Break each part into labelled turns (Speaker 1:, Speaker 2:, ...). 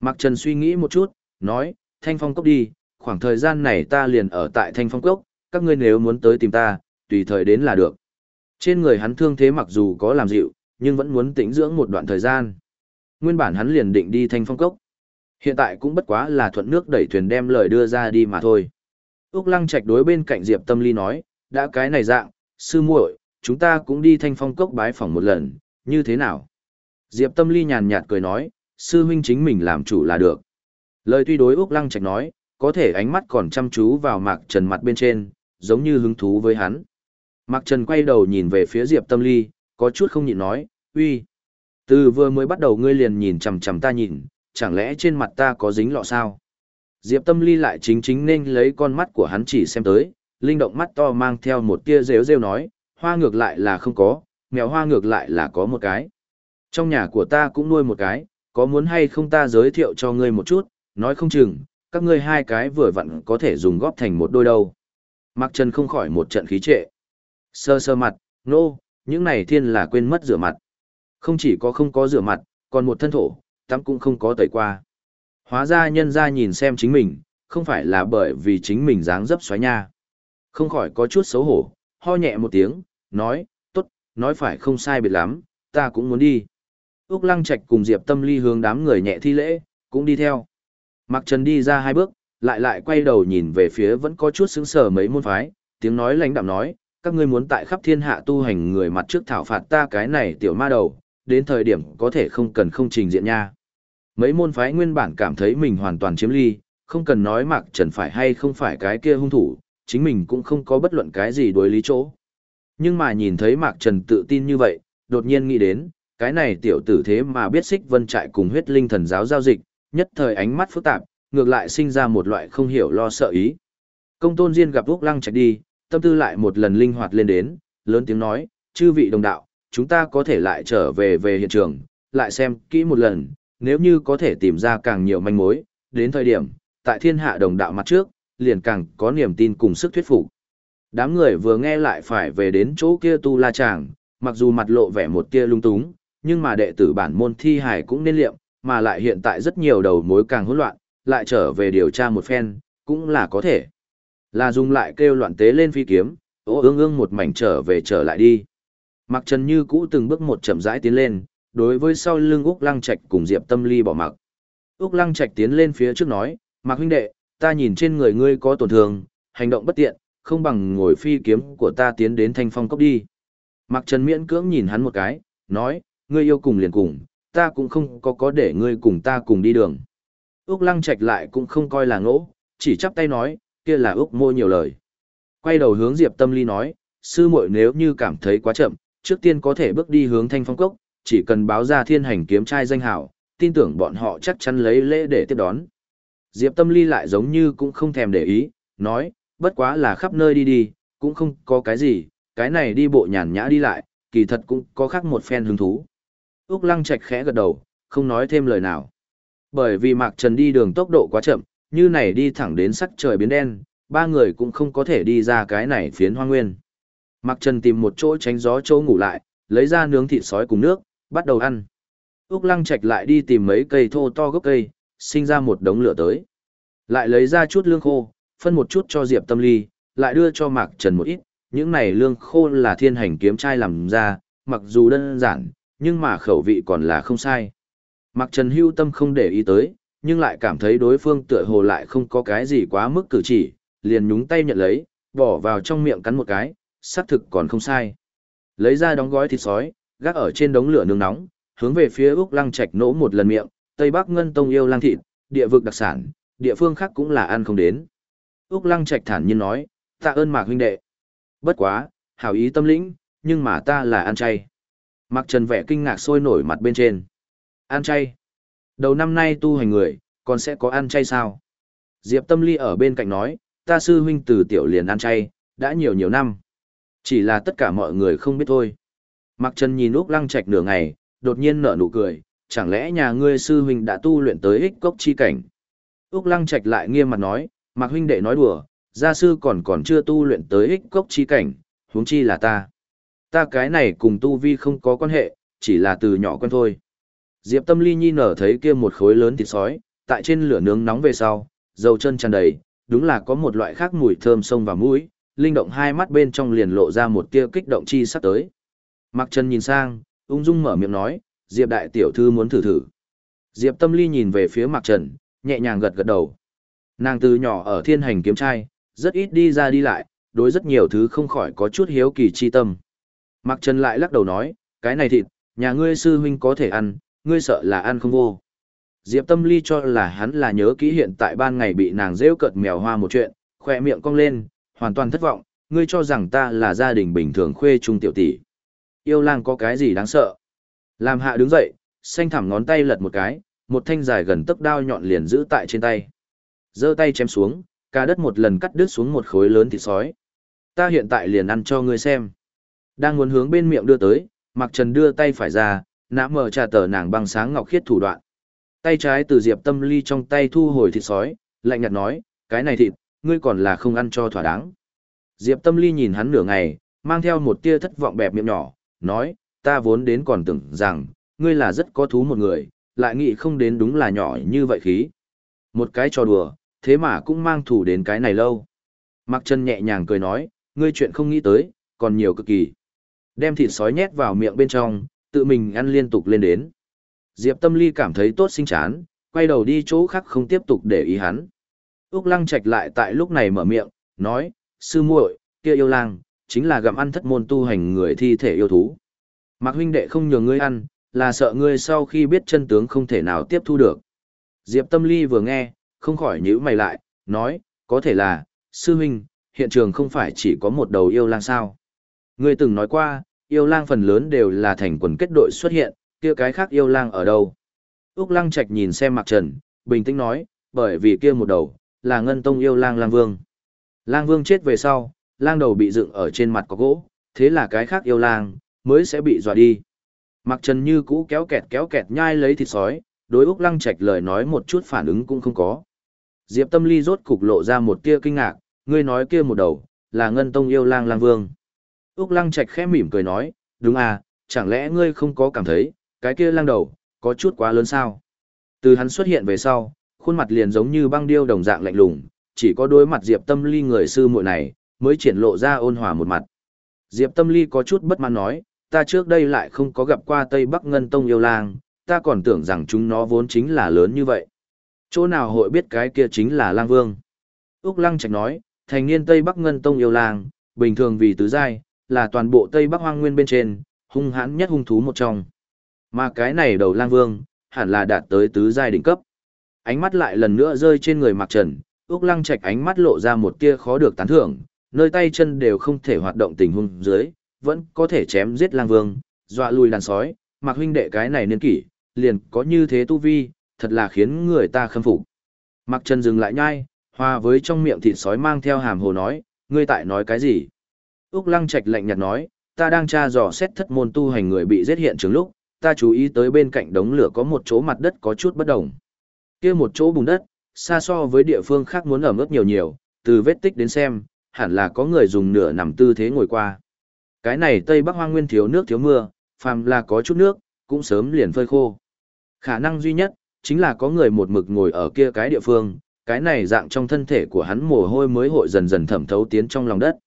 Speaker 1: Mạc Trần suy nghĩ một chút, nói, Thanh Phong Cốc đi, khoảng thời gian này ta liền ở tại Thanh Phong Cốc, các ngươi nếu muốn tới tìm ta, tùy thời đến là được. Trên người hắn thương thế mặc dù có làm dịu, nhưng vẫn muốn tĩnh dưỡng một đoạn thời gian. Nguyên bản hắn liền định đi Thanh Phong Cốc. Hiện tại cũng bất quá là thuận nước đẩy thuyền đem lời đưa ra đi mà thôi. Úc Lăng Trạch đối bên cạnh Diệp Tâm Ly nói, đã cái này dạng, sư muội, chúng ta cũng đi Thanh Phong Cốc bái phỏng một lần, như thế nào? Diệp Tâm Ly nhàn nhạt cười nói, sư huynh chính mình làm chủ là được. Lời tuy đối Úc Lăng Trạch nói, có thể ánh mắt còn chăm chú vào Mạc Trần mặt bên trên, giống như hứng thú với hắn. Mạc Trần quay đầu nhìn về phía Diệp Tâm Ly, có chút không nhịn nói, uy. Từ vừa mới bắt đầu ngươi liền nhìn chằm chằm ta nhìn, chẳng lẽ trên mặt ta có dính lọ sao? Diệp Tâm Ly lại chính chính nên lấy con mắt của hắn chỉ xem tới, linh động mắt to mang theo một tia rêu rêu nói, hoa ngược lại là không có, mèo hoa ngược lại là có một cái. Trong nhà của ta cũng nuôi một cái, có muốn hay không ta giới thiệu cho ngươi một chút, nói không chừng, các ngươi hai cái vừa vặn có thể dùng góp thành một đôi đâu. Mạc Trần không khỏi một trận khí trệ. Sơ sơ mặt, nô, no, những này thiên là quên mất rửa mặt. Không chỉ có không có rửa mặt, còn một thân thổ, tắm cũng không có tẩy qua. Hóa ra nhân ra nhìn xem chính mình, không phải là bởi vì chính mình dáng dấp xoáy nha. Không khỏi có chút xấu hổ, ho nhẹ một tiếng, nói, tốt, nói phải không sai biệt lắm, ta cũng muốn đi. Úc Lăng Trạch cùng Diệp Tâm Ly hướng đám người nhẹ thi lễ, cũng đi theo. Mạc Trần đi ra hai bước, lại lại quay đầu nhìn về phía vẫn có chút sững sờ mấy môn phái, tiếng nói lãnh đạm nói, các ngươi muốn tại khắp thiên hạ tu hành người mặt trước thảo phạt ta cái này tiểu ma đầu, đến thời điểm có thể không cần không trình diện nha. Mấy môn phái nguyên bản cảm thấy mình hoàn toàn chiếm ly, không cần nói Mạc Trần phải hay không phải cái kia hung thủ, chính mình cũng không có bất luận cái gì đối lý chỗ. Nhưng mà nhìn thấy Mạc Trần tự tin như vậy, đột nhiên nghĩ đến, cái này tiểu tử thế mà biết xích vân trại cùng huyết linh thần giáo giao dịch, nhất thời ánh mắt phức tạp, ngược lại sinh ra một loại không hiểu lo sợ ý. Công tôn Diên gặp Úc Lăng chạy đi, tâm tư lại một lần linh hoạt lên đến, lớn tiếng nói, chư vị đồng đạo, chúng ta có thể lại trở về về hiện trường, lại xem kỹ một lần, nếu như có thể tìm ra càng nhiều manh mối, đến thời điểm, tại thiên hạ đồng đạo mặt trước, liền càng có niềm tin cùng sức thuyết phục. Đám người vừa nghe lại phải về đến chỗ kia tu la chàng, mặc dù mặt lộ vẻ một tia lung túng, nhưng mà đệ tử bản môn thi hải cũng nên liệm, mà lại hiện tại rất nhiều đầu mối càng hỗn loạn, lại trở về điều tra một phen, cũng là có thể. Là dùng lại kêu loạn tế lên phi kiếm, ô ương ương một mảnh trở về trở lại đi. Mặc trần như cũ từng bước một chậm rãi tiến lên, đối với sau lưng Úc Lăng Trạch cùng Diệp Tâm Ly bỏ mặc. Úc Lăng Trạch tiến lên phía trước nói, Mạc huynh đệ, ta nhìn trên người ngươi có tổn thương, hành động bất tiện, không bằng ngồi phi kiếm của ta tiến đến thanh phong cốc đi. Mạc Trần miễn cưỡng nhìn hắn một cái, nói, ngươi yêu cùng liền cùng, ta cũng không có có để ngươi cùng ta cùng đi đường. Úc Lăng Trạch lại cũng không coi là ngỗ, chỉ chắp tay nói, kia là Úc mô nhiều lời. Quay đầu hướng Diệp Tâm Ly nói, sư muội nếu như cảm thấy quá chậm, trước tiên có thể bước đi hướng thanh phong cốc, chỉ cần báo ra thiên hành kiếm trai danh hảo, tin tưởng bọn họ chắc chắn lấy lễ để tiếp đón. Diệp Tâm Ly lại giống như cũng không thèm để ý, nói, bất quá là khắp nơi đi đi, cũng không có cái gì, cái này đi bộ nhàn nhã đi lại, kỳ thật cũng có khác một phen hứng thú. Úc Lăng Trạch khẽ gật đầu, không nói thêm lời nào. Bởi vì Mạc Trần đi đường tốc độ quá chậm, như này đi thẳng đến sắc trời biến đen, ba người cũng không có thể đi ra cái này phiến hoang nguyên. Mạc Trần tìm một chỗ tránh gió chỗ ngủ lại, lấy ra nướng thịt sói cùng nước, bắt đầu ăn. Úc Lăng Trạch lại đi tìm mấy cây thô to gốc cây, sinh ra một đống lửa tới. Lại lấy ra chút lương khô, phân một chút cho Diệp Tâm Ly, lại đưa cho Mạc Trần một ít, những này lương khô là thiên hành kiếm trai làm ra, mặc dù đơn giản, nhưng mà khẩu vị còn là không sai. Mặc Trần hưu tâm không để ý tới, nhưng lại cảm thấy đối phương tựa hồ lại không có cái gì quá mức cử chỉ, liền nhúng tay nhận lấy, bỏ vào trong miệng cắn một cái, xác thực còn không sai. Lấy ra đóng gói thịt sói, gác ở trên đống lửa nướng nóng, hướng về phía Úc Lăng Trạch nỗ một lần miệng, Tây Bắc Ngân Tông yêu lang thịt, địa vực đặc sản, địa phương khác cũng là ăn không đến. Úc Lăng Trạch thản nhiên nói, tạ ơn Mạc huynh đệ. Bất quá, hảo ý tâm lĩnh, nhưng mà ta là ăn chay. Mạc Trần vẻ kinh ngạc sôi nổi mặt bên trên. Ăn chay. Đầu năm nay tu hành người, còn sẽ có ăn chay sao? Diệp Tâm Ly ở bên cạnh nói, ta sư huynh từ tiểu liền ăn chay, đã nhiều nhiều năm. Chỉ là tất cả mọi người không biết thôi. Mạc Trần nhìn Úc Lăng Trạch nửa ngày, đột nhiên nở nụ cười, chẳng lẽ nhà ngươi sư huynh đã tu luyện tới ích cốc chi cảnh? Úc Lăng Trạch lại nghiêm mặt nói, Mạc huynh đệ nói đùa, gia sư còn còn chưa tu luyện tới ích cốc chi cảnh, huống chi là ta. Ta cái này cùng tu vi không có quan hệ, chỉ là từ nhỏ quen thôi. Diệp Tâm Ly Nhi nở thấy kia một khối lớn thịt sói, tại trên lửa nướng nóng về sau, dầu chân tràn đầy, đúng là có một loại khác mùi thơm sông và mũi, linh động hai mắt bên trong liền lộ ra một tia kích động chi sắp tới. Mặc Trần nhìn sang, ung dung mở miệng nói, Diệp đại tiểu thư muốn thử thử. Diệp Tâm Ly nhìn về phía Mặc Trần, nhẹ nhàng gật gật đầu. Nàng từ nhỏ ở thiên hành kiếm trai, rất ít đi ra đi lại, đối rất nhiều thứ không khỏi có chút hiếu kỳ chi tâm. Mặc Trần lại lắc đầu nói, cái này thịt, nhà ngươi sư huynh có thể ăn, ngươi sợ là ăn không vô. Diệp Tâm Ly cho là hắn là nhớ kỹ hiện tại ban ngày bị nàng rêu cợt mèo hoa một chuyện, khỏe miệng cong lên, hoàn toàn thất vọng, ngươi cho rằng ta là gia đình bình thường khuê trung tiểu tỷ. Yêu lang có cái gì đáng sợ? Làm hạ đứng dậy, xanh thẳm ngón tay lật một cái, một thanh dài gần tấc đao nhọn liền giữ tại trên tay. giơ tay chém xuống, cả đất một lần cắt đứt xuống một khối lớn thịt sói. Ta hiện tại liền ăn cho ngươi xem. Đang muốn hướng bên miệng đưa tới, Mặc Trần đưa tay phải ra, nã mở trà tờ nàng băng sáng ngọc khiết thủ đoạn. Tay trái từ Diệp Tâm Ly trong tay thu hồi thịt sói, lạnh nhạt nói, cái này thịt, ngươi còn là không ăn cho thỏa đáng. Diệp Tâm Ly nhìn hắn nửa ngày, mang theo một tia thất vọng bẹp miệng nhỏ, nói, ta vốn đến còn tưởng rằng, ngươi là rất có thú một người, lại nghĩ không đến đúng là nhỏ như vậy khí. Một cái trò đùa, thế mà cũng mang thủ đến cái này lâu. Mặc chân nhẹ nhàng cười nói, ngươi chuyện không nghĩ tới, còn nhiều cực kỳ. Đem thịt sói nhét vào miệng bên trong, tự mình ăn liên tục lên đến. Diệp Tâm Ly cảm thấy tốt sinh chán, quay đầu đi chỗ khác không tiếp tục để ý hắn. Úc Lăng Trạch lại tại lúc này mở miệng, nói, sư muội, kia yêu lang, chính là gặm ăn thất môn tu hành người thi thể yêu thú. Mạc huynh đệ không nhường ngươi ăn, là sợ ngươi sau khi biết chân tướng không thể nào tiếp thu được. Diệp Tâm Ly vừa nghe, không khỏi nhíu mày lại, nói, có thể là, sư huynh, hiện trường không phải chỉ có một đầu yêu lang sao. Ngươi từng nói qua, yêu lang phần lớn đều là thành quần kết đội xuất hiện, kia cái khác yêu lang ở đâu. Úc Lăng Trạch nhìn xem Mạc Trần, bình tĩnh nói, bởi vì kia một đầu, là ngân tông yêu lang lang vương. Lang vương chết về sau, lang đầu bị dựng ở trên mặt có gỗ, thế là cái khác yêu lang, mới sẽ bị dọa đi. Mặc trần như cũ kéo kẹt kéo kẹt nhai lấy thịt sói, đối Úc Lăng Trạch lời nói một chút phản ứng cũng không có. Diệp Tâm Ly rốt cục lộ ra một tia kinh ngạc, ngươi nói kia một đầu, là ngân tông yêu lang lang vương. Úc Lăng Trạch khẽ mỉm cười nói, đúng à, chẳng lẽ ngươi không có cảm thấy, cái kia lang đầu, có chút quá lớn sao? Từ hắn xuất hiện về sau, khuôn mặt liền giống như băng điêu đồng dạng lạnh lùng, chỉ có đối mặt Diệp Tâm Ly người sư muội này, mới triển lộ ra ôn hòa một mặt. Diệp Tâm Ly có chút bất mãn nói, ta trước đây lại không có gặp qua Tây Bắc Ngân Tông yêu lang, ta còn tưởng rằng chúng nó vốn chính là lớn như vậy. Chỗ nào hội biết cái kia chính là lang vương. Úc Lăng Trạch nói, thành niên Tây Bắc Ngân Tông yêu lang, bình thường vì tứ giai, là toàn bộ Tây Bắc hoang nguyên bên trên, hung hãn nhất hung thú một trong. Mà cái này đầu lang vương, hẳn là đạt tới tứ giai đỉnh cấp. Ánh mắt lại lần nữa rơi trên người Mạc Trần, Úc Lăng Trạch ánh mắt lộ ra một tia khó được tán thưởng, nơi tay chân đều không thể hoạt động tình huống dưới, vẫn có thể chém giết lang vương, dọa lùi đàn sói, Mạc huynh đệ cái này niên kỷ, liền có như thế tu vi, thật là khiến người ta khâm phục. Mạc Trần dừng lại nhai, hòa với trong miệng thịt sói mang theo hàm hồ nói, ngươi tại nói cái gì? Úc Lăng Trạch lạnh nhạt nói, ta đang tra dò xét thất môn tu hành người bị giết hiện trường lúc, ta chú ý tới bên cạnh đống lửa có một chỗ mặt đất có chút bất đồng. Kia một chỗ bùn đất, xa so với địa phương khác muốn ẩm ướt nhiều nhiều, từ vết tích đến xem, hẳn là có người dùng nửa nằm tư thế ngồi qua. Cái này Tây Bắc Hoang Nguyên thiếu nước thiếu mưa, phàm là có chút nước, cũng sớm liền phơi khô. Khả năng duy nhất, chính là có người một mực ngồi ở kia cái địa phương, cái này dạng trong thân thể của hắn mồ hôi mới hội dần dần thẩm thấu tiến trong lòng đất.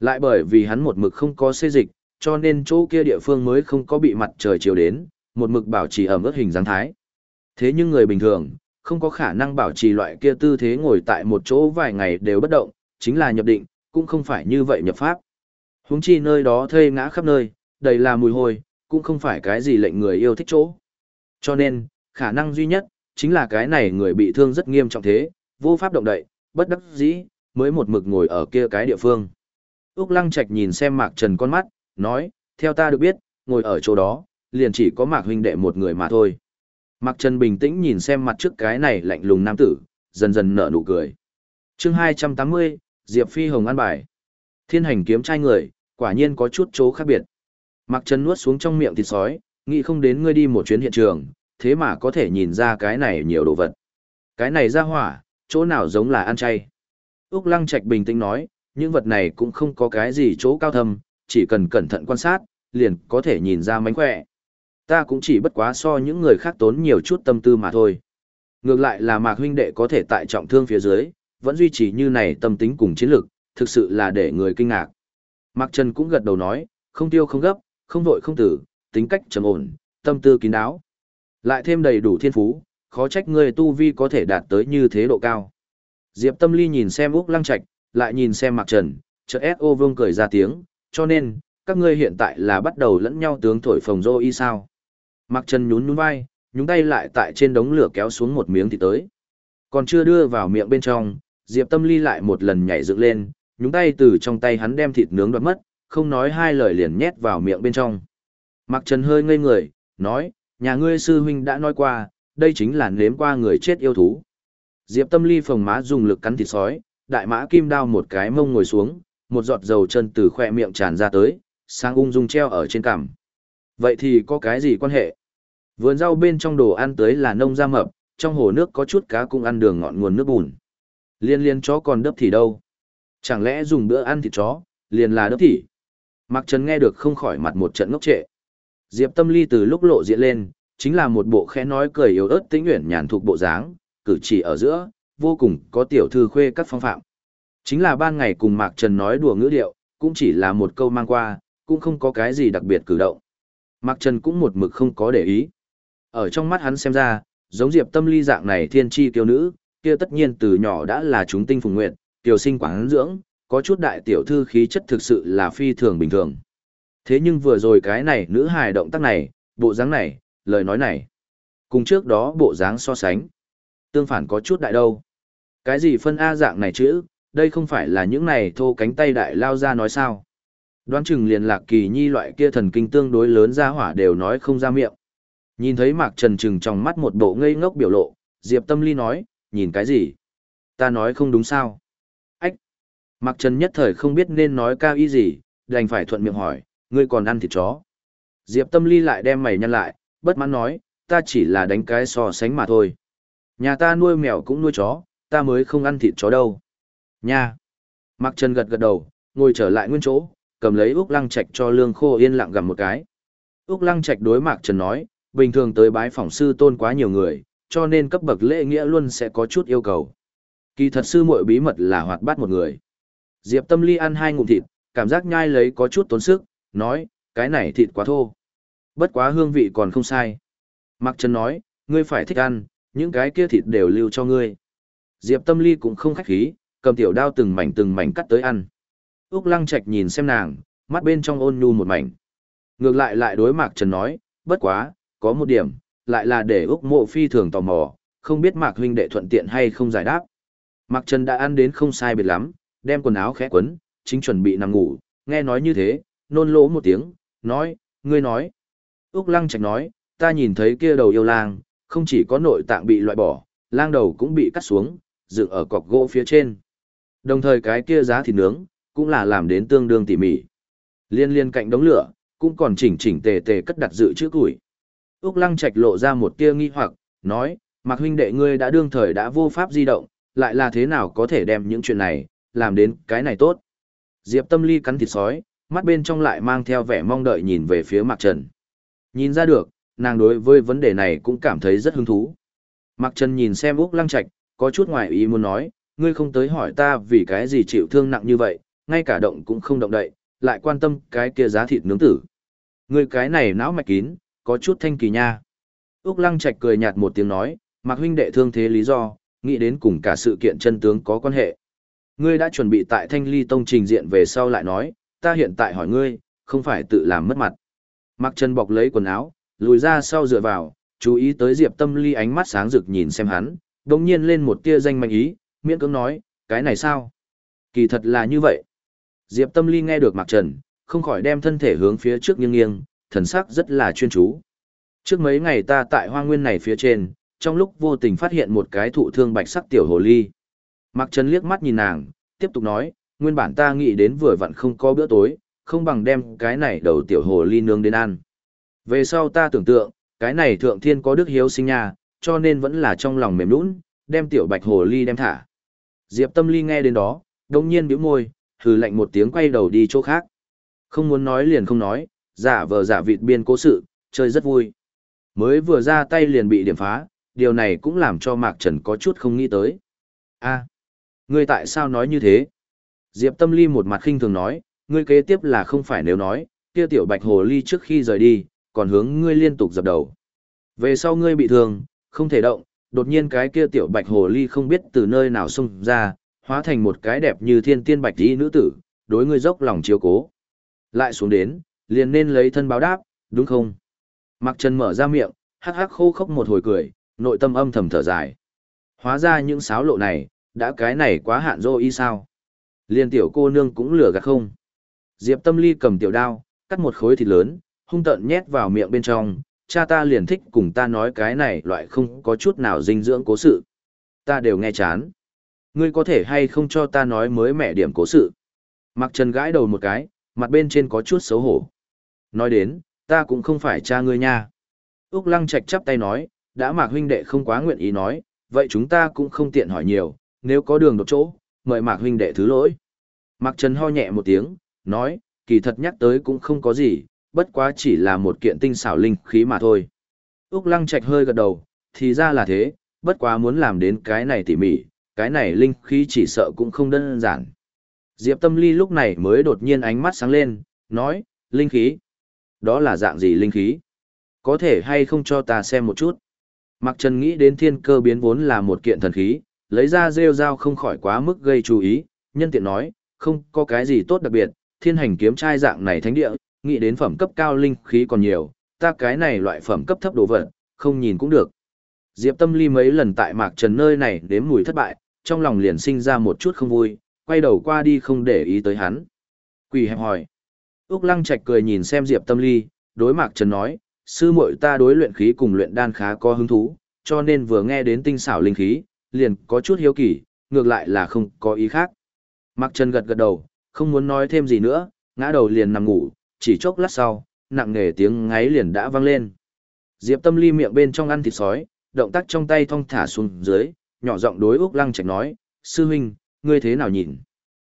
Speaker 1: Lại bởi vì hắn một mực không có xê dịch, cho nên chỗ kia địa phương mới không có bị mặt trời chiều đến, một mực bảo trì ẩm ướt hình dáng thái. Thế nhưng người bình thường, không có khả năng bảo trì loại kia tư thế ngồi tại một chỗ vài ngày đều bất động, chính là nhập định, cũng không phải như vậy nhập pháp. Huống chi nơi đó thây ngã khắp nơi, đầy là mùi hôi, cũng không phải cái gì lệnh người yêu thích chỗ. Cho nên, khả năng duy nhất, chính là cái này người bị thương rất nghiêm trọng thế, vô pháp động đậy, bất đắc dĩ, mới một mực ngồi ở kia cái địa phương. Úc Lăng Trạch nhìn xem Mạc Trần con mắt, nói, theo ta được biết, ngồi ở chỗ đó, liền chỉ có Mạc huynh đệ một người mà thôi. Mạc Trần bình tĩnh nhìn xem mặt trước cái này lạnh lùng nam tử, dần dần nở nụ cười. chương 280, Diệp Phi Hồng an bài. Thiên hành kiếm trai người, quả nhiên có chút chỗ khác biệt. Mạc Trần nuốt xuống trong miệng thịt sói, nghĩ không đến ngươi đi một chuyến hiện trường, thế mà có thể nhìn ra cái này nhiều đồ vật. Cái này ra hỏa, chỗ nào giống là ăn chay. Úc Lăng Trạch bình tĩnh nói, những vật này cũng không có cái gì chỗ cao thâm, chỉ cần cẩn thận quan sát, liền có thể nhìn ra mánh khỏe. Ta cũng chỉ bất quá so những người khác tốn nhiều chút tâm tư mà thôi. Ngược lại là Mạc huynh đệ có thể tại trọng thương phía dưới, vẫn duy trì như này tâm tính cùng chiến lược, thực sự là để người kinh ngạc. Mạc Trần cũng gật đầu nói, không tiêu không gấp, không vội không tử, tính cách trầm ổn, tâm tư kín đáo. Lại thêm đầy đủ thiên phú, khó trách người tu vi có thể đạt tới như thế độ cao. Diệp Tâm Ly nhìn xem Úc Lăng Trạch, lại nhìn xem Mạc Trần, chợt S.O. Vương cười ra tiếng, cho nên, các ngươi hiện tại là bắt đầu lẫn nhau tướng thổi phồng dô y sao. Mạc Trần nhún nhún vai, nhúng tay lại tại trên đống lửa kéo xuống một miếng thịt tới. Còn chưa đưa vào miệng bên trong, Diệp Tâm Ly lại một lần nhảy dựng lên, nhúng tay từ trong tay hắn đem thịt nướng đoạt mất, không nói hai lời liền nhét vào miệng bên trong. Mạc Trần hơi ngây người, nói, nhà ngươi sư huynh đã nói qua, đây chính là nếm qua người chết yêu thú. Diệp Tâm Ly phồng má dùng lực cắn thịt sói, đại mã kim đao một cái mông ngồi xuống, một giọt dầu chân từ khoe miệng tràn ra tới, sang ung dung treo ở trên cằm. Vậy thì có cái gì quan hệ? Vườn rau bên trong đồ ăn tới là nông gia mập, trong hồ nước có chút cá cũng ăn đường ngọn nguồn nước bùn. Liên liên chó còn đớp thì đâu? Chẳng lẽ dùng bữa ăn thịt chó, liền là đớp thì? Mạc Trần nghe được không khỏi mặt một trận ngốc trệ. Diệp Tâm Ly từ lúc lộ diện lên, chính là một bộ khẽ nói cười yếu ớt tĩnh nguyện nhàn thuộc bộ dáng, cử chỉ ở giữa, vô cùng có tiểu thư khuê các phong phạm. Chính là ban ngày cùng Mạc Trần nói đùa ngữ điệu, cũng chỉ là một câu mang qua, cũng không có cái gì đặc biệt cử động. Mạc Trần cũng một mực không có để ý. Ở trong mắt hắn xem ra, giống Diệp Tâm Ly dạng này thiên chi kiêu nữ, kia tất nhiên từ nhỏ đã là chúng tinh phùng nguyện, tiểu sinh quảng dưỡng, có chút đại tiểu thư khí chất thực sự là phi thường bình thường. Thế nhưng vừa rồi cái này nữ hài động tác này, bộ dáng này, lời nói này, cùng trước đó bộ dáng so sánh, tương phản có chút đại đâu. Cái gì phân A dạng này chứ, đây không phải là những này thô cánh tay đại lao ra nói sao. Đoán chừng liền lạc kỳ nhi loại kia thần kinh tương đối lớn ra hỏa đều nói không ra miệng. Nhìn thấy Mạc Trần Trừng trong mắt một bộ ngây ngốc biểu lộ, Diệp Tâm Ly nói, nhìn cái gì? Ta nói không đúng sao? Ách! Mạc Trần nhất thời không biết nên nói cao ý gì, đành phải thuận miệng hỏi, ngươi còn ăn thịt chó. Diệp Tâm Ly lại đem mày nhăn lại, bất mãn nói, ta chỉ là đánh cái so sánh mà thôi. Nhà ta nuôi mèo cũng nuôi chó, ta mới không ăn thịt chó đâu. Nha! Mạc Trần gật gật đầu, ngồi trở lại nguyên chỗ, cầm lấy Úc Lăng Trạch cho lương khô yên lặng gặm một cái. Úc Lăng Trạch đối Mạc Trần nói, bình thường tới bái phỏng sư tôn quá nhiều người, cho nên cấp bậc lễ nghĩa luôn sẽ có chút yêu cầu. Kỳ thật sư muội bí mật là hoạt bát một người. Diệp Tâm Ly ăn hai ngụm thịt, cảm giác nhai lấy có chút tốn sức, nói, cái này thịt quá thô. Bất quá hương vị còn không sai. Mạc Trần nói, ngươi phải thích ăn, những cái kia thịt đều lưu cho ngươi. Diệp Tâm Ly cũng không khách khí, cầm tiểu đao từng mảnh từng mảnh cắt tới ăn. Úc Lăng Trạch nhìn xem nàng, mắt bên trong ôn nhu một mảnh. Ngược lại lại đối Mạc Trần nói, bất quá, có một điểm, lại là để Úc Mộ Phi thường tò mò, không biết Mạc huynh đệ thuận tiện hay không giải đáp. Mạc Trần đã ăn đến không sai biệt lắm, đem quần áo khẽ quấn, chính chuẩn bị nằm ngủ, nghe nói như thế, nôn lỗ một tiếng, nói, ngươi nói. Úc Lăng Trạch nói, ta nhìn thấy kia đầu yêu lang, không chỉ có nội tạng bị loại bỏ, lang đầu cũng bị cắt xuống, dựng ở cọc gỗ phía trên. Đồng thời cái kia giá thịt nướng, cũng là làm đến tương đương tỉ mỉ. Liên liên cạnh đống lửa, cũng còn chỉnh chỉnh tề tề cất đặt dự trữ củi. Úc Lăng Trạch lộ ra một tia nghi hoặc, nói, Mạc huynh đệ ngươi đã đương thời đã vô pháp di động, lại là thế nào có thể đem những chuyện này, làm đến cái này tốt. Diệp Tâm Ly cắn thịt sói, mắt bên trong lại mang theo vẻ mong đợi nhìn về phía Mạc Trần. Nhìn ra được, nàng đối với vấn đề này cũng cảm thấy rất hứng thú. Mạc Trần nhìn xem Úc Lăng Trạch, có chút ngoài ý muốn nói, ngươi không tới hỏi ta vì cái gì chịu thương nặng như vậy, ngay cả động cũng không động đậy, lại quan tâm cái kia giá thịt nướng tử. Ngươi cái này não mạch kín, có chút thanh kỳ nha. Úc Lăng Trạch cười nhạt một tiếng nói, Mạc huynh đệ thương thế lý do, nghĩ đến cùng cả sự kiện chân tướng có quan hệ. Ngươi đã chuẩn bị tại Thanh Ly Tông trình diện về sau lại nói, ta hiện tại hỏi ngươi, không phải tự làm mất mặt. Mạc Trần bọc lấy quần áo, lùi ra sau dựa vào, chú ý tới Diệp Tâm Ly ánh mắt sáng rực nhìn xem hắn, đồng nhiên lên một tia danh mạnh ý, miễn cưỡng nói, cái này sao? Kỳ thật là như vậy. Diệp Tâm Ly nghe được Mạc Trần, không khỏi đem thân thể hướng phía trước nghiêng nghiêng, thần sắc rất là chuyên chú. Trước mấy ngày ta tại hoa nguyên này phía trên, trong lúc vô tình phát hiện một cái thụ thương bạch sắc tiểu hồ ly. Mạc Trần liếc mắt nhìn nàng, tiếp tục nói, nguyên bản ta nghĩ đến vừa vặn không có bữa tối, không bằng đem cái này đầu tiểu hồ ly nướng đến ăn. Về sau ta tưởng tượng, cái này thượng thiên có đức hiếu sinh nha, cho nên vẫn là trong lòng mềm nũng, đem tiểu bạch hồ ly đem thả. Diệp tâm ly nghe đến đó, đồng nhiên biểu môi, hừ lạnh một tiếng quay đầu đi chỗ khác. Không muốn nói liền không nói, giả vờ giả vịt biên cố sự, chơi rất vui. Mới vừa ra tay liền bị điểm phá, điều này cũng làm cho Mạc Trần có chút không nghĩ tới. a ngươi tại sao nói như thế? Diệp Tâm Ly một mặt khinh thường nói, ngươi kế tiếp là không phải nếu nói, kia tiểu bạch hồ ly trước khi rời đi, còn hướng ngươi liên tục dập đầu. Về sau ngươi bị thương, không thể động, đột nhiên cái kia tiểu bạch hồ ly không biết từ nơi nào xông ra, hóa thành một cái đẹp như thiên tiên bạch y nữ tử, đối ngươi dốc lòng chiếu cố. Lại xuống đến, liền nên lấy thân báo đáp, đúng không? Mặc Trần mở ra miệng, hắc hắc khô khốc một hồi cười, nội tâm âm thầm thở dài. Hóa ra những sáo lộ này, đã cái này quá hạn dô y sao? Liên tiểu cô nương cũng lừa gạt không? Diệp Tâm Ly cầm tiểu đao, cắt một khối thịt lớn, hung tợn nhét vào miệng bên trong, cha ta liền thích cùng ta nói cái này loại không có chút nào dinh dưỡng cố sự. Ta đều nghe chán. Ngươi có thể hay không cho ta nói mới mẹ điểm cố sự? Mặc Trần gãi đầu một cái, mặt bên trên có chút xấu hổ. Nói đến, ta cũng không phải cha ngươi nha. Úc Lăng chạch chắp tay nói, đã Mạc huynh đệ không quá nguyện ý nói, vậy chúng ta cũng không tiện hỏi nhiều, nếu có đường đột chỗ, mời Mạc huynh đệ thứ lỗi. Mạc Trần ho nhẹ một tiếng, nói, kỳ thật nhắc tới cũng không có gì, bất quá chỉ là một kiện tinh xảo linh khí mà thôi. Úc Lăng Trạch hơi gật đầu, thì ra là thế, bất quá muốn làm đến cái này tỉ mỉ, cái này linh khí chỉ sợ cũng không đơn giản. Diệp Tâm Ly lúc này mới đột nhiên ánh mắt sáng lên, nói, linh khí. Đó là dạng gì linh khí? Có thể hay không cho ta xem một chút? Mặc Trần nghĩ đến thiên cơ biến vốn là một kiện thần khí, lấy ra rêu dao không khỏi quá mức gây chú ý, nhân tiện nói, không có cái gì tốt đặc biệt, thiên hành kiếm trai dạng này thánh địa, nghĩ đến phẩm cấp cao linh khí còn nhiều, ta cái này loại phẩm cấp thấp đồ vật, không nhìn cũng được. Diệp Tâm Ly mấy lần tại Mạc Trần nơi này đếm mùi thất bại, trong lòng liền sinh ra một chút không vui, quay đầu qua đi không để ý tới hắn. Quỷ hẹp hỏi. Úc Lăng Trạch cười nhìn xem Diệp Tâm Ly, đối Mạc Trần nói, sư muội ta đối luyện khí cùng luyện đan khá có hứng thú, cho nên vừa nghe đến tinh xảo linh khí, liền có chút hiếu kỳ, ngược lại là không có ý khác. Mạc Trần gật gật đầu, không muốn nói thêm gì nữa, ngã đầu liền nằm ngủ, chỉ chốc lát sau, nặng nề tiếng ngáy liền đã vang lên. Diệp Tâm Ly miệng bên trong ăn thịt sói, động tác trong tay thong thả xuống dưới, nhỏ giọng đối Úc Lăng Trạch nói, sư huynh, ngươi thế nào nhìn?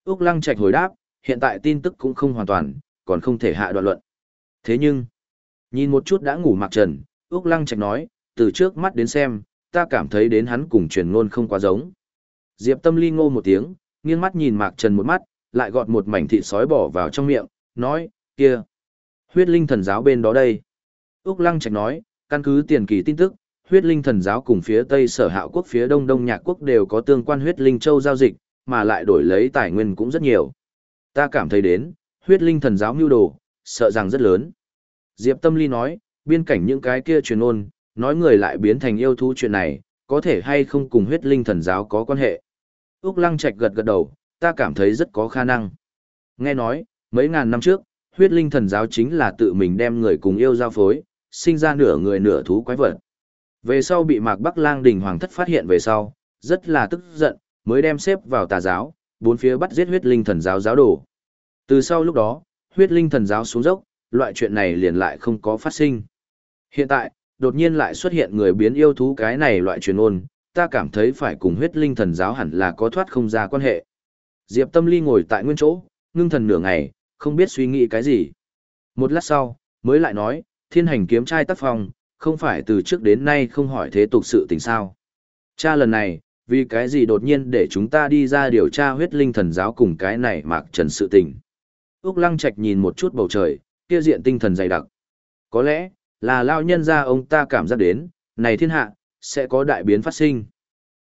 Speaker 1: Úc Lăng Trạch hồi đáp, hiện tại tin tức cũng không hoàn toàn, còn không thể hạ đoạn luận. Thế nhưng, nhìn một chút đã ngủ mặc trần, Úc Lăng Trạch nói, từ trước mắt đến xem, ta cảm thấy đến hắn cùng truyền ngôn không quá giống. Diệp Tâm Ly ngô một tiếng, nghiêng mắt nhìn Mạc Trần một mắt, lại gọt một mảnh thịt sói bỏ vào trong miệng, nói, kia, huyết linh thần giáo bên đó đây. Úc Lăng Trạch nói, căn cứ tiền kỳ tin tức, huyết linh thần giáo cùng phía Tây sở hạo quốc phía Đông Đông Nhạc quốc đều có tương quan huyết linh châu giao dịch, mà lại đổi lấy tài nguyên cũng rất nhiều. Ta cảm thấy đến, huyết linh thần giáo mưu đồ, sợ rằng rất lớn. Diệp Tâm Ly nói, biên cảnh những cái kia truyền ôn, nói người lại biến thành yêu thú chuyện này, có thể hay không cùng huyết linh thần giáo có quan hệ. Úc Lăng Trạch gật gật đầu, ta cảm thấy rất có khả năng. Nghe nói, mấy ngàn năm trước, huyết linh thần giáo chính là tự mình đem người cùng yêu giao phối, sinh ra nửa người nửa thú quái vật. Về sau bị Mạc Bắc Lang đỉnh hoàng thất phát hiện về sau, rất là tức giận, mới đem xếp vào tà giáo, bốn phía bắt giết huyết linh thần giáo giáo đồ. Từ sau lúc đó, huyết linh thần giáo xuống dốc, loại chuyện này liền lại không có phát sinh. Hiện tại, đột nhiên lại xuất hiện người biến yêu thú cái này loại truyền ôn, ta cảm thấy phải cùng huyết linh thần giáo hẳn là có thoát không ra quan hệ. Diệp Tâm Ly ngồi tại nguyên chỗ, ngưng thần nửa ngày, không biết suy nghĩ cái gì. Một lát sau, mới lại nói, thiên hành kiếm trai tác phong, không phải từ trước đến nay không hỏi thế tục sự tình sao. Cha lần này, vì cái gì đột nhiên để chúng ta đi ra điều tra huyết linh thần giáo cùng cái này mạc trần sự tình. Úc Lăng Trạch nhìn một chút bầu trời, kia diện tinh thần dày đặc. Có lẽ, là lao nhân ra ông ta cảm giác đến, này thiên hạ, sẽ có đại biến phát sinh.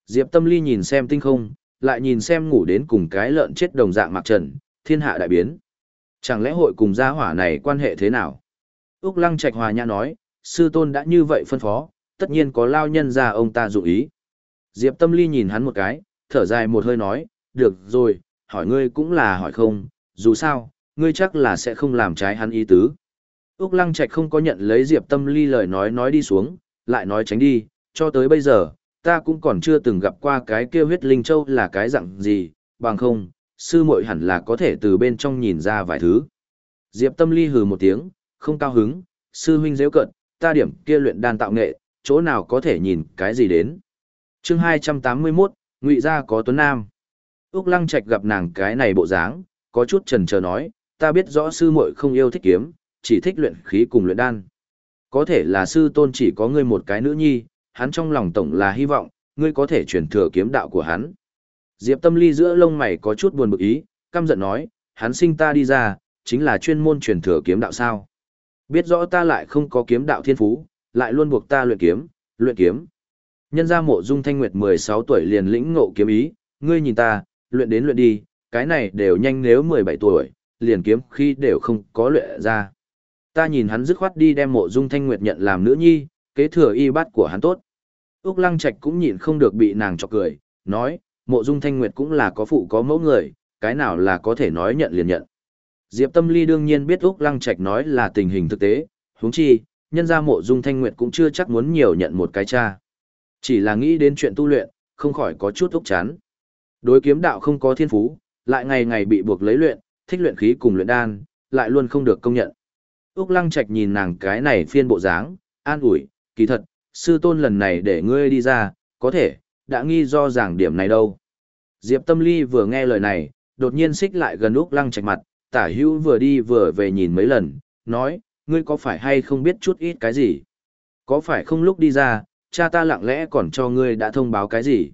Speaker 1: Diệp Tâm Ly nhìn xem tinh không, lại nhìn xem ngủ đến cùng cái lợn chết đồng dạng mạc trần, thiên hạ đại biến. Chẳng lẽ hội cùng gia hỏa này quan hệ thế nào? Úc Lăng Trạch hòa nhã nói, sư tôn đã như vậy phân phó, tất nhiên có lao nhân ra ông ta dụ ý. Diệp Tâm Ly nhìn hắn một cái, thở dài một hơi nói, được rồi, hỏi ngươi cũng là hỏi không, dù sao, ngươi chắc là sẽ không làm trái hắn ý tứ. Úc Lăng Trạch không có nhận lấy Diệp Tâm Ly lời nói nói đi xuống, lại nói tránh đi, cho tới bây giờ, ta cũng còn chưa từng gặp qua cái kia huyết linh châu là cái dạng gì, bằng không, sư muội hẳn là có thể từ bên trong nhìn ra vài thứ. Diệp Tâm Ly hừ một tiếng, không cao hứng, sư huynh giễu cận, ta điểm kia luyện đan tạo nghệ, chỗ nào có thể nhìn cái gì đến. chương 281, ngụy gia có Tuấn Nam. Úc Lăng Trạch gặp nàng cái này bộ dáng, có chút chần chờ nói, ta biết rõ sư muội không yêu thích kiếm, chỉ thích luyện khí cùng luyện đan. Có thể là sư tôn chỉ có ngươi một cái nữ nhi, hắn trong lòng tổng là hy vọng, ngươi có thể truyền thừa kiếm đạo của hắn. Diệp Tâm Ly giữa lông mày có chút buồn bực ý, căm giận nói, hắn sinh ta đi ra, chính là chuyên môn truyền thừa kiếm đạo sao. Biết rõ ta lại không có kiếm đạo thiên phú, lại luôn buộc ta luyện kiếm, luyện kiếm. Nhân ra mộ dung thanh nguyệt 16 tuổi liền lĩnh ngộ kiếm ý, ngươi nhìn ta, luyện đến luyện đi, cái này đều nhanh nếu 17 tuổi, liền kiếm khi đều không có luyện ra. Ta nhìn hắn dứt khoát đi đem mộ dung thanh nguyệt nhận làm nữ nhi, kế thừa y bát của hắn tốt. Úc Lăng Trạch cũng nhịn không được bị nàng chọc cười, nói, mộ dung thanh nguyệt cũng là có phụ có mẫu người, cái nào là có thể nói nhận liền nhận. Diệp Tâm Ly đương nhiên biết Úc Lăng Trạch nói là tình hình thực tế, huống chi, nhân ra mộ dung thanh nguyệt cũng chưa chắc muốn nhiều nhận một cái cha. Chỉ là nghĩ đến chuyện tu luyện, không khỏi có chút úc chán. Đối kiếm đạo không có thiên phú, lại ngày ngày bị buộc lấy luyện, thích luyện khí cùng luyện đan, lại luôn không được công nhận. Úc Lăng Trạch nhìn nàng cái này phiên bộ dáng, an ủi, kỳ thật, sư tôn lần này để ngươi đi ra, có thể, đã nghi do giảng điểm này đâu. Diệp Tâm Ly vừa nghe lời này, đột nhiên xích lại gần Úc Lăng Trạch mặt, tả hữu vừa đi vừa về nhìn mấy lần, nói, ngươi có phải hay không biết chút ít cái gì? Có phải không lúc đi ra, cha ta lặng lẽ còn cho ngươi đã thông báo cái gì?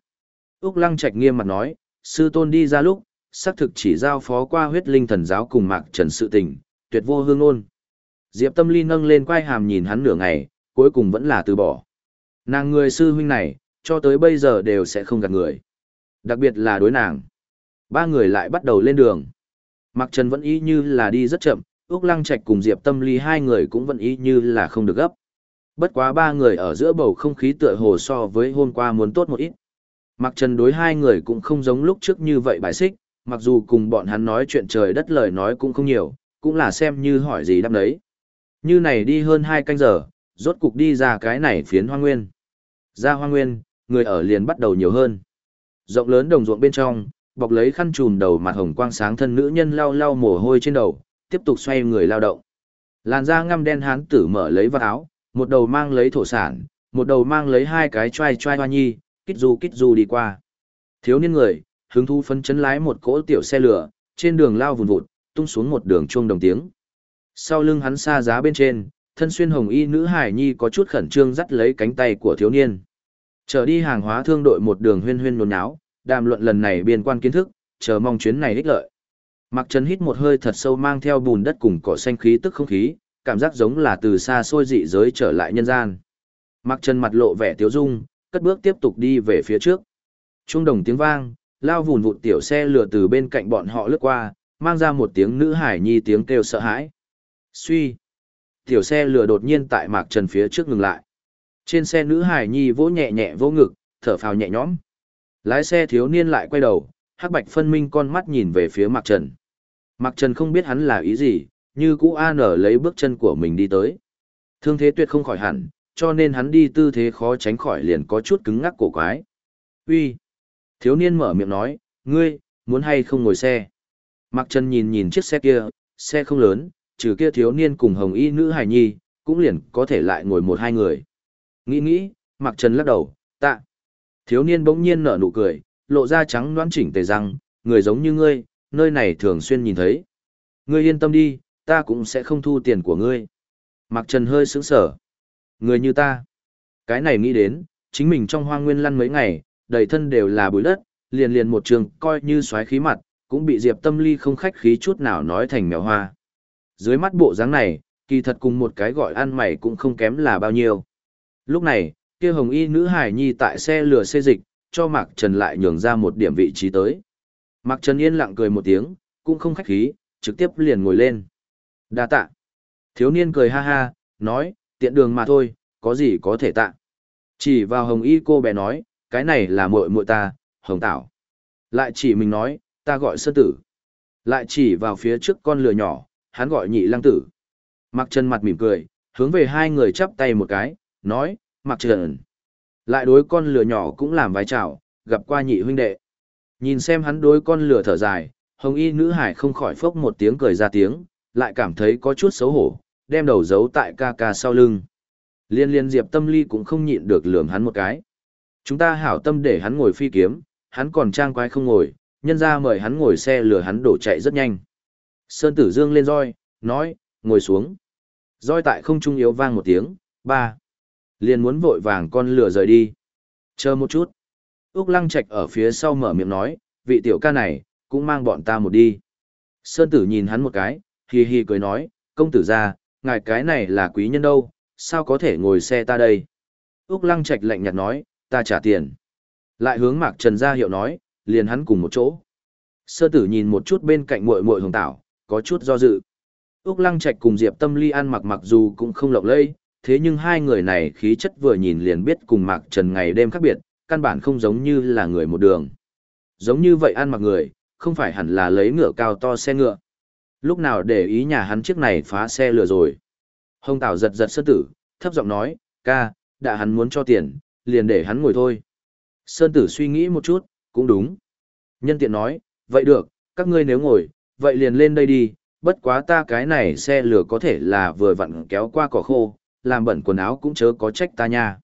Speaker 1: Úc Lăng Trạch nghiêm mặt nói, sư tôn đi ra lúc, xác thực chỉ giao phó qua huyết linh thần giáo cùng mạc trần sự tình, tuyệt vô hương ôn. Diệp Tâm Ly nâng lên quai hàm nhìn hắn nửa ngày, cuối cùng vẫn là từ bỏ. Nàng người sư huynh này, cho tới bây giờ đều sẽ không gạt người. Đặc biệt là đối nàng. Ba người lại bắt đầu lên đường. Mạc Trần vẫn ý như là đi rất chậm, Úc Lăng Trạch cùng Diệp Tâm Ly hai người cũng vẫn ý như là không được gấp. Bất quá ba người ở giữa bầu không khí tựa hồ so với hôm qua muốn tốt một ít. Mạc Trần đối hai người cũng không giống lúc trước như vậy bài xích, mặc dù cùng bọn hắn nói chuyện trời đất lời nói cũng không nhiều, cũng là xem như hỏi gì đáp đấy. Như này đi hơn hai canh giờ, rốt cục đi ra cái này phiến hoang nguyên. Ra hoang nguyên, người ở liền bắt đầu nhiều hơn. Rộng lớn đồng ruộng bên trong, bọc lấy khăn trùm đầu mặt hồng quang sáng thân nữ nhân lau lau mồ hôi trên đầu, tiếp tục xoay người lao động. Làn da ngăm đen hán tử mở lấy vào áo, một đầu mang lấy thổ sản, một đầu mang lấy hai cái trai trai hoa nhi, kít du kít du đi qua. Thiếu niên người, hứng thú phân chấn lái một cỗ tiểu xe lửa, trên đường lao vùn vụt, tung xuống một đường chuông đồng tiếng. Sau lưng hắn xa giá bên trên, thân xuyên hồng y nữ hải nhi có chút khẩn trương dắt lấy cánh tay của thiếu niên. Trở đi hàng hóa thương đội một đường huyên huyên nôn náo, đàm luận lần này biên quan kiến thức, chờ mong chuyến này ích lợi. Mặc Trần hít một hơi thật sâu mang theo bùn đất cùng cỏ xanh khí tức không khí, cảm giác giống là từ xa xôi dị giới trở lại nhân gian. Mặc Trần mặt lộ vẻ tiếu dung, cất bước tiếp tục đi về phía trước. Trung đồng tiếng vang, lao vùn vụt tiểu xe lửa từ bên cạnh bọn họ lướt qua, mang ra một tiếng nữ hải nhi tiếng kêu sợ hãi. Suy. Tiểu xe lửa đột nhiên tại Mạc Trần phía trước ngừng lại. Trên xe nữ hải nhi vỗ nhẹ nhẹ vỗ ngực, thở phào nhẹ nhõm. Lái xe thiếu niên lại quay đầu, hắc bạch phân minh con mắt nhìn về phía Mạc Trần. Mạc Trần không biết hắn là ý gì, như cũ an nở lấy bước chân của mình đi tới. Thương thế tuyệt không khỏi hẳn, cho nên hắn đi tư thế khó tránh khỏi liền có chút cứng ngắc cổ quái. Uy, Thiếu niên mở miệng nói, ngươi, muốn hay không ngồi xe? Mạc Trần nhìn nhìn chiếc xe kia, xe không lớn, trừ kia thiếu niên cùng hồng y nữ hài nhi, cũng liền có thể lại ngồi một hai người. Nghĩ nghĩ, Mạc Trần lắc đầu, tạ. Thiếu niên bỗng nhiên nở nụ cười, lộ ra trắng đoán chỉnh tề răng, người giống như ngươi, nơi này thường xuyên nhìn thấy. Ngươi yên tâm đi, ta cũng sẽ không thu tiền của ngươi. Mạc Trần hơi sững sở. Người như ta. Cái này nghĩ đến, chính mình trong hoang nguyên lăn mấy ngày, đầy thân đều là bụi đất, liền liền một trường coi như xoáy khí mặt, cũng bị Diệp Tâm Ly không khách khí chút nào nói thành mèo hoa. Dưới mắt bộ dáng này, kỳ thật cùng một cái gọi ăn mày cũng không kém là bao nhiêu. Lúc này, kia hồng y nữ hải nhi tại xe lửa xê dịch, cho Mạc Trần lại nhường ra một điểm vị trí tới. Mạc Trần yên lặng cười một tiếng, cũng không khách khí, trực tiếp liền ngồi lên. Đa tạ. Thiếu niên cười ha ha, nói, tiện đường mà thôi, có gì có thể tạ. Chỉ vào hồng y cô bé nói, cái này là muội muội ta, hồng tảo. Lại chỉ mình nói, ta gọi sơ tử. Lại chỉ vào phía trước con lừa nhỏ, hắn gọi nhị lăng tử. Mặc chân mặt mỉm cười, hướng về hai người chắp tay một cái, nói, mặc trần. Lại đối con lửa nhỏ cũng làm vái chào, gặp qua nhị huynh đệ. Nhìn xem hắn đối con lửa thở dài, hồng y nữ hải không khỏi phốc một tiếng cười ra tiếng, lại cảm thấy có chút xấu hổ, đem đầu giấu tại ca ca sau lưng. Liên liên diệp tâm ly cũng không nhịn được lườm hắn một cái. Chúng ta hảo tâm để hắn ngồi phi kiếm, hắn còn trang quái không ngồi, nhân ra mời hắn ngồi xe lửa hắn đổ chạy rất nhanh. Sơn tử dương lên roi, nói, ngồi xuống. Roi tại không trung yếu vang một tiếng, ba liền muốn vội vàng con lửa rời đi. Chờ một chút. Úc Lăng Trạch ở phía sau mở miệng nói, vị tiểu ca này, cũng mang bọn ta một đi. Sơn tử nhìn hắn một cái, hì hì cười nói, công tử ra, ngài cái này là quý nhân đâu, sao có thể ngồi xe ta đây? Úc Lăng Trạch lạnh nhạt nói, ta trả tiền. Lại hướng Mạc Trần ra hiệu nói, liền hắn cùng một chỗ. sơn tử nhìn một chút bên cạnh muội muội hồng tảo, có chút do dự. Úc Lăng Trạch cùng Diệp Tâm Ly ăn mặc mặc dù cũng không lộng lẫy, thế nhưng hai người này khí chất vừa nhìn liền biết cùng Mạc Trần ngày đêm khác biệt, căn bản không giống như là người một đường. Giống như vậy ăn mặc người, không phải hẳn là lấy ngựa cao to xe ngựa. Lúc nào để ý nhà hắn chiếc này phá xe lừa rồi. Hồng Tảo giật giật sơ tử, thấp giọng nói, ca, đã hắn muốn cho tiền, liền để hắn ngồi thôi. Sơn tử suy nghĩ một chút, cũng đúng. Nhân tiện nói, vậy được, các ngươi nếu ngồi, vậy liền lên đây đi, bất quá ta cái này xe lửa có thể là vừa vặn kéo qua cỏ khô, làm bẩn quần áo cũng chớ có trách ta nha.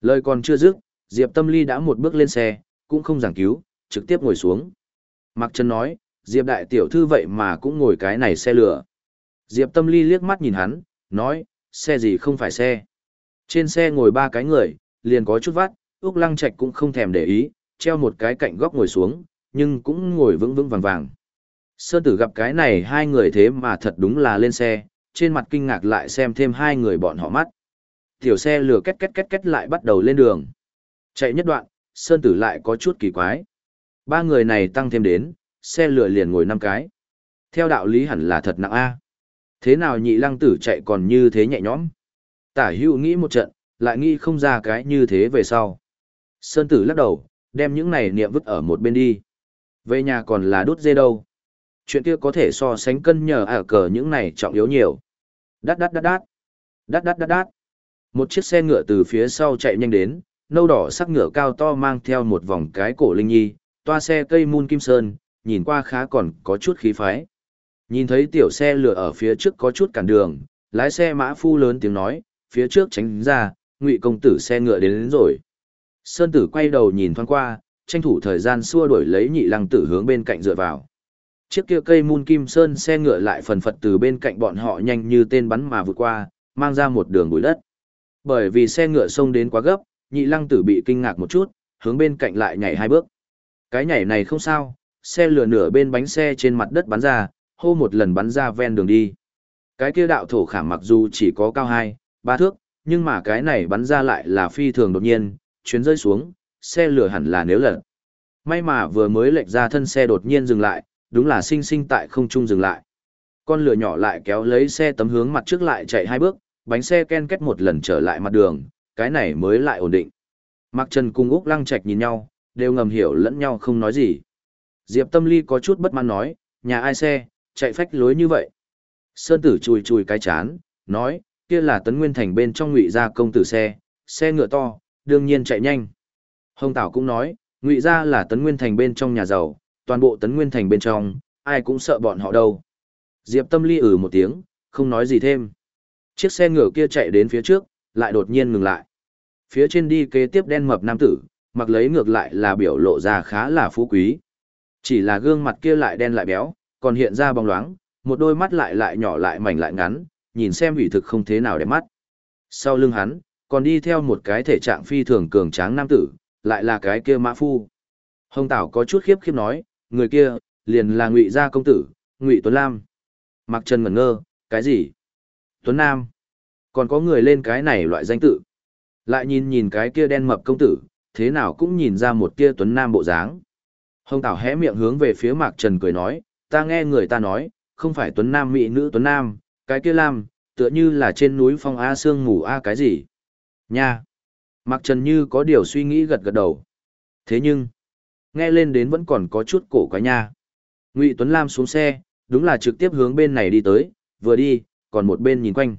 Speaker 1: Lời còn chưa dứt, Diệp Tâm Ly đã một bước lên xe, cũng không giảng cứu, trực tiếp ngồi xuống. Mạc Trần nói, Diệp đại tiểu thư vậy mà cũng ngồi cái này xe lửa. Diệp Tâm Ly liếc mắt nhìn hắn, nói, xe gì không phải xe. Trên xe ngồi ba cái người, liền có chút vắt, Úc Lăng Trạch cũng không thèm để ý, treo một cái cạnh góc ngồi xuống, nhưng cũng ngồi vững vững vàng vàng. Sơn tử gặp cái này hai người thế mà thật đúng là lên xe, trên mặt kinh ngạc lại xem thêm hai người bọn họ mắt. Tiểu xe lửa két két két két lại bắt đầu lên đường. Chạy nhất đoạn, Sơn tử lại có chút kỳ quái. Ba người này tăng thêm đến, xe lửa liền ngồi năm cái. Theo đạo lý hẳn là thật nặng A. Thế nào nhị lăng tử chạy còn như thế nhẹ nhõm? Tả hữu nghĩ một trận, lại nghĩ không ra cái như thế về sau. Sơn tử lắc đầu, đem những này niệm vứt ở một bên đi. Về nhà còn là đốt dê đâu. Chuyện kia có thể so sánh cân nhờ ở cờ những này trọng yếu nhiều. Đát đát đát đát. Đát đát đát đát. Một chiếc xe ngựa từ phía sau chạy nhanh đến, nâu đỏ sắc ngựa cao to mang theo một vòng cái cổ linh nhi, toa xe cây mun kim sơn, nhìn qua khá còn có chút khí phái. Nhìn thấy tiểu xe lửa ở phía trước có chút cản đường, lái xe mã phu lớn tiếng nói, phía trước tránh ra, ngụy công tử xe ngựa đến, đến rồi. Sơn tử quay đầu nhìn thoáng qua, tranh thủ thời gian xua đuổi lấy nhị lăng tử hướng bên cạnh dựa vào. Chiếc kia cây mun kim sơn xe ngựa lại phần phật từ bên cạnh bọn họ nhanh như tên bắn mà vượt qua, mang ra một đường bụi đất. Bởi vì xe ngựa xông đến quá gấp, nhị lăng tử bị kinh ngạc một chút, hướng bên cạnh lại nhảy hai bước. Cái nhảy này không sao, xe lửa nửa bên bánh xe trên mặt đất bắn ra, hô một lần bắn ra ven đường đi. Cái kia đạo thổ khảm mặc dù chỉ có cao hai, ba thước, nhưng mà cái này bắn ra lại là phi thường đột nhiên, chuyến rơi xuống, xe lửa hẳn là nếu lật. May mà vừa mới lệch ra thân xe đột nhiên dừng lại, đúng là sinh sinh tại không trung dừng lại. Con lửa nhỏ lại kéo lấy xe tấm hướng mặt trước lại chạy hai bước, bánh xe ken kết một lần trở lại mặt đường, cái này mới lại ổn định. Mạc Trần cùng Úc Lăng Trạch nhìn nhau, đều ngầm hiểu lẫn nhau không nói gì. Diệp Tâm Ly có chút bất mãn nói, nhà ai xe, chạy phách lối như vậy. Sơn Tử chùi chùi cái chán, nói, kia là Tấn Nguyên Thành bên trong ngụy gia công tử xe, xe ngựa to, đương nhiên chạy nhanh. Hồng Tảo cũng nói, ngụy gia là Tấn Nguyên Thành bên trong nhà giàu, toàn bộ Tấn Nguyên Thành bên trong, ai cũng sợ bọn họ đâu. Diệp Tâm Ly ử ừ một tiếng, không nói gì thêm. Chiếc xe ngựa kia chạy đến phía trước, lại đột nhiên ngừng lại. Phía trên đi kế tiếp đen mập nam tử, mặc lấy ngược lại là biểu lộ ra khá là phú quý. Chỉ là gương mặt kia lại đen lại béo, còn hiện ra bóng loáng, một đôi mắt lại lại nhỏ lại mảnh lại ngắn, nhìn xem vị thực không thế nào đẹp mắt. Sau lưng hắn, còn đi theo một cái thể trạng phi thường cường tráng nam tử, lại là cái kia mã phu. Hồng Tảo có chút khiếp khiếp nói, người kia, liền là ngụy gia công tử, ngụy Tuấn Lam. Mặc Trần ngẩn ngơ, cái gì? Tuấn Nam. Còn có người lên cái này loại danh tự. Lại nhìn nhìn cái kia đen mập công tử, thế nào cũng nhìn ra một kia Tuấn Nam bộ dáng. Hồng Tảo hé miệng hướng về phía Mạc Trần cười nói, ta nghe người ta nói, không phải Tuấn Nam mỹ nữ Tuấn Nam, cái kia Lam, tựa như là trên núi phong A sương mù A cái gì. Nha! Mạc Trần như có điều suy nghĩ gật gật đầu. Thế nhưng, nghe lên đến vẫn còn có chút cổ quái nha. Ngụy Tuấn Lam xuống xe, đúng là trực tiếp hướng bên này đi tới, vừa đi, còn một bên nhìn quanh.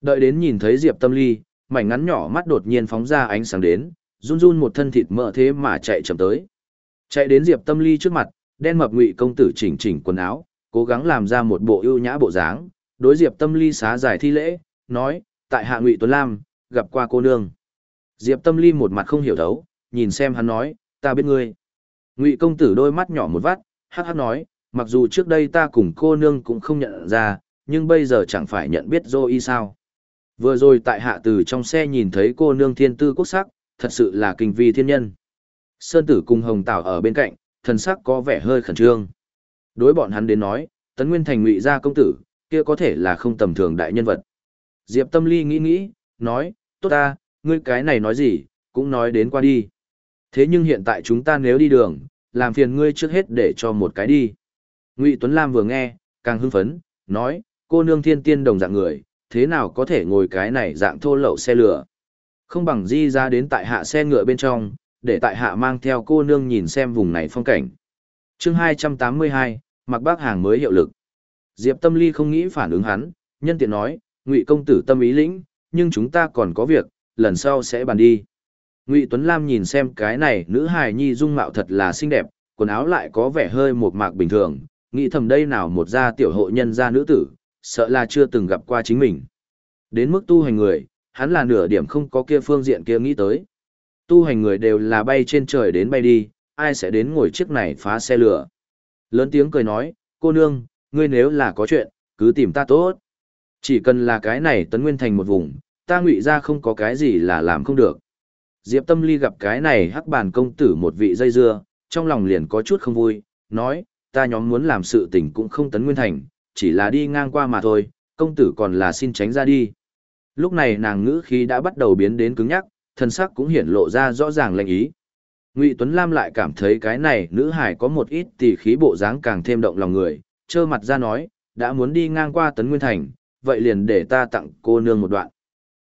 Speaker 1: Đợi đến nhìn thấy Diệp Tâm Ly, mảnh ngắn nhỏ mắt đột nhiên phóng ra ánh sáng đến, run run một thân thịt mỡ thế mà chạy chậm tới. Chạy đến Diệp Tâm Ly trước mặt, đen mập Ngụy công tử chỉnh chỉnh quần áo, cố gắng làm ra một bộ ưu nhã bộ dáng, đối Diệp Tâm Ly xá giải thi lễ, nói: "Tại hạ Ngụy Tuấn Lam, gặp qua cô nương." Diệp Tâm Ly một mặt không hiểu thấu, nhìn xem hắn nói: "Ta biết ngươi." Ngụy công tử đôi mắt nhỏ một vắt, hắc hắc nói: "Mặc dù trước đây ta cùng cô nương cũng không nhận ra, nhưng bây giờ chẳng phải nhận biết Dô y sao?" Vừa rồi tại hạ từ trong xe nhìn thấy cô nương thiên tư quốc sắc, thật sự là kinh vi thiên nhân. Sơn tử cùng hồng tảo ở bên cạnh, thần sắc có vẻ hơi khẩn trương. Đối bọn hắn đến nói, tấn nguyên thành ngụy gia công tử, kia có thể là không tầm thường đại nhân vật. Diệp tâm ly nghĩ nghĩ, nói, tốt ta, ngươi cái này nói gì, cũng nói đến qua đi. Thế nhưng hiện tại chúng ta nếu đi đường, làm phiền ngươi trước hết để cho một cái đi. Ngụy Tuấn Lam vừa nghe, càng hưng phấn, nói, cô nương thiên tiên đồng dạng người, thế nào có thể ngồi cái này dạng thô lậu xe lửa. Không bằng di ra đến tại hạ xe ngựa bên trong, để tại hạ mang theo cô nương nhìn xem vùng này phong cảnh. chương 282, mặc bác hàng mới hiệu lực. Diệp Tâm Ly không nghĩ phản ứng hắn, nhân tiện nói, Ngụy công tử tâm ý lĩnh, nhưng chúng ta còn có việc, lần sau sẽ bàn đi. Ngụy Tuấn Lam nhìn xem cái này nữ hài nhi dung mạo thật là xinh đẹp, quần áo lại có vẻ hơi một mạc bình thường, nghĩ thầm đây nào một gia tiểu hộ nhân gia nữ tử, sợ là chưa từng gặp qua chính mình. Đến mức tu hành người, hắn là nửa điểm không có kia phương diện kia nghĩ tới. Tu hành người đều là bay trên trời đến bay đi, ai sẽ đến ngồi chiếc này phá xe lửa. Lớn tiếng cười nói, cô nương, ngươi nếu là có chuyện, cứ tìm ta tốt. Chỉ cần là cái này tấn nguyên thành một vùng, ta ngụy ra không có cái gì là làm không được. Diệp Tâm Ly gặp cái này hắc bàn công tử một vị dây dưa, trong lòng liền có chút không vui, nói, ta nhóm muốn làm sự tình cũng không tấn nguyên thành, chỉ là đi ngang qua mà thôi, công tử còn là xin tránh ra đi. Lúc này nàng ngữ khí đã bắt đầu biến đến cứng nhắc, thân sắc cũng hiển lộ ra rõ ràng lệnh ý. Ngụy Tuấn Lam lại cảm thấy cái này nữ hải có một ít tỉ khí bộ dáng càng thêm động lòng người, trơ mặt ra nói, đã muốn đi ngang qua tấn nguyên thành, vậy liền để ta tặng cô nương một đoạn.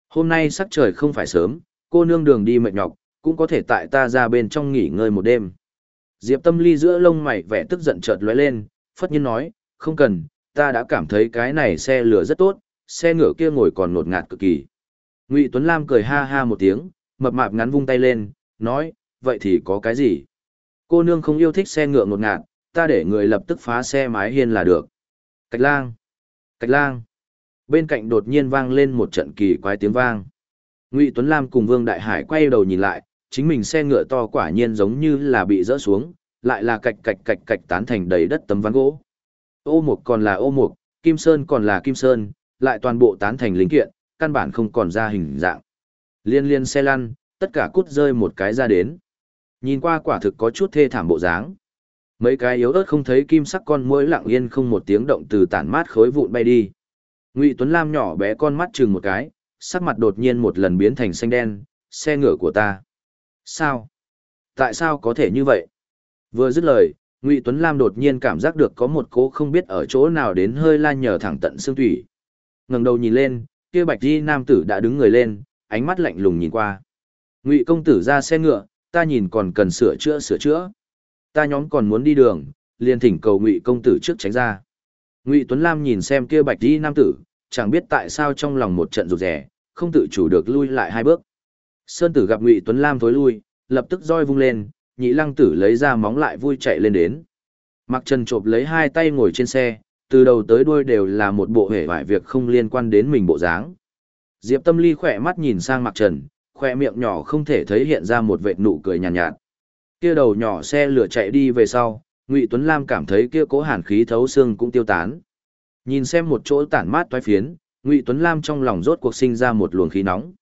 Speaker 1: Hôm nay sắc trời không phải sớm, cô nương đường đi mệt nhọc, cũng có thể tại ta ra bên trong nghỉ ngơi một đêm. Diệp tâm ly giữa lông mày vẻ tức giận chợt lóe lên, phất nhiên nói, không cần, ta đã cảm thấy cái này xe lửa rất tốt, xe ngựa kia ngồi còn nột ngạt cực kỳ. Ngụy Tuấn Lam cười ha ha một tiếng, mập mạp ngắn vung tay lên, nói, vậy thì có cái gì? Cô nương không yêu thích xe ngựa ngột ngạt, ta để người lập tức phá xe mái hiên là được. Cạch lang! Cạch lang! Bên cạnh đột nhiên vang lên một trận kỳ quái tiếng vang. Ngụy Tuấn Lam cùng Vương Đại Hải quay đầu nhìn lại, chính mình xe ngựa to quả nhiên giống như là bị rỡ xuống, lại là cạch cạch cạch cạch tán thành đầy đất tấm ván gỗ. Ô mục còn là ô mục, kim sơn còn là kim sơn, lại toàn bộ tán thành linh kiện, căn bản không còn ra hình dạng. Liên liên xe lăn, tất cả cút rơi một cái ra đến. Nhìn qua quả thực có chút thê thảm bộ dáng. Mấy cái yếu ớt không thấy kim sắc con muỗi lặng yên không một tiếng động từ tản mát khối vụn bay đi. Ngụy Tuấn Lam nhỏ bé con mắt chừng một cái, sắc mặt đột nhiên một lần biến thành xanh đen, xe ngựa của ta. Sao? Tại sao có thể như vậy? Vừa dứt lời, Ngụy Tuấn Lam đột nhiên cảm giác được có một cố không biết ở chỗ nào đến hơi lan nhờ thẳng tận xương thủy. Ngẩng đầu nhìn lên, kia bạch y nam tử đã đứng người lên, ánh mắt lạnh lùng nhìn qua. Ngụy công tử ra xe ngựa, ta nhìn còn cần sửa chữa sửa chữa. Ta nhóm còn muốn đi đường, liền thỉnh cầu Ngụy công tử trước tránh ra. Ngụy Tuấn Lam nhìn xem kia bạch y nam tử, chẳng biết tại sao trong lòng một trận rụt rè, không tự chủ được lui lại hai bước. Sơn tử gặp Ngụy Tuấn Lam thối lui, lập tức roi vung lên, nhị lăng tử lấy ra móng lại vui chạy lên đến. Mặc Trần chộp lấy hai tay ngồi trên xe, từ đầu tới đuôi đều là một bộ hể vải việc không liên quan đến mình bộ dáng. Diệp Tâm Ly khỏe mắt nhìn sang Mặc Trần, khỏe miệng nhỏ không thể thấy hiện ra một vệt nụ cười nhàn nhạt, nhạt. Kia đầu nhỏ xe lửa chạy đi về sau, Ngụy Tuấn Lam cảm thấy kia cố hàn khí thấu xương cũng tiêu tán. Nhìn xem một chỗ tản mát toái phiến, Ngụy Tuấn Lam trong lòng rốt cuộc sinh ra một luồng khí nóng.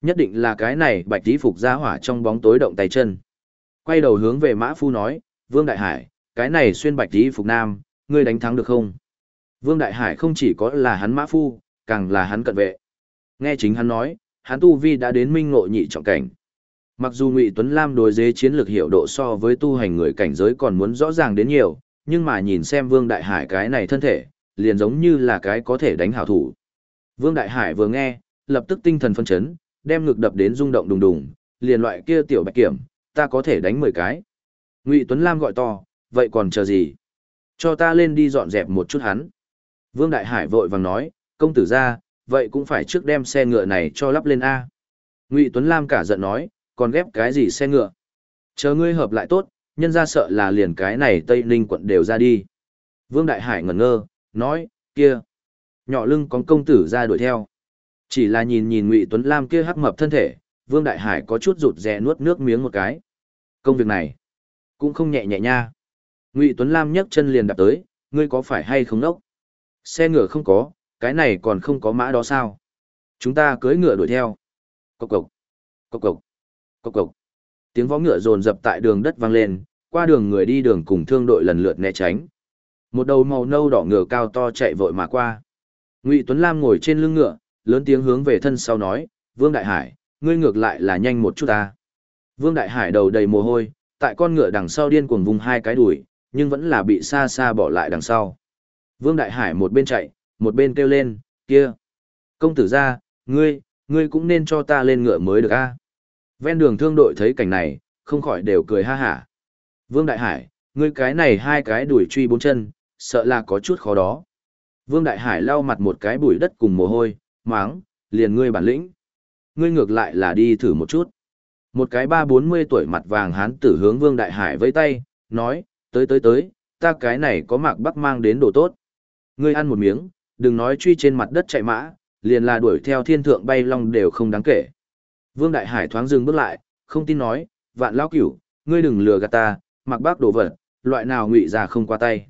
Speaker 1: Nhất định là cái này bạch tí phục ra hỏa trong bóng tối động tay chân. Quay đầu hướng về Mã Phu nói, Vương Đại Hải, cái này xuyên bạch tí phục nam, ngươi đánh thắng được không? Vương Đại Hải không chỉ có là hắn Mã Phu, càng là hắn cận vệ. Nghe chính hắn nói, hắn tu vi đã đến minh ngộ nhị trọng cảnh. Mặc dù Ngụy Tuấn Lam đối dế chiến lược hiệu độ so với tu hành người cảnh giới còn muốn rõ ràng đến nhiều, nhưng mà nhìn xem Vương Đại Hải cái này thân thể, liền giống như là cái có thể đánh hảo thủ. Vương Đại Hải vừa nghe, lập tức tinh thần phân chấn, đem ngực đập đến rung động đùng đùng, liền loại kia tiểu bạch kiểm, ta có thể đánh 10 cái. Ngụy Tuấn Lam gọi to, vậy còn chờ gì? Cho ta lên đi dọn dẹp một chút hắn. Vương Đại Hải vội vàng nói, công tử ra, vậy cũng phải trước đem xe ngựa này cho lắp lên A. Ngụy Tuấn Lam cả giận nói, còn ghép cái gì xe ngựa? Chờ ngươi hợp lại tốt, nhân ra sợ là liền cái này Tây Ninh quận đều ra đi. Vương Đại Hải ngẩn ngơ, nói, kia. Nhỏ lưng con công tử ra đuổi theo. Chỉ là nhìn nhìn Ngụy Tuấn Lam kia hắc mập thân thể, Vương Đại Hải có chút rụt rè nuốt nước miếng một cái. Công việc này, cũng không nhẹ nhẹ nha. Ngụy Tuấn Lam nhấc chân liền đạp tới, ngươi có phải hay không nốc? Xe ngựa không có, cái này còn không có mã đó sao? Chúng ta cưỡi ngựa đuổi theo. Cộc cộc, cộc cộc, cộc cộc. Tiếng vó ngựa rồn rập tại đường đất vang lên, qua đường người đi đường cùng thương đội lần lượt né tránh. Một đầu màu nâu đỏ ngựa cao to chạy vội mà qua. Ngụy Tuấn Lam ngồi trên lưng ngựa, lớn tiếng hướng về thân sau nói, Vương Đại Hải, ngươi ngược lại là nhanh một chút ta. Vương Đại Hải đầu đầy mồ hôi, tại con ngựa đằng sau điên cuồng vùng hai cái đuổi, nhưng vẫn là bị xa xa bỏ lại đằng sau. Vương Đại Hải một bên chạy, một bên kêu lên, kia. Công tử ra, ngươi, ngươi cũng nên cho ta lên ngựa mới được a. Ven đường thương đội thấy cảnh này, không khỏi đều cười ha hả. Vương Đại Hải, ngươi cái này hai cái đuổi truy bốn chân, sợ là có chút khó đó. Vương Đại Hải lau mặt một cái bụi đất cùng mồ hôi, máng, liền ngươi bản lĩnh. Ngươi ngược lại là đi thử một chút. Một cái ba bốn mươi tuổi mặt vàng hán tử hướng Vương Đại Hải với tay, nói, tới tới tới, ta cái này có mạc bắc mang đến đồ tốt. Ngươi ăn một miếng, đừng nói truy trên mặt đất chạy mã, liền là đuổi theo thiên thượng bay long đều không đáng kể. Vương Đại Hải thoáng dừng bước lại, không tin nói, vạn lao cửu, ngươi đừng lừa gạt ta, mặc bác đồ vật, loại nào ngụy ra không qua tay.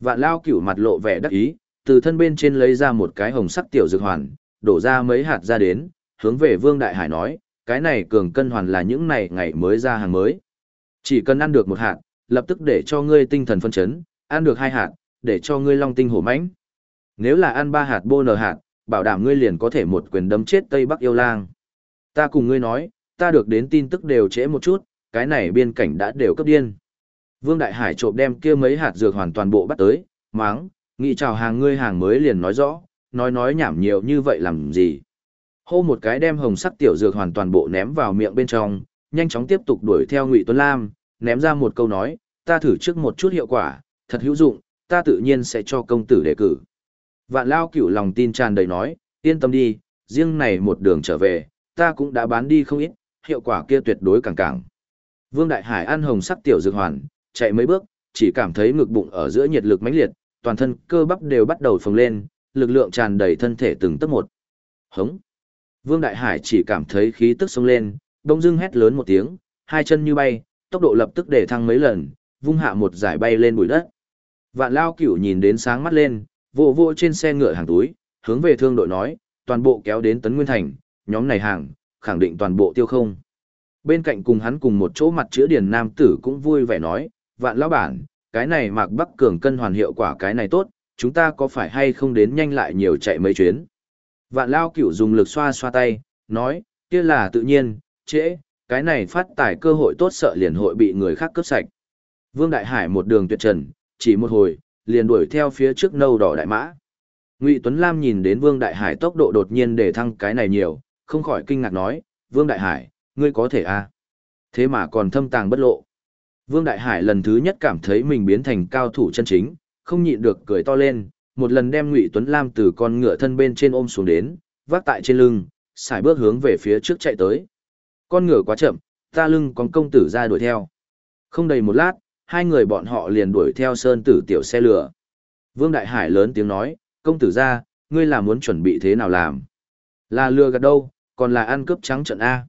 Speaker 1: Vạn lao cửu mặt lộ vẻ đắc ý, từ thân bên trên lấy ra một cái hồng sắc tiểu dược hoàn, đổ ra mấy hạt ra đến, hướng về Vương Đại Hải nói, cái này cường cân hoàn là những này ngày mới ra hàng mới. Chỉ cần ăn được một hạt, lập tức để cho ngươi tinh thần phân chấn, ăn được hai hạt, để cho ngươi long tinh hổ mãnh. Nếu là ăn ba hạt bô nở hạt, bảo đảm ngươi liền có thể một quyền đấm chết Tây Bắc yêu lang. Ta cùng ngươi nói, ta được đến tin tức đều trễ một chút, cái này biên cảnh đã đều cấp điên. Vương Đại Hải trộm đem kia mấy hạt dược hoàn toàn bộ bắt tới, máng, nghị chào hàng ngươi hàng mới liền nói rõ, nói nói nhảm nhiều như vậy làm gì. Hô một cái đem hồng sắc tiểu dược hoàn toàn bộ ném vào miệng bên trong, nhanh chóng tiếp tục đuổi theo Ngụy Tuấn Lam, ném ra một câu nói, ta thử trước một chút hiệu quả, thật hữu dụng, ta tự nhiên sẽ cho công tử đề cử. Vạn Lao cửu lòng tin tràn đầy nói, yên tâm đi, riêng này một đường trở về, ta cũng đã bán đi không ít, hiệu quả kia tuyệt đối càng càng. Vương Đại Hải ăn hồng sắc tiểu dược hoàn, chạy mấy bước, chỉ cảm thấy ngực bụng ở giữa nhiệt lực mãnh liệt, toàn thân cơ bắp đều bắt đầu phồng lên, lực lượng tràn đầy thân thể từng tấc một. Hống. Vương Đại Hải chỉ cảm thấy khí tức sông lên, đông dưng hét lớn một tiếng, hai chân như bay, tốc độ lập tức để thăng mấy lần, vung hạ một giải bay lên bụi đất. Vạn Lao Cửu nhìn đến sáng mắt lên, vỗ vỗ trên xe ngựa hàng túi, hướng về thương đội nói, toàn bộ kéo đến Tấn Nguyên Thành, nhóm này hàng, khẳng định toàn bộ tiêu không. Bên cạnh cùng hắn cùng một chỗ mặt chữa điền nam tử cũng vui vẻ nói, vạn lão bản, cái này mạc bắc cường cân hoàn hiệu quả cái này tốt, chúng ta có phải hay không đến nhanh lại nhiều chạy mấy chuyến. Vạn lao cửu dùng lực xoa xoa tay, nói, kia là tự nhiên, trễ, cái này phát tài cơ hội tốt sợ liền hội bị người khác cướp sạch. Vương Đại Hải một đường tuyệt trần, chỉ một hồi, liền đuổi theo phía trước nâu đỏ đại mã. Ngụy Tuấn Lam nhìn đến Vương Đại Hải tốc độ đột nhiên để thăng cái này nhiều, không khỏi kinh ngạc nói, Vương Đại Hải, ngươi có thể a à? Thế mà còn thâm tàng bất lộ. Vương Đại Hải lần thứ nhất cảm thấy mình biến thành cao thủ chân chính, không nhịn được cười to lên, một lần đem Ngụy Tuấn Lam từ con ngựa thân bên trên ôm xuống đến, vác tại trên lưng, xài bước hướng về phía trước chạy tới. Con ngựa quá chậm, ta lưng còn công tử ra đuổi theo. Không đầy một lát, hai người bọn họ liền đuổi theo sơn tử tiểu xe lửa. Vương Đại Hải lớn tiếng nói, công tử ra, ngươi là muốn chuẩn bị thế nào làm? Là lừa gạt đâu, còn là ăn cướp trắng trận A.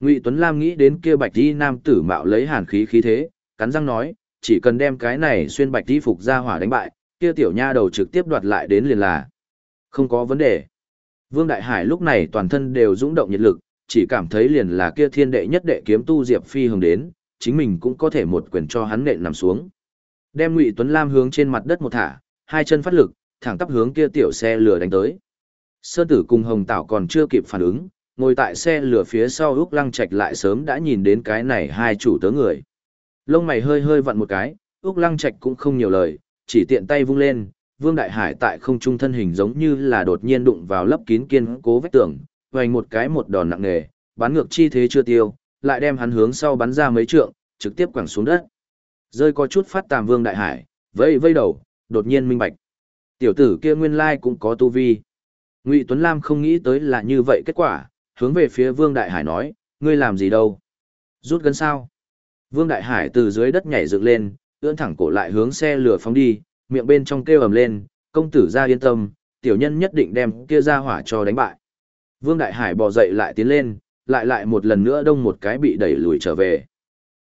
Speaker 1: Ngụy Tuấn Lam nghĩ đến kia bạch đi nam tử mạo lấy hàn khí khí thế, cắn răng nói, chỉ cần đem cái này xuyên bạch đi phục ra hỏa đánh bại, kia tiểu nha đầu trực tiếp đoạt lại đến liền là. Không có vấn đề. Vương Đại Hải lúc này toàn thân đều dũng động nhiệt lực, chỉ cảm thấy liền là kia thiên đệ nhất đệ kiếm tu Diệp Phi hồng đến, chính mình cũng có thể một quyền cho hắn nện nằm xuống. Đem Ngụy Tuấn Lam hướng trên mặt đất một thả, hai chân phát lực, thẳng tắp hướng kia tiểu xe lửa đánh tới. Sơn Tử cùng Hồng Tảo còn chưa kịp phản ứng, ngồi tại xe lửa phía sau Úc Lăng Trạch lại sớm đã nhìn đến cái này hai chủ tớ người. Lông mày hơi hơi vặn một cái, Úc Lăng Trạch cũng không nhiều lời, chỉ tiện tay vung lên, Vương Đại Hải tại không trung thân hình giống như là đột nhiên đụng vào lấp kín kiên cố vách tường, vành một cái một đòn nặng nề, bắn ngược chi thế chưa tiêu, lại đem hắn hướng sau bắn ra mấy trượng, trực tiếp quẳng xuống đất. Rơi có chút phát tàm Vương Đại Hải, vây vây đầu, đột nhiên minh bạch. Tiểu tử kia nguyên lai cũng có tu vi. Ngụy Tuấn Lam không nghĩ tới là như vậy kết quả, hướng về phía Vương Đại Hải nói, ngươi làm gì đâu? Rút gần sao? Vương Đại Hải từ dưới đất nhảy dựng lên, ưỡn thẳng cổ lại hướng xe lửa phóng đi, miệng bên trong kêu ầm lên, công tử ra yên tâm, tiểu nhân nhất định đem kia ra hỏa cho đánh bại. Vương Đại Hải bò dậy lại tiến lên, lại lại một lần nữa đông một cái bị đẩy lùi trở về.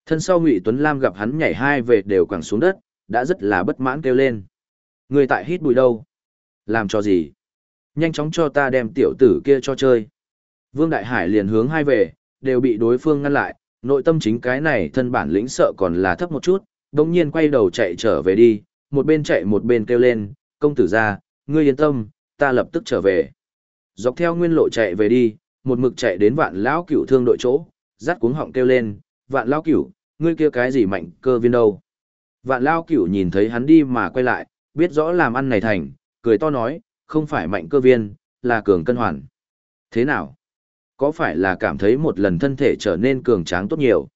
Speaker 1: Thân sau Ngụy Tuấn Lam gặp hắn nhảy hai về đều quẳng xuống đất, đã rất là bất mãn kêu lên. Người tại hít bụi đâu? Làm cho gì? nhanh chóng cho ta đem tiểu tử kia cho chơi. Vương Đại Hải liền hướng hai về, đều bị đối phương ngăn lại, nội tâm chính cái này thân bản lĩnh sợ còn là thấp một chút, đồng nhiên quay đầu chạy trở về đi, một bên chạy một bên kêu lên, công tử ra, ngươi yên tâm, ta lập tức trở về. Dọc theo nguyên lộ chạy về đi, một mực chạy đến vạn lão cửu thương đội chỗ, rát cuống họng kêu lên, vạn lão cửu, ngươi kia cái gì mạnh cơ viên đâu. Vạn lão cửu nhìn thấy hắn đi mà quay lại, biết rõ làm ăn này thành, cười to nói, không phải mạnh cơ viên, là cường cân hoàn. Thế nào? Có phải là cảm thấy một lần thân thể trở nên cường tráng tốt nhiều?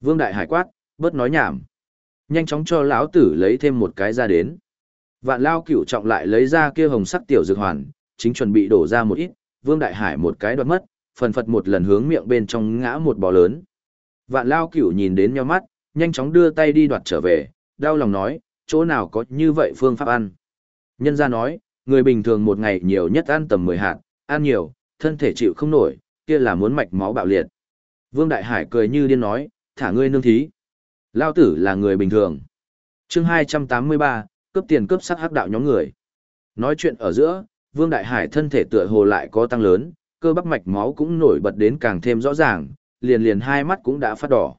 Speaker 1: Vương Đại Hải quát, bớt nói nhảm. Nhanh chóng cho lão tử lấy thêm một cái ra đến. Vạn lao Cựu trọng lại lấy ra kia hồng sắc tiểu dược hoàn, chính chuẩn bị đổ ra một ít, Vương Đại Hải một cái đoạt mất, phần phật một lần hướng miệng bên trong ngã một bò lớn. Vạn lao Cựu nhìn đến nhau mắt, nhanh chóng đưa tay đi đoạt trở về, đau lòng nói, chỗ nào có như vậy phương pháp ăn. Nhân ra nói, người bình thường một ngày nhiều nhất ăn tầm 10 hạt, ăn nhiều, thân thể chịu không nổi, kia là muốn mạch máu bạo liệt. Vương Đại Hải cười như điên nói, thả ngươi nương thí. Lao tử là người bình thường. chương 283, cướp tiền cướp sắc hắc đạo nhóm người. Nói chuyện ở giữa, Vương Đại Hải thân thể tựa hồ lại có tăng lớn, cơ bắp mạch máu cũng nổi bật đến càng thêm rõ ràng, liền liền hai mắt cũng đã phát đỏ.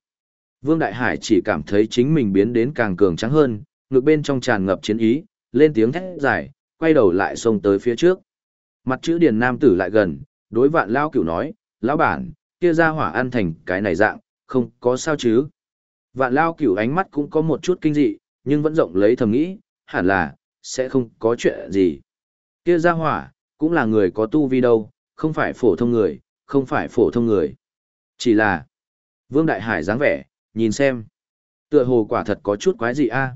Speaker 1: Vương Đại Hải chỉ cảm thấy chính mình biến đến càng cường trắng hơn, ngực bên trong tràn ngập chiến ý, lên tiếng thét dài, quay đầu lại xông tới phía trước. Mặt chữ điền nam tử lại gần, đối vạn lao cửu nói, lão bản, kia ra hỏa ăn thành cái này dạng, không có sao chứ. Vạn lao cửu ánh mắt cũng có một chút kinh dị, nhưng vẫn rộng lấy thầm nghĩ, hẳn là, sẽ không có chuyện gì. Kia ra hỏa, cũng là người có tu vi đâu, không phải phổ thông người, không phải phổ thông người. Chỉ là, Vương Đại Hải dáng vẻ, nhìn xem. Tựa hồ quả thật có chút quái gì a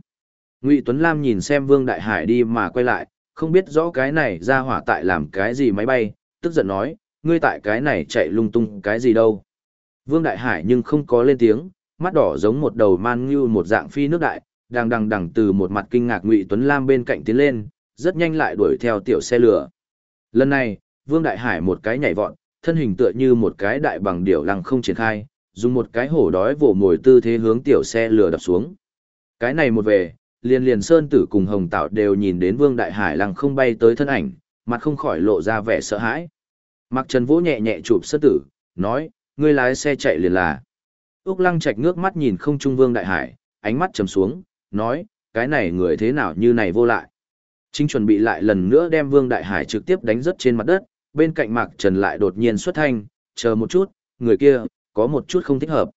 Speaker 1: Ngụy Tuấn Lam nhìn xem Vương Đại Hải đi mà quay lại, không biết rõ cái này ra hỏa tại làm cái gì máy bay, tức giận nói, ngươi tại cái này chạy lung tung cái gì đâu. Vương Đại Hải nhưng không có lên tiếng, mắt đỏ giống một đầu man như một dạng phi nước đại, đang đằng đằng từ một mặt kinh ngạc Ngụy Tuấn Lam bên cạnh tiến lên, rất nhanh lại đuổi theo tiểu xe lửa. Lần này, Vương Đại Hải một cái nhảy vọt, thân hình tựa như một cái đại bằng điểu lăng không triển khai, dùng một cái hổ đói vồ mồi tư thế hướng tiểu xe lửa đập xuống. Cái này một về, liền liền sơn tử cùng hồng tạo đều nhìn đến vương đại hải lăng không bay tới thân ảnh mặt không khỏi lộ ra vẻ sợ hãi Mạc trần vỗ nhẹ nhẹ chụp sơn tử nói ngươi lái xe chạy liền là. Úc lăng trạch ngước mắt nhìn không trung vương đại hải ánh mắt trầm xuống nói cái này người thế nào như này vô lại? Chính chuẩn bị lại lần nữa đem vương đại hải trực tiếp đánh rớt trên mặt đất bên cạnh mạc trần lại đột nhiên xuất thanh chờ một chút người kia có một chút không thích hợp.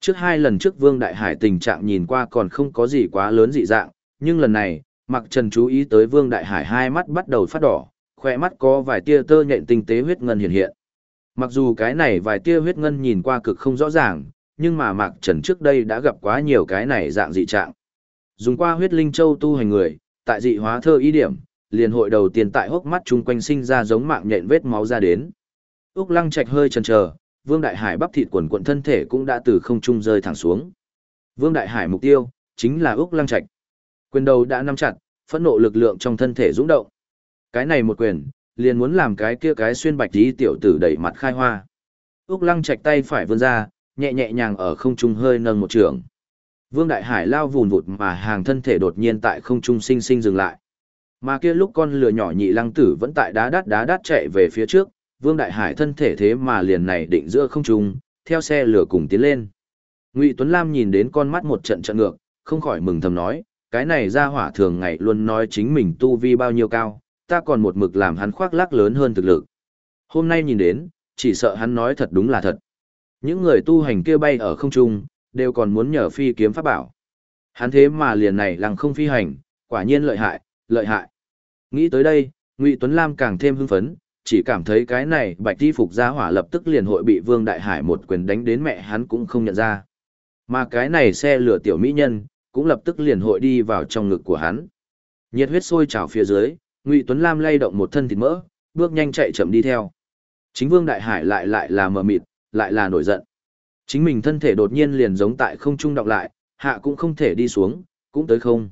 Speaker 1: Trước hai lần trước Vương Đại Hải tình trạng nhìn qua còn không có gì quá lớn dị dạng, nhưng lần này, Mạc Trần chú ý tới Vương Đại Hải hai mắt bắt đầu phát đỏ, khỏe mắt có vài tia tơ nhện tinh tế huyết ngân hiện hiện. Mặc dù cái này vài tia huyết ngân nhìn qua cực không rõ ràng, nhưng mà Mạc Trần trước đây đã gặp quá nhiều cái này dạng dị trạng. Dùng qua huyết linh châu tu hành người, tại dị hóa thơ ý điểm, liền hội đầu tiên tại hốc mắt chung quanh sinh ra giống mạng nhện vết máu ra đến. Úc Lăng Trạch hơi chần chờ, Vương Đại Hải bắp thịt quần quần thân thể cũng đã từ không trung rơi thẳng xuống. Vương Đại Hải mục tiêu chính là Úc Lăng Trạch. Quyền đầu đã nắm chặt, phẫn nộ lực lượng trong thân thể dũng động. Cái này một quyền, liền muốn làm cái kia cái xuyên bạch tí tiểu tử đẩy mặt khai hoa. Úc Lăng chạch tay phải vươn ra, nhẹ nhẹ nhàng ở không trung hơi nâng một trường. Vương Đại Hải lao vùn vụt mà hàng thân thể đột nhiên tại không trung sinh sinh dừng lại. Mà kia lúc con lừa nhỏ nhị lăng tử vẫn tại đá đát đá đát chạy về phía trước, Vương Đại Hải thân thể thế mà liền này định giữa không trung, theo xe lửa cùng tiến lên. Ngụy Tuấn Lam nhìn đến con mắt một trận trận ngược, không khỏi mừng thầm nói, cái này ra hỏa thường ngày luôn nói chính mình tu vi bao nhiêu cao, ta còn một mực làm hắn khoác lác lớn hơn thực lực. Hôm nay nhìn đến, chỉ sợ hắn nói thật đúng là thật. Những người tu hành kia bay ở không trung, đều còn muốn nhờ phi kiếm pháp bảo. Hắn thế mà liền này lăng không phi hành, quả nhiên lợi hại, lợi hại. Nghĩ tới đây, Ngụy Tuấn Lam càng thêm hưng phấn, chỉ cảm thấy cái này bạch ti phục gia hỏa lập tức liền hội bị Vương Đại Hải một quyền đánh đến mẹ hắn cũng không nhận ra. Mà cái này xe lửa tiểu mỹ nhân, cũng lập tức liền hội đi vào trong ngực của hắn. Nhiệt huyết sôi trào phía dưới, Ngụy Tuấn Lam lay động một thân thịt mỡ, bước nhanh chạy chậm đi theo. Chính Vương Đại Hải lại lại là mờ mịt, lại là nổi giận. Chính mình thân thể đột nhiên liền giống tại không trung động lại, hạ cũng không thể đi xuống, cũng tới không.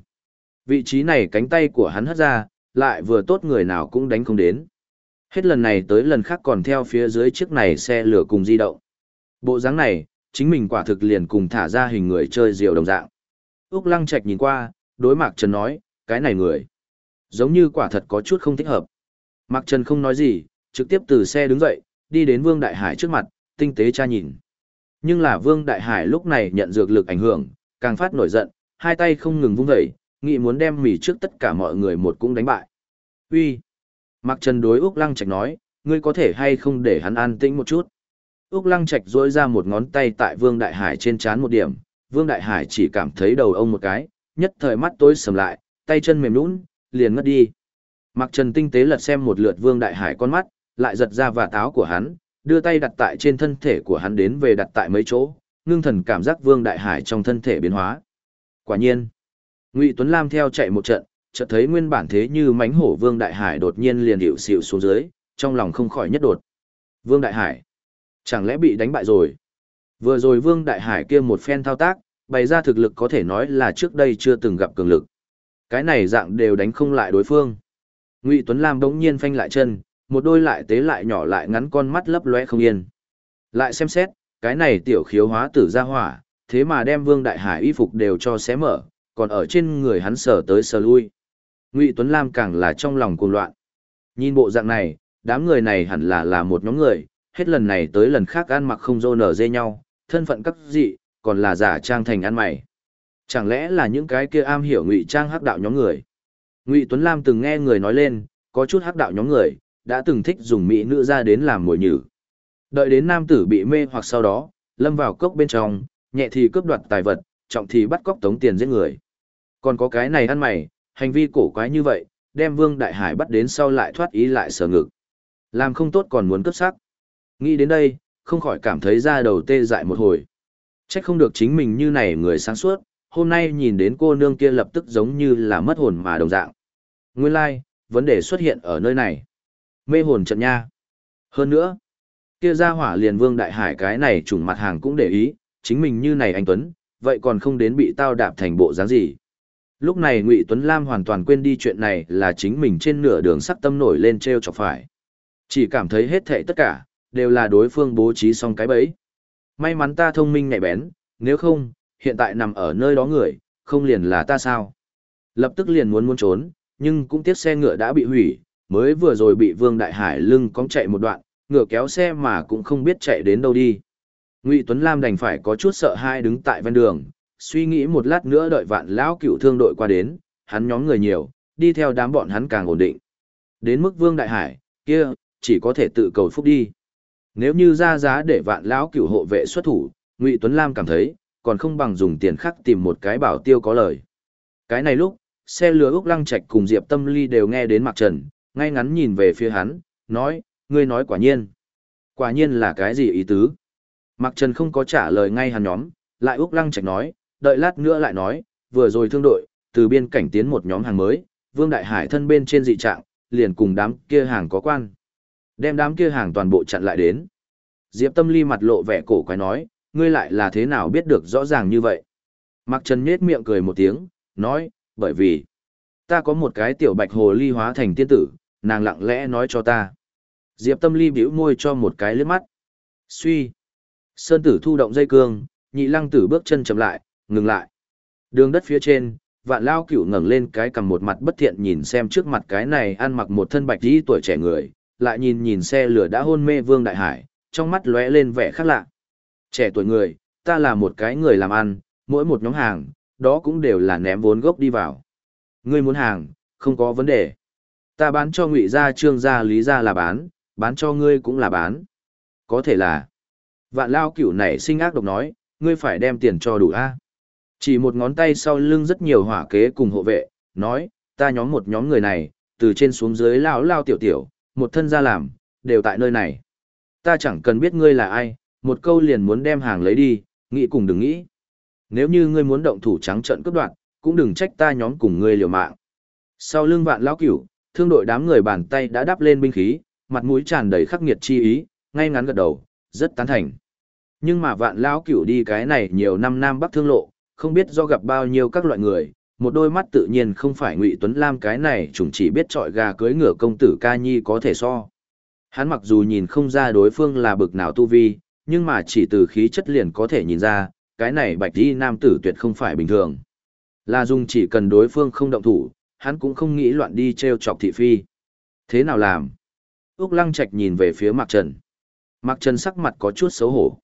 Speaker 1: Vị trí này cánh tay của hắn hất ra, lại vừa tốt người nào cũng đánh không đến. Hết lần này tới lần khác còn theo phía dưới chiếc này xe lửa cùng di động. Bộ dáng này, chính mình quả thực liền cùng thả ra hình người chơi diều đồng dạng. Úc Lăng Trạch nhìn qua, đối Mạc Trần nói, cái này người. Giống như quả thật có chút không thích hợp. Mạc Trần không nói gì, trực tiếp từ xe đứng dậy, đi đến Vương Đại Hải trước mặt, tinh tế tra nhìn. Nhưng là Vương Đại Hải lúc này nhận dược lực ảnh hưởng, càng phát nổi giận, hai tay không ngừng vung dậy, nghĩ muốn đem mỉ trước tất cả mọi người một cũng đánh bại. Uy, Mạc Trần đối Úc Lăng Trạch nói, ngươi có thể hay không để hắn an tĩnh một chút. Úc Lăng Trạch duỗi ra một ngón tay tại Vương Đại Hải trên trán một điểm, Vương Đại Hải chỉ cảm thấy đầu ông một cái, nhất thời mắt tối sầm lại, tay chân mềm nhũn, liền ngất đi. Mạc Trần tinh tế lật xem một lượt Vương Đại Hải con mắt, lại giật ra và táo của hắn, đưa tay đặt tại trên thân thể của hắn đến về đặt tại mấy chỗ, ngưng thần cảm giác Vương Đại Hải trong thân thể biến hóa. Quả nhiên, Ngụy Tuấn Lam theo chạy một trận, chợt thấy nguyên bản thế như mánh hổ Vương Đại Hải đột nhiên liền hiệu xịu xuống dưới, trong lòng không khỏi nhất đột. Vương Đại Hải, chẳng lẽ bị đánh bại rồi? Vừa rồi Vương Đại Hải kia một phen thao tác, bày ra thực lực có thể nói là trước đây chưa từng gặp cường lực. Cái này dạng đều đánh không lại đối phương. Ngụy Tuấn Lam đống nhiên phanh lại chân, một đôi lại tế lại nhỏ lại ngắn con mắt lấp lóe không yên. Lại xem xét, cái này tiểu khiếu hóa tử ra hỏa, thế mà đem Vương Đại Hải y phục đều cho xé mở, còn ở trên người hắn sờ tới sờ lui. Ngụy Tuấn Lam càng là trong lòng cuồng loạn. Nhìn bộ dạng này, đám người này hẳn là là một nhóm người, hết lần này tới lần khác ăn mặc không rô nở dê nhau, thân phận cấp dị, còn là giả trang thành ăn mày. Chẳng lẽ là những cái kia am hiểu ngụy trang hắc đạo nhóm người? Ngụy Tuấn Lam từng nghe người nói lên, có chút hắc đạo nhóm người, đã từng thích dùng mỹ nữ ra đến làm mồi nhử. Đợi đến nam tử bị mê hoặc sau đó, lâm vào cốc bên trong, nhẹ thì cướp đoạt tài vật, trọng thì bắt cóc tống tiền giết người. Còn có cái này ăn mày, hành vi cổ quái như vậy, đem Vương Đại Hải bắt đến sau lại thoát ý lại sở ngực. Làm không tốt còn muốn cướp sắc. Nghĩ đến đây, không khỏi cảm thấy da đầu tê dại một hồi. Trách không được chính mình như này người sáng suốt, hôm nay nhìn đến cô nương kia lập tức giống như là mất hồn mà đồng dạng. Nguyên lai, like, vấn đề xuất hiện ở nơi này. Mê hồn trận nha. Hơn nữa, kia ra hỏa liền vương đại hải cái này trùng mặt hàng cũng để ý, chính mình như này anh Tuấn, vậy còn không đến bị tao đạp thành bộ dáng gì. Lúc này Ngụy Tuấn Lam hoàn toàn quên đi chuyện này là chính mình trên nửa đường sắc tâm nổi lên treo chọc phải. Chỉ cảm thấy hết thảy tất cả, đều là đối phương bố trí xong cái bẫy. May mắn ta thông minh nhạy bén, nếu không, hiện tại nằm ở nơi đó người, không liền là ta sao. Lập tức liền muốn muốn trốn, nhưng cũng tiếc xe ngựa đã bị hủy, mới vừa rồi bị Vương Đại Hải lưng cong chạy một đoạn, ngựa kéo xe mà cũng không biết chạy đến đâu đi. Ngụy Tuấn Lam đành phải có chút sợ hai đứng tại ven đường, suy nghĩ một lát nữa đợi vạn lão cựu thương đội qua đến, hắn nhóm người nhiều, đi theo đám bọn hắn càng ổn định. Đến mức Vương Đại Hải, kia, chỉ có thể tự cầu phúc đi. Nếu như ra giá để vạn lão cựu hộ vệ xuất thủ, Ngụy Tuấn Lam cảm thấy, còn không bằng dùng tiền khác tìm một cái bảo tiêu có lời. Cái này lúc, xe lừa Úc Lăng Trạch cùng Diệp Tâm Ly đều nghe đến Mạc Trần, ngay ngắn nhìn về phía hắn, nói, ngươi nói quả nhiên. Quả nhiên là cái gì ý tứ? Mạc Trần không có trả lời ngay hắn nhóm, lại Úc Lăng Trạch nói, đợi lát nữa lại nói, vừa rồi thương đội, từ biên cảnh tiến một nhóm hàng mới, Vương Đại Hải thân bên trên dị trạng, liền cùng đám kia hàng có quan. Đem đám kia hàng toàn bộ chặn lại đến. Diệp Tâm Ly mặt lộ vẻ cổ quái nói, ngươi lại là thế nào biết được rõ ràng như vậy? Mạc Trần nhết miệng cười một tiếng, nói, bởi vì, ta có một cái tiểu bạch hồ ly hóa thành tiên tử, nàng lặng lẽ nói cho ta. Diệp Tâm Ly biểu môi cho một cái lướt mắt. Suy. Sơn tử thu động dây cương, nhị lăng tử bước chân chậm lại, ngừng lại. Đường đất phía trên, vạn lao cửu ngẩng lên cái cầm một mặt bất thiện nhìn xem trước mặt cái này ăn mặc một thân bạch tí tuổi trẻ người, lại nhìn nhìn xe lửa đã hôn mê Vương Đại Hải, trong mắt lóe lên vẻ khác lạ. Trẻ tuổi người, ta là một cái người làm ăn, mỗi một nhóm hàng, đó cũng đều là ném vốn gốc đi vào. Ngươi muốn hàng, không có vấn đề. Ta bán cho ngụy gia trương gia lý gia là bán, bán cho ngươi cũng là bán. Có thể là. Vạn lao cửu này sinh ác độc nói, ngươi phải đem tiền cho đủ a. Chỉ một ngón tay sau lưng rất nhiều hỏa kế cùng hộ vệ, nói, ta nhóm một nhóm người này, từ trên xuống dưới lao lao tiểu tiểu, một thân ra làm, đều tại nơi này. Ta chẳng cần biết ngươi là ai, một câu liền muốn đem hàng lấy đi, nghĩ cùng đừng nghĩ. Nếu như ngươi muốn động thủ trắng trận cướp đoạt, cũng đừng trách ta nhóm cùng ngươi liều mạng. Sau lưng vạn lão cửu, thương đội đám người bàn tay đã đắp lên binh khí, mặt mũi tràn đầy khắc nghiệt chi ý, ngay ngắn gật đầu, rất tán thành. Nhưng mà vạn lão cửu đi cái này nhiều năm nam bắc thương lộ, không biết do gặp bao nhiêu các loại người, một đôi mắt tự nhiên không phải Ngụy Tuấn Lam cái này chúng chỉ biết trọi gà cưới ngựa công tử ca nhi có thể so. Hắn mặc dù nhìn không ra đối phương là bực nào tu vi, nhưng mà chỉ từ khí chất liền có thể nhìn ra, cái này bạch đi nam tử tuyệt không phải bình thường. Là dùng chỉ cần đối phương không động thủ, hắn cũng không nghĩ loạn đi treo chọc thị phi. Thế nào làm? Úc Lăng Trạch nhìn về phía Mạc Trần. Mạc Trần sắc mặt có chút xấu hổ.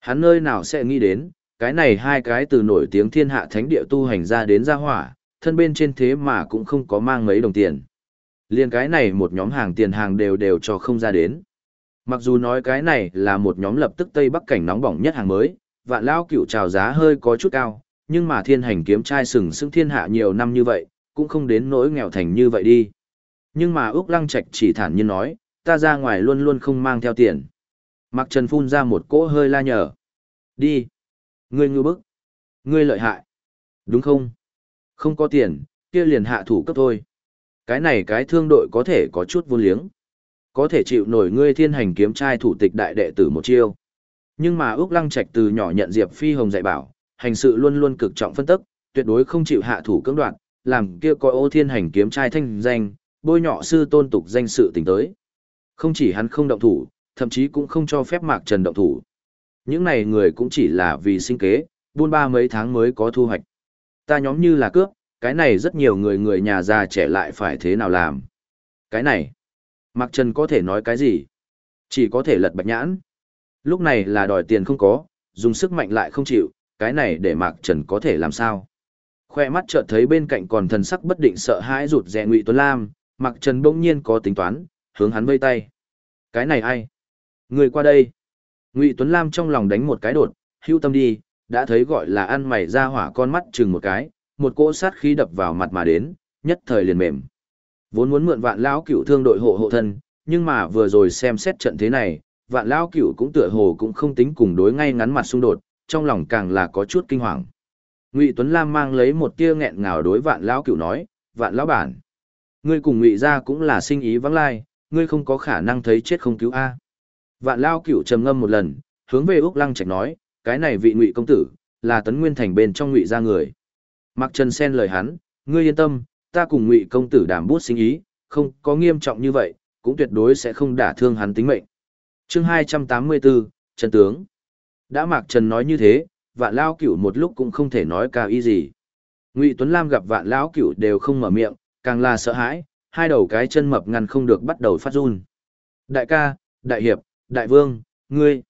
Speaker 1: Hắn nơi nào sẽ nghĩ đến, cái này hai cái từ nổi tiếng thiên hạ thánh địa tu hành ra đến gia hỏa, thân bên trên thế mà cũng không có mang mấy đồng tiền. Liên cái này một nhóm hàng tiền hàng đều đều cho không ra đến. Mặc dù nói cái này là một nhóm lập tức Tây Bắc cảnh nóng bỏng nhất hàng mới, vạn lao cựu trào giá hơi có chút cao, nhưng mà thiên hành kiếm trai sừng sững thiên hạ nhiều năm như vậy, cũng không đến nỗi nghèo thành như vậy đi. Nhưng mà Úc Lăng Trạch chỉ thản nhiên nói, ta ra ngoài luôn luôn không mang theo tiền. Mặc Trần phun ra một cỗ hơi la nhở. Đi. Ngươi ngư bức. Ngươi lợi hại. Đúng không? Không có tiền, kia liền hạ thủ cấp thôi. Cái này cái thương đội có thể có chút vô liếng. Có thể chịu nổi ngươi thiên hành kiếm trai thủ tịch đại đệ tử một chiêu. Nhưng mà Úc Lăng Trạch từ nhỏ nhận Diệp Phi Hồng dạy bảo, hành sự luôn luôn cực trọng phân tức, tuyệt đối không chịu hạ thủ cưỡng đoạt, làm kia coi ô thiên hành kiếm trai thanh danh, bôi nhọ sư tôn tục danh sự tình tới. Không chỉ hắn không động thủ, thậm chí cũng không cho phép Mạc Trần động thủ. Những này người cũng chỉ là vì sinh kế, buôn ba mấy tháng mới có thu hoạch. Ta nhóm như là cướp, cái này rất nhiều người người nhà già trẻ lại phải thế nào làm. Cái này, Mạc Trần có thể nói cái gì? Chỉ có thể lật bạch nhãn. Lúc này là đòi tiền không có, dùng sức mạnh lại không chịu, cái này để Mạc Trần có thể làm sao? Khoe mắt chợt thấy bên cạnh còn thần sắc bất định sợ hãi rụt rè Ngụy Tuấn Lam, Mạc Trần bỗng nhiên có tính toán, hướng hắn vây tay. Cái này ai? Người qua đây. Ngụy Tuấn Lam trong lòng đánh một cái đột, hưu tâm đi, đã thấy gọi là ăn mày ra hỏa con mắt chừng một cái, một cỗ sát khí đập vào mặt mà đến, nhất thời liền mềm. Vốn muốn mượn vạn lão cửu thương đội hộ hộ thân, nhưng mà vừa rồi xem xét trận thế này, vạn lão cửu cũng tựa hồ cũng không tính cùng đối ngay ngắn mặt xung đột, trong lòng càng là có chút kinh hoàng. Ngụy Tuấn Lam mang lấy một tia nghẹn ngào đối vạn lão cửu nói, vạn lão bản. Ngươi cùng Ngụy gia cũng là sinh ý vắng lai, ngươi không có khả năng thấy chết không cứu A. Vạn lão cửu trầm ngâm một lần, hướng về Úc Lăng Trạch nói, cái này vị Ngụy công tử, là tấn nguyên thành bên trong Ngụy gia người. Mặc Trần xen lời hắn, ngươi yên tâm, ta cùng Ngụy công tử đảm bút sinh ý, không có nghiêm trọng như vậy, cũng tuyệt đối sẽ không đả thương hắn tính mệnh. Chương 284, Trần tướng. Đã Mạc Trần nói như thế, vạn lao cửu một lúc cũng không thể nói cao ý gì. Ngụy Tuấn Lam gặp vạn lão cửu đều không mở miệng, càng là sợ hãi, hai đầu cái chân mập ngăn không được bắt đầu phát run. Đại ca, đại hiệp, đại vương, ngươi,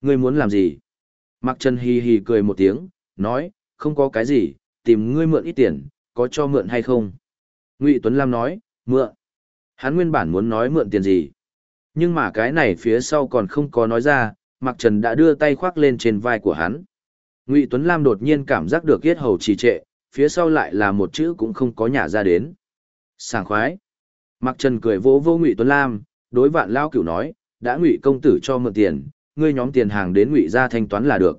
Speaker 1: ngươi muốn làm gì? Mạc Trần hì hì cười một tiếng, nói, không có cái gì, tìm ngươi mượn ít tiền, có cho mượn hay không? Ngụy Tuấn Lam nói, mượn. Hắn nguyên bản muốn nói mượn tiền gì? Nhưng mà cái này phía sau còn không có nói ra, Mạc Trần đã đưa tay khoác lên trên vai của hắn. Ngụy Tuấn Lam đột nhiên cảm giác được yết hầu trì trệ, phía sau lại là một chữ cũng không có nhả ra đến. Sảng khoái. Mạc Trần cười vỗ vô Ngụy Tuấn Lam, đối vạn lao cửu nói, đã Ngụy công tử cho mượn tiền, ngươi nhóm tiền hàng đến Ngụy gia thanh toán là được.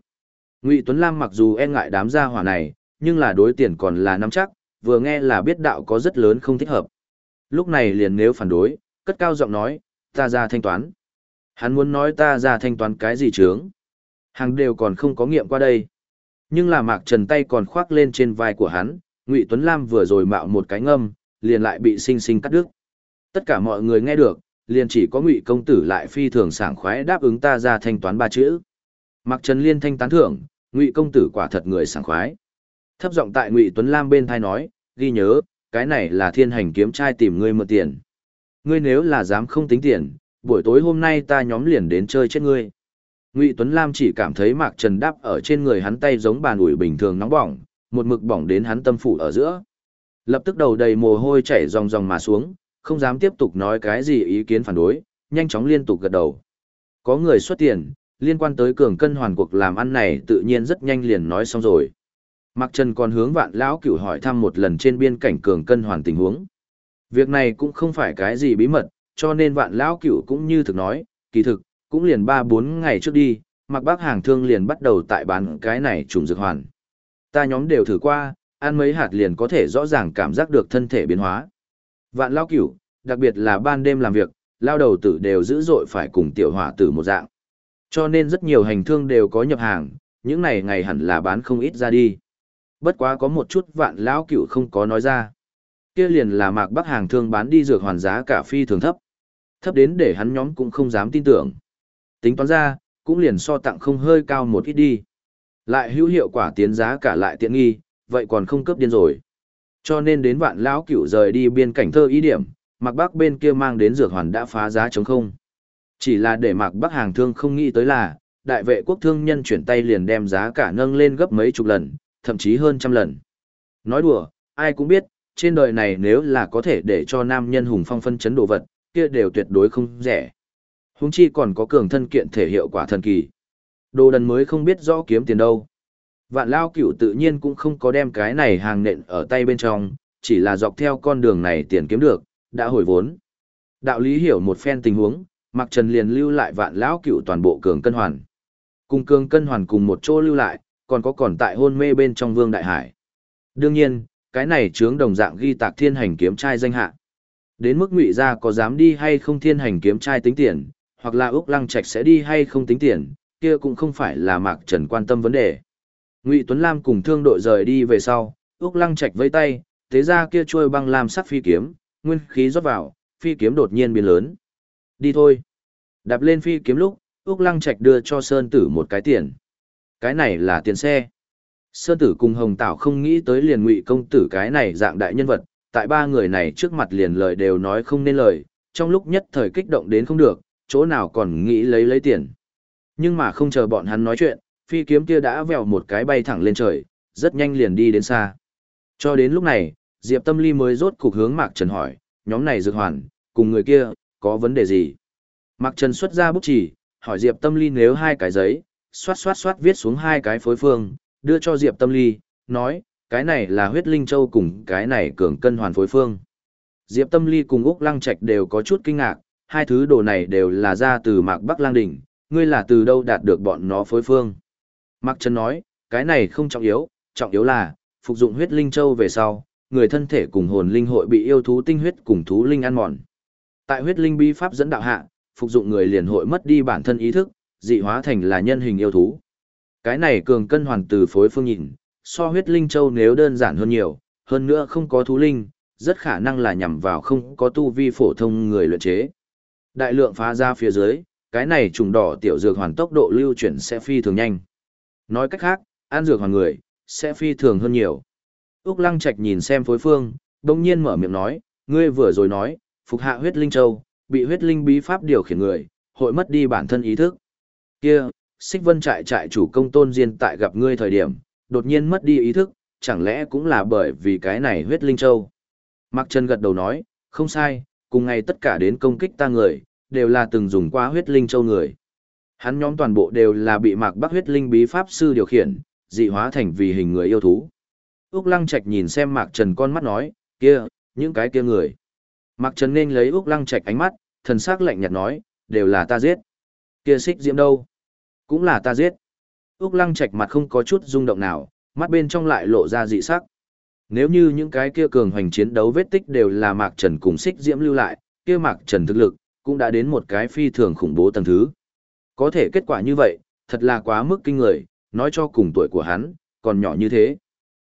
Speaker 1: Ngụy Tuấn Lam mặc dù e ngại đám gia hỏa này, nhưng là đối tiền còn là nắm chắc, vừa nghe là biết đạo có rất lớn không thích hợp. Lúc này liền nếu phản đối, cất cao giọng nói, ta ra thanh toán. Hắn muốn nói ta ra thanh toán cái gì chướng. Hàng đều còn không có nghiệm qua đây. Nhưng là Mạc Trần tay còn khoác lên trên vai của hắn, Ngụy Tuấn Lam vừa rồi mạo một cái ngâm, liền lại bị sinh sinh cắt đứt. Tất cả mọi người nghe được, liền chỉ có Ngụy công tử lại phi thường sảng khoái đáp ứng ta ra thanh toán ba chữ. Mạc Trần liên thanh tán thưởng, Ngụy công tử quả thật người sảng khoái. Thấp giọng tại Ngụy Tuấn Lam bên thai nói, ghi nhớ, cái này là thiên hành kiếm trai tìm ngươi mượn tiền. Ngươi nếu là dám không tính tiền, buổi tối hôm nay ta nhóm liền đến chơi chết ngươi. Ngụy Tuấn Lam chỉ cảm thấy Mạc Trần đáp ở trên người hắn tay giống bàn ủi bình thường nóng bỏng, một mực bỏng đến hắn tâm phủ ở giữa. Lập tức đầu đầy mồ hôi chảy ròng ròng mà xuống, không dám tiếp tục nói cái gì ý kiến phản đối, nhanh chóng liên tục gật đầu. Có người xuất tiền, liên quan tới cường cân hoàn cuộc làm ăn này tự nhiên rất nhanh liền nói xong rồi. Mạc Trần còn hướng vạn lão cửu hỏi thăm một lần trên biên cảnh cường cân hoàn tình huống. Việc này cũng không phải cái gì bí mật, cho nên vạn lão cửu cũng như thực nói, kỳ thực, cũng liền 3-4 ngày trước đi, Mạc Bác hàng thương liền bắt đầu tại bán cái này trùng dược hoàn. Ta nhóm đều thử qua, ăn mấy hạt liền có thể rõ ràng cảm giác được thân thể biến hóa. Vạn lão cửu, đặc biệt là ban đêm làm việc, lao đầu tử đều dữ dội phải cùng tiểu hỏa tử một dạng. Cho nên rất nhiều hành thương đều có nhập hàng, những này ngày hẳn là bán không ít ra đi. Bất quá có một chút vạn lão cửu không có nói ra. Kia liền là mạc bắc hàng thương bán đi dược hoàn giá cả phi thường thấp. Thấp đến để hắn nhóm cũng không dám tin tưởng. Tính toán ra, cũng liền so tặng không hơi cao một ít đi. Lại hữu hiệu quả tiến giá cả lại tiện nghi, vậy còn không cấp điên rồi. Cho nên đến vạn lão cửu rời đi biên cảnh thơ ý điểm, Mạc Bắc bên kia mang đến dược hoàn đã phá giá chống không. Chỉ là để Mạc Bắc hàng thương không nghĩ tới là, đại vệ quốc thương nhân chuyển tay liền đem giá cả nâng lên gấp mấy chục lần, thậm chí hơn trăm lần. Nói đùa, ai cũng biết, trên đời này nếu là có thể để cho nam nhân hùng phong phân chấn đồ vật, kia đều tuyệt đối không rẻ. Húng chi còn có cường thân kiện thể hiệu quả thần kỳ. Đồ đần mới không biết rõ kiếm tiền đâu. Vạn lao cửu tự nhiên cũng không có đem cái này hàng nện ở tay bên trong, chỉ là dọc theo con đường này tiền kiếm được, đã hồi vốn. Đạo lý hiểu một phen tình huống, Mạc Trần liền lưu lại vạn lão cửu toàn bộ cường cân hoàn. Cùng cường cân hoàn cùng một chỗ lưu lại, còn có còn tại hôn mê bên trong vương đại hải. Đương nhiên, cái này chướng đồng dạng ghi tạc thiên hành kiếm trai danh hạ. Đến mức ngụy gia có dám đi hay không thiên hành kiếm trai tính tiền, hoặc là Úc Lăng Trạch sẽ đi hay không tính tiền, kia cũng không phải là Mạc Trần quan tâm vấn đề. Ngụy Tuấn Lam cùng thương đội rời đi về sau, Úc Lăng Trạch vây tay, thế ra kia trôi băng lam sắc phi kiếm, nguyên khí rót vào, phi kiếm đột nhiên biến lớn. Đi thôi. Đạp lên phi kiếm lúc, Úc Lăng Trạch đưa cho Sơn Tử một cái tiền. Cái này là tiền xe. Sơn Tử cùng Hồng Tảo không nghĩ tới liền ngụy công tử cái này dạng đại nhân vật, tại ba người này trước mặt liền lời đều nói không nên lời, trong lúc nhất thời kích động đến không được, chỗ nào còn nghĩ lấy lấy tiền. Nhưng mà không chờ bọn hắn nói chuyện, phi kiếm kia đã vèo một cái bay thẳng lên trời, rất nhanh liền đi đến xa. Cho đến lúc này, Diệp Tâm Ly mới rốt cục hướng Mạc Trần hỏi, nhóm này dược hoàn, cùng người kia, có vấn đề gì? Mạc Trần xuất ra bút chỉ, hỏi Diệp Tâm Ly nếu hai cái giấy, xoát xoát xoát viết xuống hai cái phối phương, đưa cho Diệp Tâm Ly, nói, cái này là huyết linh châu cùng cái này cường cân hoàn phối phương. Diệp Tâm Ly cùng Úc Lăng Trạch đều có chút kinh ngạc, hai thứ đồ này đều là ra từ Mạc Bắc Lang Đỉnh, ngươi là từ đâu đạt được bọn nó phối phương. Mạc Trần nói, cái này không trọng yếu, trọng yếu là, phục dụng huyết linh châu về sau, người thân thể cùng hồn linh hội bị yêu thú tinh huyết cùng thú linh ăn mòn. Tại huyết linh bi pháp dẫn đạo hạ, phục dụng người liền hội mất đi bản thân ý thức, dị hóa thành là nhân hình yêu thú. Cái này cường cân hoàn từ phối phương nhìn, so huyết linh châu nếu đơn giản hơn nhiều, hơn nữa không có thú linh, rất khả năng là nhằm vào không có tu vi phổ thông người luyện chế. Đại lượng phá ra phía dưới, cái này trùng đỏ tiểu dược hoàn tốc độ lưu chuyển sẽ phi thường nhanh. Nói cách khác, ăn dược hoàn người, sẽ phi thường hơn nhiều. Úc Lăng Trạch nhìn xem phối phương, đồng nhiên mở miệng nói, ngươi vừa rồi nói, phục hạ huyết linh châu, bị huyết linh bí pháp điều khiển người, hội mất đi bản thân ý thức. Kia, xích vân trại trại chủ công tôn diên tại gặp ngươi thời điểm, đột nhiên mất đi ý thức, chẳng lẽ cũng là bởi vì cái này huyết linh châu. Mạc Trần gật đầu nói, không sai, cùng ngày tất cả đến công kích ta người, đều là từng dùng qua huyết linh châu người. Hắn nhóm toàn bộ đều là bị Mạc Bắc huyết linh bí pháp sư điều khiển, dị hóa thành vì hình người yêu thú. Úc Lăng Trạch nhìn xem Mạc Trần con mắt nói, kia, những cái kia người. Mạc Trần nên lấy Úc Lăng Trạch ánh mắt, thần sắc lạnh nhạt nói, đều là ta giết. Kia xích diễm đâu? Cũng là ta giết. Úc Lăng Trạch mặt không có chút rung động nào, mắt bên trong lại lộ ra dị sắc. Nếu như những cái kia cường hoành chiến đấu vết tích đều là Mạc Trần cùng xích diễm lưu lại, kia Mạc Trần thực lực, cũng đã đến một cái phi thường khủng bố tầng thứ. Có thể kết quả như vậy, thật là quá mức kinh người, nói cho cùng tuổi của hắn, còn nhỏ như thế.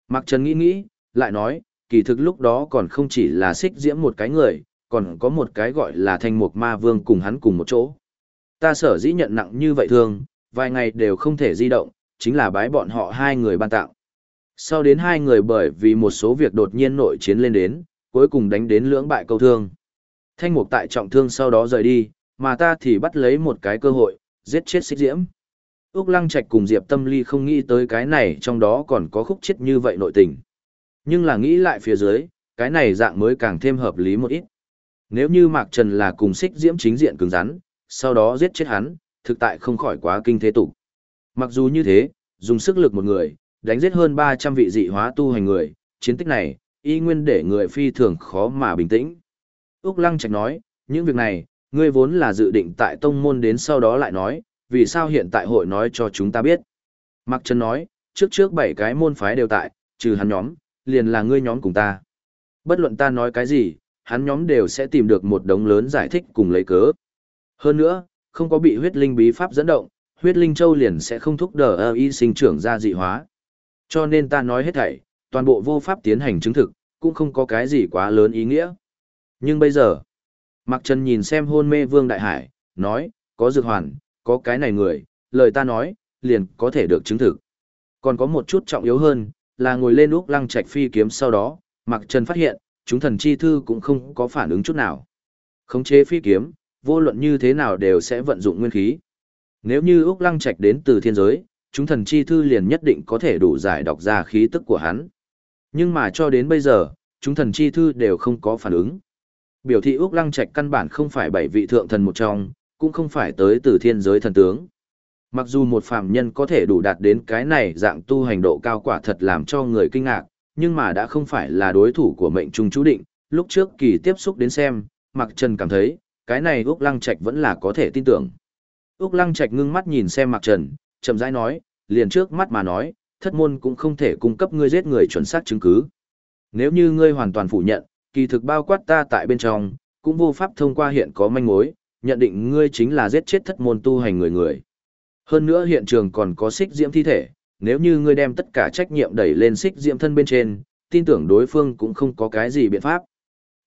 Speaker 1: Mạc Trần nghĩ nghĩ, lại nói, kỳ thực lúc đó còn không chỉ là xích diễm một cái người, còn có một cái gọi là thanh mục ma vương cùng hắn cùng một chỗ. Ta sở dĩ nhận nặng như vậy thường, vài ngày đều không thể di động, chính là bái bọn họ hai người ban tặng. Sau đến hai người bởi vì một số việc đột nhiên nội chiến lên đến, cuối cùng đánh đến lưỡng bại câu thương. Thanh mục tại trọng thương sau đó rời đi, mà ta thì bắt lấy một cái cơ hội, giết chết xích diễm. Úc Lăng Trạch cùng Diệp Tâm Ly không nghĩ tới cái này trong đó còn có khúc chết như vậy nội tình. Nhưng là nghĩ lại phía dưới, cái này dạng mới càng thêm hợp lý một ít. Nếu như Mạc Trần là cùng xích diễm chính diện cứng rắn, sau đó giết chết hắn, thực tại không khỏi quá kinh thế tục. Mặc dù như thế, dùng sức lực một người, đánh giết hơn 300 vị dị hóa tu hành người, chiến tích này, y nguyên để người phi thường khó mà bình tĩnh. Úc Lăng Trạch nói, những việc này, ngươi vốn là dự định tại tông môn đến sau đó lại nói, vì sao hiện tại hội nói cho chúng ta biết. Mạc Trần nói, trước trước bảy cái môn phái đều tại, trừ hắn nhóm, liền là ngươi nhóm cùng ta. Bất luận ta nói cái gì, hắn nhóm đều sẽ tìm được một đống lớn giải thích cùng lấy cớ. Hơn nữa, không có bị huyết linh bí pháp dẫn động, huyết linh châu liền sẽ không thúc đỡ y sinh trưởng ra dị hóa. Cho nên ta nói hết thảy, toàn bộ vô pháp tiến hành chứng thực, cũng không có cái gì quá lớn ý nghĩa. Nhưng bây giờ, Mạc Trần nhìn xem hôn mê Vương Đại Hải, nói, có dược hoàn, có cái này người, lời ta nói, liền có thể được chứng thực. Còn có một chút trọng yếu hơn, là ngồi lên úc lăng trạch phi kiếm sau đó, Mạc Trần phát hiện, chúng thần chi thư cũng không có phản ứng chút nào. Khống chế phi kiếm, vô luận như thế nào đều sẽ vận dụng nguyên khí. Nếu như Úc Lăng Trạch đến từ thiên giới, chúng thần chi thư liền nhất định có thể đủ giải đọc ra khí tức của hắn. Nhưng mà cho đến bây giờ, chúng thần chi thư đều không có phản ứng. Biểu thị Úc Lăng Trạch căn bản không phải bảy vị thượng thần một trong, cũng không phải tới từ thiên giới thần tướng. Mặc dù một phàm nhân có thể đủ đạt đến cái này dạng tu hành độ cao quả thật làm cho người kinh ngạc, nhưng mà đã không phải là đối thủ của mệnh trung chú định, lúc trước kỳ tiếp xúc đến xem, Mạc Trần cảm thấy, cái này Úc Lăng Trạch vẫn là có thể tin tưởng. Úc Lăng Trạch ngưng mắt nhìn xem Mạc Trần, chậm rãi nói, liền trước mắt mà nói, thất môn cũng không thể cung cấp ngươi giết người chuẩn xác chứng cứ. Nếu như ngươi hoàn toàn phủ nhận, kỳ thực bao quát ta tại bên trong, cũng vô pháp thông qua hiện có manh mối, nhận định ngươi chính là giết chết thất môn tu hành người người. Hơn nữa hiện trường còn có xích diễm thi thể, nếu như ngươi đem tất cả trách nhiệm đẩy lên xích diễm thân bên trên, tin tưởng đối phương cũng không có cái gì biện pháp.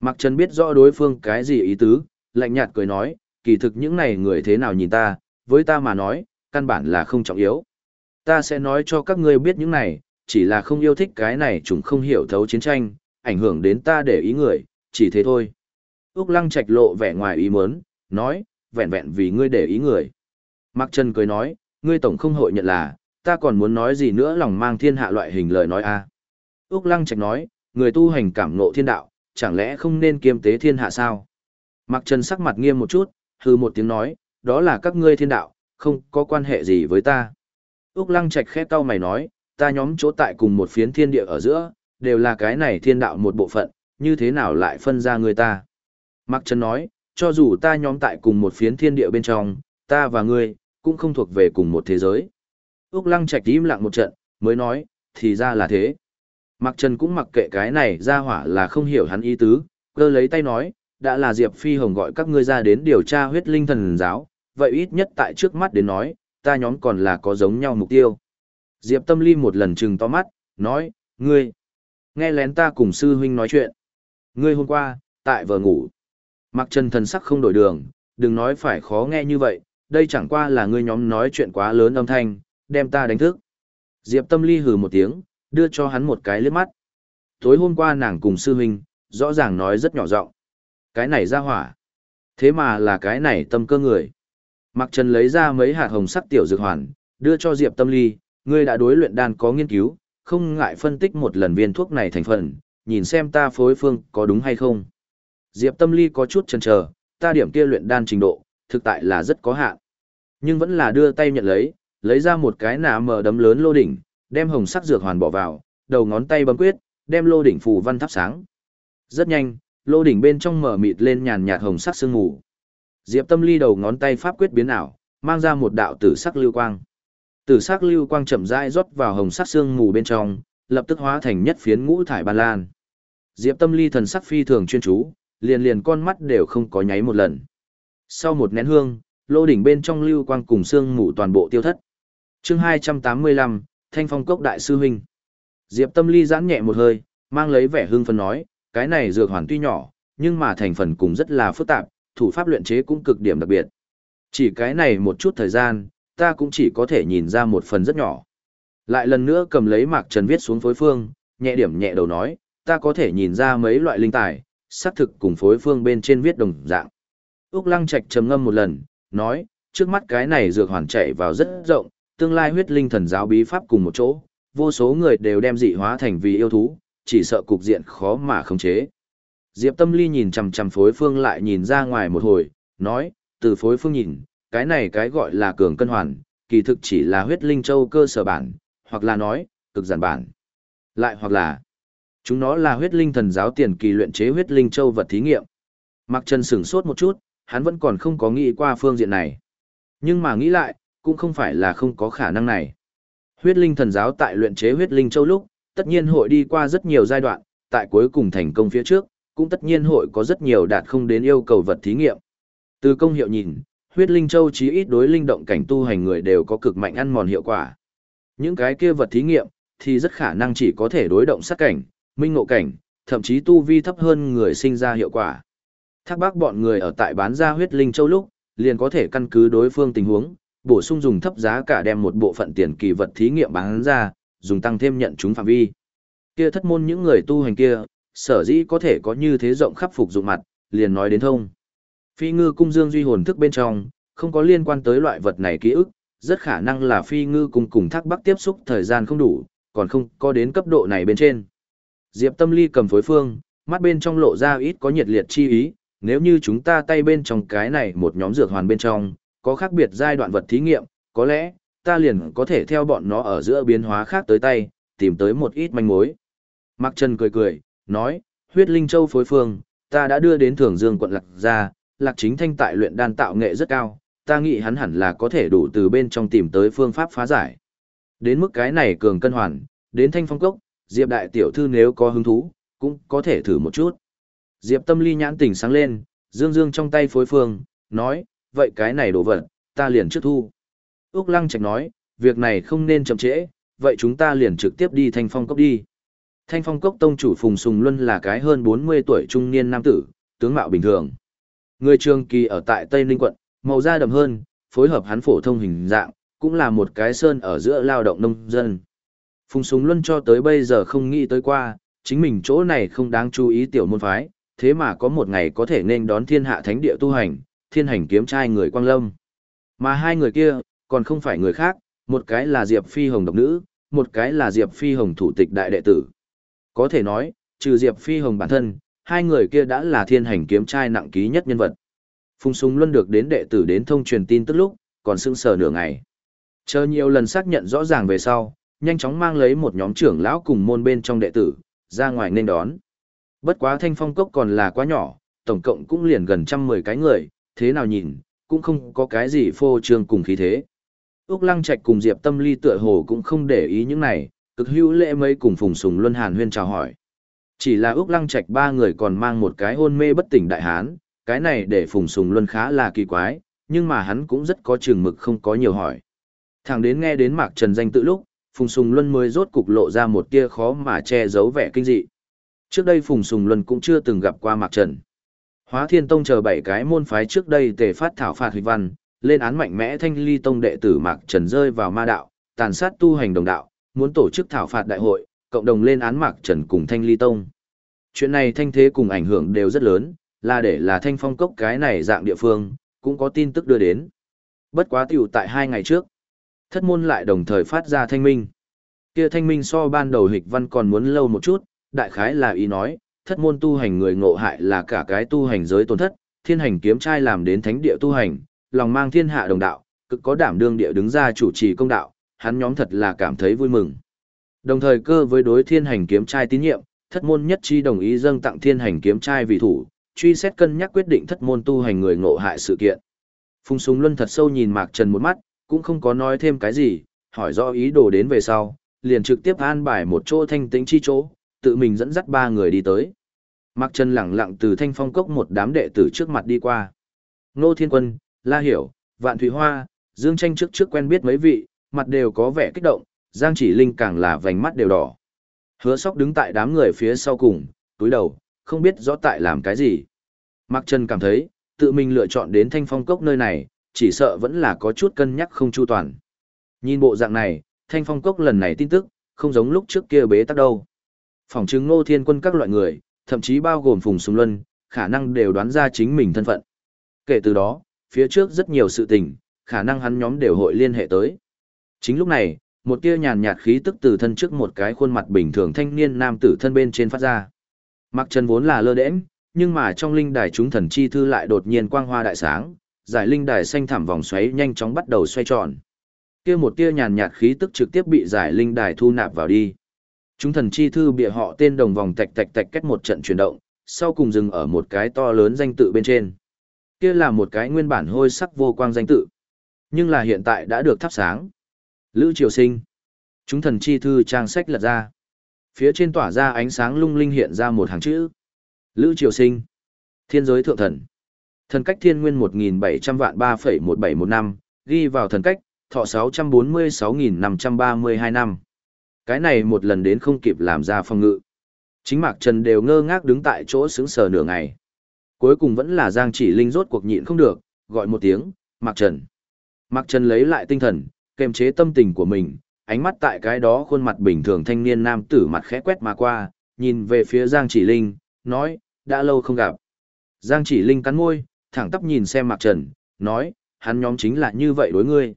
Speaker 1: Mặc Trần biết rõ đối phương cái gì ý tứ, lạnh nhạt cười nói, kỳ thực những này người thế nào nhìn ta, với ta mà nói, căn bản là không trọng yếu. Ta sẽ nói cho các ngươi biết những này, chỉ là không yêu thích cái này chúng không hiểu thấu chiến tranh, ảnh hưởng đến ta để ý người, chỉ thế thôi. Úc Lăng Trạch lộ vẻ ngoài ý muốn, nói, vẹn vẹn vì ngươi để ý người. Mạc Trần cười nói, ngươi tổng không hội nhận là, ta còn muốn nói gì nữa lòng mang thiên hạ loại hình lời nói a. À. Úc Lăng Trạch nói, người tu hành cảm ngộ thiên đạo, chẳng lẽ không nên kiêm tế thiên hạ sao? Mạc Trần sắc mặt nghiêm một chút, hư một tiếng nói, đó là các ngươi thiên đạo, không có quan hệ gì với ta. Úc Lăng Trạch khẽ cau mày nói, ta nhóm chỗ tại cùng một phiến thiên địa ở giữa, đều là cái này thiên đạo một bộ phận, như thế nào lại phân ra người ta? Mạc Trần nói, cho dù ta nhóm tại cùng một phiến thiên địa bên trong, ta và ngươi, cũng không thuộc về cùng một thế giới. Úc Lăng Trạch im lặng một trận, mới nói, thì ra là thế. Mạc Trần cũng mặc kệ cái này ra hỏa là không hiểu hắn ý tứ, cơ lấy tay nói, đã là Diệp Phi Hồng gọi các ngươi ra đến điều tra huyết linh thần giáo, vậy ít nhất tại trước mắt đến nói, ta nhóm còn là có giống nhau mục tiêu. Diệp Tâm Ly một lần trừng to mắt, nói, ngươi, nghe lén ta cùng sư huynh nói chuyện. Ngươi hôm qua, tại vờ ngủ. Mặc Trần thần sắc không đổi đường, đừng nói phải khó nghe như vậy, đây chẳng qua là ngươi nhóm nói chuyện quá lớn âm thanh, đem ta đánh thức. Diệp Tâm Ly hừ một tiếng, đưa cho hắn một cái liếc mắt. Tối hôm qua nàng cùng sư huynh, rõ ràng nói rất nhỏ giọng. Cái này ra hỏa. Thế mà là cái này tâm cơ người. Mạc Trần lấy ra mấy hạt hồng sắc tiểu dược hoàn, đưa cho Diệp Tâm Ly, ngươi đã đối luyện đan có nghiên cứu, không ngại phân tích một lần viên thuốc này thành phần, nhìn xem ta phối phương có đúng hay không. Diệp Tâm Ly có chút chần chờ, ta điểm kia luyện đan trình độ, thực tại là rất có hạn. Nhưng vẫn là đưa tay nhận lấy, lấy ra một cái nạ mờ đấm lớn lô đỉnh, đem hồng sắc dược hoàn bỏ vào, đầu ngón tay bấm quyết, đem lô đỉnh phù văn thắp sáng. Rất nhanh, lô đỉnh bên trong mở mịt lên nhàn nhạt hồng sắc sương mù. Diệp Tâm Ly đầu ngón tay pháp quyết biến ảo, mang ra một đạo tử sắc lưu quang. Tử sắc lưu quang chậm rãi rót vào hồng sắc sương mù bên trong, lập tức hóa thành nhất phiến ngũ thải ban lan. Diệp Tâm Ly thần sắc phi thường chuyên chú, liền liền con mắt đều không có nháy một lần. Sau một nén hương, lô đỉnh bên trong lưu quang cùng xương mù toàn bộ tiêu thất. chương 285, Thanh Phong Cốc Đại Sư Huynh. Diệp Tâm Ly giãn nhẹ một hơi, mang lấy vẻ hương phấn nói, cái này dược hoàn tuy nhỏ, nhưng mà thành phần cũng rất là phức tạp, thủ pháp luyện chế cũng cực điểm đặc biệt. Chỉ cái này một chút thời gian, ta cũng chỉ có thể nhìn ra một phần rất nhỏ. Lại lần nữa cầm lấy mạc trần viết xuống phối phương, nhẹ điểm nhẹ đầu nói, ta có thể nhìn ra mấy loại linh tài, xác thực cùng phối phương bên trên viết đồng dạng. Úc Lăng Trạch trầm ngâm một lần, nói, trước mắt cái này dược hoàn chạy vào rất rộng, tương lai huyết linh thần giáo bí pháp cùng một chỗ, vô số người đều đem dị hóa thành vì yêu thú, chỉ sợ cục diện khó mà khống chế. Diệp Tâm Ly nhìn chằm chằm phối phương lại nhìn ra ngoài một hồi, nói, từ phối phương nhìn, cái này cái gọi là cường cân hoàn, kỳ thực chỉ là huyết linh châu cơ sở bản, hoặc là nói, cực giản bản. Lại hoặc là, chúng nó là huyết linh thần giáo tiền kỳ luyện chế huyết linh châu vật thí nghiệm. Mặc Trần sửng sốt một chút, hắn vẫn còn không có nghĩ qua phương diện này. Nhưng mà nghĩ lại, cũng không phải là không có khả năng này. Huyết linh thần giáo tại luyện chế huyết linh châu lúc, tất nhiên hội đi qua rất nhiều giai đoạn, tại cuối cùng thành công phía trước, cũng tất nhiên hội có rất nhiều đạt không đến yêu cầu vật thí nghiệm. Từ công hiệu nhìn, huyết linh châu chí ít đối linh động cảnh tu hành người đều có cực mạnh ăn mòn hiệu quả. Những cái kia vật thí nghiệm, thì rất khả năng chỉ có thể đối động sát cảnh, minh ngộ cảnh, thậm chí tu vi thấp hơn người sinh ra hiệu quả. Thác bác bọn người ở tại bán ra huyết linh châu lúc, liền có thể căn cứ đối phương tình huống, bổ sung dùng thấp giá cả đem một bộ phận tiền kỳ vật thí nghiệm bán ra, dùng tăng thêm nhận chúng phạm vi. Kia thất môn những người tu hành kia, sở dĩ có thể có như thế rộng khắp phục dụng mặt, liền nói đến thông. Phi ngư cung dương duy hồn thức bên trong, không có liên quan tới loại vật này ký ức, rất khả năng là phi ngư cung cùng thác bắc tiếp xúc thời gian không đủ, còn không có đến cấp độ này bên trên. Diệp tâm ly cầm phối phương, mắt bên trong lộ ra ít có nhiệt liệt chi ý, nếu như chúng ta tay bên trong cái này một nhóm dược hoàn bên trong, có khác biệt giai đoạn vật thí nghiệm, có lẽ, ta liền có thể theo bọn nó ở giữa biến hóa khác tới tay, tìm tới một ít manh mối. Mạc Trần cười cười, nói, huyết linh châu phối phương, ta đã đưa đến thường dương quận lạc ra, lạc chính thanh tại luyện đan tạo nghệ rất cao, ta nghĩ hắn hẳn là có thể đủ từ bên trong tìm tới phương pháp phá giải. Đến mức cái này cường cân hoàn, đến thanh phong cốc, Diệp đại tiểu thư nếu có hứng thú, cũng có thể thử một chút. Diệp tâm ly nhãn tỉnh sáng lên, dương dương trong tay phối phương, nói, vậy cái này đồ vật, ta liền trước thu. Úc Lăng Trạch nói, việc này không nên chậm trễ, vậy chúng ta liền trực tiếp đi thanh phong cốc đi. Thanh phong cốc tông chủ Phùng Sùng Luân là cái hơn 40 tuổi trung niên nam tử, tướng mạo bình thường. Người trường kỳ ở tại Tây Ninh quận, màu da đậm hơn, phối hợp hắn phổ thông hình dạng, cũng là một cái sơn ở giữa lao động nông dân. Phùng Sùng Luân cho tới bây giờ không nghĩ tới qua, chính mình chỗ này không đáng chú ý tiểu môn phái, thế mà có một ngày có thể nên đón thiên hạ thánh địa tu hành, thiên hành kiếm trai người quang lâm. Mà hai người kia, còn không phải người khác, một cái là Diệp Phi Hồng độc nữ, một cái là Diệp Phi Hồng thủ tịch đại đệ tử. Có thể nói, trừ Diệp Phi Hồng bản thân, hai người kia đã là thiên hành kiếm trai nặng ký nhất nhân vật. Phùng Súng luôn được đến đệ tử đến thông truyền tin tức lúc, còn sững sờ nửa ngày. Chờ nhiều lần xác nhận rõ ràng về sau, nhanh chóng mang lấy một nhóm trưởng lão cùng môn bên trong đệ tử, ra ngoài nên đón. Bất quá thanh phong cốc còn là quá nhỏ, tổng cộng cũng liền gần trăm mười cái người, thế nào nhìn, cũng không có cái gì phô trương cùng khí thế. Úc Lăng Trạch cùng Diệp Tâm Ly tựa hồ cũng không để ý những này, cực hữu lễ mấy cùng Phùng Sùng Luân Hàn huyên chào hỏi. Chỉ là Úc Lăng Trạch ba người còn mang một cái hôn mê bất tỉnh đại hán, cái này để Phùng Sùng Luân khá là kỳ quái, nhưng mà hắn cũng rất có chừng mực không có nhiều hỏi. Thẳng đến nghe đến Mạc Trần danh tự lúc, Phùng Sùng Luân mới rốt cục lộ ra một tia khó mà che giấu vẻ kinh dị. Trước đây Phùng Sùng Luân cũng chưa từng gặp qua Mạc Trần. Hóa Thiên Tông chờ bảy cái môn phái trước đây tề phát thảo phạt huyết văn, lên án mạnh mẽ Thanh Ly Tông đệ tử Mạc Trần rơi vào ma đạo, tàn sát tu hành đồng đạo, muốn tổ chức thảo phạt đại hội, cộng đồng lên án Mạc Trần cùng Thanh Ly Tông. Chuyện này thanh thế cùng ảnh hưởng đều rất lớn, là để là thanh phong cốc cái này dạng địa phương, cũng có tin tức đưa đến. Bất quá tiểu tại hai ngày trước, thất môn lại đồng thời phát ra thanh minh. Kia thanh minh so ban đầu hịch văn còn muốn lâu một chút, đại khái là ý nói, thất môn tu hành người ngộ hại là cả cái tu hành giới tổn thất, thiên hành kiếm trai làm đến thánh địa tu hành, lòng mang thiên hạ đồng đạo, cực có đảm đương địa đứng ra chủ trì công đạo, hắn nhóm thật là cảm thấy vui mừng. Đồng thời cơ với đối thiên hành kiếm trai tín nhiệm, thất môn nhất chi đồng ý dâng tặng thiên hành kiếm trai vì thủ, truy xét cân nhắc quyết định thất môn tu hành người ngộ hại sự kiện. Phùng Súng Luân thật sâu nhìn Mạc Trần một mắt, cũng không có nói thêm cái gì, hỏi rõ ý đồ đến về sau, liền trực tiếp an bài một chỗ thanh tĩnh chi chỗ, tự mình dẫn dắt ba người đi tới. Mạc Trần lẳng lặng từ thanh phong cốc một đám đệ tử trước mặt đi qua. Nô Thiên Quân, La Hiểu, Vạn Thủy Hoa, Dương Tranh trước trước quen biết mấy vị, mặt đều có vẻ kích động, Giang Chỉ Linh càng là vành mắt đều đỏ. Hứa sóc đứng tại đám người phía sau cùng, túi đầu, không biết rõ tại làm cái gì. Mạc Trần cảm thấy, tự mình lựa chọn đến thanh phong cốc nơi này, chỉ sợ vẫn là có chút cân nhắc không chu toàn. Nhìn bộ dạng này, thanh phong cốc lần này tin tức, không giống lúc trước kia bế tắc đâu. Phòng chứng ngô thiên quân các loại người, thậm chí bao gồm Phùng Sùng Luân, khả năng đều đoán ra chính mình thân phận. Kể từ đó, phía trước rất nhiều sự tình, khả năng hắn nhóm đều hội liên hệ tới. Chính lúc này, một tia nhàn nhạt khí tức từ thân trước một cái khuôn mặt bình thường thanh niên nam tử thân bên trên phát ra. Mặc chân vốn là lơ đễnh, nhưng mà trong linh đài chúng thần chi thư lại đột nhiên quang hoa đại sáng, giải linh đài xanh thẳm vòng xoáy nhanh chóng bắt đầu xoay tròn. Kia một tia nhàn nhạt khí tức trực tiếp bị giải linh đài thu nạp vào đi. Chúng thần chi thư bịa họ tên đồng vòng tạch tạch tạch cách một trận chuyển động, sau cùng dừng ở một cái to lớn danh tự bên trên. Kia là một cái nguyên bản hôi sắc vô quang danh tự, nhưng là hiện tại đã được thắp sáng. Lữ Triều Sinh. Chúng thần chi thư trang sách lật ra. Phía trên tỏa ra ánh sáng lung linh hiện ra một hàng chữ. Lữ Triều Sinh. Thiên giới thượng thần. Thần cách thiên nguyên 1.700 vạn 3,1715, ghi vào thần cách, thọ 646.532 năm. Cái này một lần đến không kịp làm ra phong ngự. Chính Mạc Trần đều ngơ ngác đứng tại chỗ sững sờ nửa ngày. Cuối cùng vẫn là Giang Chỉ Linh rốt cuộc nhịn không được, gọi một tiếng, Mạc Trần. Mạc Trần lấy lại tinh thần, kềm chế tâm tình của mình, ánh mắt tại cái đó khuôn mặt bình thường thanh niên nam tử mặt khẽ quét mà qua, nhìn về phía Giang Chỉ Linh, nói, đã lâu không gặp. Giang Chỉ Linh cắn môi, thẳng tắp nhìn xem Mạc Trần, nói, hắn nhóm chính là như vậy đối ngươi.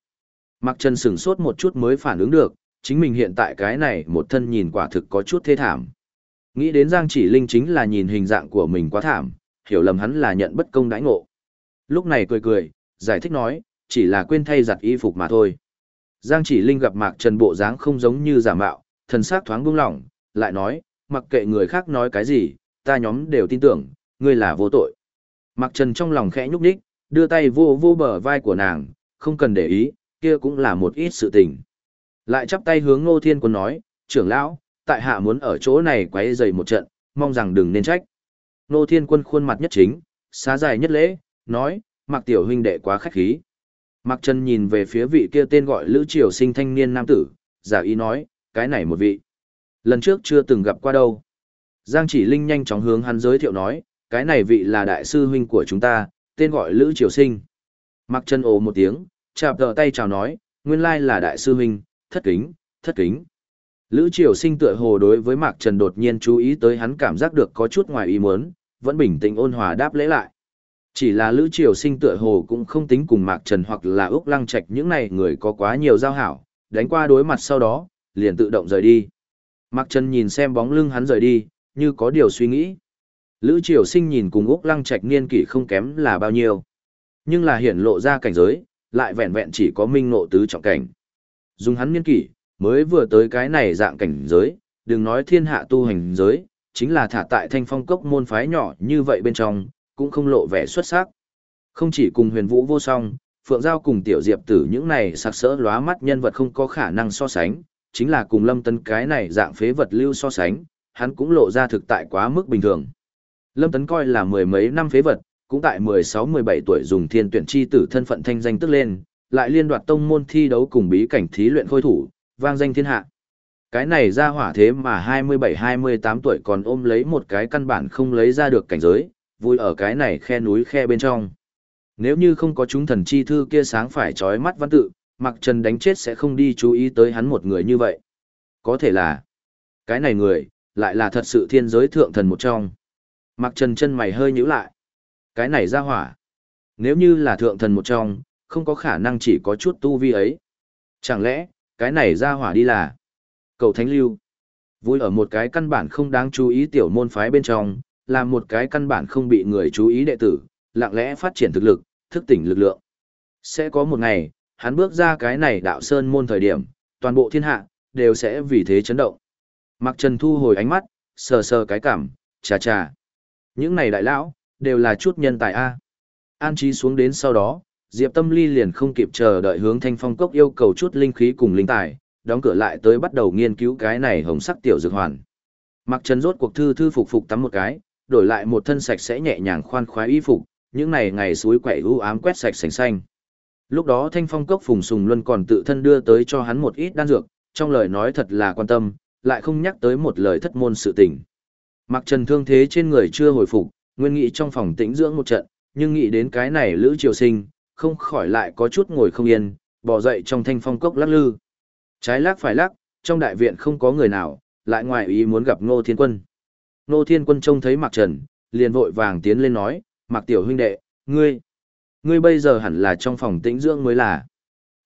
Speaker 1: Mạc Trần sửng sốt một chút mới phản ứng được, chính mình hiện tại cái này một thân nhìn quả thực có chút thê thảm. Nghĩ đến Giang Chỉ Linh chính là nhìn hình dạng của mình quá thảm, hiểu lầm hắn là nhận bất công đãi ngộ. Lúc này cười cười, giải thích nói, chỉ là quên thay giặt y phục mà thôi. Giang Chỉ Linh gặp Mạc Trần bộ dáng không giống như giả mạo, thần sắc thoáng buông lỏng, lại nói, mặc kệ người khác nói cái gì, ta nhóm đều tin tưởng, ngươi là vô tội. Mạc Trần trong lòng khẽ nhúc nhích, đưa tay vô vô bờ vai của nàng, không cần để ý, kia cũng là một ít sự tình. Lại chắp tay hướng Ngô Thiên Quân nói, trưởng lão, tại hạ muốn ở chỗ này quấy dày một trận, mong rằng đừng nên trách. Nô Thiên Quân khuôn mặt nhất chính, xá dài nhất lễ, nói, Mạc Tiểu huynh đệ quá khách khí. Mạc Trần nhìn về phía vị kia tên gọi Lữ Triều sinh thanh niên nam tử, giả ý nói, cái này một vị. Lần trước chưa từng gặp qua đâu. Giang chỉ linh nhanh chóng hướng hắn giới thiệu nói, cái này vị là đại sư huynh của chúng ta, tên gọi Lữ Triều sinh. Mạc Trần ồ một tiếng, chạp đỡ tay chào nói, nguyên lai là đại sư huynh, thất kính, thất kính. Lữ Triều sinh tựa hồ đối với Mạc Trần đột nhiên chú ý tới hắn cảm giác được có chút ngoài ý muốn, vẫn bình tĩnh ôn hòa đáp lễ lại. Chỉ là Lữ Triều sinh tựa hồ cũng không tính cùng Mạc Trần hoặc là Úc Lăng Trạch những này người có quá nhiều giao hảo, đánh qua đối mặt sau đó, liền tự động rời đi. Mạc Trần nhìn xem bóng lưng hắn rời đi, như có điều suy nghĩ. Lữ Triều sinh nhìn cùng Úc Lăng Trạch niên kỷ không kém là bao nhiêu. Nhưng là hiển lộ ra cảnh giới, lại vẹn vẹn chỉ có minh nộ tứ trọng cảnh. Dùng hắn niên kỷ, mới vừa tới cái này dạng cảnh giới, đừng nói thiên hạ tu hành giới, chính là thả tại thanh phong cốc môn phái nhỏ như vậy bên trong, cũng không lộ vẻ xuất sắc. Không chỉ cùng huyền vũ vô song, Phượng Giao cùng Tiểu Diệp tử những này sặc sỡ lóa mắt nhân vật không có khả năng so sánh, chính là cùng Lâm Tấn cái này dạng phế vật lưu so sánh, hắn cũng lộ ra thực tại quá mức bình thường. Lâm Tấn coi là mười mấy năm phế vật, cũng tại 16-17 tuổi dùng thiên tuyển chi tử thân phận thanh danh tức lên, lại liên đoạt tông môn thi đấu cùng bí cảnh thí luyện khôi thủ, vang danh thiên hạ. Cái này ra hỏa thế mà 27-28 tuổi còn ôm lấy một cái căn bản không lấy ra được cảnh giới, vui ở cái này khe núi khe bên trong. Nếu như không có chúng thần chi thư kia sáng phải trói mắt văn tự, Mặc Trần đánh chết sẽ không đi chú ý tới hắn một người như vậy. Có thể là, cái này người, lại là thật sự thiên giới thượng thần một trong. Mặc Trần chân mày hơi nhíu lại. Cái này ra hỏa. Nếu như là thượng thần một trong, không có khả năng chỉ có chút tu vi ấy. Chẳng lẽ, cái này ra hỏa đi là cầu thánh lưu. Vui ở một cái căn bản không đáng chú ý tiểu môn phái bên trong, là một cái căn bản không bị người chú ý đệ tử, lặng lẽ phát triển thực lực, thức tỉnh lực lượng. Sẽ có một ngày, hắn bước ra cái này đạo sơn môn thời điểm, toàn bộ thiên hạ, đều sẽ vì thế chấn động. Mặc Trần thu hồi ánh mắt, sờ sờ cái cảm, chà chà. Những này đại lão, đều là chút nhân tài A. An trí xuống đến sau đó, Diệp Tâm Ly liền không kịp chờ đợi hướng Thanh Phong Cốc yêu cầu chút linh khí cùng linh tài, đóng cửa lại tới bắt đầu nghiên cứu cái này hồng sắc tiểu dược hoàn. Mặc Trần rốt cuộc thư thư phục phục tắm một cái, đổi lại một thân sạch sẽ nhẹ nhàng khoan khoái y phục, những này ngày suối quậy u ám quét sạch sành xanh. Lúc đó Thanh Phong Cốc Phùng Sùng Luân còn tự thân đưa tới cho hắn một ít đan dược, trong lời nói thật là quan tâm, lại không nhắc tới một lời thất môn sự tình. Mặc Trần thương thế trên người chưa hồi phục, nguyên nghĩ trong phòng tĩnh dưỡng một trận, nhưng nghĩ đến cái này Lữ Triều Sinh, không khỏi lại có chút ngồi không yên, bò dậy trong Thanh Phong Cốc lắc lư. Trái lắc phải lắc, trong đại viện không có người nào, lại ngoài ý muốn gặp Ngô Thiên Quân. Ngô Thiên Quân trông thấy Mạc Trần, liền vội vàng tiến lên nói, Mạc Tiểu huynh đệ, ngươi, ngươi bây giờ hẳn là trong phòng tĩnh dưỡng mới là.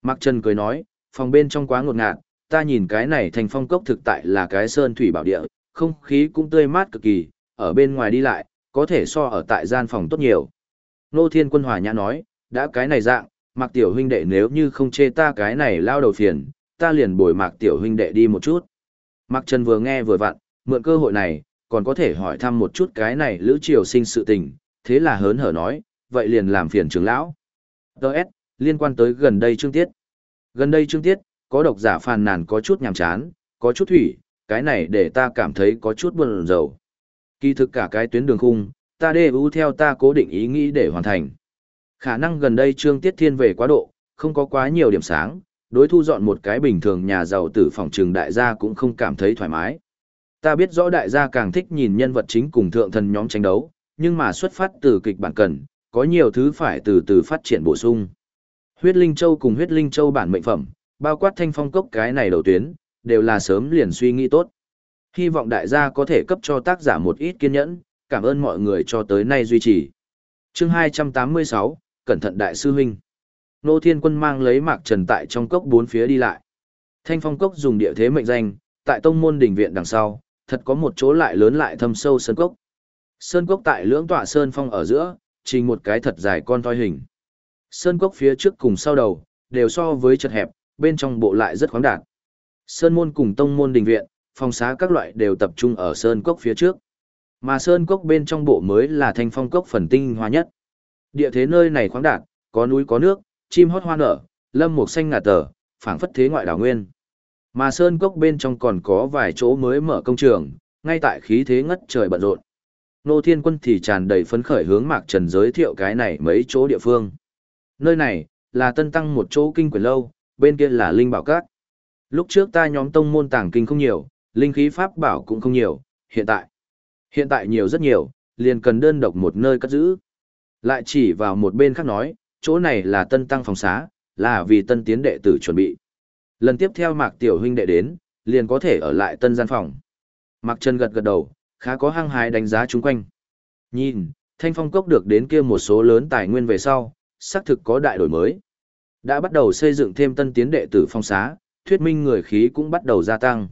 Speaker 1: Mạc Trần cười nói, phòng bên trong quá ngột ngạt, ta nhìn cái này thành phong cốc thực tại là cái sơn thủy bảo địa, không khí cũng tươi mát cực kỳ, ở bên ngoài đi lại, có thể so ở tại gian phòng tốt nhiều. Nô Thiên Quân Hòa Nhã nói, đã cái này dạng, Mạc Tiểu huynh đệ nếu như không chê ta cái này lao đầu phiền, ta liền bồi Mạc Tiểu huynh đệ đi một chút. Mạc Trần vừa nghe vừa vặn, mượn cơ hội này, còn có thể hỏi thăm một chút cái này Lữ Triều sinh sự tình, thế là hớn hở nói, vậy liền làm phiền trưởng lão. Đợt, liên quan tới gần đây chương tiết. Gần đây chương tiết, có độc giả phàn nàn có chút nhàm chán, có chút thủy, cái này để ta cảm thấy có chút buồn rầu. Kỳ thực cả cái tuyến đường khung, ta đều theo ta cố định ý nghĩ để hoàn thành. Khả năng gần đây trương tiết thiên về quá độ, không có quá nhiều điểm sáng, đối thu dọn một cái bình thường nhà giàu tử phòng trường đại gia cũng không cảm thấy thoải mái. Ta biết rõ đại gia càng thích nhìn nhân vật chính cùng thượng thần nhóm tranh đấu, nhưng mà xuất phát từ kịch bản cần, có nhiều thứ phải từ từ phát triển bổ sung. Huyết Linh Châu cùng Huyết Linh Châu bản mệnh phẩm, bao quát thanh phong cốc cái này đầu tuyến, đều là sớm liền suy nghĩ tốt. Hy vọng đại gia có thể cấp cho tác giả một ít kiên nhẫn, cảm ơn mọi người cho tới nay duy trì. Chương 286, Cẩn thận đại sư huynh. Nô Thiên Quân mang lấy Mạc Trần tại trong cốc bốn phía đi lại. Thanh Phong cốc dùng địa thế mệnh danh, tại tông môn đỉnh viện đằng sau, thật có một chỗ lại lớn lại thâm sâu sơn cốc. Sơn cốc tại lưỡng tọa sơn phong ở giữa, trình một cái thật dài con toi hình. Sơn cốc phía trước cùng sau đầu, đều so với chật hẹp, bên trong bộ lại rất khoáng đạt. Sơn môn cùng tông môn đình viện, phong xá các loại đều tập trung ở sơn cốc phía trước. Mà sơn cốc bên trong bộ mới là thanh phong cốc phần tinh hoa nhất. Địa thế nơi này khoáng đạt, có núi có nước, chim hót hoa nở, lâm mục xanh ngả tờ, phảng phất thế ngoại đảo nguyên. Mà sơn cốc bên trong còn có vài chỗ mới mở công trường, ngay tại khí thế ngất trời bận rộn. Nô Thiên Quân thì tràn đầy phấn khởi hướng Mạc Trần giới thiệu cái này mấy chỗ địa phương. Nơi này, là tân tăng một chỗ kinh quyền lâu, bên kia là linh bảo cát. Lúc trước ta nhóm tông môn tàng kinh không nhiều, linh khí pháp bảo cũng không nhiều, hiện tại. Hiện tại nhiều rất nhiều, liền cần đơn độc một nơi cất giữ. Lại chỉ vào một bên khác nói, chỗ này là tân tăng phòng xá, là vì tân tiến đệ tử chuẩn bị. Lần tiếp theo Mạc Tiểu huynh đệ đến, liền có thể ở lại tân gian phòng. Mạc Trần gật gật đầu, khá có hăng hái đánh giá chúng quanh. Nhìn, thanh phong cốc được đến kia một số lớn tài nguyên về sau, xác thực có đại đổi mới. Đã bắt đầu xây dựng thêm tân tiến đệ tử phong xá, thuyết minh người khí cũng bắt đầu gia tăng.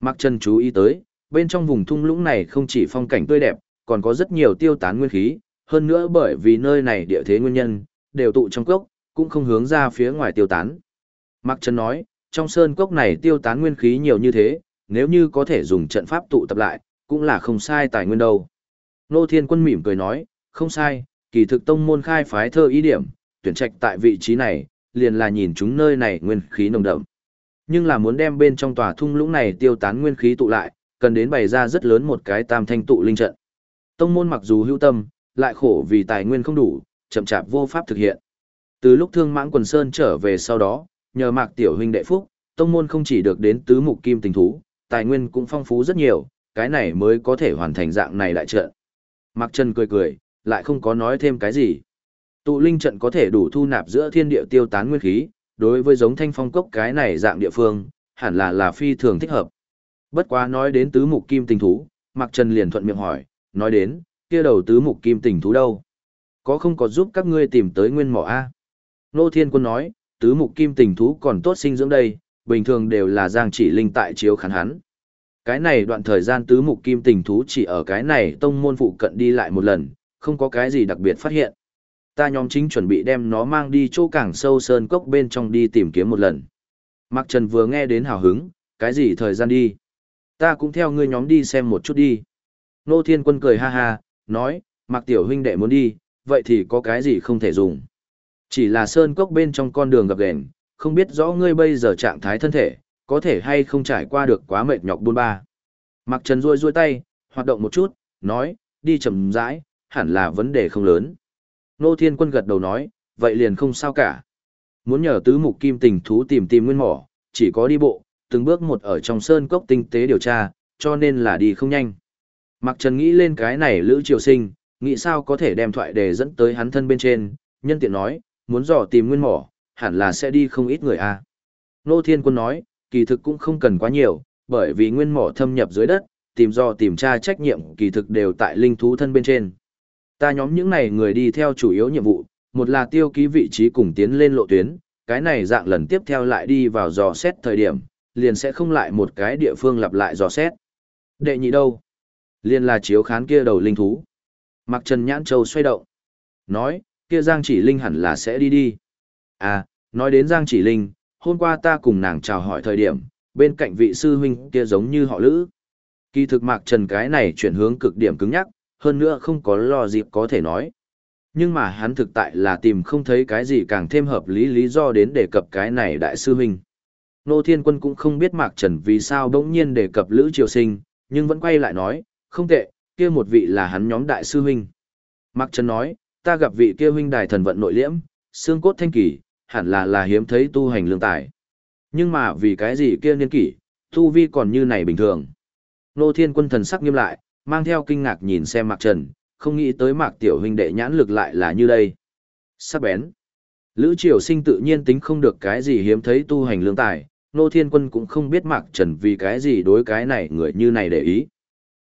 Speaker 1: Mạc Trần chú ý tới, bên trong vùng thung lũng này không chỉ phong cảnh tươi đẹp, còn có rất nhiều tiêu tán nguyên khí, hơn nữa bởi vì nơi này địa thế nguyên nhân, đều tụ trong cốc, cũng không hướng ra phía ngoài tiêu tán. Mạc Trần nói, trong sơn cốc này tiêu tán nguyên khí nhiều như thế, nếu như có thể dùng trận pháp tụ tập lại, cũng là không sai tài nguyên đâu. Nô Thiên Quân mỉm cười nói, không sai, kỳ thực tông môn khai phái thơ ý điểm, tuyển trạch tại vị trí này, liền là nhìn chúng nơi này nguyên khí nồng đậm. Nhưng là muốn đem bên trong tòa thung lũng này tiêu tán nguyên khí tụ lại, cần đến bày ra rất lớn một cái tam thanh tụ linh trận. Tông môn mặc dù hữu tâm, lại khổ vì tài nguyên không đủ, chậm chạp vô pháp thực hiện. Từ lúc Thương Mãng Quần Sơn trở về sau đó, nhờ Mạc tiểu huynh đệ phúc, tông môn không chỉ được đến tứ mục kim tình thú, tài nguyên cũng phong phú rất nhiều, cái này mới có thể hoàn thành dạng này đại trận. Mạc Trần cười cười, lại không có nói thêm cái gì. Tụ linh trận có thể đủ thu nạp giữa thiên địa tiêu tán nguyên khí, đối với giống thanh phong cốc cái này dạng địa phương, hẳn là là phi thường thích hợp. Bất quá nói đến tứ mục kim tình thú, Mạc Trần liền thuận miệng hỏi, nói đến, kia đầu tứ mục kim tình thú đâu? Có không có giúp các ngươi tìm tới nguyên mỏ A? Nô Thiên Quân nói, tứ mục kim tình thú còn tốt sinh dưỡng đây, bình thường đều là giang chỉ linh tại chiếu khán hắn. Cái này đoạn thời gian tứ mục kim tình thú chỉ ở cái này tông môn phụ cận đi lại một lần, không có cái gì đặc biệt phát hiện. Ta nhóm chính chuẩn bị đem nó mang đi chỗ cảng sâu sơn cốc bên trong đi tìm kiếm một lần. Mạc Trần vừa nghe đến hào hứng, cái gì thời gian đi? Ta cũng theo ngươi nhóm đi xem một chút đi. Nô Thiên Quân cười ha ha, nói, mặc Tiểu huynh đệ muốn đi, vậy thì có cái gì không thể dùng. Chỉ là sơn cốc bên trong con đường gặp ghềnh, không biết rõ ngươi bây giờ trạng thái thân thể, có thể hay không trải qua được quá mệt nhọc buôn ba. mặc Trần ruôi ruôi tay, hoạt động một chút, nói, đi chậm rãi, hẳn là vấn đề không lớn. Nô Thiên Quân gật đầu nói, vậy liền không sao cả. Muốn nhờ tứ mục kim tình thú tìm tìm nguyên mỏ, chỉ có đi bộ, từng bước một ở trong sơn cốc tinh tế điều tra, cho nên là đi không nhanh. Mạc Trần nghĩ lên cái này Lữ Triều Sinh, nghĩ sao có thể đem thoại đề dẫn tới hắn thân bên trên, nhân tiện nói, muốn dò tìm nguyên mỏ, hẳn là sẽ đi không ít người a. À. Nô Thiên Quân nói, kỳ thực cũng không cần quá nhiều, bởi vì nguyên mỏ thâm nhập dưới đất, tìm dò tìm tra trách nhiệm kỳ thực đều tại linh thú thân bên trên. Ta nhóm những này người đi theo chủ yếu nhiệm vụ, một là tiêu ký vị trí cùng tiến lên lộ tuyến, cái này dạng lần tiếp theo lại đi vào dò xét thời điểm, liền sẽ không lại một cái địa phương lặp lại dò xét. Đệ nhị đâu? Liền là chiếu khán kia đầu linh thú. Mặc Trần Nhãn Châu xoay động. Nói, kia Giang Chỉ Linh hẳn là sẽ đi đi. À, nói đến Giang Chỉ Linh, hôm qua ta cùng nàng chào hỏi thời điểm, bên cạnh vị sư huynh kia giống như họ lữ. Kỳ thực Mạc Trần cái này chuyển hướng cực điểm cứng nhắc, hơn nữa không có lo dịp có thể nói. Nhưng mà hắn thực tại là tìm không thấy cái gì càng thêm hợp lý lý do đến đề cập cái này đại sư huynh. Nô Thiên Quân cũng không biết Mạc Trần vì sao bỗng nhiên đề cập Lữ Triều Sinh, nhưng vẫn quay lại nói, không tệ, kia một vị là hắn nhóm đại sư huynh. Mạc Trần nói, ta gặp vị kia huynh đài thần vận nội liễm, xương cốt thanh kỳ, hẳn là là hiếm thấy tu hành lương tài. Nhưng mà vì cái gì kia niên kỷ, tu vi còn như này bình thường. Nô Thiên Quân thần sắc nghiêm lại, mang theo kinh ngạc nhìn xem Mạc Trần, không nghĩ tới Mạc Tiểu huynh đệ nhãn lực lại là như đây. Sắc bén. Lữ Triều Sinh tự nhiên tính không được cái gì hiếm thấy tu hành lương tài, Nô Thiên Quân cũng không biết Mạc Trần vì cái gì đối cái này người như này để ý.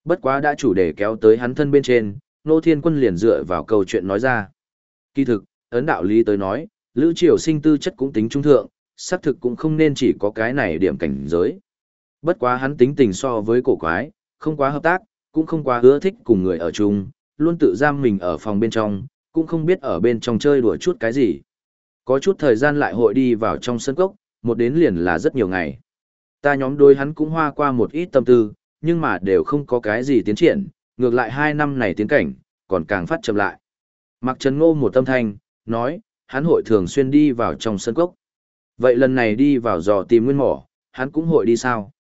Speaker 1: Bất quá đã chủ đề kéo tới hắn thân bên trên, Nô Thiên Quân liền dựa vào câu chuyện nói ra. Kỳ thực, ấn đạo lý tới nói, Lữ Triều sinh tư chất cũng tính trung thượng, xác thực cũng không nên chỉ có cái này điểm cảnh giới. Bất quá hắn tính tình so với cổ quái, không quá hợp tác, cũng không quá ưa thích cùng người ở chung, luôn tự giam mình ở phòng bên trong, cũng không biết ở bên trong chơi đùa chút cái gì. Có chút thời gian lại hội đi vào trong sân cốc, một đến liền là rất nhiều ngày. Ta nhóm đôi hắn cũng hoa qua một ít tâm tư, nhưng mà đều không có cái gì tiến triển, ngược lại hai năm này tiến cảnh, còn càng phát chậm lại. Mặc Trần Ngô một tâm thanh, nói, hắn hội thường xuyên đi vào trong sân cốc. Vậy lần này đi vào dò tìm nguyên mỏ, hắn cũng hội đi sao?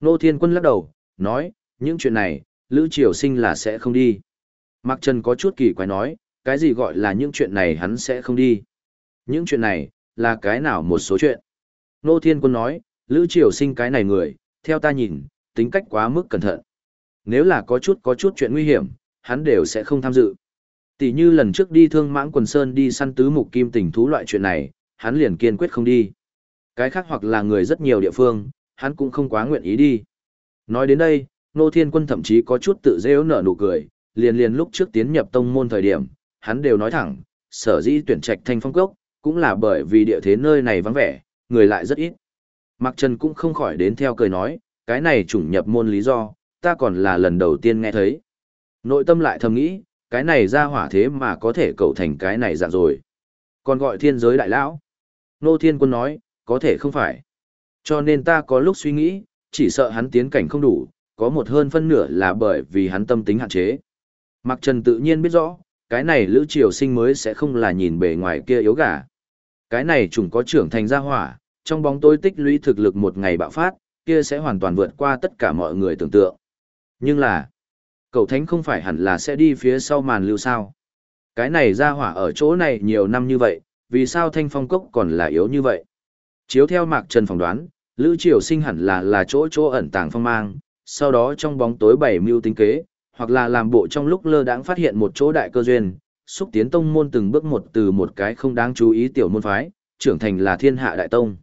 Speaker 1: Nô Thiên Quân lắc đầu, nói, những chuyện này, Lữ Triều Sinh là sẽ không đi. Mặc Trần có chút kỳ quái nói, cái gì gọi là những chuyện này hắn sẽ không đi. Những chuyện này, là cái nào một số chuyện. Nô Thiên Quân nói, Lữ Triều Sinh cái này người, theo ta nhìn, tính cách quá mức cẩn thận. Nếu là có chút có chút chuyện nguy hiểm, hắn đều sẽ không tham dự. Tỷ như lần trước đi thương mãng quần sơn đi săn tứ mục kim tình thú loại chuyện này, hắn liền kiên quyết không đi. Cái khác hoặc là người rất nhiều địa phương, hắn cũng không quá nguyện ý đi. Nói đến đây, Nô Thiên Quân thậm chí có chút tự dễ nở nụ cười, liền liền lúc trước tiến nhập tông môn thời điểm, hắn đều nói thẳng, sở dĩ tuyển trạch thanh phong cốc, cũng là bởi vì địa thế nơi này vắng vẻ, người lại rất ít. Mạc Trần cũng không khỏi đến theo cười nói, cái này chủng nhập môn lý do, ta còn là lần đầu tiên nghe thấy. Nội tâm lại thầm nghĩ, cái này ra hỏa thế mà có thể cầu thành cái này dạng rồi. Còn gọi thiên giới đại lão. Nô Thiên Quân nói, có thể không phải. Cho nên ta có lúc suy nghĩ, chỉ sợ hắn tiến cảnh không đủ, có một hơn phân nửa là bởi vì hắn tâm tính hạn chế. mặc Trần tự nhiên biết rõ, cái này Lữ Triều Sinh mới sẽ không là nhìn bề ngoài kia yếu gà. Cái này trùng có trưởng thành ra hỏa, trong bóng tối tích lũy thực lực một ngày bạo phát, kia sẽ hoàn toàn vượt qua tất cả mọi người tưởng tượng. Nhưng là, cậu thánh không phải hẳn là sẽ đi phía sau màn lưu sao. Cái này ra hỏa ở chỗ này nhiều năm như vậy, vì sao thanh phong cốc còn là yếu như vậy? Chiếu theo Mạc Trần phỏng đoán, Lữ Triều Sinh hẳn là là chỗ chỗ ẩn tàng phong mang, sau đó trong bóng tối bảy mưu tính kế, hoặc là làm bộ trong lúc lơ đãng phát hiện một chỗ đại cơ duyên, xúc tiến tông môn từng bước một từ một cái không đáng chú ý tiểu môn phái, trưởng thành là thiên hạ đại tông.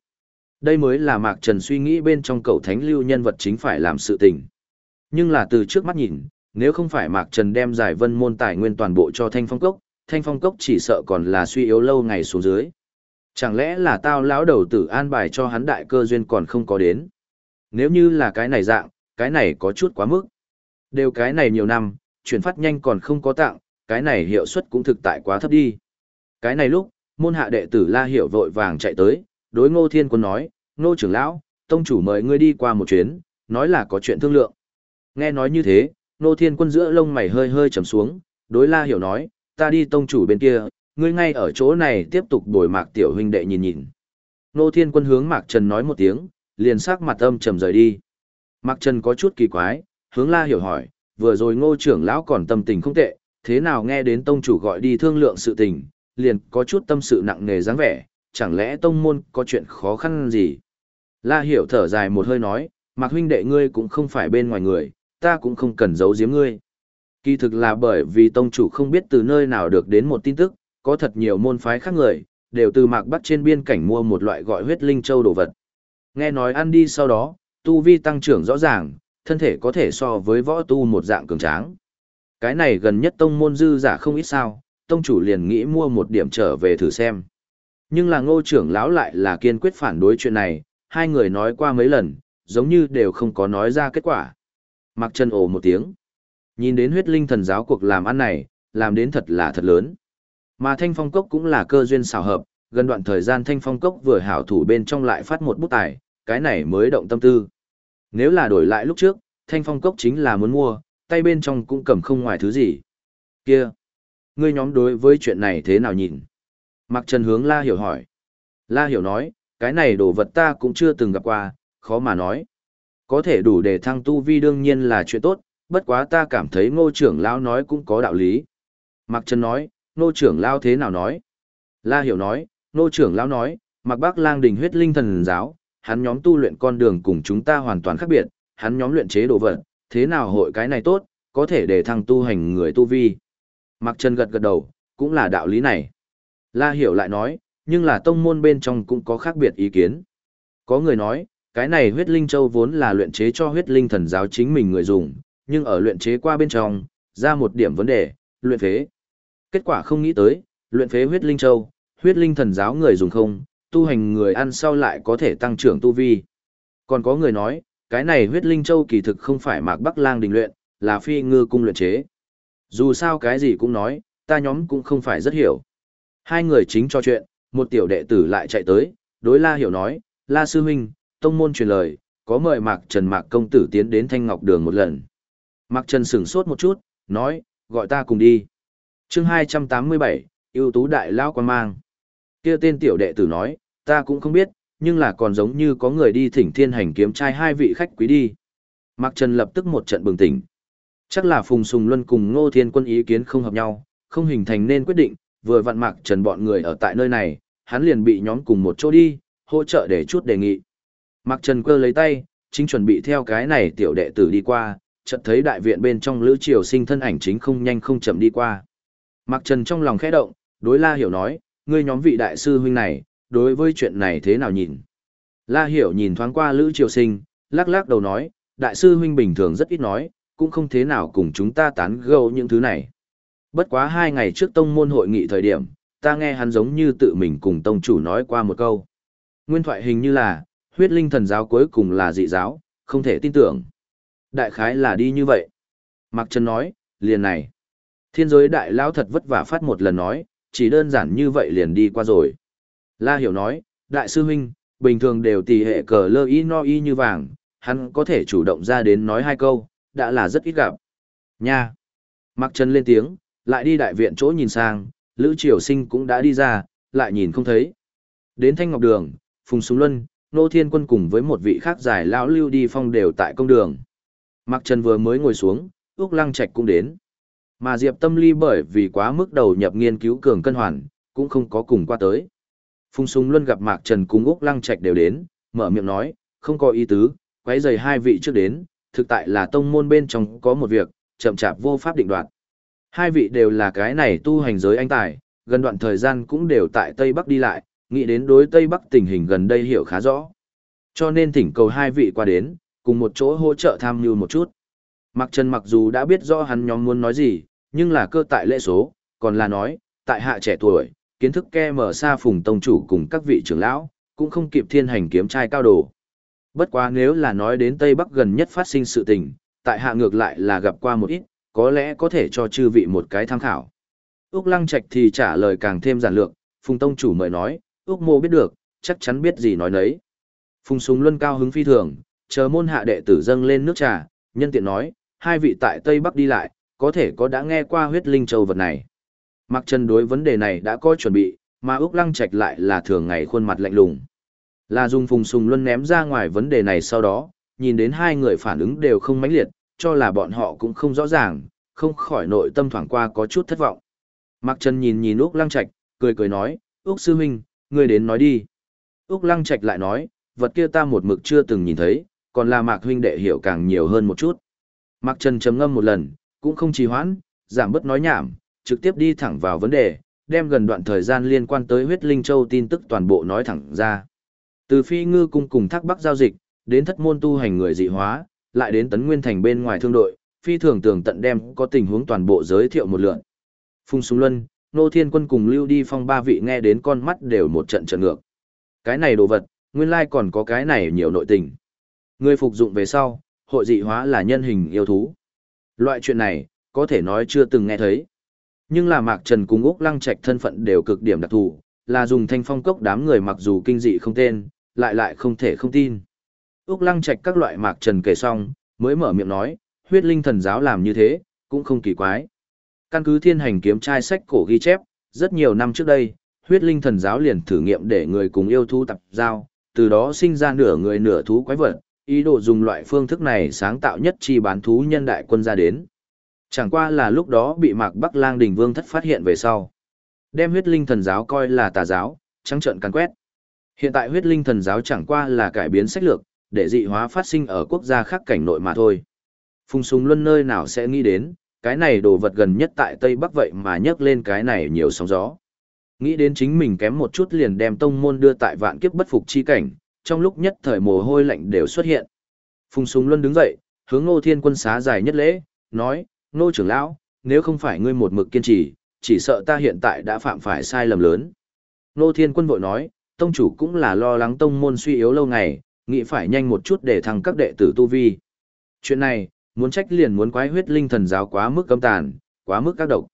Speaker 1: Đây mới là Mạc Trần suy nghĩ bên trong cậu thánh lưu nhân vật chính phải làm sự tình. Nhưng là từ trước mắt nhìn, nếu không phải Mạc Trần đem giải vân môn tài nguyên toàn bộ cho Thanh Phong Cốc, Thanh Phong Cốc chỉ sợ còn là suy yếu lâu ngày xuống dưới. Chẳng lẽ là tao lão đầu tử an bài cho hắn đại cơ duyên còn không có đến? Nếu như là cái này dạng, cái này có chút quá mức. Đều cái này nhiều năm, chuyển phát nhanh còn không có tặng, cái này hiệu suất cũng thực tại quá thấp đi. Cái này lúc, môn hạ đệ tử La Hiểu vội vàng chạy tới, đối Ngô Thiên Quân nói, Nô trưởng lão, tông chủ mời ngươi đi qua một chuyến, nói là có chuyện thương lượng. Nghe nói như thế, Nô Thiên Quân giữa lông mày hơi hơi trầm xuống, đối La Hiểu nói, ta đi tông chủ bên kia, ngươi ngay ở chỗ này tiếp tục đổi mạc tiểu huynh đệ nhìn nhìn. Nô Thiên Quân hướng Mạc Trần nói một tiếng, liền sắc mặt âm trầm rời đi. Mạc Trần có chút kỳ quái, hướng La Hiểu hỏi, vừa rồi Ngô trưởng lão còn tâm tình không tệ, thế nào nghe đến tông chủ gọi đi thương lượng sự tình, liền có chút tâm sự nặng nề dáng vẻ, chẳng lẽ tông môn có chuyện khó khăn gì? La hiểu thở dài một hơi nói, Mạc huynh đệ ngươi cũng không phải bên ngoài người, ta cũng không cần giấu giếm ngươi. Kỳ thực là bởi vì tông chủ không biết từ nơi nào được đến một tin tức, có thật nhiều môn phái khác người, đều từ Mạc Bắc trên biên cảnh mua một loại gọi huyết linh châu đồ vật. Nghe nói ăn đi sau đó, tu vi tăng trưởng rõ ràng, thân thể có thể so với võ tu một dạng cường tráng. Cái này gần nhất tông môn dư giả không ít sao, tông chủ liền nghĩ mua một điểm trở về thử xem. Nhưng là ngô trưởng lão lại là kiên quyết phản đối chuyện này, hai người nói qua mấy lần, giống như đều không có nói ra kết quả. Mặc chân ồ một tiếng. Nhìn đến huyết linh thần giáo cuộc làm ăn này, làm đến thật là thật lớn. Mà thanh phong cốc cũng là cơ duyên xảo hợp, gần đoạn thời gian thanh phong cốc vừa hảo thủ bên trong lại phát một bút tài, cái này mới động tâm tư. Nếu là đổi lại lúc trước, thanh phong cốc chính là muốn mua, tay bên trong cũng cầm không ngoài thứ gì. Kia! Ngươi nhóm đối với chuyện này thế nào nhìn? Mặc Trần hướng La Hiểu hỏi. La Hiểu nói, cái này đồ vật ta cũng chưa từng gặp qua, khó mà nói. Có thể đủ để thăng tu vi đương nhiên là chuyện tốt, bất quá ta cảm thấy ngô trưởng lão nói cũng có đạo lý. Mặc Trần nói, ngô trưởng lão thế nào nói? La Hiểu nói, ngô trưởng lão nói, mặc bác lang đình huyết linh thần giáo, hắn nhóm tu luyện con đường cùng chúng ta hoàn toàn khác biệt, hắn nhóm luyện chế đồ vật, thế nào hội cái này tốt, có thể để thăng tu hành người tu vi. Mặc Trần gật gật đầu, cũng là đạo lý này. La Hiểu lại nói, nhưng là tông môn bên trong cũng có khác biệt ý kiến. Có người nói, Cái này huyết linh châu vốn là luyện chế cho huyết linh thần giáo chính mình người dùng, nhưng ở luyện chế qua bên trong, ra một điểm vấn đề, luyện phế. Kết quả không nghĩ tới, luyện phế huyết linh châu, huyết linh thần giáo người dùng không, tu hành người ăn sau lại có thể tăng trưởng tu vi. Còn có người nói, cái này huyết linh châu kỳ thực không phải mạc bắc lang đình luyện, là phi ngư cung luyện chế. Dù sao cái gì cũng nói, ta nhóm cũng không phải rất hiểu. Hai người chính cho chuyện, một tiểu đệ tử lại chạy tới, đối La Hiểu nói, La Sư Huynh, tông môn truyền lời, có mời Mạc Trần Mạc Công Tử tiến đến Thanh Ngọc Đường một lần. Mạc Trần sửng sốt một chút, nói, gọi ta cùng đi. chương 287, ưu tú đại lao quan mang. kia tên tiểu đệ tử nói, ta cũng không biết, nhưng là còn giống như có người đi thỉnh thiên hành kiếm trai hai vị khách quý đi. Mạc Trần lập tức một trận bừng tỉnh. Chắc là Phùng Sùng Luân cùng Ngô Thiên Quân ý kiến không hợp nhau, không hình thành nên quyết định, vừa vặn Mạc Trần bọn người ở tại nơi này, hắn liền bị nhóm cùng một chỗ đi, hỗ trợ để chút đề nghị. Mạc Trần cơ lấy tay, chính chuẩn bị theo cái này tiểu đệ tử đi qua, chợt thấy đại viện bên trong Lữ Triều Sinh thân ảnh chính không nhanh không chậm đi qua. Mạc Trần trong lòng khẽ động, đối La Hiểu nói, ngươi nhóm vị đại sư huynh này, đối với chuyện này thế nào nhìn? La Hiểu nhìn thoáng qua Lữ Triều Sinh, lắc lắc đầu nói, đại sư huynh bình thường rất ít nói, cũng không thế nào cùng chúng ta tán gẫu những thứ này. Bất quá hai ngày trước tông môn hội nghị thời điểm, ta nghe hắn giống như tự mình cùng tông chủ nói qua một câu. Nguyên thoại hình như là, huyết linh thần giáo cuối cùng là dị giáo, không thể tin tưởng. Đại khái là đi như vậy. Mạc Trần nói, liền này. Thiên giới đại lão thật vất vả phát một lần nói, chỉ đơn giản như vậy liền đi qua rồi. La Hiểu nói, đại sư huynh, bình thường đều tỷ hệ cờ lơ y no y như vàng, hắn có thể chủ động ra đến nói hai câu, đã là rất ít gặp. Nha! Mạc Trần lên tiếng, lại đi đại viện chỗ nhìn sang, Lữ Triều Sinh cũng đã đi ra, lại nhìn không thấy. Đến Thanh Ngọc Đường, Phùng Súng Luân, Nô Thiên Quân cùng với một vị khác giải lão lưu đi phong đều tại công đường. Mạc Trần vừa mới ngồi xuống, Úc Lăng Trạch cũng đến. Mà Diệp Tâm Ly bởi vì quá mức đầu nhập nghiên cứu cường cân hoàn, cũng không có cùng qua tới. Phùng Súng Luân gặp Mạc Trần cùng Úc Lăng Trạch đều đến, mở miệng nói, không có ý tứ, quấy rầy hai vị trước đến, thực tại là tông môn bên trong có một việc, chậm chạp vô pháp định đoạt. Hai vị đều là cái này tu hành giới anh tài, gần đoạn thời gian cũng đều tại Tây Bắc đi lại, nghĩ đến đối Tây Bắc tình hình gần đây hiểu khá rõ. Cho nên thỉnh cầu hai vị qua đến, cùng một chỗ hỗ trợ tham mưu một chút. Mặc Trần mặc dù đã biết rõ hắn nhóm muốn nói gì, nhưng là cơ tại lễ số, còn là nói, tại hạ trẻ tuổi, kiến thức ke mở xa phùng tông chủ cùng các vị trưởng lão, cũng không kịp thiên hành kiếm trai cao đồ. Bất quá nếu là nói đến Tây Bắc gần nhất phát sinh sự tình, tại hạ ngược lại là gặp qua một ít, có lẽ có thể cho chư vị một cái tham khảo. Úc Lăng Trạch thì trả lời càng thêm giản lược, Phùng Tông chủ mời nói, Úc Mô biết được, chắc chắn biết gì nói nấy. Phùng Súng Luân cao hứng phi thường, chờ môn hạ đệ tử dâng lên nước trà, nhân tiện nói, hai vị tại Tây Bắc đi lại, có thể có đã nghe qua huyết linh châu vật này. Mặc Trần đối vấn đề này đã có chuẩn bị, mà Úc Lăng Trạch lại là thường ngày khuôn mặt lạnh lùng. Là dùng Phùng Sùng Luân ném ra ngoài vấn đề này sau đó, nhìn đến hai người phản ứng đều không mãnh liệt, cho là bọn họ cũng không rõ ràng, không khỏi nội tâm thoảng qua có chút thất vọng. Mạc Trần nhìn nhìn Úc Lăng Trạch, cười cười nói, Úc Sư Minh, ngươi đến nói đi. Úc Lăng Trạch lại nói, vật kia ta một mực chưa từng nhìn thấy, còn là Mạc Huynh đệ hiểu càng nhiều hơn một chút. Mạc Trần chấm ngâm một lần, cũng không trì hoãn, giảm bớt nói nhảm, trực tiếp đi thẳng vào vấn đề, đem gần đoạn thời gian liên quan tới huyết linh châu tin tức toàn bộ nói thẳng ra. Từ phi ngư cung cùng thác bắc giao dịch, đến thất môn tu hành người dị hóa, lại đến tấn nguyên thành bên ngoài thương đội, phi thường tường tận đem có tình huống toàn bộ giới thiệu một lượt. Phùng Súng Luân, Nô Thiên Quân cùng Lưu Đi Phong ba vị nghe đến con mắt đều một trận trận ngược. Cái này đồ vật, nguyên lai còn có cái này nhiều nội tình. Người phục dụng về sau, hội dị hóa là nhân hình yêu thú. Loại chuyện này, có thể nói chưa từng nghe thấy. Nhưng là Mạc Trần cùng Úc Lăng Trạch thân phận đều cực điểm đặc thù, là dùng thanh phong cốc đám người mặc dù kinh dị không tên, lại lại không thể không tin. Úc Lăng Trạch các loại Mạc Trần kể xong, mới mở miệng nói, huyết linh thần giáo làm như thế, cũng không kỳ quái. Căn cứ thiên hành kiếm trai sách cổ ghi chép, rất nhiều năm trước đây, huyết linh thần giáo liền thử nghiệm để người cùng yêu thú tập giao, từ đó sinh ra nửa người nửa thú quái vật, ý đồ dùng loại phương thức này sáng tạo nhất chi bán thú nhân đại quân ra đến. Chẳng qua là lúc đó bị Mạc Bắc Lang Đình Vương thất phát hiện về sau. Đem huyết linh thần giáo coi là tà giáo, trắng trợn càn quét. Hiện tại huyết linh thần giáo chẳng qua là cải biến sách lược, để dị hóa phát sinh ở quốc gia khác cảnh nội mà thôi. Phùng Sùng Luân nơi nào sẽ nghĩ đến, cái này đồ vật gần nhất tại Tây Bắc vậy mà nhấc lên cái này nhiều sóng gió. Nghĩ đến chính mình kém một chút liền đem tông môn đưa tại vạn kiếp bất phục chi cảnh, trong lúc nhất thời mồ hôi lạnh đều xuất hiện. Phùng Súng Luân đứng dậy, hướng Ngô Thiên Quân xá dài nhất lễ, nói, Ngô trưởng lão, nếu không phải ngươi một mực kiên trì, chỉ sợ ta hiện tại đã phạm phải sai lầm lớn. Ngô Thiên Quân vội nói, tông chủ cũng là lo lắng tông môn suy yếu lâu ngày, nghĩ phải nhanh một chút để thăng các đệ tử tu vi. Chuyện này, muốn trách liền muốn quái huyết linh thần giáo quá mức cấm tàn, quá mức các độc.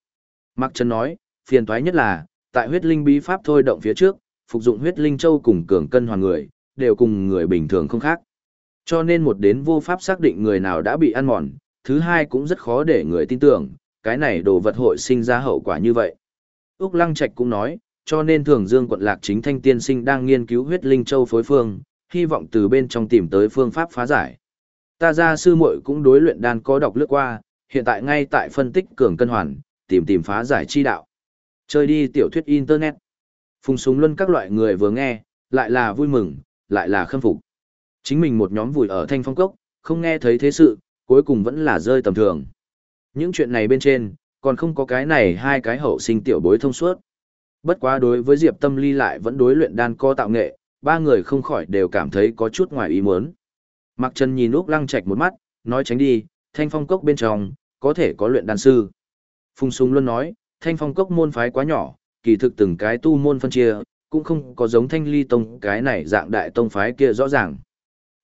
Speaker 1: Mạc Trần nói, phiền toái nhất là, tại huyết linh bí pháp thôi động phía trước, phục dụng huyết linh châu cùng cường cân hoàn người, đều cùng người bình thường không khác. Cho nên một đến vô pháp xác định người nào đã bị ăn mòn, thứ hai cũng rất khó để người tin tưởng, cái này đồ vật hội sinh ra hậu quả như vậy. Úc Lăng Trạch cũng nói, cho nên thường dương quận lạc chính thanh tiên sinh đang nghiên cứu huyết linh châu phối phương, hy vọng từ bên trong tìm tới phương pháp phá giải. Ta gia sư muội cũng đối luyện đan có đọc lướt qua, hiện tại ngay tại phân tích cường cân hoàn, tìm tìm phá giải chi đạo. Chơi đi tiểu thuyết internet. Phùng súng luân các loại người vừa nghe, lại là vui mừng, lại là khâm phục. Chính mình một nhóm vùi ở thanh phong cốc, không nghe thấy thế sự, cuối cùng vẫn là rơi tầm thường. Những chuyện này bên trên, còn không có cái này hai cái hậu sinh tiểu bối thông suốt. Bất quá đối với Diệp Tâm Ly lại vẫn đối luyện đan co tạo nghệ, ba người không khỏi đều cảm thấy có chút ngoài ý muốn. Mặc Trần nhìn Úc Lăng Trạch một mắt, nói tránh đi, thanh phong cốc bên trong, có thể có luyện đan sư. Phùng Sùng luôn nói, thanh phong cốc môn phái quá nhỏ, kỳ thực từng cái tu môn phân chia, cũng không có giống thanh ly tông cái này dạng đại tông phái kia rõ ràng.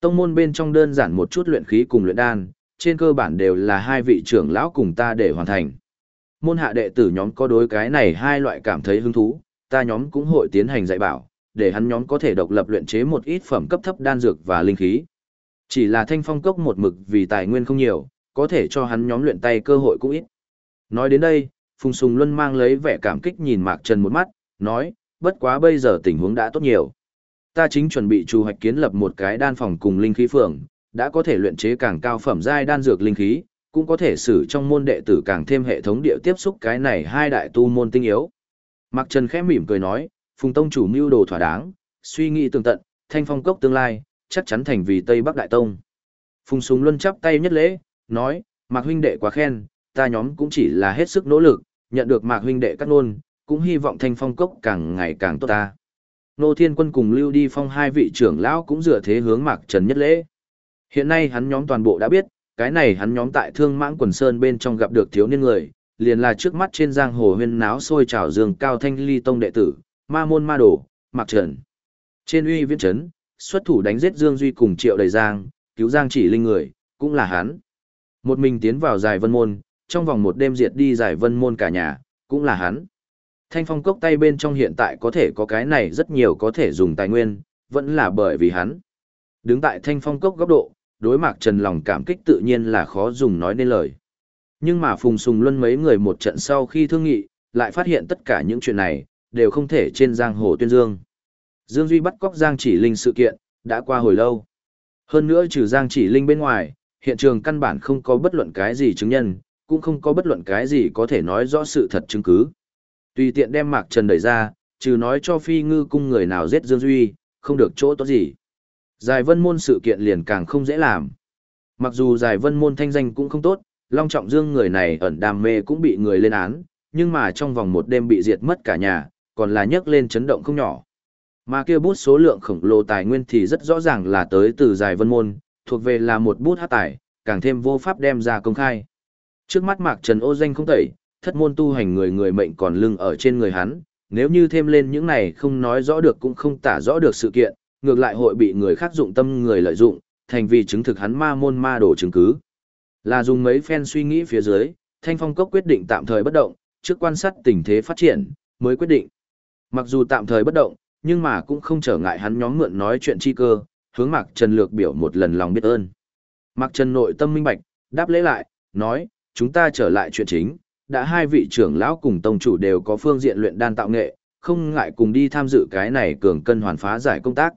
Speaker 1: Tông môn bên trong đơn giản một chút luyện khí cùng luyện đan, trên cơ bản đều là hai vị trưởng lão cùng ta để hoàn thành. Môn hạ đệ tử nhóm có đối cái này hai loại cảm thấy hứng thú, ta nhóm cũng hội tiến hành dạy bảo, để hắn nhóm có thể độc lập luyện chế một ít phẩm cấp thấp đan dược và linh khí. Chỉ là thanh phong cốc một mực vì tài nguyên không nhiều, có thể cho hắn nhóm luyện tay cơ hội cũng ít. Nói đến đây, Phùng Sùng Luân mang lấy vẻ cảm kích nhìn Mạc Trần một mắt, nói, bất quá bây giờ tình huống đã tốt nhiều. Ta chính chuẩn bị chủ hoạch kiến lập một cái đan phòng cùng linh khí phường, đã có thể luyện chế càng cao phẩm giai đan dược linh khí, cũng có thể sử trong môn đệ tử càng thêm hệ thống địa tiếp xúc cái này hai đại tu môn tinh yếu. Mạc Trần khẽ mỉm cười nói, Phùng Tông chủ mưu đồ thỏa đáng, suy nghĩ tường tận, thanh phong cốc tương lai, chắc chắn thành vì Tây Bắc Đại Tông. Phùng Súng Luân chắp tay nhất lễ, nói, Mạc huynh đệ quá khen, ta nhóm cũng chỉ là hết sức nỗ lực, nhận được Mạc huynh đệ cắt nôn, cũng hy vọng thanh phong cốc càng ngày càng tốt ta. Nô Thiên Quân cùng Lưu Đi Phong hai vị trưởng lão cũng dựa thế hướng Mạc Trần nhất lễ. Hiện nay hắn nhóm toàn bộ đã biết, cái này hắn nhóm tại Thương Mãng Quần Sơn bên trong gặp được thiếu niên người, liền là trước mắt trên giang hồ huyên náo sôi trào dương cao thanh ly tông đệ tử, ma môn ma đồ, Mạc Trần. Trên uy viễn trấn, xuất thủ đánh giết Dương Duy cùng Triệu Đầy Giang, cứu Giang chỉ linh người, cũng là hắn. Một mình tiến vào giải vân môn, trong vòng một đêm diệt đi giải vân môn cả nhà, cũng là hắn. Thanh phong cốc tay bên trong hiện tại có thể có cái này rất nhiều có thể dùng tài nguyên, vẫn là bởi vì hắn. Đứng tại thanh phong cốc góc độ, đối mặt trần lòng cảm kích tự nhiên là khó dùng nói nên lời. Nhưng mà Phùng Sùng Luân mấy người một trận sau khi thương nghị, lại phát hiện tất cả những chuyện này, đều không thể trên giang hồ tuyên dương. Dương Duy bắt cóc Giang Chỉ Linh sự kiện, đã qua hồi lâu. Hơn nữa trừ Giang Chỉ Linh bên ngoài, hiện trường căn bản không có bất luận cái gì chứng nhân, cũng không có bất luận cái gì có thể nói rõ sự thật chứng cứ. Tùy tiện đem Mạc Trần đẩy ra, trừ nói cho phi ngư cung người nào giết Dương Duy, không được chỗ tốt gì. Giải vân môn sự kiện liền càng không dễ làm. Mặc dù giải vân môn thanh danh cũng không tốt, Long Trọng Dương người này ẩn đam mê cũng bị người lên án, nhưng mà trong vòng một đêm bị diệt mất cả nhà, còn là nhấc lên chấn động không nhỏ. Mà kia bút số lượng khổng lồ tài nguyên thì rất rõ ràng là tới từ giải vân môn, thuộc về là một bút hát tài, càng thêm vô pháp đem ra công khai. Trước mắt Mạc Trần ô danh không tẩy, thất môn tu hành người người mệnh còn lưng ở trên người hắn, nếu như thêm lên những này không nói rõ được cũng không tả rõ được sự kiện, ngược lại hội bị người khác dụng tâm người lợi dụng, thành vì chứng thực hắn ma môn ma đổ chứng cứ. Là dùng mấy phen suy nghĩ phía dưới, Thanh Phong Cốc quyết định tạm thời bất động, trước quan sát tình thế phát triển, mới quyết định. Mặc dù tạm thời bất động, nhưng mà cũng không trở ngại hắn nhóm mượn nói chuyện chi cơ, hướng Mạc Trần lược biểu một lần lòng biết ơn. Mạc Trần nội tâm minh bạch, đáp lễ lại, nói, chúng ta trở lại chuyện chính, đã hai vị trưởng lão cùng tông chủ đều có phương diện luyện đan tạo nghệ, không ngại cùng đi tham dự cái này cường cân hoàn phá giải công tác.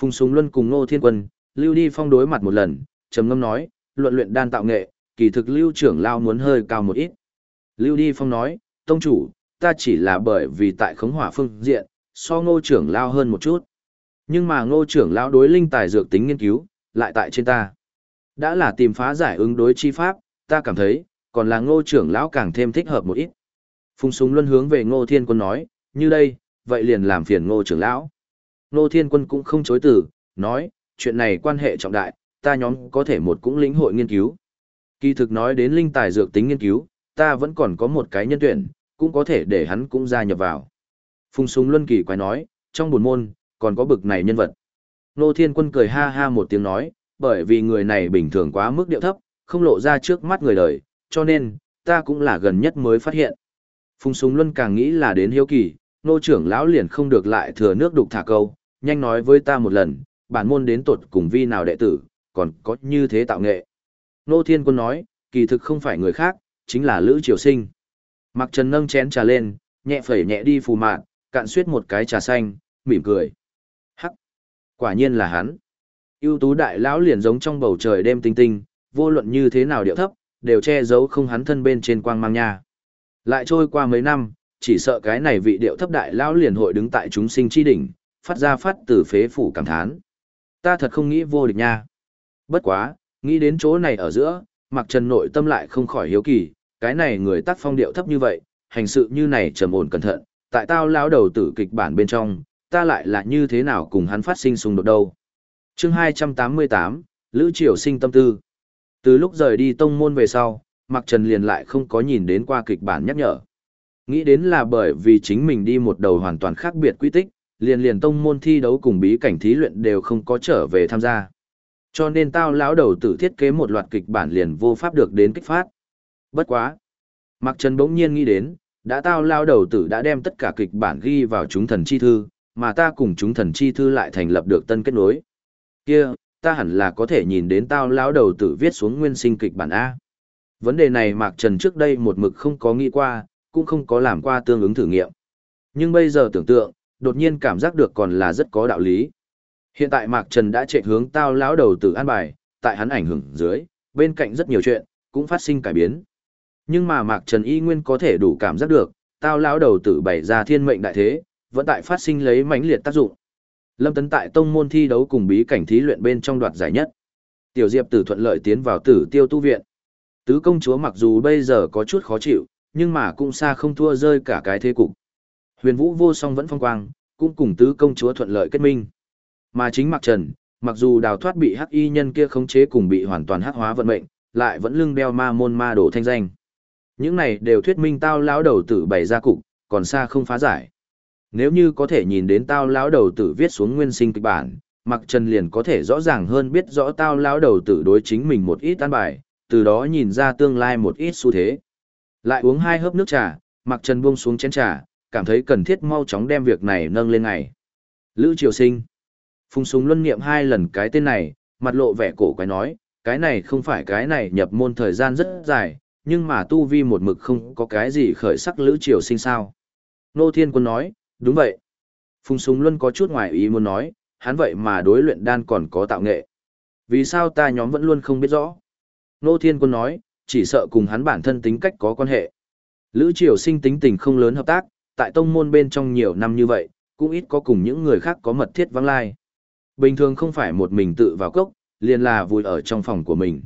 Speaker 1: Phùng Súng Luân cùng Ngô Thiên Quân, Lưu Đi Phong đối mặt một lần, trầm ngâm nói, luận luyện đan tạo nghệ, kỳ thực Lưu trưởng lão muốn hơi cao một ít. Lưu Đi Phong nói, tông chủ, ta chỉ là bởi vì tại khống hỏa phương diện, so ngô trưởng lão hơn một chút. Nhưng mà ngô trưởng lão đối linh tài dược tính nghiên cứu, lại tại trên ta. Đã là tìm phá giải ứng đối chi pháp, ta cảm thấy, còn là ngô trưởng lão càng thêm thích hợp một ít. Phùng Súng Luân hướng về ngô thiên quân nói, như đây, vậy liền làm phiền ngô trưởng lão. Ngô thiên quân cũng không chối từ, nói, chuyện này quan hệ trọng đại, ta nhóm có thể một cũng lĩnh hội nghiên cứu. Kỳ thực nói đến linh tài dược tính nghiên cứu, ta vẫn còn có một cái nhân tuyển, cũng có thể để hắn cũng gia nhập vào. Phùng Súng Luân kỳ quái nói, trong buồn môn, còn có bực này nhân vật. Nô Thiên Quân cười ha ha một tiếng nói, bởi vì người này bình thường quá mức điệu thấp, không lộ ra trước mắt người đời, cho nên, ta cũng là gần nhất mới phát hiện. Phùng Súng Luân càng nghĩ là đến hiếu kỳ, nô trưởng lão liền không được lại thừa nước đục thả câu, nhanh nói với ta một lần, bản môn đến tột cùng vi nào đệ tử, còn có như thế tạo nghệ. Nô Thiên Quân nói, kỳ thực không phải người khác, chính là Lữ Triều Sinh. Mặc Trần nâng chén trà lên, nhẹ phẩy nhẹ đi phù mạn, cạn suýt một cái trà xanh, mỉm cười. Hắc! Quả nhiên là hắn. ưu tú đại lão liền giống trong bầu trời đêm tinh tinh, vô luận như thế nào điệu thấp, đều che giấu không hắn thân bên trên quang mang nha. Lại trôi qua mấy năm, chỉ sợ cái này vị điệu thấp đại lão liền hội đứng tại chúng sinh chi đỉnh, phát ra phát từ phế phủ cảm thán. Ta thật không nghĩ vô địch nha. Bất quá, nghĩ đến chỗ này ở giữa, mặc trần nội tâm lại không khỏi hiếu kỳ, cái này người tác phong điệu thấp như vậy, hành sự như này trầm ổn cẩn thận, tại tao lão đầu tử kịch bản bên trong, ta lại là như thế nào cùng hắn phát sinh xung đột đâu. Chương 288, Lữ Triều sinh tâm tư. Từ lúc rời đi tông môn về sau, Mạc Trần liền lại không có nhìn đến qua kịch bản nhắc nhở. Nghĩ đến là bởi vì chính mình đi một đầu hoàn toàn khác biệt quy tích, liền liền tông môn thi đấu cùng bí cảnh thí luyện đều không có trở về tham gia. Cho nên tao lão đầu tử thiết kế một loạt kịch bản liền vô pháp được đến kích phát. Bất quá. Mặc Trần bỗng nhiên nghĩ đến, đã tao lao đầu tử đã đem tất cả kịch bản ghi vào chúng thần chi thư, mà ta cùng chúng thần chi thư lại thành lập được tân kết nối. Kia, ta hẳn là có thể nhìn đến tao lão đầu tử viết xuống nguyên sinh kịch bản A. Vấn đề này Mạc Trần trước đây một mực không có nghĩ qua, cũng không có làm qua tương ứng thử nghiệm. Nhưng bây giờ tưởng tượng, đột nhiên cảm giác được còn là rất có đạo lý. Hiện tại Mạc Trần đã chạy hướng tao lão đầu tử an bài, tại hắn ảnh hưởng dưới, bên cạnh rất nhiều chuyện, cũng phát sinh cải biến. Nhưng mà Mạc Trần y nguyên có thể đủ cảm giác được, tao lão đầu tử bày ra thiên mệnh đại thế, vẫn tại phát sinh lấy mãnh liệt tác dụng. Lâm Tấn tại tông môn thi đấu cùng bí cảnh thí luyện bên trong đoạt giải nhất. Tiểu Diệp tử thuận lợi tiến vào tử tiêu tu viện. Tứ công chúa mặc dù bây giờ có chút khó chịu, nhưng mà cũng xa không thua rơi cả cái thế cục. Huyền Vũ vô song vẫn phong quang, cũng cùng tứ công chúa thuận lợi kết minh. Mà chính Mạc Trần, mặc dù đào thoát bị hắc y nhân kia khống chế cùng bị hoàn toàn hắc hóa vận mệnh, lại vẫn lưng đeo ma môn ma đổ thanh danh. Những này đều thuyết minh tao lão đầu tử bày ra cục, còn xa không phá giải. Nếu như có thể nhìn đến tao lão đầu tử viết xuống nguyên sinh kịch bản, Mặc Trần liền có thể rõ ràng hơn biết rõ tao lão đầu tử đối chính mình một ít an bài, từ đó nhìn ra tương lai một ít xu thế. Lại uống hai hớp nước trà, Mặc Trần buông xuống chén trà, cảm thấy cần thiết mau chóng đem việc này nâng lên ngày. Lữ Triều Sinh. Phùng Súng luân niệm hai lần cái tên này, mặt lộ vẻ cổ quái nói, cái này không phải cái này nhập môn thời gian rất dài, nhưng mà tu vi một mực không có cái gì khởi sắc Lữ Triều Sinh sao. Nô Thiên Quân nói, đúng vậy. Phùng Súng Luân có chút ngoài ý muốn nói, hắn vậy mà đối luyện đan còn có tạo nghệ. Vì sao ta nhóm vẫn luôn không biết rõ? Nô Thiên Quân nói, chỉ sợ cùng hắn bản thân tính cách có quan hệ. Lữ Triều Sinh tính tình không lớn hợp tác, tại tông môn bên trong nhiều năm như vậy, cũng ít có cùng những người khác có mật thiết vắng lai. Bình thường không phải một mình tự vào cốc, liền là vui ở trong phòng của mình.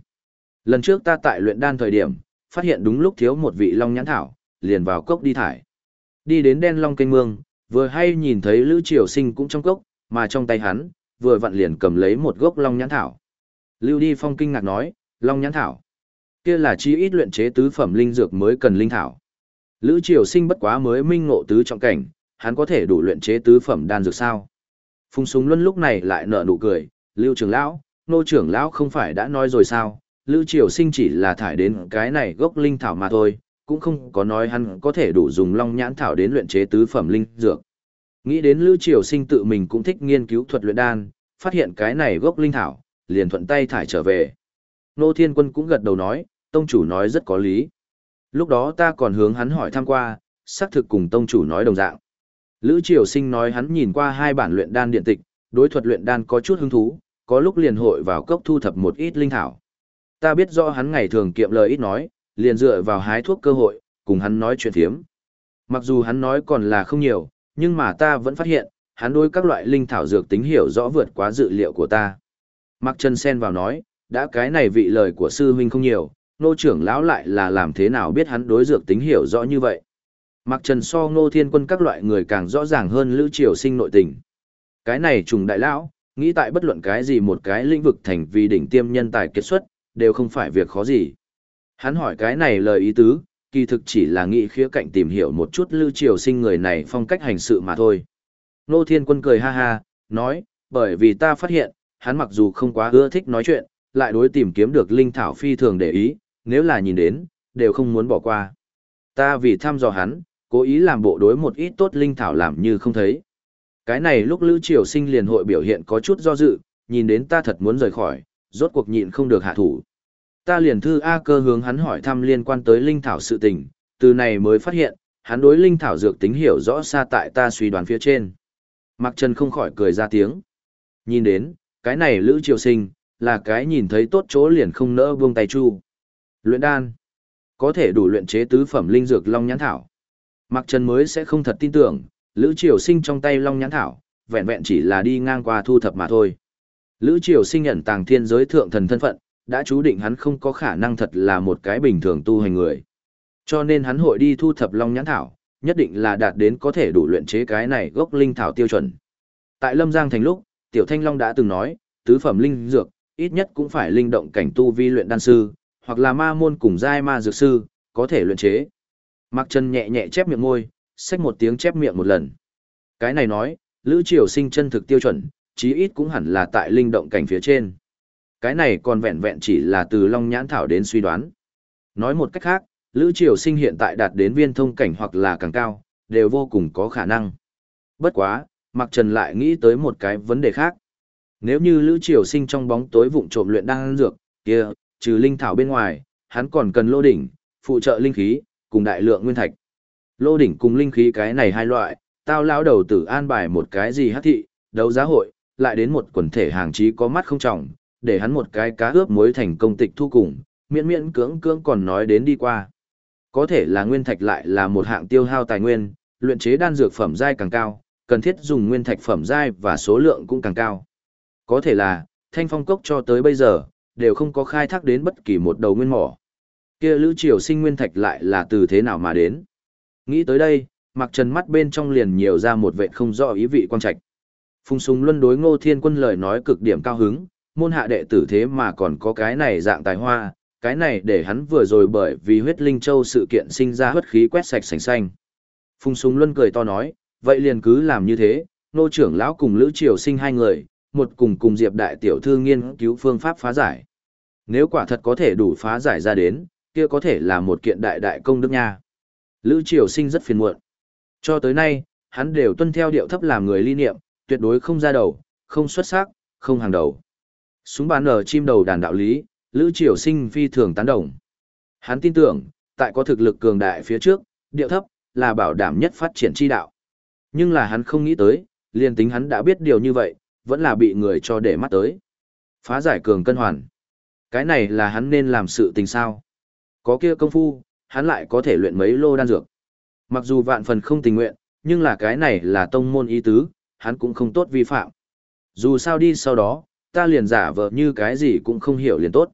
Speaker 1: Lần trước ta tại luyện đan thời điểm, phát hiện đúng lúc thiếu một vị long nhãn thảo, liền vào cốc đi thải. Đi đến đen long kênh mương, vừa hay nhìn thấy Lữ Triều Sinh cũng trong cốc, mà trong tay hắn, vừa vặn liền cầm lấy một gốc long nhãn thảo. Lưu Đi Phong kinh ngạc nói, long nhãn thảo. Kia là chi ít luyện chế tứ phẩm linh dược mới cần linh thảo. Lữ Triều Sinh bất quá mới minh ngộ tứ trọng cảnh, hắn có thể đủ luyện chế tứ phẩm đan dược sao? Phùng Súng Luân lúc này lại nở nụ cười, Lưu trưởng lão, nô trưởng lão không phải đã nói rồi sao? Lữ Triều Sinh chỉ là thải đến cái này gốc linh thảo mà thôi, cũng không có nói hắn có thể đủ dùng long nhãn thảo đến luyện chế tứ phẩm linh dược. Nghĩ đến Lữ Triều Sinh tự mình cũng thích nghiên cứu thuật luyện đan, phát hiện cái này gốc linh thảo, liền thuận tay thải trở về. Nô Thiên Quân cũng gật đầu nói, tông chủ nói rất có lý. Lúc đó ta còn hướng hắn hỏi thăm qua, xác thực cùng tông chủ nói đồng dạng. Lữ Triều Sinh nói hắn nhìn qua hai bản luyện đan điện tịch, đối thuật luyện đan có chút hứng thú, có lúc liền hội vào cốc thu thập một ít linh thảo. Ta biết rõ hắn ngày thường kiệm lời ít nói, liền dựa vào hái thuốc cơ hội, cùng hắn nói chuyện thiếm. Mặc dù hắn nói còn là không nhiều, nhưng mà ta vẫn phát hiện, hắn đối các loại linh thảo dược tính hiểu rõ vượt quá dự liệu của ta. Mặc chân sen vào nói, đã cái này vị lời của sư huynh không nhiều, nô trưởng lão lại là làm thế nào biết hắn đối dược tính hiểu rõ như vậy. Mặc trần so ngô thiên quân các loại người càng rõ ràng hơn lữ triều sinh nội tình. Cái này trùng đại lão, Nghĩ tại bất luận cái gì một cái lĩnh vực thành vì đỉnh tiêm nhân tài kết xuất, đều không phải việc khó gì. Hắn hỏi cái này lời ý tứ, kỳ thực chỉ là nghĩ khía cạnh tìm hiểu một chút lưu triều sinh người này phong cách hành sự mà thôi. Nô Thiên Quân cười ha ha, nói, bởi vì ta phát hiện, hắn mặc dù không quá ưa thích nói chuyện, lại đối tìm kiếm được linh thảo phi thường để ý, nếu là nhìn đến, đều không muốn bỏ qua. Ta vì thăm dò hắn, cố ý làm bộ đối một ít tốt linh thảo làm như không thấy. Cái này lúc Lữ Triều Sinh liền hội biểu hiện có chút do dự, nhìn đến ta thật muốn rời khỏi, rốt cuộc nhịn không được hạ thủ. Ta liền thư A cơ hướng hắn hỏi thăm liên quan tới linh thảo sự tình, từ này mới phát hiện, hắn đối linh thảo dược tính hiểu rõ xa tại ta suy đoán phía trên. Mặc Trần không khỏi cười ra tiếng. Nhìn đến, cái này Lữ Triều Sinh, là cái nhìn thấy tốt chỗ liền không nỡ buông tay chu. Luyện đan, có thể đủ luyện chế tứ phẩm linh dược long nhãn thảo. Mặc Trần mới sẽ không thật tin tưởng, Lữ Triều Sinh trong tay long nhãn thảo, vẹn vẹn chỉ là đi ngang qua thu thập mà thôi. Lữ Triều Sinh nhận tàng thiên giới thượng thần thân phận, đã chú định hắn không có khả năng thật là một cái bình thường tu hành người. Cho nên hắn hội đi thu thập long nhãn thảo, nhất định là đạt đến có thể đủ luyện chế cái này gốc linh thảo tiêu chuẩn. Tại Lâm Giang thành lúc, Tiểu Thanh Long đã từng nói, tứ phẩm linh dược, ít nhất cũng phải linh động cảnh tu vi luyện đan sư, hoặc là ma môn cùng giai ma dược sư, có thể luyện chế. Mạc Trần nhẹ nhẹ chép miệng môi, xách một tiếng chép miệng một lần. Cái này nói, Lữ Triều Sinh chân thực tiêu chuẩn, chí ít cũng hẳn là tại linh động cảnh phía trên. Cái này còn vẹn vẹn chỉ là từ Long Nhãn Thảo đến suy đoán. Nói một cách khác, Lữ Triều Sinh hiện tại đạt đến viên thông cảnh hoặc là càng cao, đều vô cùng có khả năng. Bất quá, Mạc Trần lại nghĩ tới một cái vấn đề khác. Nếu như Lữ Triều Sinh trong bóng tối vụng trộm luyện đan dược, kia, trừ linh thảo bên ngoài, hắn còn cần lô đỉnh, phụ trợ linh khí, cùng đại lượng nguyên thạch. Lô đỉnh cùng linh khí cái này hai loại, tao lão đầu tử an bài một cái gì hắc thị, đấu giá hội, lại đến một quần thể hàng trí có mắt không trọng, để hắn một cái cá ướp muối thành công tịch thu cùng, miễn miễn cưỡng cưỡng còn nói đến đi qua. Có thể là nguyên thạch lại là một hạng tiêu hao tài nguyên, luyện chế đan dược phẩm giai càng cao, cần thiết dùng nguyên thạch phẩm giai và số lượng cũng càng cao. Có thể là, thanh phong cốc cho tới bây giờ, đều không có khai thác đến bất kỳ một đầu nguyên mỏ. Kia lữ triều sinh nguyên thạch lại là từ thế nào mà đến. Nghĩ tới đây, mặc trần mắt bên trong liền nhiều ra một vệ không rõ ý vị quan trạch. Phùng Sùng luân đối ngô thiên quân lời nói cực điểm cao hứng, môn hạ đệ tử thế mà còn có cái này dạng tài hoa, cái này để hắn vừa rồi bởi vì huyết linh châu sự kiện sinh ra huyết khí quét sạch sành xanh. Phùng Sùng luân cười to nói, vậy liền cứ làm như thế, nô trưởng lão cùng lữ triều sinh hai người, một cùng cùng Diệp đại tiểu thư nghiên cứu phương pháp phá giải. Nếu quả thật có thể đủ phá giải ra đến, kia có thể là một kiện đại đại công đức nha. Lữ Triều Sinh rất phiền muộn. Cho tới nay, hắn đều tuân theo điệu thấp làm người ly niệm, tuyệt đối không ra đầu, không xuất sắc, không hàng đầu. Súng bán ở chim đầu đàn đạo lý, Lữ Triều Sinh phi thường tán đồng. Hắn tin tưởng, tại có thực lực cường đại phía trước, điệu thấp là bảo đảm nhất phát triển chi đạo. Nhưng là hắn không nghĩ tới, liền tính hắn đã biết điều như vậy, vẫn là bị người cho để mắt tới. Phá giải cường cân hoàn. Cái này là hắn nên làm sự tình sao. Có kia công phu, hắn lại có thể luyện mấy lô đan dược. Mặc dù vạn phần không tình nguyện, nhưng là cái này là tông môn ý tứ, hắn cũng không tốt vi phạm. Dù sao đi sau đó, ta liền giả vờ như cái gì cũng không hiểu liền tốt.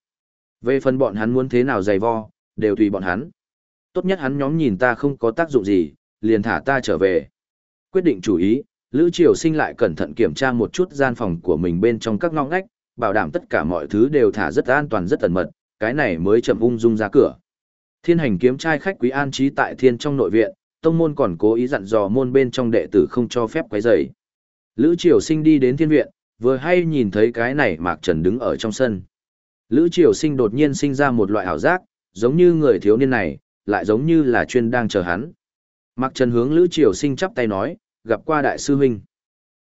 Speaker 1: Về phần bọn hắn muốn thế nào dày vo, đều tùy bọn hắn. Tốt nhất hắn nhóm nhìn ta không có tác dụng gì, liền thả ta trở về. Quyết định chủ ý, Lữ Triều Sinh lại cẩn thận kiểm tra một chút gian phòng của mình bên trong các ngõ ngách, bảo đảm tất cả mọi thứ đều thả rất an toàn rất ẩn mật, cái này mới chậm ung dung ra cửa. Thiên hành kiếm trai khách quý an trí tại thiên trong nội viện, tông môn còn cố ý dặn dò môn bên trong đệ tử không cho phép quấy rầy. Lữ Triều Sinh đi đến thiên viện, vừa hay nhìn thấy cái này Mạc Trần đứng ở trong sân. Lữ Triều Sinh đột nhiên sinh ra một loại ảo giác, giống như người thiếu niên này, lại giống như là chuyên đang chờ hắn. Mạc Trần hướng Lữ Triều Sinh chắp tay nói, gặp qua đại sư huynh.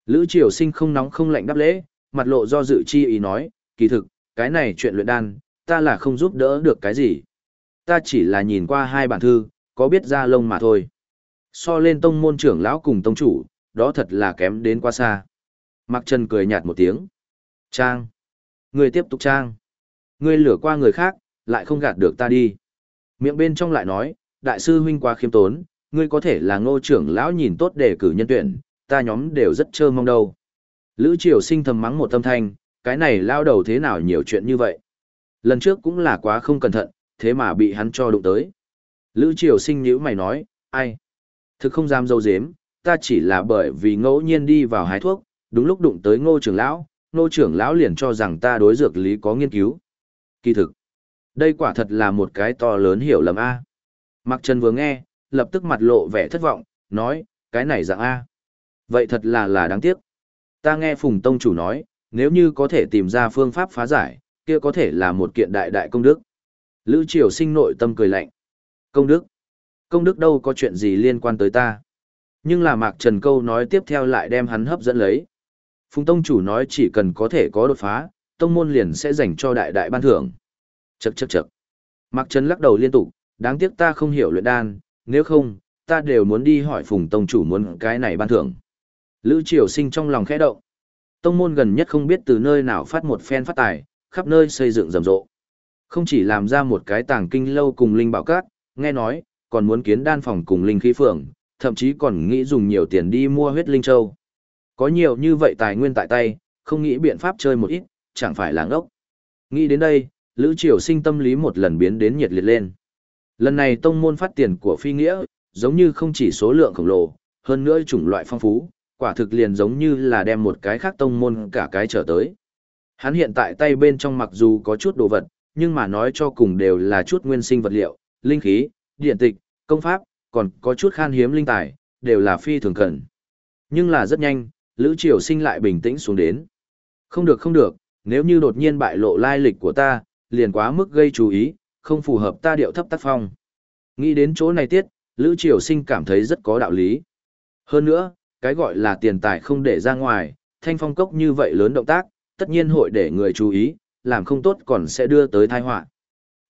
Speaker 1: Lữ Triều Sinh không nóng không lạnh đáp lễ, mặt lộ do dự chi ý nói, kỳ thực, cái này chuyện luyện đan, ta là không giúp đỡ được cái gì. Ta chỉ là nhìn qua hai bản thư, có biết ra lông mà thôi. So lên tông môn trưởng lão cùng tông chủ, đó thật là kém đến quá xa. Mặc Trần cười nhạt một tiếng. Trang. Người tiếp tục trang. Người lửa qua người khác, lại không gạt được ta đi. Miệng bên trong lại nói, đại sư huynh quá khiêm tốn, ngươi có thể là ngô trưởng lão nhìn tốt để cử nhân tuyển, ta nhóm đều rất trơ mong đâu. Lữ Triều sinh thầm mắng một tâm thanh, cái này lao đầu thế nào nhiều chuyện như vậy. Lần trước cũng là quá không cẩn thận, thế mà bị hắn cho đụng tới. Lữ Triều sinh nhữ mày nói, ai? Thực không dám dâu dếm, ta chỉ là bởi vì ngẫu nhiên đi vào hái thuốc, đúng lúc đụng tới ngô trưởng lão, Ngô trưởng lão liền cho rằng ta đối dược lý có nghiên cứu. Kỳ thực, đây quả thật là một cái to lớn hiểu lầm A. Mạc Trần vừa nghe, lập tức mặt lộ vẻ thất vọng, nói, cái này dạng A. Vậy thật là là đáng tiếc. Ta nghe Phùng Tông chủ nói, nếu như có thể tìm ra phương pháp phá giải, kia có thể là một kiện đại đại công đức. Lữ Triều sinh nội tâm cười lạnh. Công đức? Công đức đâu có chuyện gì liên quan tới ta. Nhưng là Mạc Trần câu nói tiếp theo lại đem hắn hấp dẫn lấy. Phùng Tông chủ nói chỉ cần có thể có đột phá, Tông môn liền sẽ dành cho đại đại ban thưởng. Chậc chậc chậc. Mạc Trần lắc đầu liên tục, đáng tiếc ta không hiểu luyện đan, nếu không, ta đều muốn đi hỏi Phùng Tông chủ muốn cái này ban thưởng. Lữ Triều Sinh trong lòng khẽ động. Tông môn gần nhất không biết từ nơi nào phát một phen phát tài, khắp nơi xây dựng rầm rộ. Không chỉ làm ra một cái tàng kinh lâu cùng linh bảo cát, nghe nói, còn muốn kiến đan phòng cùng linh khí phường, thậm chí còn nghĩ dùng nhiều tiền đi mua huyết linh châu. Có nhiều như vậy tài nguyên tại tay, không nghĩ biện pháp chơi một ít, chẳng phải là ngốc. Nghĩ đến đây, Lữ Triều sinh tâm lý một lần biến đến nhiệt liệt lên. Lần này tông môn phát tiền của phi nghĩa, giống như không chỉ số lượng khổng lồ, hơn nữa chủng loại phong phú, quả thực liền giống như là đem một cái khác tông môn cả cái trở tới. Hắn hiện tại tay bên trong mặc dù có chút đồ vật, nhưng mà nói cho cùng đều là chút nguyên sinh vật liệu, linh khí, điện tịch, công pháp, còn có chút khan hiếm linh tài, đều là phi thường cần. Nhưng là rất nhanh, Lữ Triều sinh lại bình tĩnh xuống đến. Không được không được, nếu như đột nhiên bại lộ lai lịch của ta, liền quá mức gây chú ý, không phù hợp ta điệu thấp tác phong. Nghĩ đến chỗ này tiết, Lữ Triều sinh cảm thấy rất có đạo lý. Hơn nữa, cái gọi là tiền tài không để ra ngoài, thanh phong cốc như vậy lớn động tác, tất nhiên hội để người chú ý, làm không tốt còn sẽ đưa tới tai họa.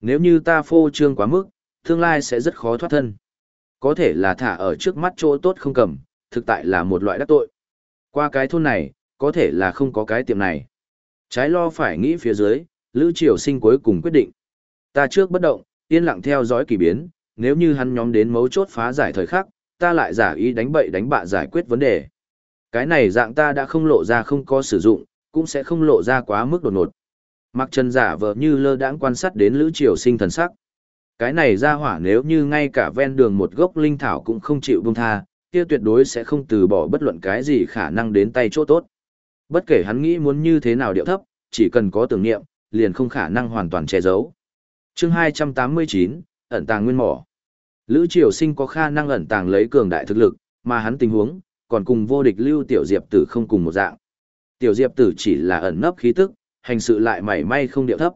Speaker 1: Nếu như ta phô trương quá mức, tương lai sẽ rất khó thoát thân. Có thể là thả ở trước mắt chỗ tốt không cầm, thực tại là một loại đắc tội. Qua cái thôn này, có thể là không có cái tiệm này. Trái lo phải nghĩ phía dưới, Lữ Triều Sinh cuối cùng quyết định. Ta trước bất động, yên lặng theo dõi kỳ biến, nếu như hắn nhóm đến mấu chốt phá giải thời khắc, ta lại giả ý đánh bậy đánh bạ giải quyết vấn đề. Cái này dạng ta đã không lộ ra không có sử dụng, cũng sẽ không lộ ra quá mức đột ngột. Mặc Trần giả vờ như lơ đãng quan sát đến Lữ Triều Sinh thần sắc. Cái này ra hỏa nếu như ngay cả ven đường một gốc linh thảo cũng không chịu buông tha, kia tuyệt đối sẽ không từ bỏ bất luận cái gì khả năng đến tay chỗ tốt. Bất kể hắn nghĩ muốn như thế nào điệu thấp, chỉ cần có tưởng niệm, liền không khả năng hoàn toàn che giấu. Chương 289, ẩn tàng nguyên mỏ. Lữ Triều Sinh có khả năng ẩn tàng lấy cường đại thực lực, mà hắn tình huống, còn cùng vô địch Lưu Tiểu Diệp Tử không cùng một dạng. Tiểu Diệp Tử chỉ là ẩn nấp khí tức, hành sự lại mảy may không điệu thấp.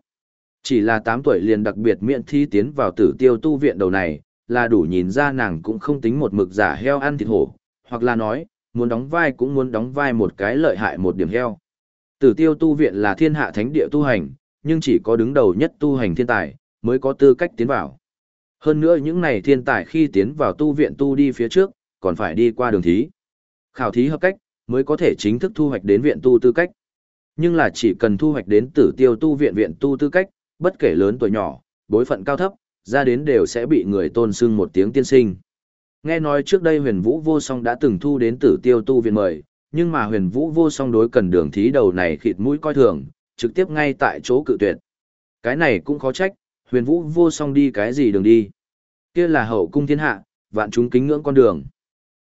Speaker 1: Chỉ là 8 tuổi liền đặc biệt miễn thi tiến vào tử tiêu tu viện đầu này, là đủ nhìn ra nàng cũng không tính một mực giả heo ăn thịt hổ, hoặc là nói, muốn đóng vai cũng muốn đóng vai một cái lợi hại một điểm heo. Tử tiêu tu viện là thiên hạ thánh địa tu hành, nhưng chỉ có đứng đầu nhất tu hành thiên tài, mới có tư cách tiến vào. Hơn nữa những này thiên tài khi tiến vào tu viện tu đi phía trước, còn phải đi qua đường thí. Khảo thí hợp cách, mới có thể chính thức thu hoạch đến viện tu tư cách. Nhưng là chỉ cần thu hoạch đến tử tiêu tu viện viện tu tư cách, bất kể lớn tuổi nhỏ, bối phận cao thấp, ra đến đều sẽ bị người tôn sưng một tiếng tiên sinh. Nghe nói trước đây huyền vũ vô song đã từng thu đến tử tiêu tu viện mời, nhưng mà huyền vũ vô song đối cần đường thí đầu này khịt mũi coi thường, trực tiếp ngay tại chỗ cự tuyệt. Cái này cũng khó trách, huyền vũ vô song đi cái gì đường đi. Kia là hậu cung thiên hạ, vạn chúng kính ngưỡng con đường.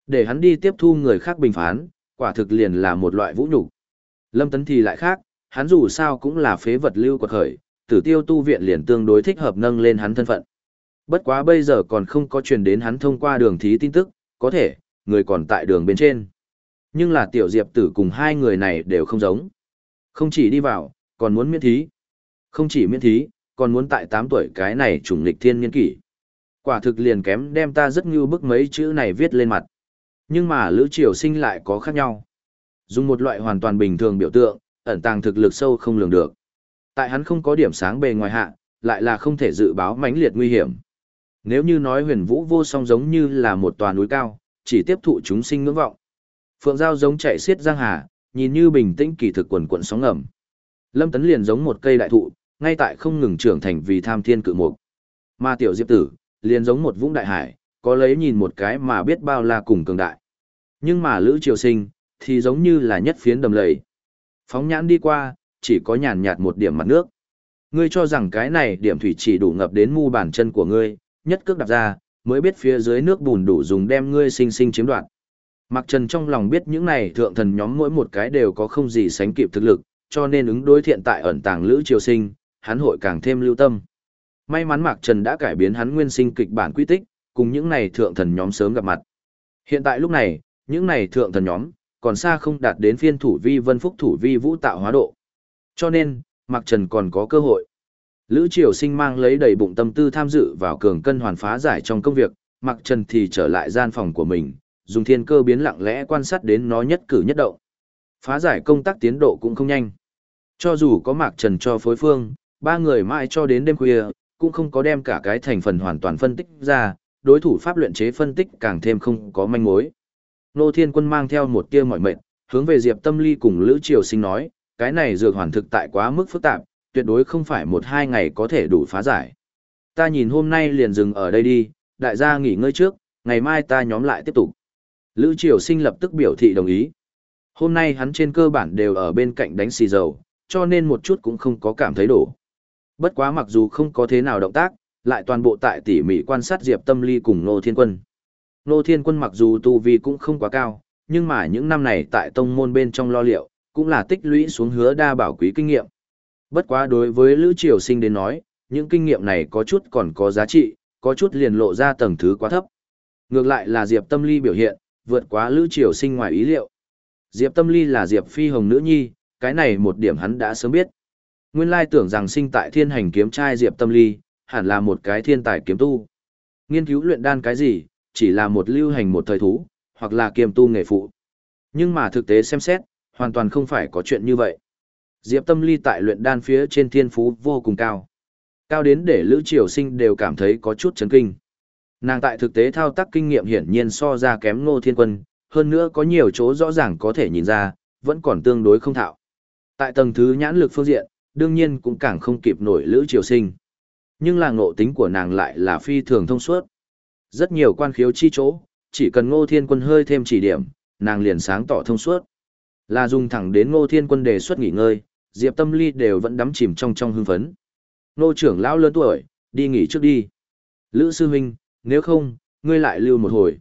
Speaker 1: Để hắn đi tiếp thu người khác bình phán, quả thực liền là một loại vũ nhục. Lâm Tấn thì lại khác, hắn dù sao cũng là phế vật lưu quật khởi, tử tiêu tu viện liền tương đối thích hợp nâng lên hắn thân phận. Bất quá bây giờ còn không có truyền đến hắn thông qua đường thí tin tức, có thể, người còn tại đường bên trên. Nhưng là tiểu diệp tử cùng hai người này đều không giống. Không chỉ đi vào, còn muốn miễn thí. Không chỉ miễn thí, còn muốn tại 8 tuổi cái này trùng lịch thiên niên kỷ. Quả thực liền kém đem ta rất như bức mấy chữ này viết lên mặt. Nhưng mà Lữ Triều Sinh lại có khác nhau. Dùng một loại hoàn toàn bình thường biểu tượng, ẩn tàng thực lực sâu không lường được. Tại hắn không có điểm sáng bề ngoài hạ, lại là không thể dự báo mãnh liệt nguy hiểm. Nếu như nói huyền vũ vô song giống như là một tòa núi cao, chỉ tiếp thụ chúng sinh ngưỡng vọng. Phượng Giao giống chạy xiết giang hà, nhìn như bình tĩnh kỳ thực quần quận sóng ngầm. Lâm Tấn liền giống một cây đại thụ, ngay tại không ngừng trưởng thành vì tham thiên cự mục. Mà tiểu Diệp Tử, liền giống một vũng đại hải, có lấy nhìn một cái mà biết bao là cùng cường đại. Nhưng mà Lữ Triều Sinh, thì giống như là nhất phiến đầm lầy. Phóng nhãn đi qua, chỉ có nhàn nhạt một điểm mặt nước. Ngươi cho rằng cái này điểm thủy chỉ đủ ngập đến mu bàn chân của ngươi, nhất cước đạp ra, mới biết phía dưới nước bùn đủ dùng đem ngươi sinh sinh chiếm đoạt. Mặc Trần trong lòng biết những này thượng thần nhóm mỗi một cái đều có không gì sánh kịp thực lực, cho nên ứng đối thiện tại ẩn tàng Lữ Triều Sinh, hắn hội càng thêm lưu tâm. May mắn Mạc Trần đã cải biến hắn nguyên sinh kịch bản quy tích, cùng những này thượng thần nhóm sớm gặp mặt. Hiện tại lúc này, những này thượng thần nhóm, còn xa không đạt đến phiên thủ vi vân phúc thủ vi vũ tạo hóa độ. Cho nên, Mạc Trần còn có cơ hội. Lữ Triều Sinh mang lấy đầy bụng tâm tư tham dự vào cường cân hoàn phá giải trong công việc, Mạc Trần thì trở lại gian phòng của mình, dùng thiên cơ biến lặng lẽ quan sát đến nó nhất cử nhất động. Phá giải công tác tiến độ cũng không nhanh. Cho dù có Mạc Trần cho phối phương, ba người mãi cho đến đêm khuya, cũng không có đem cả cái thành phần hoàn toàn phân tích ra, đối thủ pháp luyện chế phân tích càng thêm không có manh mối. Nô Thiên Quân mang theo một tia mỏi mệt, hướng về Diệp Tâm Ly cùng Lữ Triều Sinh nói, cái này dược hoàn thực tại quá mức phức tạp, tuyệt đối không phải một hai ngày có thể đủ phá giải. Ta nhìn hôm nay liền dừng ở đây đi, đại gia nghỉ ngơi trước, ngày mai ta nhóm lại tiếp tục. Lữ Triều Sinh lập tức biểu thị đồng ý. Hôm nay hắn trên cơ bản đều ở bên cạnh đánh xì dầu, cho nên một chút cũng không có cảm thấy đổ. Bất quá mặc dù không có thế nào động tác, lại toàn bộ tại tỉ mỉ quan sát Diệp Tâm Ly cùng Nô Thiên Quân. Nô Thiên Quân mặc dù tu vi cũng không quá cao, nhưng mà những năm này tại tông môn bên trong lo liệu, cũng là tích lũy xuống hứa đa bảo quý kinh nghiệm. Bất quá đối với Lữ Triều Sinh đến nói, những kinh nghiệm này có chút còn có giá trị, có chút liền lộ ra tầng thứ quá thấp. Ngược lại là Diệp Tâm Ly biểu hiện, vượt quá Lữ Triều Sinh ngoài ý liệu. Diệp Tâm Ly là Diệp Phi Hồng nữ nhi, cái này một điểm hắn đã sớm biết. Nguyên lai tưởng rằng sinh tại thiên hành kiếm trai Diệp Tâm Ly, hẳn là một cái thiên tài kiếm tu. Nghiên cứu luyện đan cái gì, chỉ là một lưu hành một thời thú, hoặc là kiềm tu nghề phụ. Nhưng mà thực tế xem xét, hoàn toàn không phải có chuyện như vậy. Diệp Tâm Ly tại luyện đan phía trên thiên phú vô cùng cao. Cao đến để Lữ Triều Sinh đều cảm thấy có chút chấn kinh. Nàng tại thực tế thao tác kinh nghiệm hiển nhiên so ra kém Ngô Thiên Quân, hơn nữa có nhiều chỗ rõ ràng có thể nhìn ra, vẫn còn tương đối không thạo. Tại tầng thứ nhãn lực phương diện, đương nhiên cũng càng không kịp nổi Lữ Triều Sinh. Nhưng là ngộ tính của nàng lại là phi thường thông suốt. Rất nhiều quan khiếu chi chỗ, chỉ cần Ngô Thiên Quân hơi thêm chỉ điểm, nàng liền sáng tỏ thông suốt. Là dùng thẳng đến Ngô Thiên Quân đề xuất nghỉ ngơi, Diệp Tâm Ly đều vẫn đắm chìm trong trong hưng phấn. Ngô trưởng lão lớn tuổi, đi nghỉ trước đi. Lữ sư huynh, nếu không, ngươi lại lưu một hồi.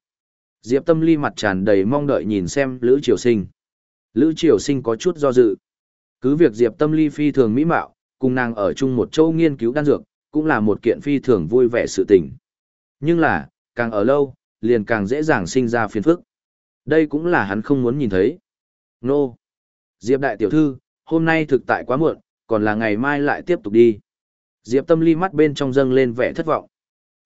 Speaker 1: Diệp Tâm Ly mặt tràn đầy mong đợi nhìn xem Lữ Triều Sinh. Lữ Triều Sinh có chút do dự. Cứ việc Diệp Tâm Ly phi thường mỹ mạo, cùng nàng ở chung một châu nghiên cứu đan dược, cũng là một kiện phi thường vui vẻ sự tình. Nhưng là, càng ở lâu, liền càng dễ dàng sinh ra phiền phức. Đây cũng là hắn không muốn nhìn thấy. Nô! Diệp đại tiểu thư, hôm nay thực tại quá muộn, còn là ngày mai lại tiếp tục đi. Diệp tâm ly mắt bên trong dâng lên vẻ thất vọng.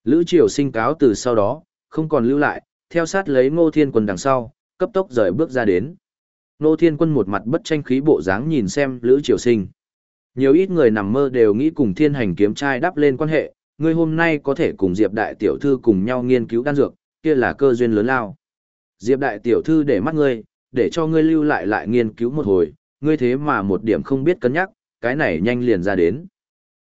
Speaker 1: Lữ triều sinh cáo từ sau đó, không còn lưu lại, theo sát lấy ngô thiên quân đằng sau, cấp tốc rời bước ra đến. Ngô thiên quân một mặt bất tranh khí bộ dáng nhìn xem Lữ triều sinh. Nhiều ít người nằm mơ đều nghĩ cùng thiên hành kiếm trai đắp lên quan hệ, ngươi hôm nay có thể cùng Diệp đại tiểu thư cùng nhau nghiên cứu đan dược, kia là cơ duyên lớn lao. Diệp đại tiểu thư để mắt ngươi, để cho ngươi lưu lại lại nghiên cứu một hồi, ngươi thế mà một điểm không biết cân nhắc, cái này nhanh liền ra đến.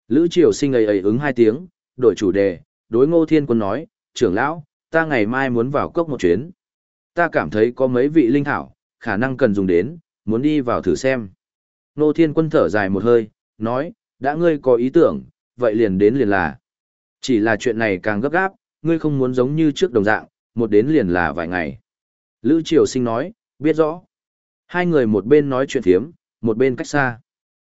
Speaker 1: Lữ Triều Sinh ấy ấy ứng hai tiếng, đổi chủ đề, đối Ngô Thiên Quân nói, trưởng lão, ta ngày mai muốn vào cốc một chuyến. Ta cảm thấy có mấy vị linh thảo, khả năng cần dùng đến, muốn đi vào thử xem. Ngô Thiên Quân thở dài một hơi, nói, đã ngươi có ý tưởng, vậy liền đến liền là. Chỉ là chuyện này càng gấp gáp, ngươi không muốn giống như trước đồng dạng, một đến liền là vài ngày. Lữ Triều Sinh nói, biết rõ. Hai người một bên nói chuyện thiếm, một bên cách xa.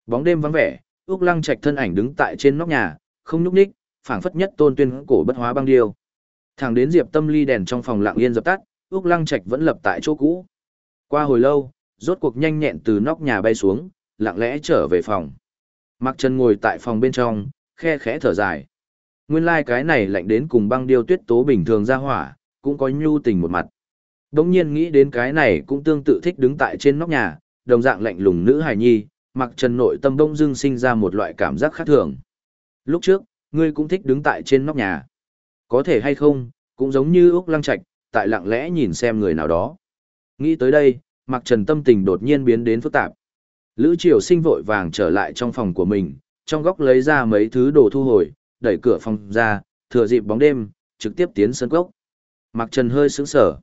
Speaker 1: Bóng đêm vắng vẻ, Úc Lăng Trạch thân ảnh đứng tại trên nóc nhà, không nhúc nhích, phảng phất nhất tôn tuyên cổ bất hóa băng điêu. Thẳng đến Diệp Tâm Ly đèn trong phòng lặng yên dập tắt, Úc Lăng Trạch vẫn lập tại chỗ cũ. Qua hồi lâu, rốt cuộc nhanh nhẹn từ nóc nhà bay xuống, lặng lẽ trở về phòng. Mặc Trần ngồi tại phòng bên trong, khe khẽ thở dài. Nguyên lai like cái này lạnh đến cùng băng điêu tuyết tố bình thường ra hỏa, cũng có nhu tình một mặt. Đống nhiên nghĩ đến cái này cũng tương tự thích đứng tại trên nóc nhà, đồng dạng lạnh lùng nữ hài nhi, mặc trần nội tâm đông dưng sinh ra một loại cảm giác khác thường. Lúc trước, ngươi cũng thích đứng tại trên nóc nhà. Có thể hay không, cũng giống như Úc Lăng Trạch, tại lặng lẽ nhìn xem người nào đó. Nghĩ tới đây, mặc trần tâm tình đột nhiên biến đến phức tạp. Lữ Triều sinh vội vàng trở lại trong phòng của mình, trong góc lấy ra mấy thứ đồ thu hồi, đẩy cửa phòng ra, thừa dịp bóng đêm, trực tiếp tiến sân cốc. Mặc trần hơi sững sờ.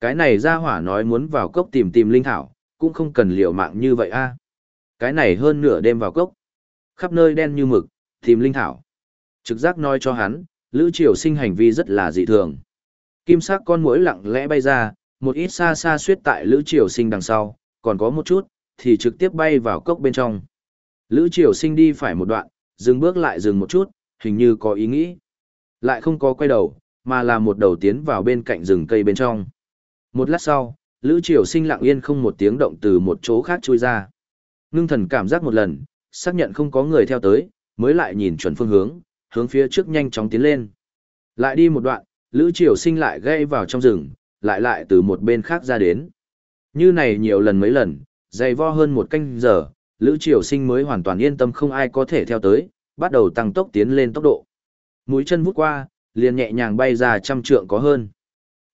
Speaker 1: Cái này ra hỏa nói muốn vào cốc tìm tìm linh thảo, cũng không cần liều mạng như vậy a. Cái này hơn nửa đêm vào cốc. Khắp nơi đen như mực, tìm linh thảo. Trực giác nói cho hắn, Lữ Triều sinh hành vi rất là dị thường. Kim sắc con muỗi lặng lẽ bay ra, một ít xa xa suyết tại Lữ Triều sinh đằng sau, còn có một chút, thì trực tiếp bay vào cốc bên trong. Lữ Triều Sinh đi phải một đoạn, dừng bước lại dừng một chút, hình như có ý nghĩ. Lại không có quay đầu, mà là một đầu tiến vào bên cạnh rừng cây bên trong. Một lát sau, Lữ Triều Sinh lặng yên không một tiếng động từ một chỗ khác chui ra. Ngưng thần cảm giác một lần, xác nhận không có người theo tới, mới lại nhìn chuẩn phương hướng, hướng phía trước nhanh chóng tiến lên. Lại đi một đoạn, Lữ Triều Sinh lại gây vào trong rừng, lại lại từ một bên khác ra đến. Như này nhiều lần mấy lần, dày vo hơn một canh giờ, Lữ Triều Sinh mới hoàn toàn yên tâm không ai có thể theo tới, bắt đầu tăng tốc tiến lên tốc độ. Mũi chân vút qua, liền nhẹ nhàng bay ra trăm trượng có hơn.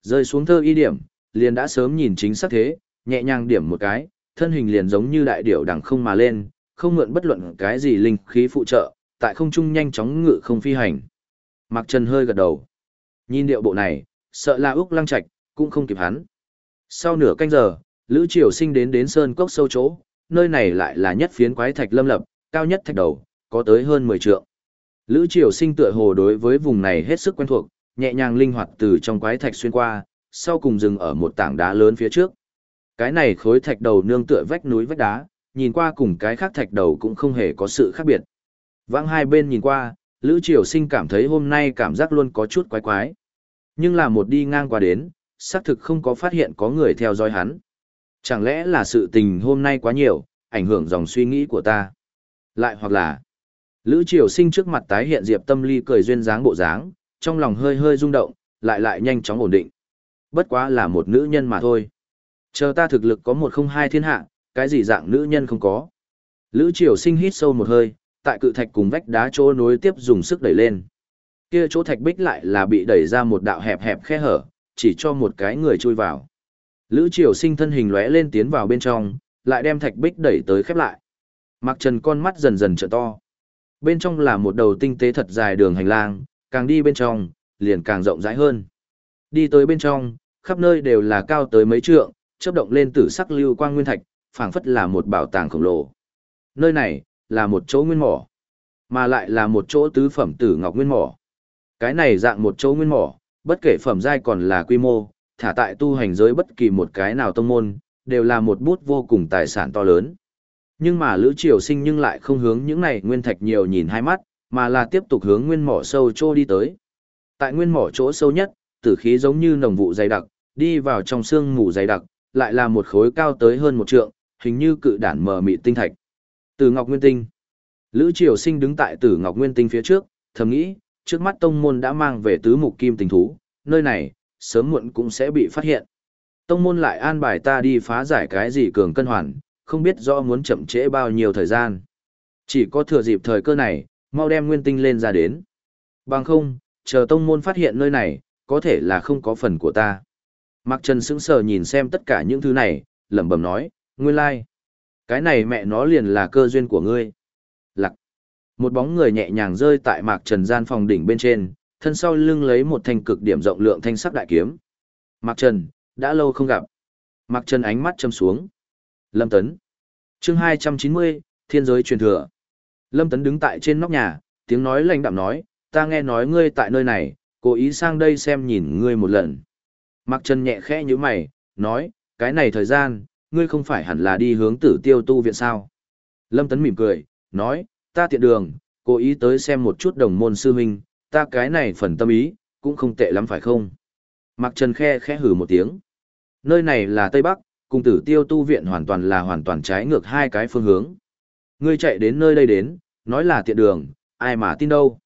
Speaker 1: Rơi xuống thơ y điểm, liền đã sớm nhìn chính xác thế, nhẹ nhàng điểm một cái, thân hình liền giống như đại điểu đằng không mà lên, không mượn bất luận cái gì linh khí phụ trợ, tại không trung nhanh chóng ngự không phi hành. Mạc Trần hơi gật đầu. Nhìn điệu bộ này, sợ là Úc Lăng Trạch cũng không kịp hắn. Sau nửa canh giờ, Lữ Triều Sinh đến đến sơn cốc sâu chỗ, nơi này lại là nhất phiến quái thạch lâm lập, cao nhất thạch đầu, có tới hơn 10 trượng. Lữ Triều Sinh tựa hồ đối với vùng này hết sức quen thuộc, nhẹ nhàng linh hoạt từ trong quái thạch xuyên qua, sau cùng dừng ở một tảng đá lớn phía trước. Cái này khối thạch đầu nương tựa vách núi vách đá, nhìn qua cùng cái khác thạch đầu cũng không hề có sự khác biệt. Vãng hai bên nhìn qua, Lữ Triều Sinh cảm thấy hôm nay cảm giác luôn có chút quái quái. Nhưng là một đi ngang qua đến, xác thực không có phát hiện có người theo dõi hắn. Chẳng lẽ là sự tình hôm nay quá nhiều, ảnh hưởng dòng suy nghĩ của ta? Lại hoặc là, Lữ Triều Sinh trước mặt tái hiện Diệp Tâm Ly cười duyên dáng bộ dáng, trong lòng hơi hơi rung động, lại lại nhanh chóng ổn định. Bất quá là một nữ nhân mà thôi. Chờ ta thực lực có một không hai thiên hạ, cái gì dạng nữ nhân không có. Lữ Triều Sinh hít sâu một hơi, tại cự thạch cùng vách đá chỗ nối tiếp dùng sức đẩy lên. Kia chỗ thạch bích lại là bị đẩy ra một đạo hẹp hẹp khe hở, chỉ cho một cái người chui vào. Lữ Triều Sinh thân hình lóe lên tiến vào bên trong, lại đem thạch bích đẩy tới khép lại. Mặc Trần con mắt dần dần trợ to. Bên trong là một đầu tinh tế thật dài đường hành lang, càng đi bên trong, liền càng rộng rãi hơn. Đi tới bên trong, khắp nơi đều là cao tới mấy trượng, chớp động lên tử sắc lưu quang nguyên thạch, phảng phất là một bảo tàng khổng lồ. Nơi này là một chỗ nguyên mỏ, mà lại là một chỗ tứ phẩm tử ngọc nguyên mỏ. Cái này dạng một chỗ nguyên mỏ, bất kể phẩm giai còn là quy mô, thả tại tu hành giới bất kỳ một cái nào tông môn, đều là một bút vô cùng tài sản to lớn. Nhưng mà Lữ Triều Sinh nhưng lại không hướng những này nguyên thạch nhiều nhìn hai mắt, mà là tiếp tục hướng nguyên mỏ sâu chỗ đi tới. Tại nguyên mỏ chỗ sâu nhất, tử khí giống như nồng vụ dày đặc, đi vào trong xương mù dày đặc, lại là một khối cao tới hơn một trượng, hình như cự đản mờ mịt tinh thạch. Tử Ngọc Nguyên Tinh. Lữ Triều Sinh đứng tại Tử Ngọc Nguyên Tinh phía trước, thầm nghĩ, trước mắt tông môn đã mang về tứ mục kim tình thú, nơi này, sớm muộn cũng sẽ bị phát hiện. Tông môn lại an bài ta đi phá giải cái gì cường cân hoàn, không biết rõ muốn chậm trễ bao nhiêu thời gian. Chỉ có thừa dịp thời cơ này, mau đem nguyên tinh lên ra đến. Bằng không, chờ tông môn phát hiện nơi này, có thể là không có phần của ta. Mạc Trần sững sờ nhìn xem tất cả những thứ này, lẩm bẩm nói, nguyên lai. Cái này mẹ nó liền là cơ duyên của ngươi. Lặc. Một bóng người nhẹ nhàng rơi tại Mạc Trần gian phòng đỉnh bên trên, thân sau lưng lấy một thanh cực điểm rộng lượng thanh sắc đại kiếm. Mạc Trần, đã lâu không gặp. Mạc Trần ánh mắt châm xuống. Lâm Tấn. chương 290, Thiên giới truyền thừa. Lâm Tấn đứng tại trên nóc nhà, tiếng nói lạnh đạm nói, ta nghe nói ngươi tại nơi này, cố ý sang đây xem nhìn ngươi một lần. Mạc Trần nhẹ khẽ như mày, nói, cái này thời gian, ngươi không phải hẳn là đi hướng tử tiêu tu viện sao. Lâm Tấn mỉm cười, nói, ta tiện đường, cố ý tới xem một chút đồng môn sư huynh, ta cái này phần tâm ý, cũng không tệ lắm phải không? Mạc Trần khe khẽ hử một tiếng. Nơi này là Tây Bắc, cùng tử tiêu tu viện hoàn toàn là hoàn toàn trái ngược hai cái phương hướng. Ngươi chạy đến nơi đây đến, nói là tiện đường, ai mà tin đâu.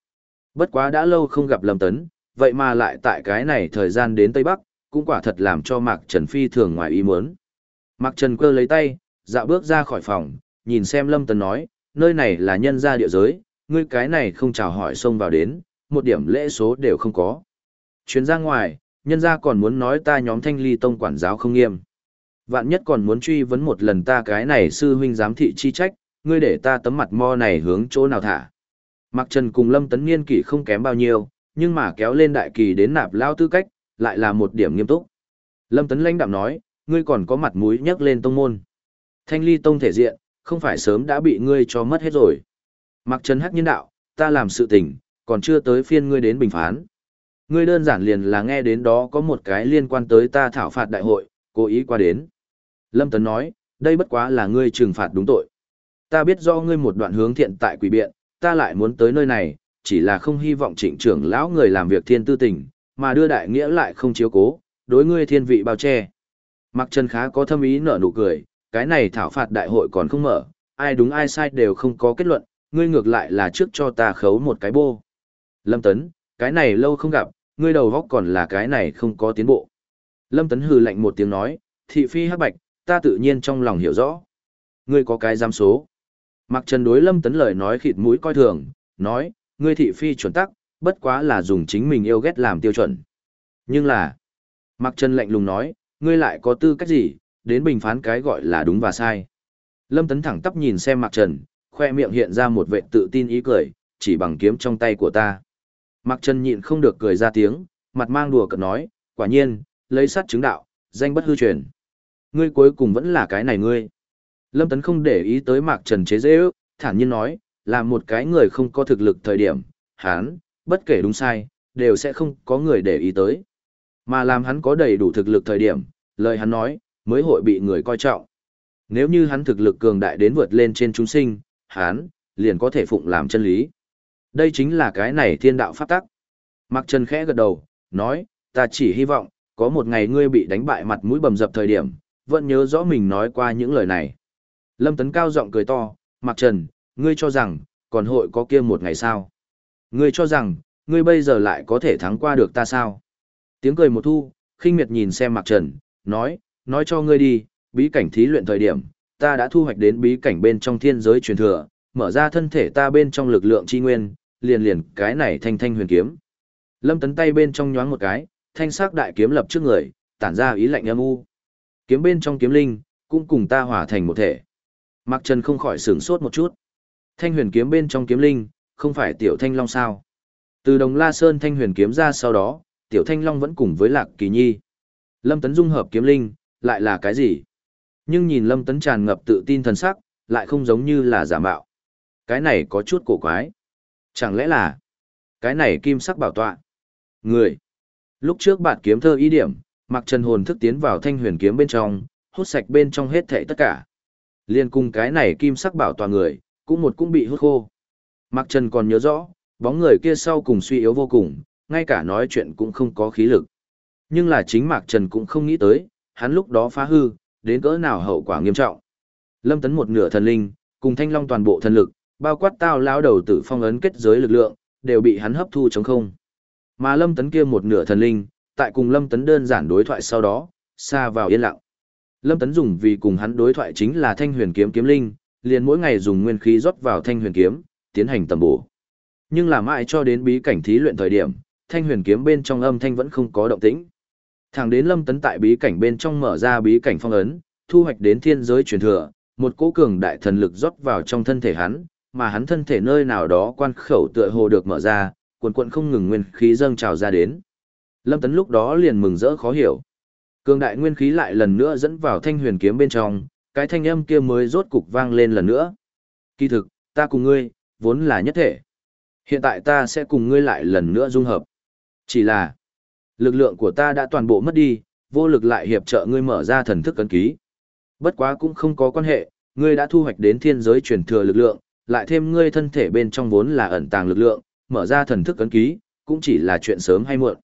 Speaker 1: Bất quá đã lâu không gặp Lâm Tấn, vậy mà lại tại cái này thời gian đến Tây Bắc, cũng quả thật làm cho Mạc Trần phi thường ngoài ý muốn. Mạc Trần cơ lấy tay, dạo bước ra khỏi phòng, nhìn xem Lâm Tấn nói, nơi này là nhân gia địa giới, ngươi cái này không chào hỏi xông vào đến, một điểm lễ số đều không có. Chuyến ra ngoài, nhân gia còn muốn nói ta nhóm thanh ly tông quản giáo không nghiêm. Vạn nhất còn muốn truy vấn một lần ta cái này sư huynh giám thị chi trách, ngươi để ta tấm mặt mo này hướng chỗ nào thả. Mặc Trần cùng Lâm Tấn Niên kỷ không kém bao nhiêu, nhưng mà kéo lên đại kỳ đến nạp lao tư cách, lại là một điểm nghiêm túc. Lâm Tấn lãnh đạm nói, ngươi còn có mặt mũi nhắc lên tông môn. Thanh ly tông thể diện, không phải sớm đã bị ngươi cho mất hết rồi. Mặc Trấn hắc nhân đạo, ta làm sự tình, còn chưa tới phiên ngươi đến bình phán. Ngươi đơn giản liền là nghe đến đó có một cái liên quan tới ta thảo phạt đại hội, cố ý qua đến. Lâm Tấn nói, Đây bất quá là ngươi trừng phạt đúng tội. Ta biết do ngươi một đoạn hướng thiện tại quỷ biện, ta lại muốn tới nơi này, chỉ là không hy vọng trịnh trưởng lão người làm việc thiên tư tình, mà đưa đại nghĩa lại không chiếu cố, đối ngươi thiên vị bao che. Mặc Trần khá có thâm ý nở nụ cười, cái này thảo phạt đại hội còn không mở, ai đúng ai sai đều không có kết luận, ngươi ngược lại là trước cho ta khấu một cái bô. Lâm Tấn, cái này lâu không gặp, ngươi đầu góc còn là cái này không có tiến bộ. Lâm Tấn hừ lạnh một tiếng nói, thị phi hắc bạch, ta tự nhiên trong lòng hiểu rõ. Ngươi có cái giám số. Mặc Trần đối Lâm Tấn lời nói khịt mũi coi thường, nói, ngươi thị phi chuẩn tắc, bất quá là dùng chính mình yêu ghét làm tiêu chuẩn. Nhưng là, Mặc Trần lạnh lùng nói, ngươi lại có tư cách gì, đến bình phán cái gọi là đúng và sai. Lâm Tấn thẳng tắp nhìn xem Mặc Trần, khoe miệng hiện ra một vệ tự tin ý cười, chỉ bằng kiếm trong tay của ta. Mặc Trần nhịn không được cười ra tiếng, mặt mang đùa cợt nói, quả nhiên, lấy sắt chứng đạo, danh bất hư truyền. Ngươi cuối cùng vẫn là cái này ngươi. Lâm Tấn không để ý tới Mạc Trần chế dễ ước, thản nhiên nói, là một cái người không có thực lực thời điểm, hán bất kể đúng sai, đều sẽ không có người để ý tới. Mà làm hắn có đầy đủ thực lực thời điểm, lời hắn nói, mới hội bị người coi trọng. Nếu như hắn thực lực cường đại đến vượt lên trên chúng sinh, hắn, liền có thể phụng làm chân lý. Đây chính là cái này thiên đạo pháp tắc. Mặc Trần khẽ gật đầu, nói, ta chỉ hy vọng, có một ngày ngươi bị đánh bại mặt mũi bầm dập thời điểm, vẫn nhớ rõ mình nói qua những lời này. Lâm Tấn cao giọng cười to, Mạc Trần, ngươi cho rằng, còn hội có kia một ngày sao? Ngươi cho rằng, ngươi bây giờ lại có thể thắng qua được ta sao? Tiếng cười một thu, khinh miệt nhìn xem Mạc Trần, nói, nói cho ngươi đi, bí cảnh thí luyện thời điểm, ta đã thu hoạch đến bí cảnh bên trong thiên giới truyền thừa, mở ra thân thể ta bên trong lực lượng chi nguyên, liền liền cái này thanh thanh huyền kiếm. Lâm Tấn tay bên trong nhoáng một cái, thanh sắc đại kiếm lập trước người, tản ra ý lạnh âm u. Kiếm bên trong kiếm linh, cũng cùng ta hòa thành một thể. Mạc Trần không khỏi sửng sốt một chút. Thanh huyền kiếm bên trong kiếm linh, không phải tiểu thanh long sao. Từ đồng La Sơn thanh huyền kiếm ra sau đó, tiểu thanh long vẫn cùng với lạc kỳ nhi. Lâm Tấn dung hợp kiếm linh, lại là cái gì? Nhưng nhìn Lâm Tấn tràn ngập tự tin thần sắc, lại không giống như là giả mạo. Cái này có chút cổ quái. Chẳng lẽ là cái này kim sắc bảo tọa? Người. Lúc trước bạn kiếm thơ ý điểm, mặc trần hồn thức tiến vào thanh huyền kiếm bên trong, hút sạch bên trong hết thảy tất cả. Liên cùng cái này kim sắc bảo tọa người, cũng một cũng bị hút khô. Mạc trần còn nhớ rõ, bóng người kia sau cùng suy yếu vô cùng, ngay cả nói chuyện cũng không có khí lực. Nhưng là chính Mạc Trần cũng không nghĩ tới, hắn lúc đó phá hư, đến cỡ nào hậu quả nghiêm trọng. Lâm Tấn một nửa thần linh, cùng Thanh Long toàn bộ thần lực, bao quát tao lao đầu tử phong ấn kết giới lực lượng, đều bị hắn hấp thu trống không. Mà Lâm Tấn kia một nửa thần linh, tại cùng Lâm Tấn đơn giản đối thoại sau đó, xa vào yên lặng. Lâm Tấn dùng vì cùng hắn đối thoại chính là Thanh Huyền kiếm kiếm linh, liền mỗi ngày dùng nguyên khí rót vào Thanh Huyền kiếm, tiến hành tầm bổ. Nhưng là mãi cho đến bí cảnh thí luyện thời điểm, Thanh Huyền kiếm bên trong âm thanh vẫn không có động tĩnh. Thẳng đến Lâm Tấn tại bí cảnh bên trong mở ra bí cảnh phong ấn, thu hoạch đến thiên giới truyền thừa, một cỗ cường đại thần lực rót vào trong thân thể hắn, mà hắn thân thể nơi nào đó quan khẩu tựa hồ được mở ra, cuồn cuộn không ngừng nguyên khí dâng trào ra đến. Lâm Tấn lúc đó liền mừng rỡ khó hiểu. Cường đại nguyên khí lại lần nữa dẫn vào thanh huyền kiếm bên trong, cái thanh âm kia mới rốt cục vang lên lần nữa. Kỳ thực, ta cùng ngươi, vốn là nhất thể. Hiện tại ta sẽ cùng ngươi lại lần nữa dung hợp. Chỉ là, lực lượng của ta đã toàn bộ mất đi, vô lực lại hiệp trợ ngươi mở ra thần thức cấn ký. Bất quá cũng không có quan hệ, ngươi đã thu hoạch đến thiên giới truyền thừa lực lượng, lại thêm ngươi thân thể bên trong vốn là ẩn tàng lực lượng, mở ra thần thức cấn ký, cũng chỉ là chuyện sớm hay muộn.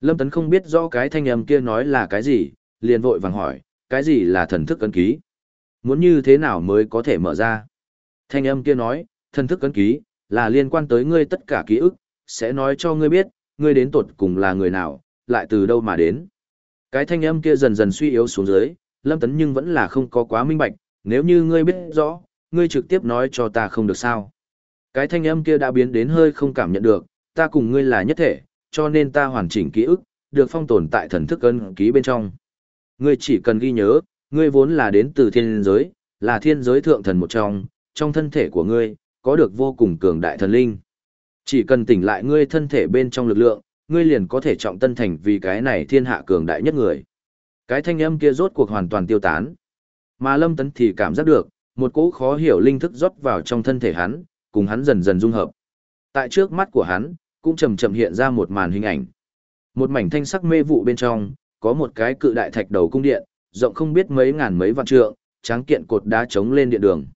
Speaker 1: Lâm Tấn không biết rõ cái thanh âm kia nói là cái gì, liền vội vàng hỏi, cái gì là thần thức cấn ký? Muốn như thế nào mới có thể mở ra? Thanh âm kia nói, thần thức cấn ký, là liên quan tới ngươi tất cả ký ức, sẽ nói cho ngươi biết, ngươi đến tột cùng là người nào, lại từ đâu mà đến. Cái thanh âm kia dần dần suy yếu xuống dưới, Lâm Tấn nhưng vẫn là không có quá minh bạch, nếu như ngươi biết rõ, ngươi trực tiếp nói cho ta không được sao. Cái thanh âm kia đã biến đến hơi không cảm nhận được, ta cùng ngươi là nhất thể, cho nên ta hoàn chỉnh ký ức, được phong tồn tại thần thức ân ký bên trong. Ngươi chỉ cần ghi nhớ, ngươi vốn là đến từ thiên giới, là thiên giới thượng thần một trong, trong thân thể của ngươi, có được vô cùng cường đại thần linh. Chỉ cần tỉnh lại ngươi thân thể bên trong lực lượng, ngươi liền có thể trọng tân thành vì cái này thiên hạ cường đại nhất người. Cái thanh âm kia rốt cuộc hoàn toàn tiêu tán. Mà Lâm Tấn thì cảm giác được, một cỗ khó hiểu linh thức rót vào trong thân thể hắn, cùng hắn dần dần dung hợp. Tại trước mắt của hắn, cũng chậm chậm hiện ra một màn hình ảnh. Một mảnh thanh sắc mê vụ bên trong, có một cái cự đại thạch đầu cung điện, rộng không biết mấy ngàn mấy vạn trượng, tráng kiện cột đá chống lên điện đường.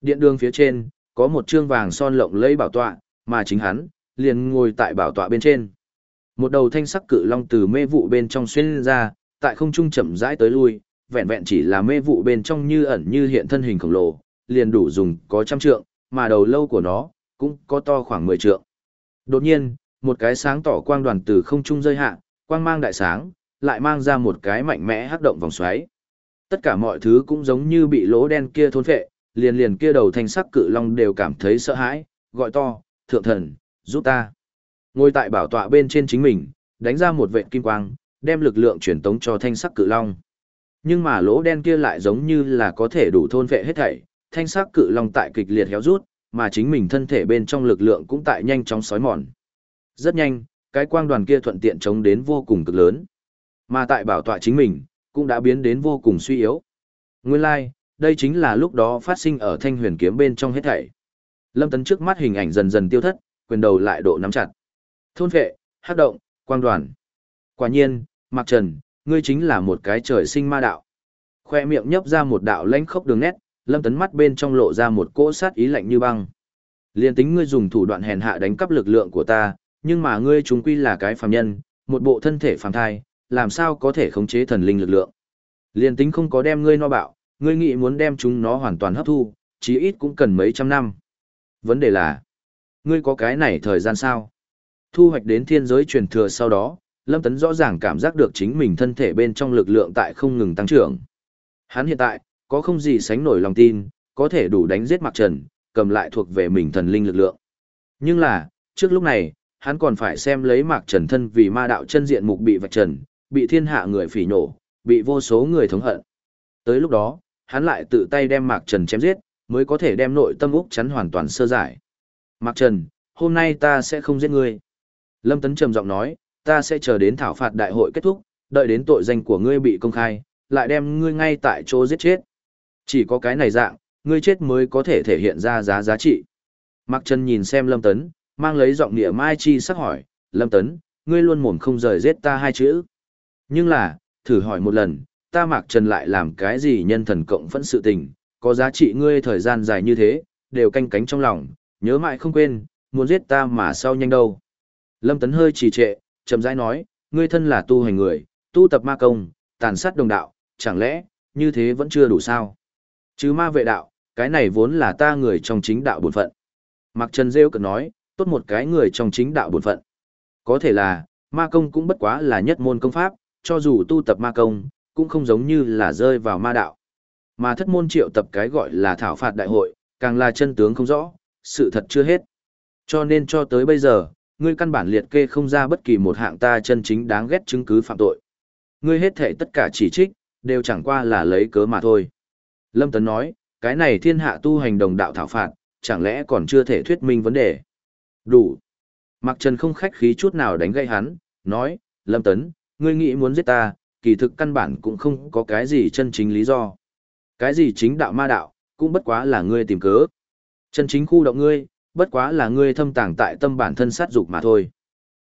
Speaker 1: Điện đường phía trên, có một trương vàng son lộng lẫy bảo tọa, mà chính hắn, liền ngồi tại bảo tọa bên trên. Một đầu thanh sắc cự long từ mê vụ bên trong xuyên ra, tại không trung chậm rãi tới lui, vẹn vẹn chỉ là mê vụ bên trong như ẩn như hiện thân hình khổng lồ, liền đủ dùng có trăm trượng, mà đầu lâu của nó cũng có to khoảng 10 trượng. Đột nhiên, một cái sáng tỏ quang đoàn từ không trung rơi hạ, quang mang đại sáng, lại mang ra một cái mạnh mẽ hắc động vòng xoáy. Tất cả mọi thứ cũng giống như bị lỗ đen kia thôn phệ, liền liền kia đầu thanh sắc cự long đều cảm thấy sợ hãi, gọi to, thượng thần, giúp ta. Ngồi tại bảo tọa bên trên chính mình, đánh ra một vệt kim quang, đem lực lượng truyền tống cho thanh sắc cự long. Nhưng mà lỗ đen kia lại giống như là có thể đủ thôn vệ hết thảy, thanh sắc cự long tại kịch liệt héo rút, mà chính mình thân thể bên trong lực lượng cũng tại nhanh chóng sói mòn. Rất nhanh, cái quang đoàn kia thuận tiện chống đến vô cùng cực lớn. Mà tại bảo tọa chính mình, cũng đã biến đến vô cùng suy yếu. Nguyên lai, like, đây chính là lúc đó phát sinh ở thanh huyền kiếm bên trong hết thảy. Lâm Tấn trước mắt hình ảnh dần dần tiêu thất, quyền đầu lại độ nắm chặt. Thôn vệ, hát động, quang đoàn. Quả nhiên, Mạc Trần, ngươi chính là một cái trời sinh ma đạo. Khoe miệng nhấp ra một đạo lãnh khốc đường nét, Lâm Tấn mắt bên trong lộ ra một cỗ sát ý lạnh như băng. Liên tính ngươi dùng thủ đoạn hèn hạ đánh cắp lực lượng của ta, nhưng mà ngươi chúng quy là cái phàm nhân, một bộ thân thể phàm thai, làm sao có thể khống chế thần linh lực lượng. Liên tính không có đem ngươi no bạo, ngươi nghĩ muốn đem chúng nó hoàn toàn hấp thu, chí ít cũng cần mấy trăm năm. Vấn đề là, ngươi có cái này thời gian sao? Thu hoạch đến thiên giới truyền thừa sau đó, Lâm Tấn rõ ràng cảm giác được chính mình thân thể bên trong lực lượng tại không ngừng tăng trưởng. Hắn hiện tại, có không gì sánh nổi lòng tin, có thể đủ đánh giết Mạc Trần, cầm lại thuộc về mình thần linh lực lượng. Nhưng là, trước lúc này, hắn còn phải xem lấy Mạc Trần thân vì ma đạo chân diện mục bị vạch trần, bị thiên hạ người phỉ nổ, bị vô số người thống hận. Tới lúc đó, hắn lại tự tay đem Mạc Trần chém giết, mới có thể đem nội tâm Úc chắn hoàn toàn sơ giải. Mạc Trần, hôm nay ta sẽ không giết ngươi. Lâm Tấn trầm giọng nói, ta sẽ chờ đến thảo phạt đại hội kết thúc, đợi đến tội danh của ngươi bị công khai, lại đem ngươi ngay tại chỗ giết chết. Chỉ có cái này dạng, ngươi chết mới có thể thể hiện ra giá giá trị. Mạc Trần nhìn xem Lâm Tấn, mang lấy giọng nịa mai chi sắc hỏi, Lâm Tấn, ngươi luôn mồm không rời giết ta hai chữ. Nhưng là, thử hỏi một lần, ta Mạc Trần lại làm cái gì nhân thần cộng phẫn sự tình, có giá trị ngươi thời gian dài như thế, đều canh cánh trong lòng, nhớ mãi không quên, muốn giết ta mà sao nhanh đâu. Lâm Tấn hơi trì trệ, chậm rãi nói, ngươi thân là tu hành người, tu tập ma công, tàn sát đồng đạo, chẳng lẽ, như thế vẫn chưa đủ sao? Chứ ma vệ đạo, cái này vốn là ta người trong chính đạo bổn phận. Mạc Trần Rêu cực nói, tốt một cái người trong chính đạo bổn phận. Có thể là, ma công cũng bất quá là nhất môn công pháp, cho dù tu tập ma công, cũng không giống như là rơi vào ma đạo. Mà thất môn triệu tập cái gọi là thảo phạt đại hội, càng là chân tướng không rõ, sự thật chưa hết. Cho nên cho tới bây giờ, ngươi căn bản liệt kê không ra bất kỳ một hạng ta chân chính đáng ghét chứng cứ phạm tội. Ngươi hết thể tất cả chỉ trích, đều chẳng qua là lấy cớ mà thôi. Lâm Tấn nói, cái này thiên hạ tu hành đồng đạo thảo phạt, chẳng lẽ còn chưa thể thuyết minh vấn đề. Đủ. Mặc Trần không khách khí chút nào đánh gây hắn, nói, Lâm Tấn, ngươi nghĩ muốn giết ta, kỳ thực căn bản cũng không có cái gì chân chính lý do. Cái gì chính đạo ma đạo, cũng bất quá là ngươi tìm cớ. Chân chính khu động ngươi, bất quá là ngươi thâm tàng tại tâm bản thân sát dục mà thôi.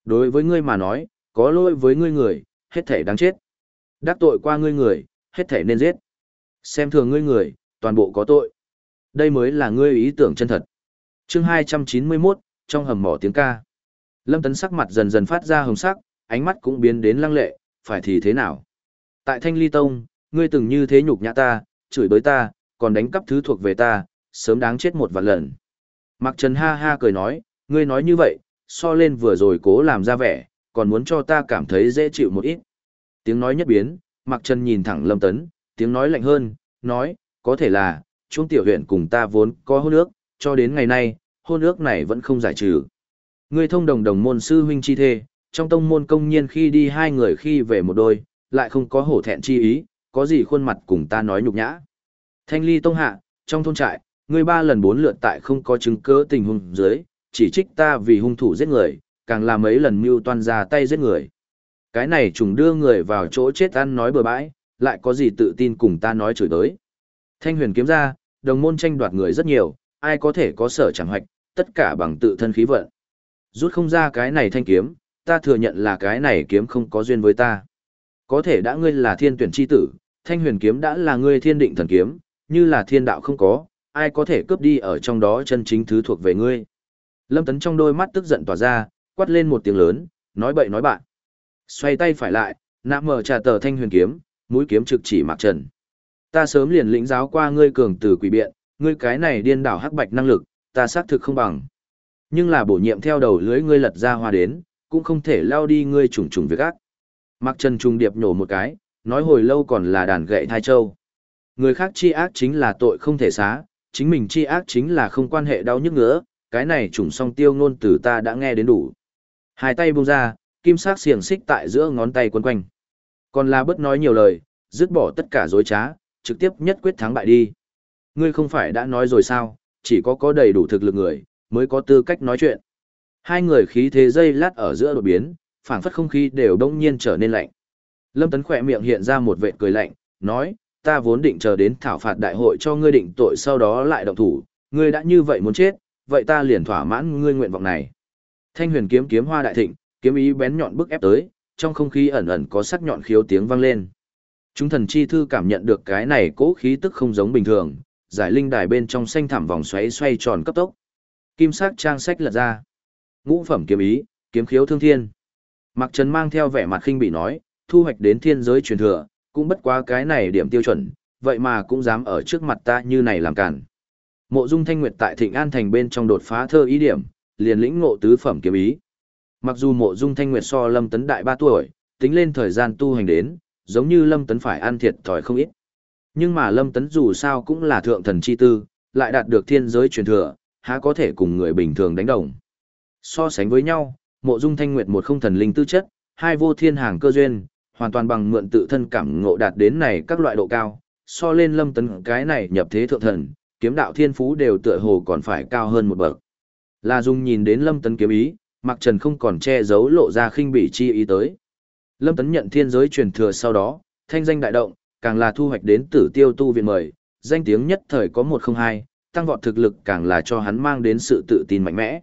Speaker 1: Đối với ngươi mà nói, có lỗi với ngươi người, hết thể đáng chết. Đắc tội qua ngươi người, hết thể nên giết. Xem thường ngươi người, toàn bộ có tội. Đây mới là ngươi ý tưởng chân thật. chương 291, trong hầm mỏ tiếng ca. Lâm Tấn sắc mặt dần dần phát ra hồng sắc, ánh mắt cũng biến đến lăng lệ, phải thì thế nào? Tại Thanh Ly Tông, ngươi từng như thế nhục nhã ta, chửi bới ta, còn đánh cắp thứ thuộc về ta, sớm đáng chết một vạn lần. Mạc Trần ha ha cười nói, ngươi nói như vậy, so lên vừa rồi cố làm ra vẻ, còn muốn cho ta cảm thấy dễ chịu một ít. Tiếng nói nhất biến, Mạc Trần nhìn thẳng Lâm Tấn, tiếng nói lạnh hơn, nói, có thể là, chúng tiểu huyện cùng ta vốn có hôn ước, cho đến ngày nay, hôn ước này vẫn không giải trừ. Ngươi thông đồng đồng môn sư huynh chi thê, trong tông môn công nhiên khi đi hai người khi về một đôi, lại không có hổ thẹn chi ý, có gì khuôn mặt cùng ta nói nhục nhã. Thanh ly tông hạ, trong thôn trại, ngươi ba lần bốn lượt tại không có chứng cứ tình huống dưới, chỉ trích ta vì hung thủ giết người, càng là mấy lần mưu toan ra tay giết người. Cái này trùng đưa người vào chỗ chết ăn nói bừa bãi, lại có gì tự tin cùng ta nói chửi tới. Thanh huyền kiếm ra, đồng môn tranh đoạt người rất nhiều, ai có thể có sở chẳng hoạch, tất cả bằng tự thân khí vận. Rút không ra cái này thanh kiếm, ta thừa nhận là cái này kiếm không có duyên với ta. Có thể đã ngươi là thiên tuyển chi tử, thanh huyền kiếm đã là ngươi thiên định thần kiếm, như là thiên đạo không có, ai có thể cướp đi ở trong đó chân chính thứ thuộc về ngươi. Lâm Tấn trong đôi mắt tức giận tỏa ra, quát lên một tiếng lớn, nói bậy nói bạn. Xoay tay phải lại, nạm mở trà tờ thanh huyền kiếm, mũi kiếm trực chỉ Mạc Trần. Ta sớm liền lĩnh giáo qua ngươi cường từ quỷ biện, ngươi cái này điên đảo hắc bạch năng lực, ta xác thực không bằng. Nhưng là bổ nhiệm theo đầu lưới ngươi lật ra hoa đến, cũng không thể lao đi ngươi trùng trùng việc ác. Mạc Trần trung điệp nhổ một cái, nói hồi lâu còn là đàn gậy thai châu. Người khác chi ác chính là tội không thể xá, chính mình chi ác chính là không quan hệ đau nhức nữa, cái này trùng song tiêu ngôn từ ta đã nghe đến đủ. Hai tay buông ra, kim sắc xiềng xích tại giữa ngón tay quấn quanh. Còn là bất nói nhiều lời, dứt bỏ tất cả dối trá, trực tiếp nhất quyết thắng bại đi. Ngươi không phải đã nói rồi sao, chỉ có có đầy đủ thực lực người, mới có tư cách nói chuyện. Hai người khí thế dây lát ở giữa đột biến, phảng phất không khí đều đông nhiên trở nên lạnh. Lâm Tấn khỏe miệng hiện ra một vệ cười lạnh, nói, ta vốn định chờ đến thảo phạt đại hội cho ngươi định tội sau đó lại động thủ, ngươi đã như vậy muốn chết, vậy ta liền thỏa mãn ngươi nguyện vọng này. Thanh huyền kiếm kiếm hoa đại thịnh, kiếm ý bén nhọn bức ép tới, trong không khí ẩn ẩn có sắc nhọn khiếu tiếng vang lên. Chúng thần chi thư cảm nhận được cái này cố khí tức không giống bình thường, giải linh đài bên trong xanh thảm vòng xoáy xoay tròn cấp tốc. Kim sắc trang sách lật ra. Ngũ phẩm kiếm ý, kiếm khiếu thương thiên. Mạc Trần mang theo vẻ mặt khinh bị nói, thu hoạch đến thiên giới truyền thừa, cũng bất quá cái này điểm tiêu chuẩn, vậy mà cũng dám ở trước mặt ta như này làm cản. Mộ Dung Thanh Nguyệt tại Thịnh An thành bên trong đột phá thơ ý điểm, liền lĩnh ngộ tứ phẩm kiếm ý. Mặc dù Mộ Dung Thanh Nguyệt so Lâm Tấn đại 3 tuổi, tính lên thời gian tu hành đến, giống như Lâm Tấn phải ăn thiệt thòi không ít. Nhưng mà Lâm Tấn dù sao cũng là thượng thần chi tư, lại đạt được thiên giới truyền thừa, há có thể cùng người bình thường đánh đồng. So sánh với nhau, Mộ Dung Thanh Nguyệt một không thần linh tư chất, hai vô thiên hàng cơ duyên, hoàn toàn bằng mượn tự thân cảm ngộ đạt đến này các loại độ cao, so lên Lâm Tấn cái này nhập thế thượng thần, kiếm đạo thiên phú đều tựa hồ còn phải cao hơn một bậc. Là Dung nhìn đến Lâm Tấn kiếm ý, mặc Trần không còn che giấu lộ ra khinh bỉ chi ý tới. Lâm Tấn nhận thiên giới truyền thừa sau đó, thanh danh đại động, càng là thu hoạch đến tử tiêu tu viện mời, danh tiếng nhất thời có một không hai, tăng vọt thực lực càng là cho hắn mang đến sự tự tin mạnh mẽ.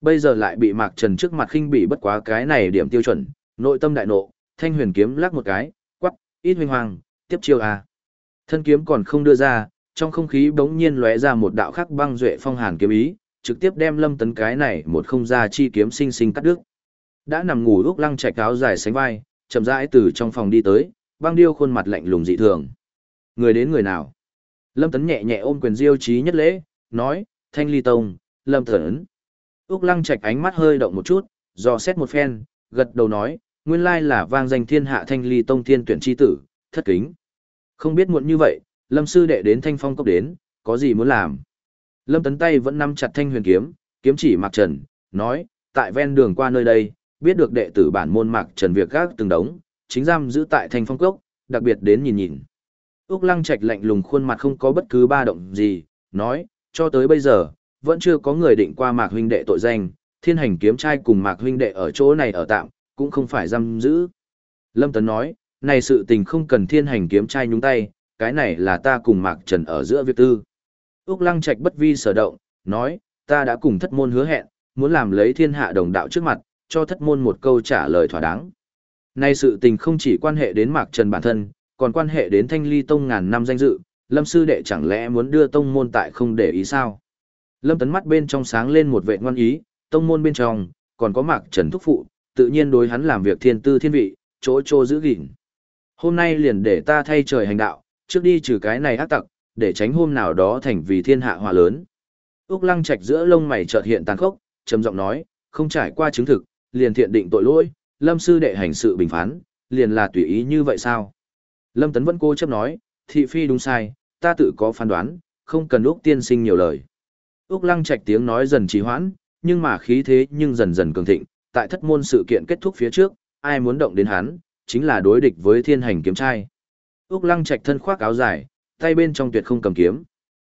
Speaker 1: Bây giờ lại bị Mạc Trần trước mặt khinh bỉ bất quá cái này điểm tiêu chuẩn, nội tâm đại nộ, thanh huyền kiếm lắc một cái, quắc, ít huynh hoàng, tiếp chiêu à. Thân kiếm còn không đưa ra, trong không khí bỗng nhiên lóe ra một đạo khắc băng duệ phong hàn kiếm ý, trực tiếp đem lâm tấn cái này một không ra chi kiếm sinh sinh cắt đứt. Đã nằm ngủ úc lăng chạy áo dài sánh vai, chậm rãi từ trong phòng đi tới, băng điêu khuôn mặt lạnh lùng dị thường. Người đến người nào? Lâm tấn nhẹ nhẹ ôm quyền diêu trí nhất lễ, nói, thanh ly tông, lâm tấn. Úc lăng trạch ánh mắt hơi động một chút, dò xét một phen, gật đầu nói, nguyên lai là vang danh thiên hạ thanh ly tông thiên tuyển chi tử, thất kính. Không biết muộn như vậy, lâm sư đệ đến thanh phong cốc đến, có gì muốn làm? Lâm tấn tay vẫn nắm chặt thanh huyền kiếm, kiếm chỉ Mạc Trần, nói, tại ven đường qua nơi đây, biết được đệ tử bản môn Mạc Trần việc gác từng đống, chính giam giữ tại thanh phong cốc, đặc biệt đến nhìn nhìn. Úc Lăng Trạch lạnh lùng khuôn mặt không có bất cứ ba động gì, nói, cho tới bây giờ, vẫn chưa có người định qua Mạc huynh đệ tội danh, thiên hành kiếm trai cùng Mạc huynh đệ ở chỗ này ở tạm, cũng không phải giam giữ. Lâm Tấn nói, này sự tình không cần thiên hành kiếm trai nhúng tay, cái này là ta cùng Mạc Trần ở giữa việc tư. Úc Lăng Trạch bất vi sở động, nói, ta đã cùng thất môn hứa hẹn, muốn làm lấy thiên hạ đồng đạo trước mặt, cho thất môn một câu trả lời thỏa đáng. nay sự tình không chỉ quan hệ đến Mạc Trần bản thân, còn quan hệ đến thanh ly tông ngàn năm danh dự, lâm sư đệ chẳng lẽ muốn đưa tông môn tại không để ý sao? Lâm tấn mắt bên trong sáng lên một vệ ngoan ý, tông môn bên trong, còn có Mạc Trần thúc phụ, tự nhiên đối hắn làm việc thiên tư thiên vị, chỗ chỗ giữ gìn. Hôm nay liền để ta thay trời hành đạo, trước đi trừ cái này ác tặc, để tránh hôm nào đó thành vì thiên hạ hòa lớn. Úc Lăng Trạch giữa lông mày chợt hiện tàn khốc, trầm giọng nói, không trải qua chứng thực, liền thiện định tội lỗi, Lâm sư đệ hành sự bình phán, liền là tùy ý như vậy sao? Lâm Tấn vẫn cố chấp nói, thị phi đúng sai, ta tự có phán đoán, không cần Úc tiên sinh nhiều lời. Úc Lăng Trạch tiếng nói dần trì hoãn, nhưng mà khí thế nhưng dần dần cường thịnh, tại thất môn sự kiện kết thúc phía trước, ai muốn động đến hắn, chính là đối địch với thiên hành kiếm trai. Úc Lăng Trạch thân khoác áo dài, tay bên trong tuyệt không cầm kiếm.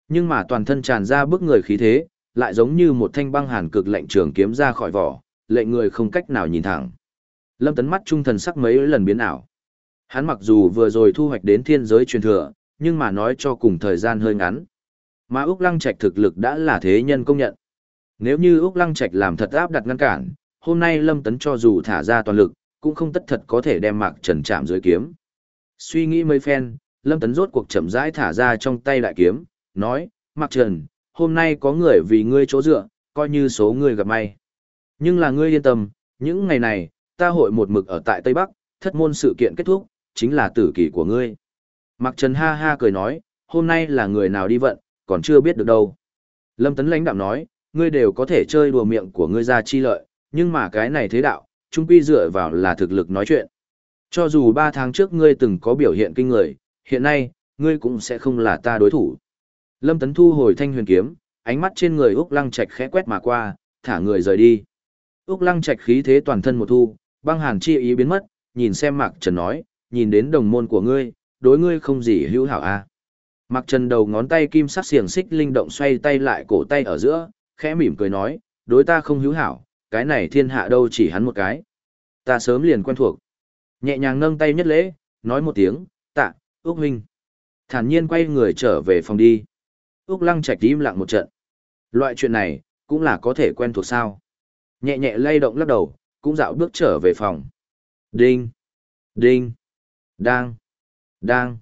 Speaker 1: Nhưng mà toàn thân tràn ra bức người khí thế, lại giống như một thanh băng hàn cực lạnh trường kiếm ra khỏi vỏ, lệnh người không cách nào nhìn thẳng. Lâm Tấn mắt trung thần sắc mấy lần biến ảo. Hắn mặc dù vừa rồi thu hoạch đến thiên giới truyền thừa, nhưng mà nói cho cùng thời gian hơi ngắn. Mà Úc Lăng Trạch thực lực đã là thế nhân công nhận. Nếu như Úc Lăng Trạch làm thật áp đặt ngăn cản, hôm nay Lâm Tấn cho dù thả ra toàn lực, cũng không tất thật có thể đem Mạc Trần chạm dưới kiếm. Suy nghĩ mấy phen, Lâm Tấn rốt cuộc chậm rãi thả ra trong tay đại kiếm, nói, Mạc Trần, hôm nay có người vì ngươi chỗ dựa, coi như số ngươi gặp may. Nhưng là ngươi yên tâm, những ngày này, ta hội một mực ở tại Tây Bắc, thất môn sự kiện kết thúc, chính là tử kỳ của ngươi. Mạc Trần ha ha cười nói, hôm nay là người nào đi vận, còn chưa biết được đâu. Lâm Tấn lãnh đạm nói, ngươi đều có thể chơi đùa miệng của ngươi ra chi lợi, nhưng mà cái này thế đạo, trung quy dựa vào là thực lực nói chuyện. Cho dù ba tháng trước ngươi từng có biểu hiện kinh người, hiện nay, ngươi cũng sẽ không là ta đối thủ. Lâm Tấn thu hồi thanh huyền kiếm, ánh mắt trên người Úc Lăng Trạch khẽ quét mà qua, thả người rời đi. Úc Lăng Trạch khí thế toàn thân một thu, băng hàn chi ý biến mất, nhìn xem Mạc Trần nói, nhìn đến đồng môn của ngươi, đối ngươi không gì hữu hảo a. À. Mạc Trần đầu ngón tay kim sắc xiềng xích linh động xoay tay lại cổ tay ở giữa, khẽ mỉm cười nói, đối ta không hữu hảo, cái này thiên hạ đâu chỉ hắn một cái. Ta sớm liền quen thuộc. Nhẹ nhàng nâng tay nhất lễ, nói một tiếng, tạ, Úc huynh. Thản nhiên quay người trở về phòng đi. Úc lăng chạch im lặng một trận. Loại chuyện này, cũng là có thể quen thuộc sao. Nhẹ nhẹ lay động lắc đầu, cũng dạo bước trở về phòng. Đinh, đinh, đang, đang.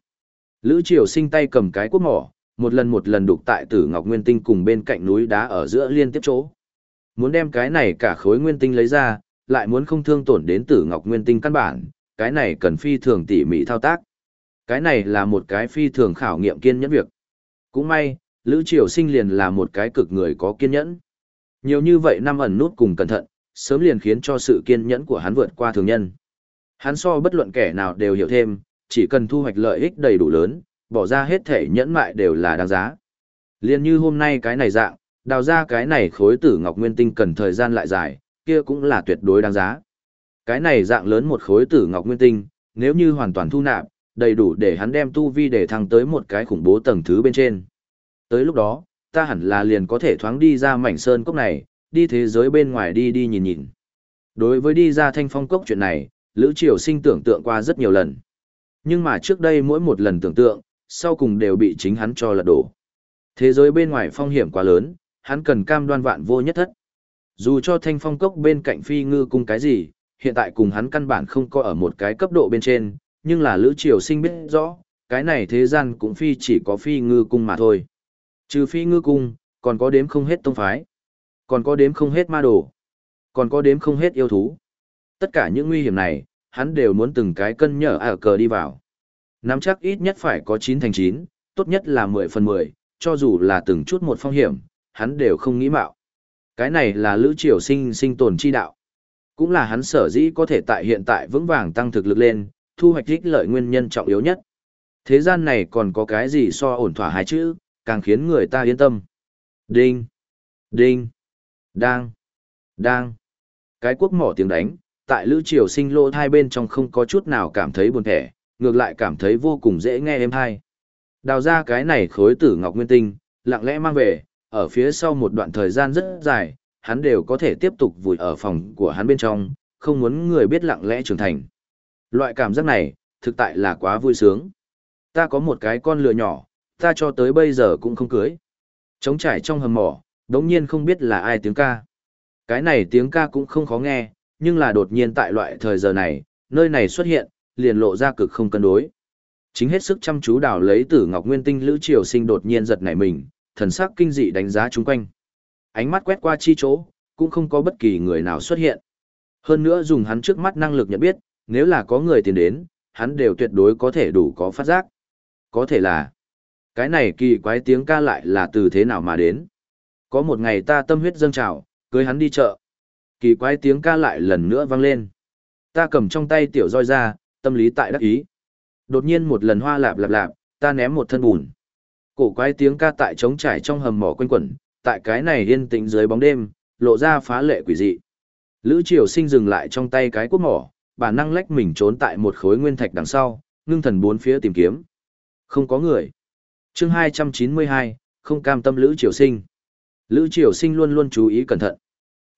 Speaker 1: Lữ triều sinh tay cầm cái cuốc mỏ, một lần một lần đục tại tử ngọc nguyên tinh cùng bên cạnh núi đá ở giữa liên tiếp chỗ. Muốn đem cái này cả khối nguyên tinh lấy ra, lại muốn không thương tổn đến tử ngọc nguyên tinh căn bản, cái này cần phi thường tỉ mỉ thao tác. Cái này là một cái phi thường khảo nghiệm kiên nhẫn việc. Cũng may, Lữ Triều Sinh liền là một cái cực người có kiên nhẫn. Nhiều như vậy năm ẩn nút cùng cẩn thận, sớm liền khiến cho sự kiên nhẫn của hắn vượt qua thường nhân. Hắn so bất luận kẻ nào đều hiểu thêm, chỉ cần thu hoạch lợi ích đầy đủ lớn, bỏ ra hết thể nhẫn mại đều là đáng giá. Liên như hôm nay cái này dạng, đào ra cái này khối tử ngọc nguyên tinh cần thời gian lại dài, kia cũng là tuyệt đối đáng giá. Cái này dạng lớn một khối tử ngọc nguyên tinh, nếu như hoàn toàn thu nạp, đầy đủ để hắn đem tu vi để thăng tới một cái khủng bố tầng thứ bên trên. Tới lúc đó, ta hẳn là liền có thể thoáng đi ra mảnh sơn cốc này, đi thế giới bên ngoài đi đi nhìn nhìn. Đối với đi ra thanh phong cốc chuyện này, Lữ Triều Sinh tưởng tượng qua rất nhiều lần. Nhưng mà trước đây mỗi một lần tưởng tượng, sau cùng đều bị chính hắn cho lật đổ. Thế giới bên ngoài phong hiểm quá lớn, hắn cần cam đoan vạn vô nhất thất. Dù cho thanh phong cốc bên cạnh phi ngư cung cái gì, hiện tại cùng hắn căn bản không có ở một cái cấp độ bên trên, nhưng là Lữ Triều Sinh biết rõ, cái này thế gian cũng phi chỉ có phi ngư cung mà thôi. Trừ phi ngư cung, còn có đếm không hết tông phái, còn có đếm không hết ma đồ, còn có đếm không hết yêu thú. Tất cả những nguy hiểm này, hắn đều muốn từng cái cân nhở ở cờ đi vào. Nắm chắc ít nhất phải có 9 thành 9, tốt nhất là 10 phần 10, cho dù là từng chút một phong hiểm, hắn đều không nghĩ mạo. Cái này là lữ triều sinh sinh tồn chi đạo. Cũng là hắn sở dĩ có thể tại hiện tại vững vàng tăng thực lực lên, thu hoạch ích lợi nguyên nhân trọng yếu nhất. Thế gian này còn có cái gì so ổn thỏa hai chữ, càng khiến người ta yên tâm. Đinh, đinh, đang, đang. Cái quốc mỏ tiếng đánh, tại lữ triều sinh lô thai bên trong không có chút nào cảm thấy buồn thẻ, ngược lại cảm thấy vô cùng dễ nghe êm thai. Đào ra cái này khối tử ngọc nguyên tinh, lặng lẽ mang về, ở phía sau một đoạn thời gian rất dài, hắn đều có thể tiếp tục vùi ở phòng của hắn bên trong, không muốn người biết lặng lẽ trưởng thành. Loại cảm giác này, thực tại là quá vui sướng. Ta có một cái con lừa nhỏ, ta cho tới bây giờ cũng không cưới. Trống trải trong hầm mỏ, đống nhiên không biết là ai tiếng ca. Cái này tiếng ca cũng không khó nghe, nhưng là đột nhiên tại loại thời giờ này, nơi này xuất hiện, liền lộ ra cực không cân đối. Chính hết sức chăm chú đào lấy tử ngọc nguyên tinh lữ triều sinh đột nhiên giật nảy mình, thần sắc kinh dị đánh giá chung quanh. Ánh mắt quét qua chi chỗ, cũng không có bất kỳ người nào xuất hiện. Hơn nữa dùng hắn trước mắt năng lực nhận biết, nếu là có người tiến đến, hắn đều tuyệt đối có thể đủ có phát giác. Có thể là, cái này kỳ quái tiếng ca lại là từ thế nào mà đến. Có một ngày ta tâm huyết dâng trào, cưới hắn đi chợ. Kỳ quái tiếng ca lại lần nữa vang lên. Ta cầm trong tay tiểu roi ra, tâm lý tại đắc ý. Đột nhiên một lần hoa lạp lạp lạp, ta ném một thân bùn. Cổ quái tiếng ca tại trống trải trong hầm mỏ quanh quẩn, tại cái này yên tĩnh dưới bóng đêm, lộ ra phá lệ quỷ dị. Lữ Triều Sinh dừng lại trong tay cái cuốc mỏ, bản năng lách mình trốn tại một khối nguyên thạch đằng sau, ngưng thần bốn phía tìm kiếm. Không có người. Chương 292, không cam tâm Lữ Triều Sinh. Lữ Triều Sinh luôn luôn chú ý cẩn thận.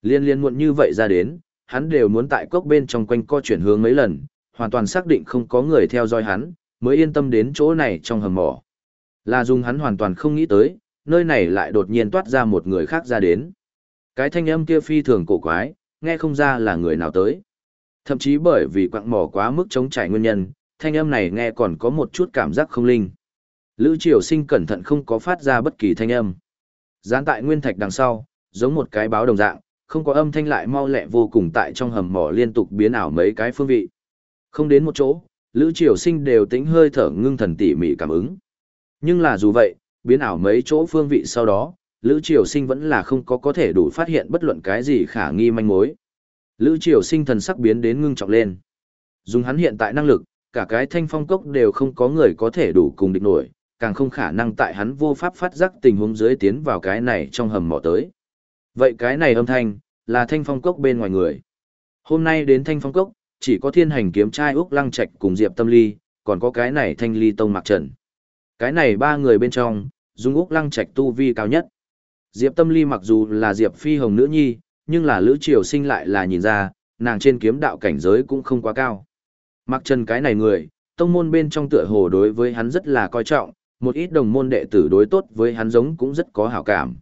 Speaker 1: Liên liên muộn như vậy ra đến, hắn đều muốn tại cốc bên trong quanh co chuyển hướng mấy lần, hoàn toàn xác định không có người theo dõi hắn, mới yên tâm đến chỗ này trong hầm mỏ. Là dùng hắn hoàn toàn không nghĩ tới, nơi này lại đột nhiên toát ra một người khác ra đến. Cái thanh âm kia phi thường cổ quái, nghe không ra là người nào tới. Thậm chí bởi vì quặng mỏ quá mức chống trải nguyên nhân, thanh âm này nghe còn có một chút cảm giác không linh. Lữ Triều Sinh cẩn thận không có phát ra bất kỳ thanh âm. Gián tại nguyên thạch đằng sau, giống một cái báo đồng dạng, không có âm thanh lại mau lẹ vô cùng tại trong hầm mỏ liên tục biến ảo mấy cái phương vị. Không đến một chỗ, Lữ Triều Sinh đều tính hơi thở ngưng thần tỉ mỉ cảm ứng. Nhưng là dù vậy, biến ảo mấy chỗ phương vị sau đó, Lữ Triều Sinh vẫn là không có có thể đủ phát hiện bất luận cái gì khả nghi manh mối. Lữ Triều Sinh thần sắc biến đến ngưng trọng lên. Dùng hắn hiện tại năng lực, cả cái thanh phong cốc đều không có người có thể đủ cùng địch nổi, càng không khả năng tại hắn vô pháp phát giác tình huống dưới tiến vào cái này trong hầm mỏ tới. Vậy cái này âm thanh, là thanh phong cốc bên ngoài người. Hôm nay đến thanh phong cốc, chỉ có thiên hành kiếm trai Úc Lăng Trạch cùng Diệp Tâm Ly, còn có cái này thanh ly tông mạc trần. Cái này ba người bên trong, dùng Úc Lăng Trạch tu vi cao nhất. Diệp Tâm Ly mặc dù là Diệp Phi Hồng nữ nhi, nhưng là Lữ Triều Sinh lại là nhìn ra, nàng trên kiếm đạo cảnh giới cũng không quá cao. Mặc trần cái này người, tông môn bên trong tựa hồ đối với hắn rất là coi trọng, một ít đồng môn đệ tử đối tốt với hắn giống cũng rất có hảo cảm.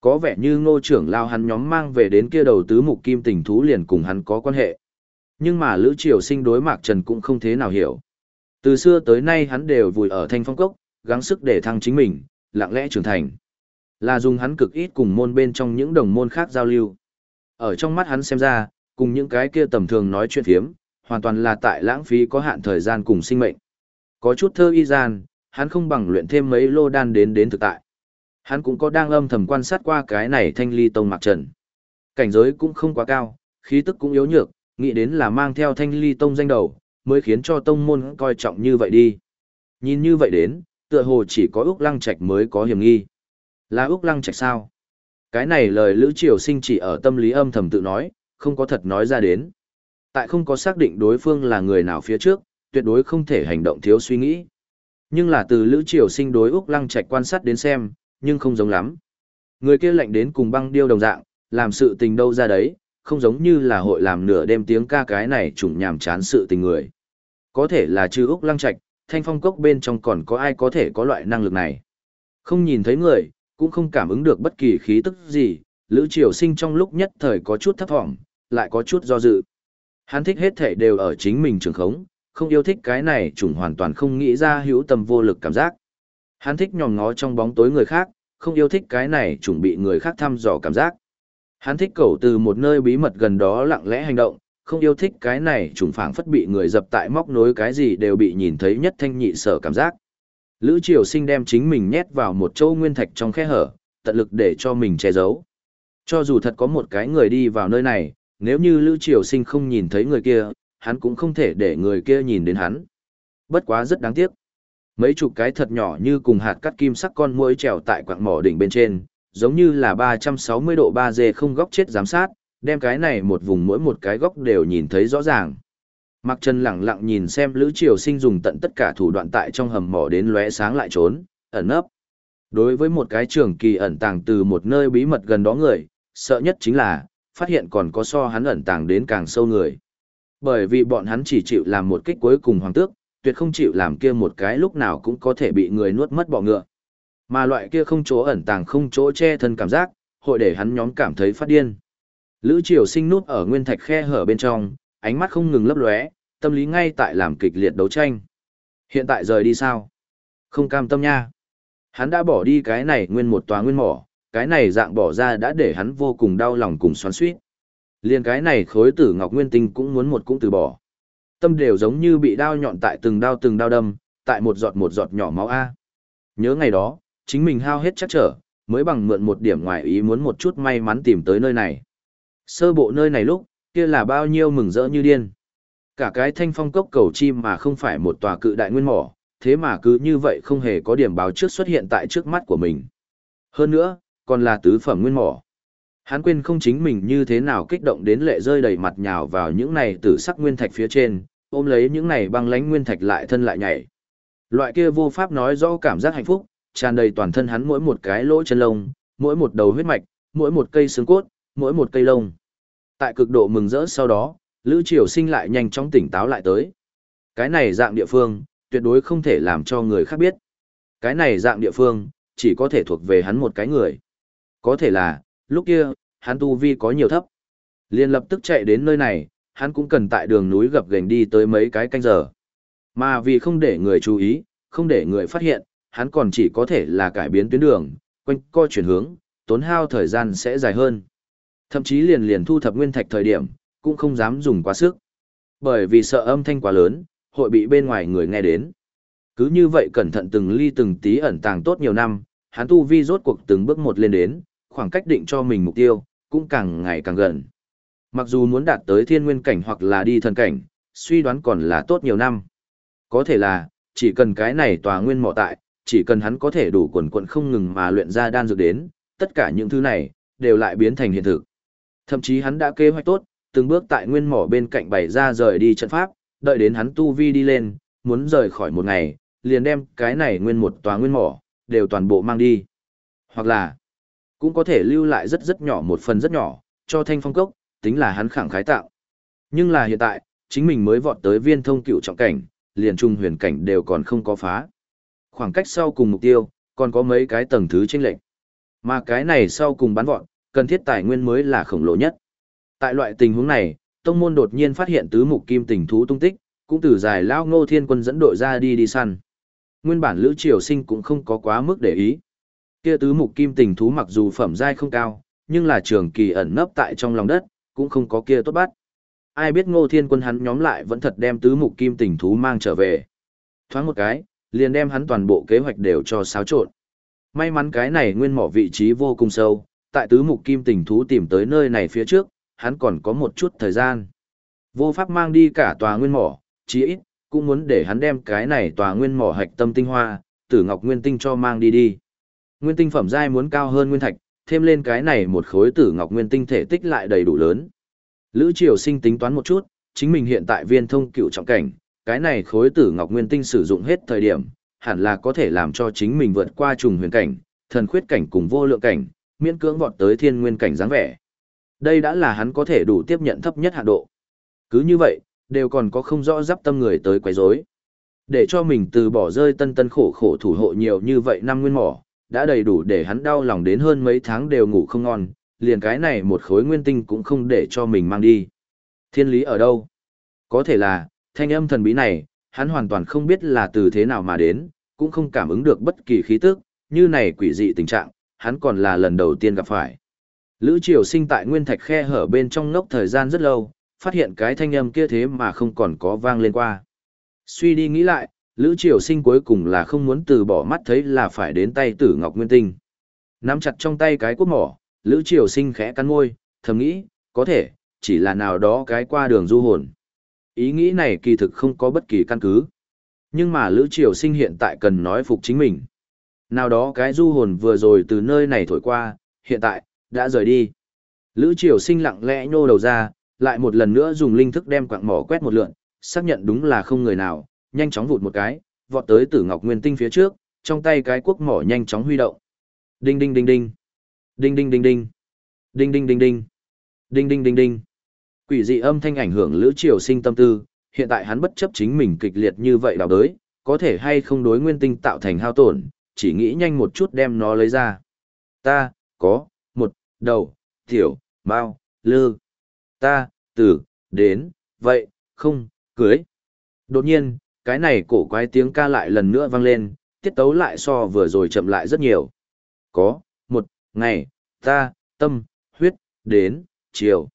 Speaker 1: Có vẻ như ngô trưởng lao hắn nhóm mang về đến kia đầu tứ mục kim tình thú liền cùng hắn có quan hệ. Nhưng mà Lữ Triều Sinh đối Mạc Trần cũng không thế nào hiểu. Từ xưa tới nay hắn đều vùi ở thanh phong cốc, gắng sức để thăng chính mình, lặng lẽ trưởng thành. Là dùng hắn cực ít cùng môn bên trong những đồng môn khác giao lưu. Ở trong mắt hắn xem ra, cùng những cái kia tầm thường nói chuyện thiếm, hoàn toàn là tại lãng phí có hạn thời gian cùng sinh mệnh. Có chút thơ y gian, hắn không bằng luyện thêm mấy lô đan đến đến thực tại. Hắn cũng có đang âm thầm quan sát qua cái này thanh ly tông mạc trần. Cảnh giới cũng không quá cao, khí tức cũng yếu nhược, nghĩ đến là mang theo thanh ly tông danh đầu, mới khiến cho tông môn coi trọng như vậy đi. Nhìn như vậy đến, tựa hồ chỉ có Úc Lăng Trạch mới có hiểm nghi. Là Úc Lăng Trạch sao? Cái này lời Lữ Triều Sinh chỉ ở tâm lý âm thầm tự nói, không có thật nói ra đến. Tại không có xác định đối phương là người nào phía trước, tuyệt đối không thể hành động thiếu suy nghĩ. Nhưng là từ Lữ Triều Sinh đối Úc Lăng Trạch quan sát đến xem, nhưng không giống lắm. Người kia lạnh đến cùng băng điêu đồng dạng, làm sự tình đâu ra đấy, không giống như là hội làm nửa đêm tiếng ca cái này trùng nhàm chán sự tình người. Có thể là trừ Úc Lăng Trạch, thanh phong cốc bên trong còn có ai có thể có loại năng lực này. Không nhìn thấy người, cũng không cảm ứng được bất kỳ khí tức gì, Lữ Triều Sinh trong lúc nhất thời có chút thấp thỏm, lại có chút do dự. Hắn thích hết thể đều ở chính mình trường khống, không yêu thích cái này trùng hoàn toàn không nghĩ ra hữu tâm vô lực cảm giác. Hắn thích nhòm ngó trong bóng tối người khác, không yêu thích cái này chuẩn bị người khác thăm dò cảm giác. Hắn thích cầu từ một nơi bí mật gần đó lặng lẽ hành động, không yêu thích cái này trùng phảng phất bị người dập tại móc nối cái gì đều bị nhìn thấy nhất thanh nhị sở cảm giác. Lữ Triều Sinh đem chính mình nhét vào một châu nguyên thạch trong khe hở, tận lực để cho mình che giấu. Cho dù thật có một cái người đi vào nơi này, nếu như Lữ Triều Sinh không nhìn thấy người kia, hắn cũng không thể để người kia nhìn đến hắn. Bất quá rất đáng tiếc. Mấy chục cái thật nhỏ như cùng hạt cắt kim sắc con muỗi trèo tại quạng mỏ đỉnh bên trên, giống như là 360 độ 3D không góc chết giám sát, đem cái này một vùng mỗi một cái góc đều nhìn thấy rõ ràng. Mặc Trần lặng lặng nhìn xem Lữ Triều Sinh dùng tận tất cả thủ đoạn tại trong hầm mỏ đến lóe sáng lại trốn, ẩn nấp. Đối với một cái trường kỳ ẩn tàng từ một nơi bí mật gần đó người, sợ nhất chính là, phát hiện còn có so hắn ẩn tàng đến càng sâu người. Bởi vì bọn hắn chỉ chịu làm một kích cuối cùng hoàng tước, tuyệt không chịu làm kia một cái lúc nào cũng có thể bị người nuốt mất bọ ngựa. Mà loại kia không chỗ ẩn tàng không chỗ che thân cảm giác, hội để hắn nhóm cảm thấy phát điên. Lữ Triều Sinh nút ở nguyên thạch khe hở bên trong, ánh mắt không ngừng lấp lóe, tâm lý ngay tại làm kịch liệt đấu tranh. Hiện tại rời đi sao? Không cam tâm nha. Hắn đã bỏ đi cái này nguyên một tòa nguyên mỏ, cái này dạng bỏ ra đã để hắn vô cùng đau lòng cùng xoắn xuýt. Liên cái này khối tử ngọc nguyên tinh cũng muốn một cũng từ bỏ. Tâm đều giống như bị đao nhọn tại từng đao từng đao đâm, tại một giọt một giọt nhỏ máu A. Nhớ ngày đó, chính mình hao hết chắc trở, mới bằng mượn một điểm ngoài ý muốn một chút may mắn tìm tới nơi này. Sơ bộ nơi này lúc, kia là bao nhiêu mừng rỡ như điên. Cả cái thanh phong cốc cầu chim mà không phải một tòa cự đại nguyên mỏ, thế mà cứ như vậy không hề có điểm báo trước xuất hiện tại trước mắt của mình. Hơn nữa, còn là tứ phẩm nguyên mỏ. Hắn quên không chính mình như thế nào kích động đến lệ rơi đầy mặt nhào vào những này tử sắc nguyên thạch phía trên, ôm lấy những này băng lánh nguyên thạch lại thân lại nhảy. Loại kia vô pháp nói rõ cảm giác hạnh phúc, tràn đầy toàn thân hắn mỗi một cái lỗ chân lông, mỗi một đầu huyết mạch, mỗi một cây xương cốt, mỗi một cây lông. Tại cực độ mừng rỡ sau đó, Lữ Triều Sinh lại nhanh chóng tỉnh táo lại tới. Cái này dạng địa phương, tuyệt đối không thể làm cho người khác biết. Cái này dạng địa phương, chỉ có thể thuộc về hắn một cái người. Có thể là, lúc kia, hắn tu vi có nhiều thấp. liền lập tức chạy đến nơi này, hắn cũng cần tại đường núi gập gành đi tới mấy cái canh giờ. Mà vì không để người chú ý, không để người phát hiện, hắn còn chỉ có thể là cải biến tuyến đường, quanh co chuyển hướng, tốn hao thời gian sẽ dài hơn. Thậm chí liền liền thu thập nguyên thạch thời điểm, cũng không dám dùng quá sức. Bởi vì sợ âm thanh quá lớn, hội bị bên ngoài người nghe đến. Cứ như vậy cẩn thận từng ly từng tí ẩn tàng tốt nhiều năm, hắn tu vi rốt cuộc từng bước một lên đến, khoảng cách định cho mình mục tiêu, cũng càng ngày càng gần. Mặc dù muốn đạt tới thiên nguyên cảnh hoặc là đi thần cảnh, suy đoán còn là tốt nhiều năm. Có thể là, chỉ cần cái này tòa nguyên mỏ tại, chỉ cần hắn có thể đủ quần quận không ngừng mà luyện ra đan dược đến, tất cả những thứ này, đều lại biến thành hiện thực. Thậm chí hắn đã kế hoạch tốt, từng bước tại nguyên mỏ bên cạnh bày ra rời đi trận pháp, đợi đến hắn tu vi đi lên, muốn rời khỏi một ngày, liền đem cái này nguyên một tòa nguyên mỏ, đều toàn bộ mang đi. Hoặc là, cũng có thể lưu lại rất rất nhỏ một phần rất nhỏ, cho thanh phong cốc, tính là hắn khẳng khái tạo. Nhưng là hiện tại, chính mình mới vọt tới viên thông cựu trọng cảnh, liền trung huyền cảnh đều còn không có phá. Khoảng cách sau cùng mục tiêu, còn có mấy cái tầng thứ chênh lệch. Mà cái này sau cùng bắn vọt, cần thiết tài nguyên mới là khổng lồ nhất. Tại loại tình huống này, tông môn đột nhiên phát hiện tứ mục kim tình thú tung tích, cũng từ giải lao ngô thiên quân dẫn đội ra đi đi săn. Nguyên bản Lữ Triều Sinh cũng không có quá mức để ý. Kia tứ mục kim tình thú mặc dù phẩm giai không cao, nhưng là trường kỳ ẩn nấp tại trong lòng đất, cũng không có kia tốt bắt. Ai biết Ngô Thiên Quân hắn nhóm lại vẫn thật đem tứ mục kim tình thú mang trở về. Thoáng một cái, liền đem hắn toàn bộ kế hoạch đều cho xáo trộn. May mắn cái này nguyên mỏ vị trí vô cùng sâu, tại tứ mục kim tình thú tìm tới nơi này phía trước, hắn còn có một chút thời gian. Vô pháp mang đi cả tòa nguyên mỏ, chí ít, cũng muốn để hắn đem cái này tòa nguyên mỏ hạch tâm tinh hoa, tử ngọc nguyên tinh cho mang đi đi. Nguyên tinh phẩm giai muốn cao hơn nguyên thạch, thêm lên cái này một khối tử ngọc nguyên tinh thể tích lại đầy đủ lớn. Lữ Triều Sinh tính toán một chút, chính mình hiện tại viên thông cựu trọng cảnh, cái này khối tử ngọc nguyên tinh sử dụng hết thời điểm, hẳn là có thể làm cho chính mình vượt qua trùng huyền cảnh, thần khuyết cảnh cùng vô lượng cảnh, miễn cưỡng vọt tới thiên nguyên cảnh dáng vẻ. Đây đã là hắn có thể đủ tiếp nhận thấp nhất hạn độ. Cứ như vậy, đều còn có không rõ giáp tâm người tới quấy rối. Để cho mình từ bỏ rơi tân tân khổ khổ thủ hộ nhiều như vậy năm nguyên mỏ, đã đầy đủ để hắn đau lòng đến hơn mấy tháng đều ngủ không ngon, liền cái này một khối nguyên tinh cũng không để cho mình mang đi. Thiên lý ở đâu? Có thể là, thanh âm thần bí này, hắn hoàn toàn không biết là từ thế nào mà đến, cũng không cảm ứng được bất kỳ khí tức, như này quỷ dị tình trạng, hắn còn là lần đầu tiên gặp phải. Lữ Triều sinh tại nguyên thạch khe hở bên trong ngốc thời gian rất lâu, phát hiện cái thanh âm kia thế mà không còn có vang lên qua. Suy đi nghĩ lại, Lữ Triều sinh cuối cùng là không muốn từ bỏ mắt thấy là phải đến tay tử Ngọc Nguyên Tinh. Nắm chặt trong tay cái cuốc mỏ, Lữ Triều sinh khẽ cắn môi, thầm nghĩ, có thể, chỉ là nào đó cái qua đường du hồn. Ý nghĩ này kỳ thực không có bất kỳ căn cứ. Nhưng mà Lữ Triều sinh hiện tại cần nói phục chính mình. Nào đó cái du hồn vừa rồi từ nơi này thổi qua, hiện tại, đã rời đi. Lữ Triều sinh lặng lẽ nhô đầu ra, lại một lần nữa dùng linh thức đem quạng mỏ quét một lượn, xác nhận đúng là không người nào, nhanh chóng vụt một cái, vọt tới Tử Ngọc Nguyên Tinh phía trước, trong tay cái cuốc mỏ nhanh chóng huy động. Đinh đinh đinh đinh. Đinh đinh đinh đinh. Đinh đinh đinh đinh. Đinh đinh đinh đinh. Quỷ dị âm thanh ảnh hưởng Lữ Triều Sinh tâm tư, hiện tại hắn bất chấp chính mình kịch liệt như vậy đào đới, có thể hay không đối nguyên tinh tạo thành hao tổn, chỉ nghĩ nhanh một chút đem nó lấy ra. Ta, có, một, đầu, tiểu, bao, lư. Ta, từ, đến, vậy, không, cưới. Đột nhiên, cái này cổ quái tiếng ca lại lần nữa vang lên, tiết tấu lại so vừa rồi chậm lại rất nhiều. Có, một, ngày, ta, tâm, huyết, đến, chiều.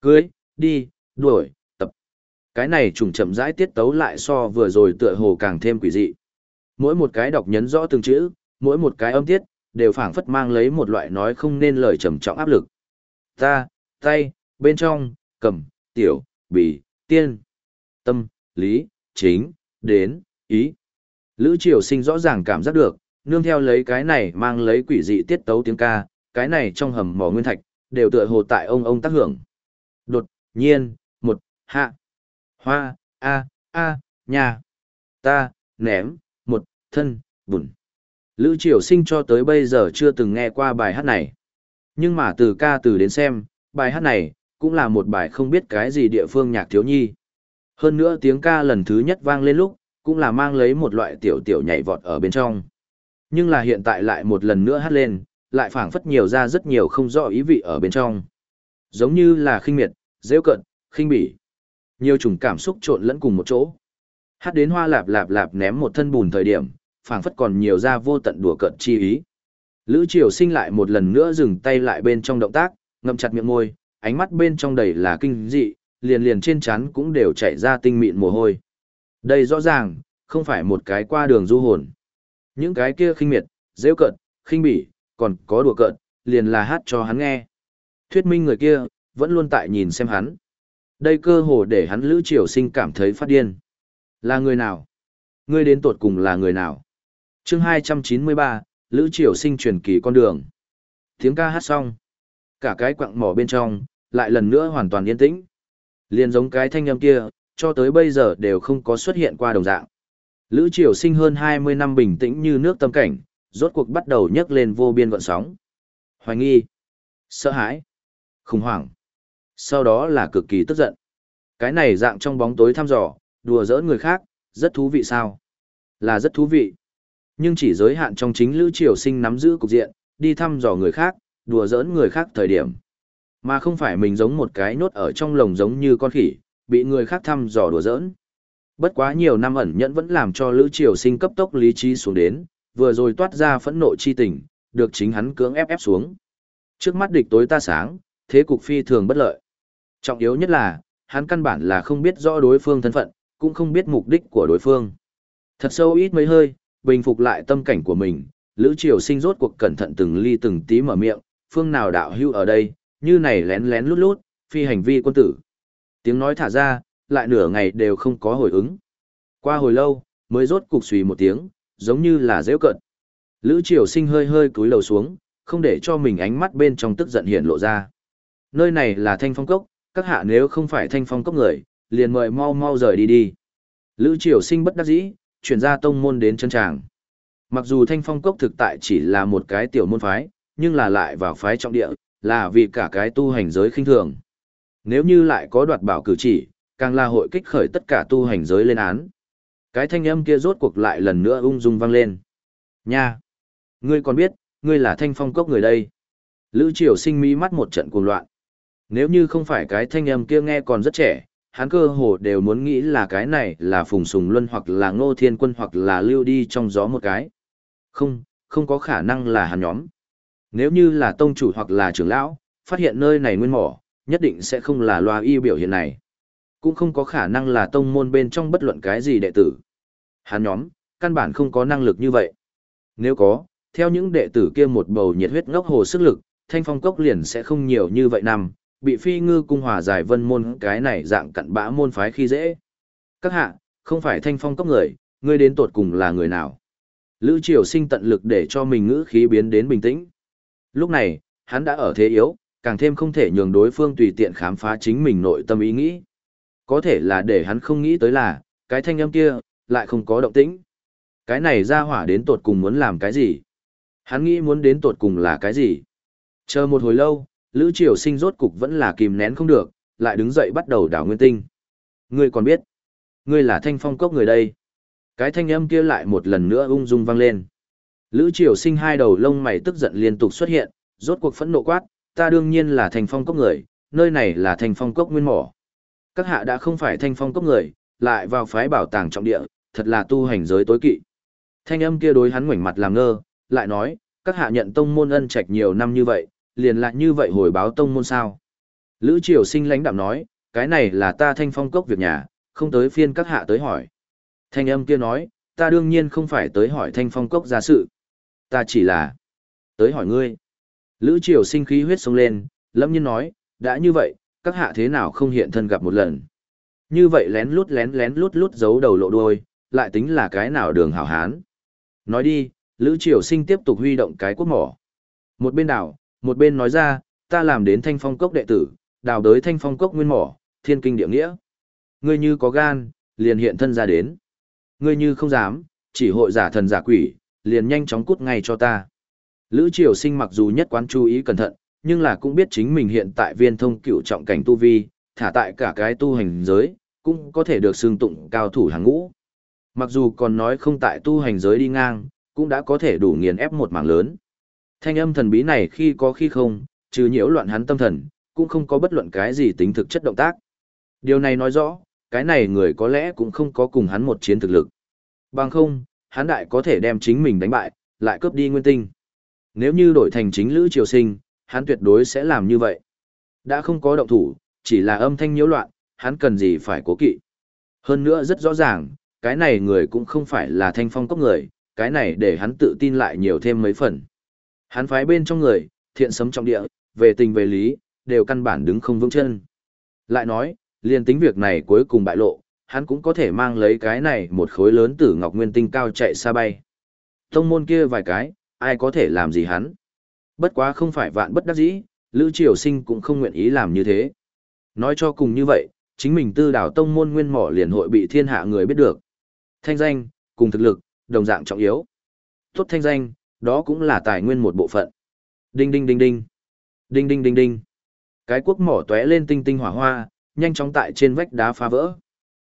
Speaker 1: Cưới, đi, đuổi, tập. Cái này trùng chậm rãi tiết tấu lại so vừa rồi tựa hồ càng thêm quỷ dị. Mỗi một cái đọc nhấn rõ từng chữ, mỗi một cái âm tiết, đều phảng phất mang lấy một loại nói không nên lời trầm trọng áp lực. Ta, tay, bên trong, cầm, tiểu, bì, tiên, tâm, lý, chính, đến, ý. Lữ Triều Sinh rõ ràng cảm giác được, nương theo lấy cái này mang lấy quỷ dị tiết tấu tiếng ca, cái này trong hầm mỏ nguyên thạch, đều tựa hồ tại ông ông tác hưởng. Đột, nhiên, một, hạ, hoa, a, a, nhà, ta, ném, một, thân, bùn. Lữ Triều Sinh cho tới bây giờ chưa từng nghe qua bài hát này. Nhưng mà từ ca từ đến xem, bài hát này, cũng là một bài không biết cái gì địa phương nhạc thiếu nhi. Hơn nữa tiếng ca lần thứ nhất vang lên lúc, cũng là mang lấy một loại tiểu tiểu nhảy vọt ở bên trong. Nhưng là hiện tại lại một lần nữa hát lên, lại phảng phất nhiều ra rất nhiều không rõ ý vị ở bên trong. Giống như là khinh miệt, rêu cận, khinh bỉ. Nhiều chủng cảm xúc trộn lẫn cùng một chỗ. Hát đến hoa lạp lạp lạp ném một thân bùn thời điểm, phảng phất còn nhiều ra vô tận đùa cợt chi ý. Lữ Triều Sinh lại một lần nữa dừng tay lại bên trong động tác, ngậm chặt miệng môi, ánh mắt bên trong đầy là kinh dị, liền liền trên chắn cũng đều chảy ra tinh mịn mồ hôi. Đây rõ ràng, không phải một cái qua đường du hồn. Những cái kia khinh miệt, dễ cận, khinh bỉ, còn có đùa cợt, liền là hát cho hắn nghe. Thuyết minh người kia, vẫn luôn tại nhìn xem hắn. Đây cơ hồ để hắn Lữ Triều Sinh cảm thấy phát điên. Là người nào? Ngươi đến tột cùng là người nào? chương 293, Lữ Triều Sinh truyền kỳ con đường. Tiếng ca hát xong. Cả cái quặng mỏ bên trong, lại lần nữa hoàn toàn yên tĩnh. Liền giống cái thanh âm kia, cho tới bây giờ đều không có xuất hiện qua đồng dạng. Lữ Triều Sinh hơn 20 năm bình tĩnh như nước tâm cảnh, rốt cuộc bắt đầu nhấc lên vô biên gọn sóng. Hoài nghi, sợ hãi, khủng hoảng. Sau đó là cực kỳ tức giận. Cái này dạng trong bóng tối thăm dò, đùa giỡn người khác, rất thú vị sao? Là rất thú vị. Nhưng chỉ giới hạn trong chính Lữ Triều Sinh nắm giữ cục diện, đi thăm dò người khác, đùa giỡn người khác thời điểm. Mà không phải mình giống một cái nốt ở trong lồng giống như con khỉ, bị người khác thăm dò đùa giỡn. Bất quá nhiều năm ẩn nhẫn vẫn làm cho Lữ Triều Sinh cấp tốc lý trí xuống đến, vừa rồi toát ra phẫn nộ chi tình, được chính hắn cưỡng ép ép xuống. Trước mắt địch tối ta sáng, thế cục phi thường bất lợi. Trọng yếu nhất là, hắn căn bản là không biết rõ đối phương thân phận, cũng không biết mục đích của đối phương. Thật sâu ít mấy hơi, bình phục lại tâm cảnh của mình, Lữ Triều Sinh rốt cuộc cẩn thận từng ly từng tí mở miệng, phương nào đạo hưu ở đây, như này lén lén lút lút, phi hành vi quân tử. Tiếng nói thả ra, lại nửa ngày đều không có hồi ứng. Qua hồi lâu, mới rốt cục xùy một tiếng, giống như là dễ cận. Lữ Triều Sinh hơi hơi cúi đầu xuống, không để cho mình ánh mắt bên trong tức giận hiện lộ ra. Nơi này là thanh phong cốc, các hạ nếu không phải thanh phong cốc người, liền mời mau mau rời đi đi. Lữ Triều Sinh bất đắc dĩ, chuyển ra tông môn đến chân tràng. Mặc dù thanh phong cốc thực tại chỉ là một cái tiểu môn phái, nhưng là lại vào phái trọng địa, là vì cả cái tu hành giới khinh thường. Nếu như lại có đoạt bảo cử chỉ, càng là hội kích khởi tất cả tu hành giới lên án. Cái thanh âm kia rốt cuộc lại lần nữa ung dung vang lên. Nha! Ngươi còn biết, ngươi là thanh phong cốc người đây. Lữ triều sinh mỹ mắt một trận cuồng loạn. Nếu như không phải cái thanh âm kia nghe còn rất trẻ, hắn cơ hồ đều muốn nghĩ là cái này là Phùng Sùng Luân hoặc là Ngô Thiên Quân hoặc là lưu đi trong gió một cái. Không, không có khả năng là hắn nhóm. Nếu như là tông chủ hoặc là trưởng lão, phát hiện nơi này nguyên mỏ, nhất định sẽ không là loa y biểu hiện này. Cũng không có khả năng là tông môn bên trong bất luận cái gì đệ tử. Hắn nhóm, căn bản không có năng lực như vậy. Nếu có, theo những đệ tử kia một bầu nhiệt huyết ngốc hồ sức lực, thanh phong cốc liền sẽ không nhiều như vậy năm, bị phi ngư cung hòa giải vân môn cái này dạng cặn bã môn phái khi dễ. Các hạ, không phải thanh phong cốc người, ngươi đến tột cùng là người nào? Lữ triều sinh tận lực để cho mình ngữ khí biến đến bình tĩnh. Lúc này, hắn đã ở thế yếu, càng thêm không thể nhường đối phương tùy tiện khám phá chính mình nội tâm ý nghĩ. Có thể là để hắn không nghĩ tới là, cái thanh âm kia, lại không có động tĩnh. Cái này ra hỏa đến tột cùng muốn làm cái gì? Hắn nghĩ muốn đến tột cùng là cái gì? Chờ một hồi lâu, Lữ Triều Sinh rốt cục vẫn là kìm nén không được, lại đứng dậy bắt đầu đảo nguyên tinh. Ngươi còn biết, ngươi là thanh phong cốc người đây. Cái thanh âm kia lại một lần nữa ung dung vang lên. Lữ Triều Sinh hai đầu lông mày tức giận liên tục xuất hiện, rốt cuộc phẫn nộ quát, ta đương nhiên là thanh phong cốc người, nơi này là thanh phong cốc nguyên mỏ. Các hạ đã không phải thanh phong cốc người, lại vào phái bảo tàng trọng địa, thật là tu hành giới tối kỵ. Thanh âm kia đối hắn ngoảnh mặt làm ngơ, lại nói, các hạ nhận tông môn ân trạch nhiều năm như vậy, liền lại như vậy hồi báo tông môn sao. Lữ Triều Sinh lãnh đạm nói, cái này là ta thanh phong cốc việc nhà, không tới phiên các hạ tới hỏi. Thanh âm kia nói, ta đương nhiên không phải tới hỏi thanh phong cốc ra sự. Ta chỉ là tới hỏi ngươi. Lữ Triều sinh khí huyết sông lên, lâm nhiên nói, đã như vậy, các hạ thế nào không hiện thân gặp một lần. Như vậy lén lút lén lén lút lút giấu đầu lộ đuôi, lại tính là cái nào đường hảo hán. Nói đi, Lữ Triều sinh tiếp tục huy động cái quốc mỏ. Một bên đảo, một bên nói ra, ta làm đến thanh phong cốc đệ tử, đào đới thanh phong cốc nguyên mỏ, thiên kinh địa nghĩa. Ngươi như có gan, liền hiện thân ra đến. Ngươi như không dám, chỉ hội giả thần giả quỷ, liền nhanh chóng cút ngay cho ta. Lữ Triều Sinh mặc dù nhất quán chú ý cẩn thận, nhưng là cũng biết chính mình hiện tại viên thông cựu trọng cảnh tu vi, thả tại cả cái tu hành giới, cũng có thể được xương tụng cao thủ hàng ngũ. Mặc dù còn nói không tại tu hành giới đi ngang, cũng đã có thể đủ nghiền ép một mảng lớn. Thanh âm thần bí này khi có khi không, trừ nhiễu loạn hắn tâm thần, cũng không có bất luận cái gì tính thực chất động tác. Điều này nói rõ, cái này người có lẽ cũng không có cùng hắn một chiến thực lực. Bằng không, hắn đại có thể đem chính mình đánh bại, lại cướp đi nguyên tinh. Nếu như đổi thành chính Lữ Triều Sinh, hắn tuyệt đối sẽ làm như vậy. Đã không có động thủ, chỉ là âm thanh nhiễu loạn, hắn cần gì phải cố kỵ. Hơn nữa rất rõ ràng, cái này người cũng không phải là thanh phong cốc người, cái này để hắn tự tin lại nhiều thêm mấy phần. Hắn phái bên trong người, thiện sấm trong địa, về tình về lý, đều căn bản đứng không vững chân. Lại nói, liền tính việc này cuối cùng bại lộ, hắn cũng có thể mang lấy cái này một khối lớn tử ngọc nguyên tinh cao chạy xa bay. Tông môn kia vài cái, ai có thể làm gì hắn. Bất quá không phải vạn bất đắc dĩ, Lữ Triều Sinh cũng không nguyện ý làm như thế. Nói cho cùng như vậy, chính mình tư đảo tông môn nguyên mỏ liền hội bị thiên hạ người biết được. Thanh danh, cùng thực lực, đồng dạng trọng yếu. Tốt thanh danh, đó cũng là tài nguyên một bộ phận. Đinh đinh đinh đinh. Đinh đinh đinh đinh. Cái quốc mỏ tóe lên tinh tinh hỏa hoa, nhanh chóng tại trên vách đá phá vỡ.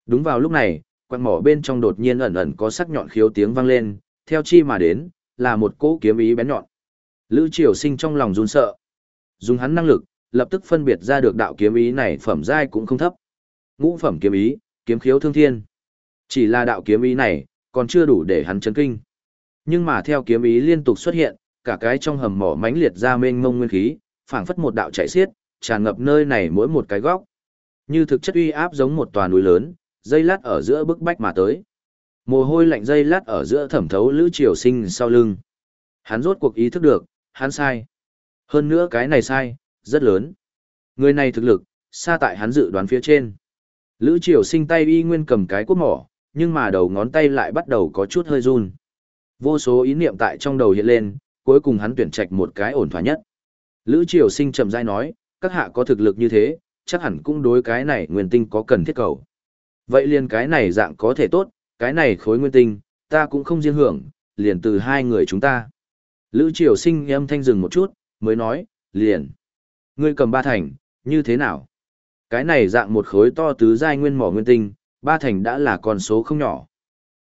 Speaker 1: Đúng vào lúc này, quặng mỏ bên trong đột nhiên ẩn ẩn có sắc nhọn khiếu tiếng vang lên, theo chi mà đến, là một cỗ kiếm ý bén nhọn. Lữ Triều Sinh trong lòng run sợ. Dùng hắn năng lực, lập tức phân biệt ra được đạo kiếm ý này phẩm giai cũng không thấp. Ngũ phẩm kiếm ý, kiếm khiếu thương thiên. Chỉ là đạo kiếm ý này, còn chưa đủ để hắn chấn kinh. Nhưng mà theo kiếm ý liên tục xuất hiện, cả cái trong hầm mỏ mãnh liệt ra mênh mông nguyên khí, phảng phất một đạo chảy xiết, tràn ngập nơi này mỗi một cái góc. Như thực chất uy áp giống một tòa núi lớn, dây lát ở giữa bức bách mà tới. Mồ hôi lạnh dây lát ở giữa thẩm thấu Lữ Triều Sinh sau lưng. Hắn rốt cuộc ý thức được, hắn sai. Hơn nữa cái này sai, rất lớn. Người này thực lực, xa tại hắn dự đoán phía trên. Lữ Triều Sinh tay y nguyên cầm cái cuốc mỏ, nhưng mà đầu ngón tay lại bắt đầu có chút hơi run. Vô số ý niệm tại trong đầu hiện lên, cuối cùng hắn tuyển trạch một cái ổn thỏa nhất. Lữ Triều Sinh chậm rãi nói, các hạ có thực lực như thế, chắc hẳn cũng đối cái này nguyên tinh có cần thiết cầu. Vậy liền cái này dạng có thể tốt, cái này khối nguyên tinh, ta cũng không riêng hưởng, liền từ hai người chúng ta. Lữ Triều Sinh âm thanh dừng một chút, mới nói, liền. Ngươi cầm ba thành, như thế nào? Cái này dạng một khối to tứ giai nguyên mỏ nguyên tinh, ba thành đã là con số không nhỏ.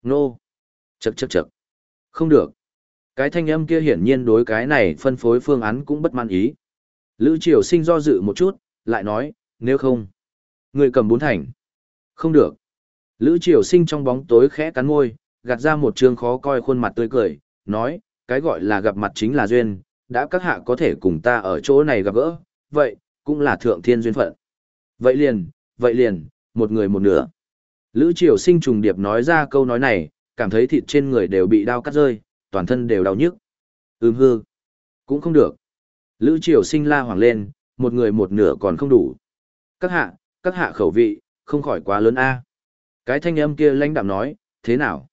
Speaker 1: Nô! Chậc chậc chậc. Không được. Cái thanh âm kia hiển nhiên đối cái này phân phối phương án cũng bất mãn ý. Lữ Triều Sinh do dự một chút, lại nói, nếu không, người cầm bốn thành. Không được. Lữ Triều Sinh trong bóng tối khẽ cắn môi, gạt ra một trương khó coi khuôn mặt tươi cười, nói, cái gọi là gặp mặt chính là duyên, đã các hạ có thể cùng ta ở chỗ này gặp gỡ, vậy, cũng là thượng thiên duyên phận. Vậy liền, vậy liền, một người một nửa. Lữ Triều Sinh trùng điệp nói ra câu nói này, cảm thấy thịt trên người đều bị đau cắt rơi, toàn thân đều đau nhức. Ừm hư. Cũng không được. Lữ Triều Sinh la hoàng lên, một người một nửa còn không đủ. Các hạ, các hạ khẩu vị, không khỏi quá lớn a. Cái thanh âm kia lãnh đạm nói, thế nào?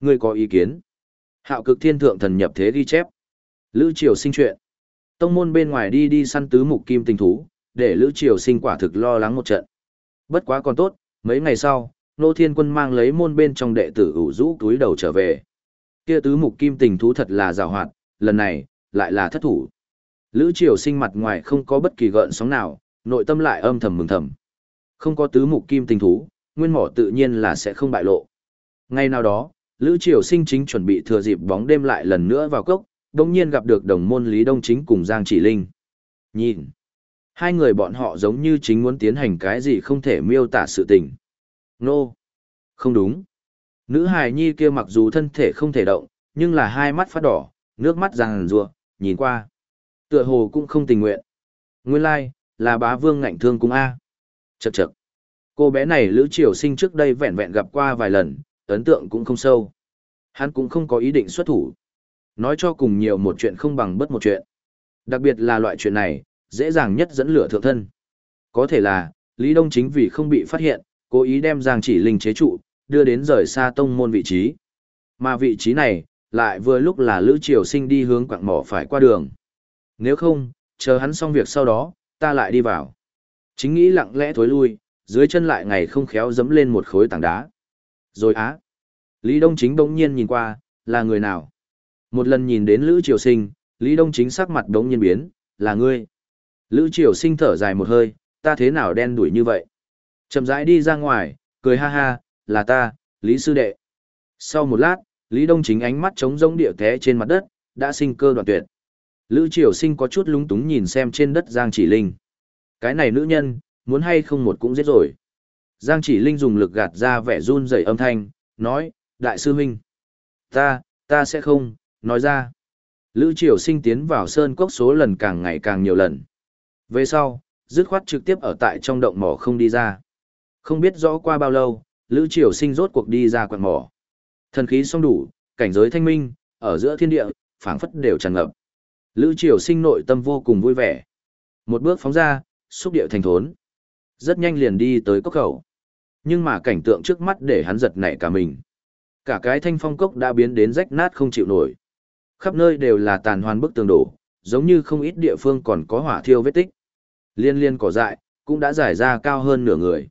Speaker 1: Ngươi có ý kiến? Hạo cực thiên thượng thần nhập thế ghi chép. Lữ Triều sinh chuyện. Tông môn bên ngoài đi đi săn tứ mục kim tình thú, để Lữ Triều sinh quả thực lo lắng một trận. Bất quá còn tốt, mấy ngày sau, Nô Thiên Quân mang lấy môn bên trong đệ tử ủ rũ túi đầu trở về. Kia tứ mục kim tình thú thật là rào hoạt, lần này, lại là thất thủ. Lữ Triều sinh mặt ngoài không có bất kỳ gợn sóng nào, nội tâm lại âm thầm mừng thầm. Không có tứ mục kim tình thú, nguyên mỏ tự nhiên là sẽ không bại lộ. Ngay nào đó, Lữ Triều Sinh chính chuẩn bị thừa dịp bóng đêm lại lần nữa vào cốc, đồng nhiên gặp được đồng môn Lý Đông Chính cùng Giang Chỉ Linh. Nhìn, hai người bọn họ giống như chính muốn tiến hành cái gì không thể miêu tả sự tình. Nô, no. không đúng. Nữ hài nhi kia mặc dù thân thể không thể động, nhưng là hai mắt phát đỏ, nước mắt ràng rùa, nhìn qua. Tựa hồ cũng không tình nguyện. Nguyên lai, like, là bá vương ngạnh thương cung A. Chậc chậc. Cô bé này Lữ Triều Sinh trước đây vẹn vẹn gặp qua vài lần, ấn tượng cũng không sâu. Hắn cũng không có ý định xuất thủ. Nói cho cùng nhiều một chuyện không bằng bất một chuyện. Đặc biệt là loại chuyện này, dễ dàng nhất dẫn lửa thượng thân. Có thể là, Lý Đông chính vì không bị phát hiện, cố ý đem Giang Chỉ Linh chế trụ, đưa đến rời xa tông môn vị trí. Mà vị trí này, lại vừa lúc là Lữ Triều Sinh đi hướng quạng mỏ phải qua đường. Nếu không, chờ hắn xong việc sau đó, ta lại đi vào. Chính nghĩ lặng lẽ thối lui, dưới chân lại ngày không khéo dẫm lên một khối tảng đá. Rồi á. Lý Đông Chính bỗng nhiên nhìn qua, là người nào? Một lần nhìn đến Lữ Triều Sinh, Lý Đông Chính sắc mặt bỗng nhiên biến, là ngươi. Lữ Triều Sinh thở dài một hơi, ta thế nào đen đuổi như vậy? Chậm rãi đi ra ngoài, cười ha ha, là ta, Lý Sư Đệ. Sau một lát, Lý Đông Chính ánh mắt trống rỗng địa té trên mặt đất, đã sinh cơ đoạn tuyệt. Lữ Triều Sinh có chút lúng túng nhìn xem trên đất Giang Chỉ Linh. Cái này nữ nhân, muốn hay không một cũng giết rồi. Giang chỉ linh dùng lực gạt ra vẻ run rẩy âm thanh, nói, đại sư huynh. Ta, ta sẽ không, nói ra. Lữ triều sinh tiến vào sơn cốc số lần càng ngày càng nhiều lần. Về sau, dứt khoát trực tiếp ở tại trong động mỏ không đi ra. Không biết rõ qua bao lâu, Lữ triều sinh rốt cuộc đi ra quạt mỏ. Thần khí song đủ, cảnh giới thanh minh, ở giữa thiên địa, phảng phất đều tràn ngập. Lữ triều sinh nội tâm vô cùng vui vẻ. Một bước phóng ra, xúc điệu thành thốn. Rất nhanh liền đi tới cốc khẩu. Nhưng mà cảnh tượng trước mắt để hắn giật nảy cả mình. Cả cái thanh phong cốc đã biến đến rách nát không chịu nổi. Khắp nơi đều là tàn hoàn bức tường đổ, giống như không ít địa phương còn có hỏa thiêu vết tích. Liên liên cỏ dại, cũng đã giải ra cao hơn nửa người.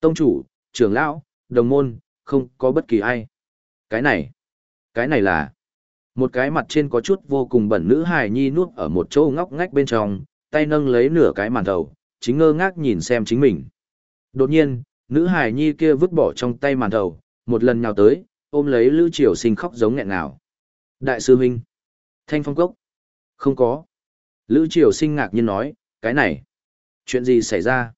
Speaker 1: Tông chủ, trưởng lão, đồng môn, không có bất kỳ ai. Cái này, cái này là một cái mặt trên có chút vô cùng bẩn nữ hài nhi nuốt ở một chỗ ngóc ngách bên trong, tay nâng lấy nửa cái màn đầu, chính ngơ ngác nhìn xem chính mình. Đột nhiên, nữ hài nhi kia vứt bỏ trong tay màn đầu, một lần nhào tới, ôm lấy Lữ Triều Sinh khóc giống nghẹn ngào. Đại sư huynh, Thanh Phong Cốc. Không có. Lữ Triều Sinh ngạc nhiên nói, cái này, chuyện gì xảy ra?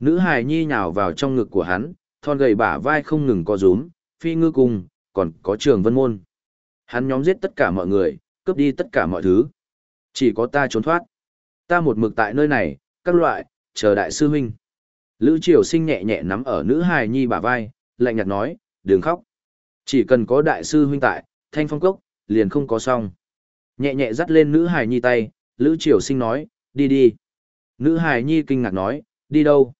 Speaker 1: Nữ hài nhi nhào vào trong ngực của hắn, thon gầy bả vai không ngừng co rúm, phi ngư cùng, còn có trường vân môn. Hắn nhóm giết tất cả mọi người, cướp đi tất cả mọi thứ. Chỉ có ta trốn thoát. Ta một mực tại nơi này, các loại, chờ đại sư huynh. Lữ Triều Sinh nhẹ nhẹ nắm ở nữ hài nhi bả vai, lạnh nhạt nói, đừng khóc. Chỉ cần có đại sư huynh tại, thanh phong cốc, liền không có xong. Nhẹ nhẹ dắt lên nữ hài nhi tay, Lữ Triều Sinh nói, đi đi. Nữ hài nhi kinh ngạc nói, đi đâu?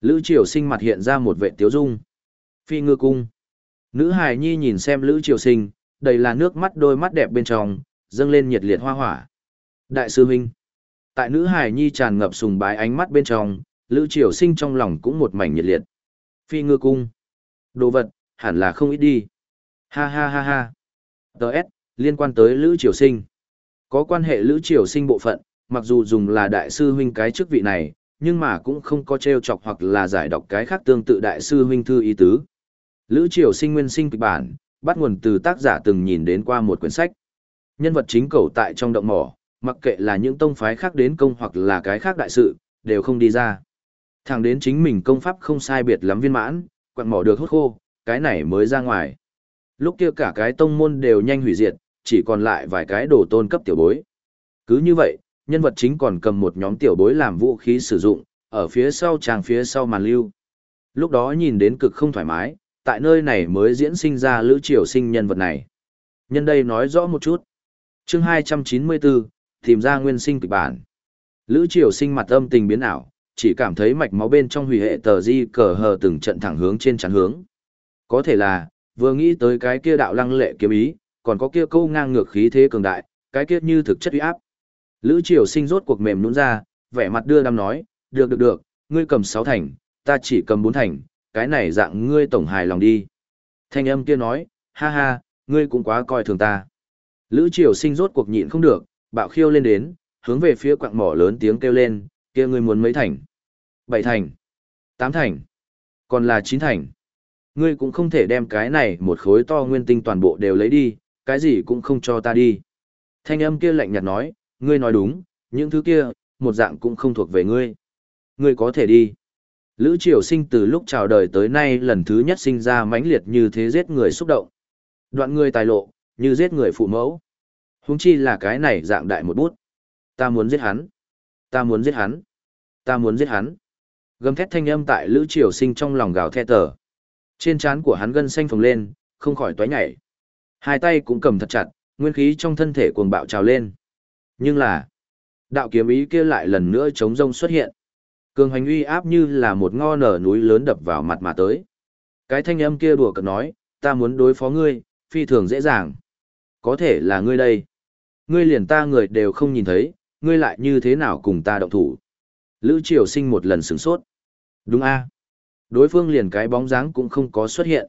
Speaker 1: Lữ Triều Sinh mặt hiện ra một vệ tiếu dung. Phi ngư cung. Nữ hài nhi nhìn xem Lữ Triều Sinh, đầy là nước mắt đôi mắt đẹp bên trong, dâng lên nhiệt liệt hoa hỏa. Đại sư huynh. Tại nữ hài nhi tràn ngập sùng bái ánh mắt bên trong, Lữ Triều Sinh trong lòng cũng một mảnh nhiệt liệt. Phi ngư cung. Đồ vật, hẳn là không ít đi. Ha ha ha ha. Đợt, liên quan tới Lữ Triều Sinh. Có quan hệ Lữ Triều Sinh bộ phận, mặc dù dùng là đại sư huynh cái chức vị này, nhưng mà cũng không có treo chọc hoặc là giải đọc cái khác tương tự đại sư huynh thư ý tứ. Lữ Triều Sinh nguyên sinh kịch bản, bắt nguồn từ tác giả từng nhìn đến qua một quyển sách. Nhân vật chính cầu tại trong động mỏ, mặc kệ là những tông phái khác đến công hoặc là cái khác đại sự, đều không đi ra. Thẳng đến chính mình công pháp không sai biệt lắm viên mãn, quặng mỏ được hút khô, cái này mới ra ngoài. Lúc kia cả cái tông môn đều nhanh hủy diệt, chỉ còn lại vài cái đồ tôn cấp tiểu bối. Cứ như vậy, nhân vật chính còn cầm một nhóm tiểu bối làm vũ khí sử dụng, ở phía sau chàng phía sau màn lưu. Lúc đó nhìn đến cực không thoải mái, tại nơi này mới diễn sinh ra lữ triều sinh nhân vật này. Nhân đây nói rõ một chút. chương 294, tìm ra nguyên sinh kịch bản. Lữ triều sinh mặt âm tình biến ảo, chỉ cảm thấy mạch máu bên trong hủy hệ tờ di cờ hờ từng trận thẳng hướng trên chắn hướng. Có thể là, vừa nghĩ tới cái kia đạo lăng lệ kiếm ý, còn có kia câu ngang ngược khí thế cường đại, cái kia như thực chất uy áp. Lữ Triều Sinh rốt cuộc mềm nhũn ra, vẻ mặt đưa đam nói, "Được được được, ngươi cầm 6 thành, ta chỉ cầm 4 thành, cái này dạng ngươi tổng hài lòng đi." Thanh âm kia nói, "Ha ha, ngươi cũng quá coi thường ta." Lữ Triều Sinh rốt cuộc nhịn không được, bạo khiêu lên đến, hướng về phía quặng mỏ lớn tiếng kêu lên, "Kia ngươi muốn mấy thành?" bảy thành." tám thành." "Còn là chín thành." Ngươi cũng không thể đem cái này một khối to nguyên tinh toàn bộ đều lấy đi, cái gì cũng không cho ta đi. Thanh âm kia lạnh nhạt nói, ngươi nói đúng, những thứ kia, một dạng cũng không thuộc về ngươi. Ngươi có thể đi. Lữ Triều Sinh từ lúc chào đời tới nay lần thứ nhất sinh ra mãnh liệt như thế giết người xúc động. Đoạn người tài lộ, như giết người phụ mẫu huống chi là cái này dạng đại một bút. Ta muốn giết hắn. Ta muốn giết hắn. Ta muốn giết hắn. Gầm thét thanh âm tại Lữ Triều Sinh trong lòng gào thét tờ. Trên trán của hắn gân xanh phồng lên, không khỏi toái nhảy. Hai tay cũng cầm thật chặt, nguyên khí trong thân thể cuồng bạo trào lên. Nhưng là, đạo kiếm ý kia lại lần nữa chống rông xuất hiện. Cường hành uy áp như là một ngo nở núi lớn đập vào mặt mà tới. Cái thanh âm kia đùa cợt nói, ta muốn đối phó ngươi, phi thường dễ dàng. Có thể là ngươi đây. Ngươi liền ta người đều không nhìn thấy, ngươi lại như thế nào cùng ta động thủ. Lữ triều sinh một lần sửng sốt. Đúng a Đối phương liền cái bóng dáng cũng không có xuất hiện.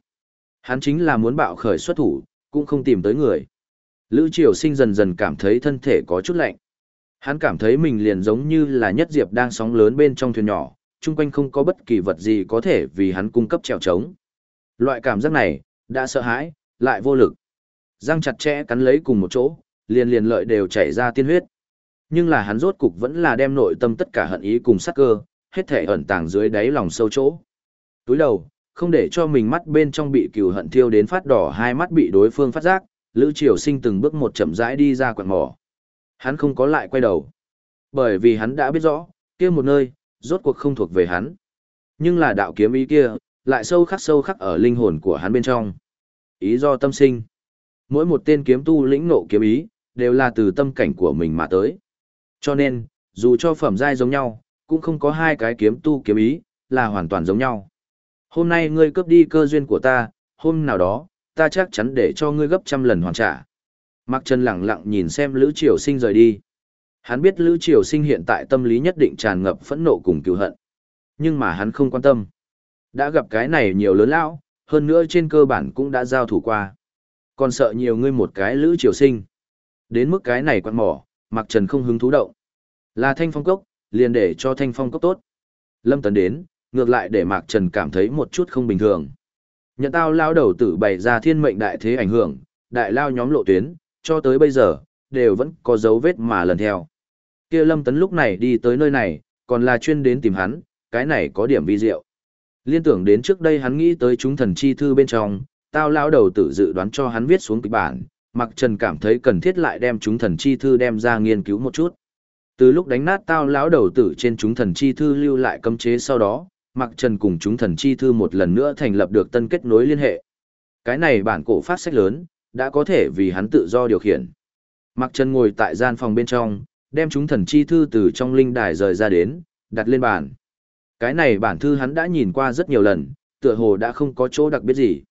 Speaker 1: Hắn chính là muốn bạo khởi xuất thủ, cũng không tìm tới người. Lữ Triều Sinh dần dần cảm thấy thân thể có chút lạnh. Hắn cảm thấy mình liền giống như là nhất diệp đang sóng lớn bên trong thuyền nhỏ, chung quanh không có bất kỳ vật gì có thể vì hắn cung cấp trèo trống. Loại cảm giác này, đã sợ hãi, lại vô lực. Răng chặt chẽ cắn lấy cùng một chỗ, liền liền lợi đều chảy ra tiên huyết. Nhưng là hắn rốt cục vẫn là đem nội tâm tất cả hận ý cùng sắc cơ, hết thể ẩn tàng dưới đáy lòng sâu chỗ. Túi đầu, không để cho mình mắt bên trong bị cừu hận thiêu đến phát đỏ hai mắt bị đối phương phát giác, Lữ Triều Sinh từng bước một chậm rãi đi ra quạt mỏ. Hắn không có lại quay đầu. Bởi vì hắn đã biết rõ, kia một nơi, rốt cuộc không thuộc về hắn. Nhưng là đạo kiếm ý kia, lại sâu khắc sâu khắc ở linh hồn của hắn bên trong. Ý do tâm sinh. Mỗi một tên kiếm tu lĩnh nộ kiếm ý, đều là từ tâm cảnh của mình mà tới. Cho nên, dù cho phẩm giai giống nhau, cũng không có hai cái kiếm tu kiếm ý, là hoàn toàn giống nhau. Hôm nay ngươi cướp đi cơ duyên của ta, hôm nào đó, ta chắc chắn để cho ngươi gấp trăm lần hoàn trả. Mạc Trần lặng lặng nhìn xem Lữ Triều Sinh rời đi. Hắn biết Lữ Triều Sinh hiện tại tâm lý nhất định tràn ngập phẫn nộ cùng cứu hận. Nhưng mà hắn không quan tâm. Đã gặp cái này nhiều lớn lão, hơn nữa trên cơ bản cũng đã giao thủ qua. Còn sợ nhiều ngươi một cái Lữ Triều Sinh. Đến mức cái này quan mỏ, Mạc Trần không hứng thú động. Là thanh phong cốc, liền để cho thanh phong cốc tốt. Lâm Tấn đến, ngược lại để Mạc Trần cảm thấy một chút không bình thường. Nhận tao lao đầu tử bày ra thiên mệnh đại thế ảnh hưởng, đại lao nhóm lộ tuyến, cho tới bây giờ, đều vẫn có dấu vết mà lần theo. kia Lâm Tấn lúc này đi tới nơi này, còn là chuyên đến tìm hắn, cái này có điểm vi diệu. Liên tưởng đến trước đây hắn nghĩ tới chúng thần chi thư bên trong, tao lao đầu tử dự đoán cho hắn viết xuống kịch bản, Mạc Trần cảm thấy cần thiết lại đem chúng thần chi thư đem ra nghiên cứu một chút. Từ lúc đánh nát tao lão đầu tử trên chúng thần chi thư lưu lại cấm chế sau đó, Mạc Trần cùng chúng thần chi thư một lần nữa thành lập được tân kết nối liên hệ. Cái này bản cổ phát sách lớn, đã có thể vì hắn tự do điều khiển. Mạc Trần ngồi tại gian phòng bên trong, đem chúng thần chi thư từ trong linh đài rời ra đến, đặt lên bàn. Cái này bản thư hắn đã nhìn qua rất nhiều lần, tựa hồ đã không có chỗ đặc biệt gì.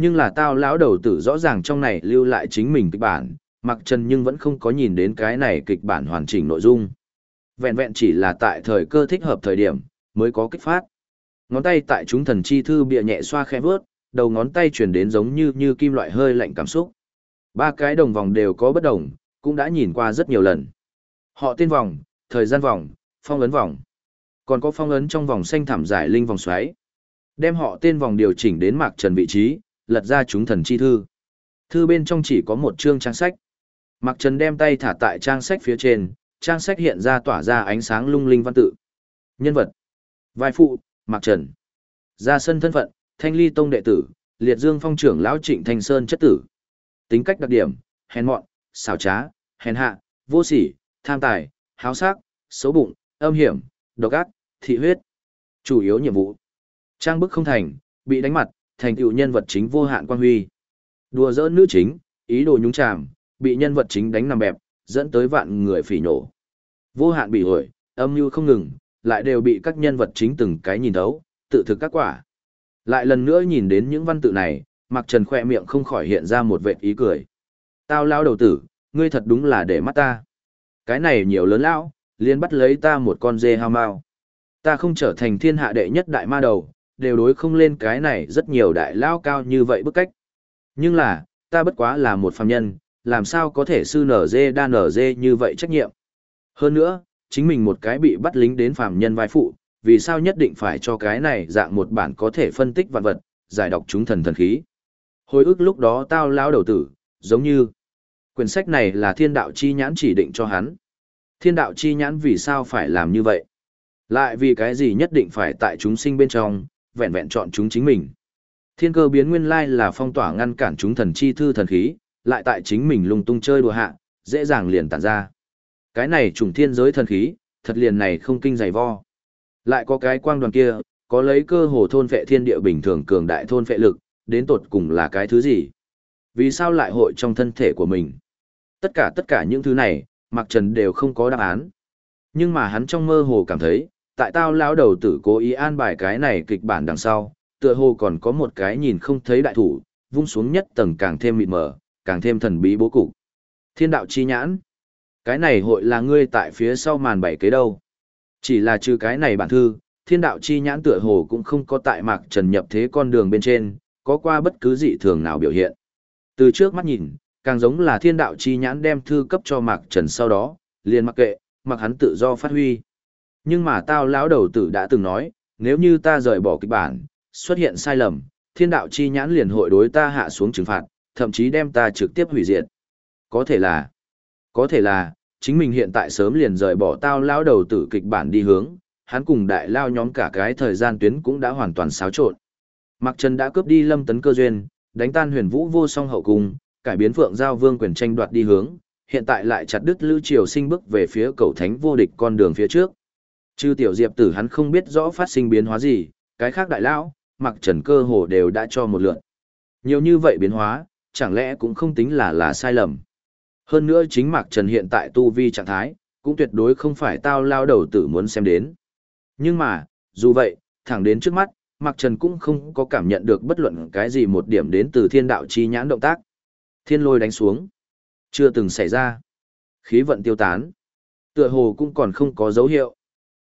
Speaker 1: Nhưng là tao lão đầu tử rõ ràng trong này lưu lại chính mình kịch bản, mặc Trần nhưng vẫn không có nhìn đến cái này kịch bản hoàn chỉnh nội dung. Vẹn vẹn chỉ là tại thời cơ thích hợp thời điểm, mới có kích phát. Ngón tay tại chúng thần chi thư bịa nhẹ xoa khẽ vớt, đầu ngón tay chuyển đến giống như như kim loại hơi lạnh cảm xúc. Ba cái đồng vòng đều có bất đồng, cũng đã nhìn qua rất nhiều lần. Họ tên vòng, thời gian vòng, phong ấn vòng. Còn có phong ấn trong vòng xanh thảm giải linh vòng xoáy. Đem họ tên vòng điều chỉnh đến mạc trần vị trí, lật ra chúng thần chi thư. Thư bên trong chỉ có một chương trang sách. Mạc Trần đem tay thả tại trang sách phía trên, trang sách hiện ra tỏa ra ánh sáng lung linh văn tự. Nhân vật. Vai phụ, Mạc Trần. Ra sân thân phận, Thanh Ly Tông đệ tử, Liệt Dương Phong trưởng lão Trịnh Thanh Sơn chất tử. Tính cách đặc điểm, hèn mọn, xảo trá, hèn hạ, vô sỉ, tham tài, háo sắc, xấu bụng, âm hiểm, độc ác, thị huyết. Chủ yếu nhiệm vụ. Trang bức không thành, bị đánh mặt, thành tựu nhân vật chính vô hạn quan huy. Đùa giỡn nữ chính, ý đồ nhúng chàm, bị nhân vật chính đánh nằm bẹp, dẫn tới vạn người phỉ nổ. Vô hạn bị ổi, âm mưu không ngừng, lại đều bị các nhân vật chính từng cái nhìn thấu, tự thực các quả. Lại lần nữa nhìn đến những văn tự này, Mạc Trần khoe miệng không khỏi hiện ra một vệt ý cười. Tao lao đầu tử, ngươi thật đúng là để mắt ta. Cái này nhiều lớn lão, liền bắt lấy ta một con dê hao mao. Ta không trở thành thiên hạ đệ nhất đại ma đầu, đều đối không lên cái này rất nhiều đại lao cao như vậy bức cách. Nhưng là, ta bất quá là một phàm nhân, làm sao có thể sư nở dê đa nở dê như vậy trách nhiệm. Hơn nữa, chính mình một cái bị bắt lính đến phàm nhân vai phụ, vì sao nhất định phải cho cái này dạng một bản có thể phân tích vạn vật, giải đọc chúng thần thần khí. Hồi ức lúc đó tao lao đầu tử, giống như quyển sách này là thiên đạo chi nhãn chỉ định cho hắn. Thiên đạo chi nhãn vì sao phải làm như vậy? Lại vì cái gì nhất định phải tại chúng sinh bên trong, vẹn vẹn chọn chúng chính mình. Thiên cơ biến nguyên lai là phong tỏa ngăn cản chúng thần chi thư thần khí, lại tại chính mình lung tung chơi đùa hạ, dễ dàng liền tản ra. Cái này trùng thiên giới thần khí, thật liền này không kinh dày vo. Lại có cái quang đoàn kia, có lấy cơ hồ thôn vệ thiên địa bình thường cường đại thôn vệ lực, đến tột cùng là cái thứ gì? Vì sao lại hội trong thân thể của mình? Tất cả tất cả những thứ này, Mạc Trần đều không có đáp án. Nhưng mà hắn trong mơ hồ cảm thấy, tại tao lão đầu tử cố ý an bài cái này kịch bản đằng sau, tựa hồ còn có một cái nhìn không thấy đại thủ, vung xuống nhất tầng càng thêm mịt mờ, càng thêm thần bí bố cục. Thiên đạo chi nhãn. Cái này hội là ngươi tại phía sau màn bảy kế đâu. Chỉ là trừ cái này bản thư, thiên đạo chi nhãn tựa hồ cũng không có tại mạc trần nhập thế con đường bên trên, có qua bất cứ dị thường nào biểu hiện. Từ trước mắt nhìn, càng giống là thiên đạo chi nhãn đem thư cấp cho mạc trần sau đó, liền mặc kệ, mặc hắn tự do phát huy. Nhưng mà tao lão đầu tử đã từng nói, nếu như ta rời bỏ kịch bản, xuất hiện sai lầm, thiên đạo chi nhãn liền hội đối ta hạ xuống trừng phạt, thậm chí đem ta trực tiếp hủy diệt. Có thể là, có thể là, chính mình hiện tại sớm liền rời bỏ tao lão đầu tử kịch bản đi hướng, hắn cùng đại lao nhóm cả cái thời gian tuyến cũng đã hoàn toàn xáo trộn. Mạc Trần đã cướp đi Lâm Tấn cơ duyên, đánh tan Huyền Vũ vô song hậu cung, cải biến Phượng Giao Vương quyền tranh đoạt đi hướng, hiện tại lại chặt đứt Lưu Triều Sinh bước về phía cầu thánh vô địch con đường phía trước. Chư tiểu Diệp Tử hắn không biết rõ phát sinh biến hóa gì, cái khác đại lão, mặc Trần cơ hồ đều đã cho một lượt. Nhiều như vậy biến hóa, chẳng lẽ cũng không tính là là sai lầm. Hơn nữa chính mặc Trần hiện tại tu vi trạng thái, cũng tuyệt đối không phải tao lao đầu tử muốn xem đến. Nhưng mà, dù vậy, thẳng đến trước mắt, Mạc Trần cũng không có cảm nhận được bất luận cái gì một điểm đến từ thiên đạo chi nhãn động tác. Thiên lôi đánh xuống. Chưa từng xảy ra. Khí vận tiêu tán. Tựa hồ cũng còn không có dấu hiệu.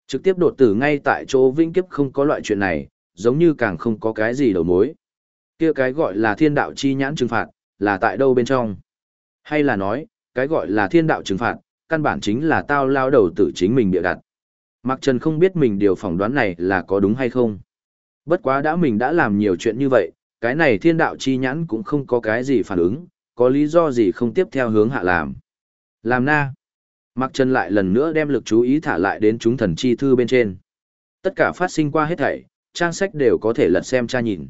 Speaker 1: Trực tiếp đột tử ngay tại chỗ vinh kiếp không có loại chuyện này, giống như càng không có cái gì đầu mối. kia cái gọi là thiên đạo chi nhãn trừng phạt, là tại đâu bên trong? Hay là nói, cái gọi là thiên đạo trừng phạt, căn bản chính là tao lao đầu tử chính mình bịa đặt. Mạc Trần không biết mình điều phỏng đoán này là có đúng hay không. Bất quá đã mình đã làm nhiều chuyện như vậy, cái này thiên đạo chi nhãn cũng không có cái gì phản ứng, có lý do gì không tiếp theo hướng hạ làm. Làm na. Mạc Trần lại lần nữa đem lực chú ý thả lại đến chúng thần chi thư bên trên. Tất cả phát sinh qua hết thảy, trang sách đều có thể lật xem tra nhìn.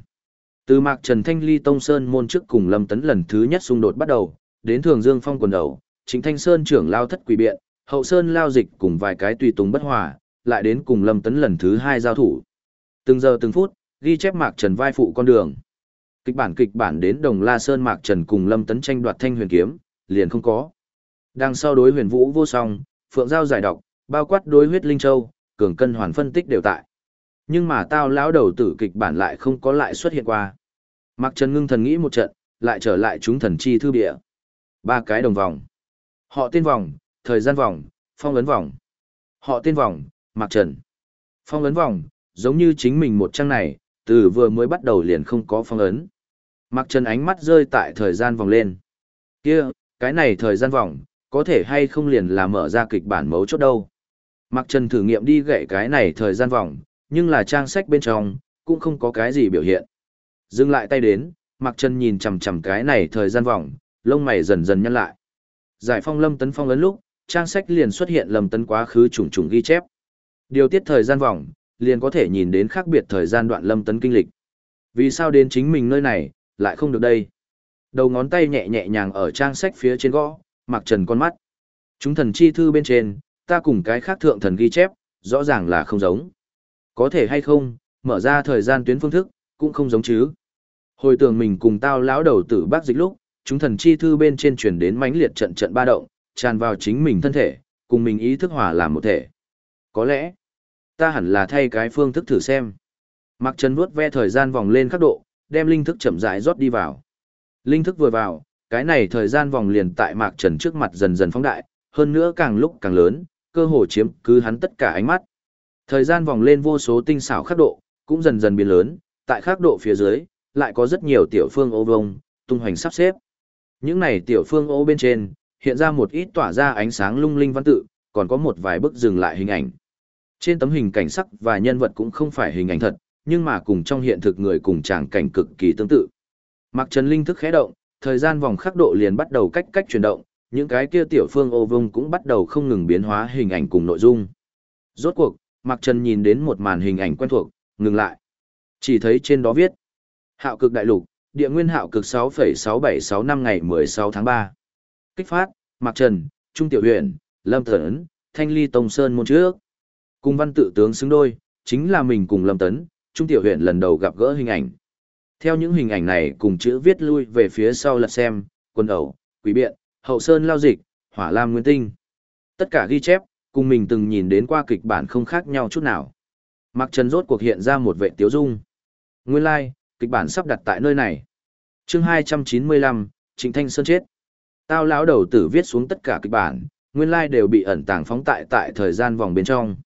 Speaker 1: Từ Mạc Trần Thanh Ly Tông Sơn môn trước cùng Lâm Tấn lần thứ nhất xung đột bắt đầu, đến Thường Dương Phong quần đầu, chính Thanh Sơn trưởng lao thất quỷ biện, hậu Sơn lao dịch cùng vài cái tùy tùng bất hòa, lại đến cùng Lâm Tấn lần thứ hai giao thủ. Từng giờ từng phút, ghi chép Mạc Trần vai phụ con đường. Kịch bản kịch bản đến Đồng La Sơn Mạc Trần cùng Lâm Tấn tranh đoạt thanh huyền kiếm, liền không có. Đằng sau đối huyền vũ vô song, phượng giao giải độc, bao quát đối huyết linh châu, cường cân hoàn phân tích đều tại. Nhưng mà tao lão đầu tử kịch bản lại không có lại xuất hiện qua. Mạc Trần ngưng thần nghĩ một trận, lại trở lại chúng thần chi thư địa. Ba cái đồng vòng. Họ tên vòng, thời gian vòng, phong ấn vòng. Họ tên vòng, Mạc Trần. Phong ấn vòng, giống như chính mình một trang này, từ vừa mới bắt đầu liền không có phong ấn. Mạc Trần ánh mắt rơi tại thời gian vòng lên. Kia, cái này thời gian vòng, có thể hay không liền là mở ra kịch bản mấu chốt đâu. Mạc Trần thử nghiệm đi gậy cái này thời gian vòng, nhưng là trang sách bên trong, cũng không có cái gì biểu hiện. Dừng lại tay đến, Mạc Trần nhìn chằm chằm cái này thời gian vòng, lông mày dần dần nhăn lại. Giải phong lâm tấn phong ấn lúc, trang sách liền xuất hiện lâm tấn quá khứ trùng trùng ghi chép. Điều tiết thời gian vòng, liền có thể nhìn đến khác biệt thời gian đoạn lâm tấn kinh lịch. Vì sao đến chính mình nơi này, lại không được đây? Đầu ngón tay nhẹ nhẹ nhàng ở trang sách phía trên gõ, mặc trần con mắt. Chúng thần chi thư bên trên, ta cùng cái khác thượng thần ghi chép, rõ ràng là không giống. Có thể hay không, mở ra thời gian tuyến phương thức, cũng không giống chứ. Hồi tưởng mình cùng tao lão đầu tử bác dịch lúc, chúng thần chi thư bên trên truyền đến mãnh liệt trận trận ba động, tràn vào chính mình thân thể, cùng mình ý thức hòa làm một thể. Có lẽ, ta hẳn là thay cái phương thức thử xem. Mặc Trần vuốt ve thời gian vòng lên khắc độ, đem linh thức chậm rãi rót đi vào. Linh thức vừa vào, cái này thời gian vòng liền tại Mạc Trần trước mặt dần dần phóng đại, hơn nữa càng lúc càng lớn, cơ hồ chiếm cứ hắn tất cả ánh mắt. Thời gian vòng lên vô số tinh xảo khắc độ, cũng dần dần biến lớn, tại khắc độ phía dưới, lại có rất nhiều tiểu phương ô vông, tung hoành sắp xếp. Những này tiểu phương ô bên trên, hiện ra một ít tỏa ra ánh sáng lung linh văn tự, còn có một vài bức dừng lại hình ảnh. Trên tấm hình cảnh sắc và nhân vật cũng không phải hình ảnh thật, nhưng mà cùng trong hiện thực người cùng tràng cảnh cực kỳ tương tự. Mặc Trần Linh thức khẽ động, thời gian vòng khắc độ liền bắt đầu cách cách chuyển động, những cái kia tiểu phương ô vung cũng bắt đầu không ngừng biến hóa hình ảnh cùng nội dung. Rốt cuộc, Mạc Trần nhìn đến một màn hình ảnh quen thuộc, ngừng lại. Chỉ thấy trên đó viết: Hạo cực đại lục, địa nguyên hạo cực 6,6765 năm ngày 16 tháng 3. Kích phát, Mạc Trần, Trung Tiểu Huyền, Lâm Tấn, Thanh Ly Tông Sơn môn trước. Cùng văn tự tướng xứng đôi, chính là mình cùng Lâm Tấn, Trung Tiểu Huyền lần đầu gặp gỡ hình ảnh. Theo những hình ảnh này cùng chữ viết lui về phía sau lật xem, quân ẩu, quý biện, hậu sơn lao dịch, hỏa lam nguyên tinh. Tất cả ghi chép, cùng mình từng nhìn đến qua kịch bản không khác nhau chút nào. Mạc Trần rốt cuộc hiện ra một vệ tiếu dung. Nguyên lai, like, kịch bản sắp đặt tại nơi này. chương 295, Trịnh Thanh Sơn chết. Tao lão đầu tử viết xuống tất cả kịch bản, nguyên lai like đều bị ẩn tàng phóng tại tại thời gian vòng bên trong.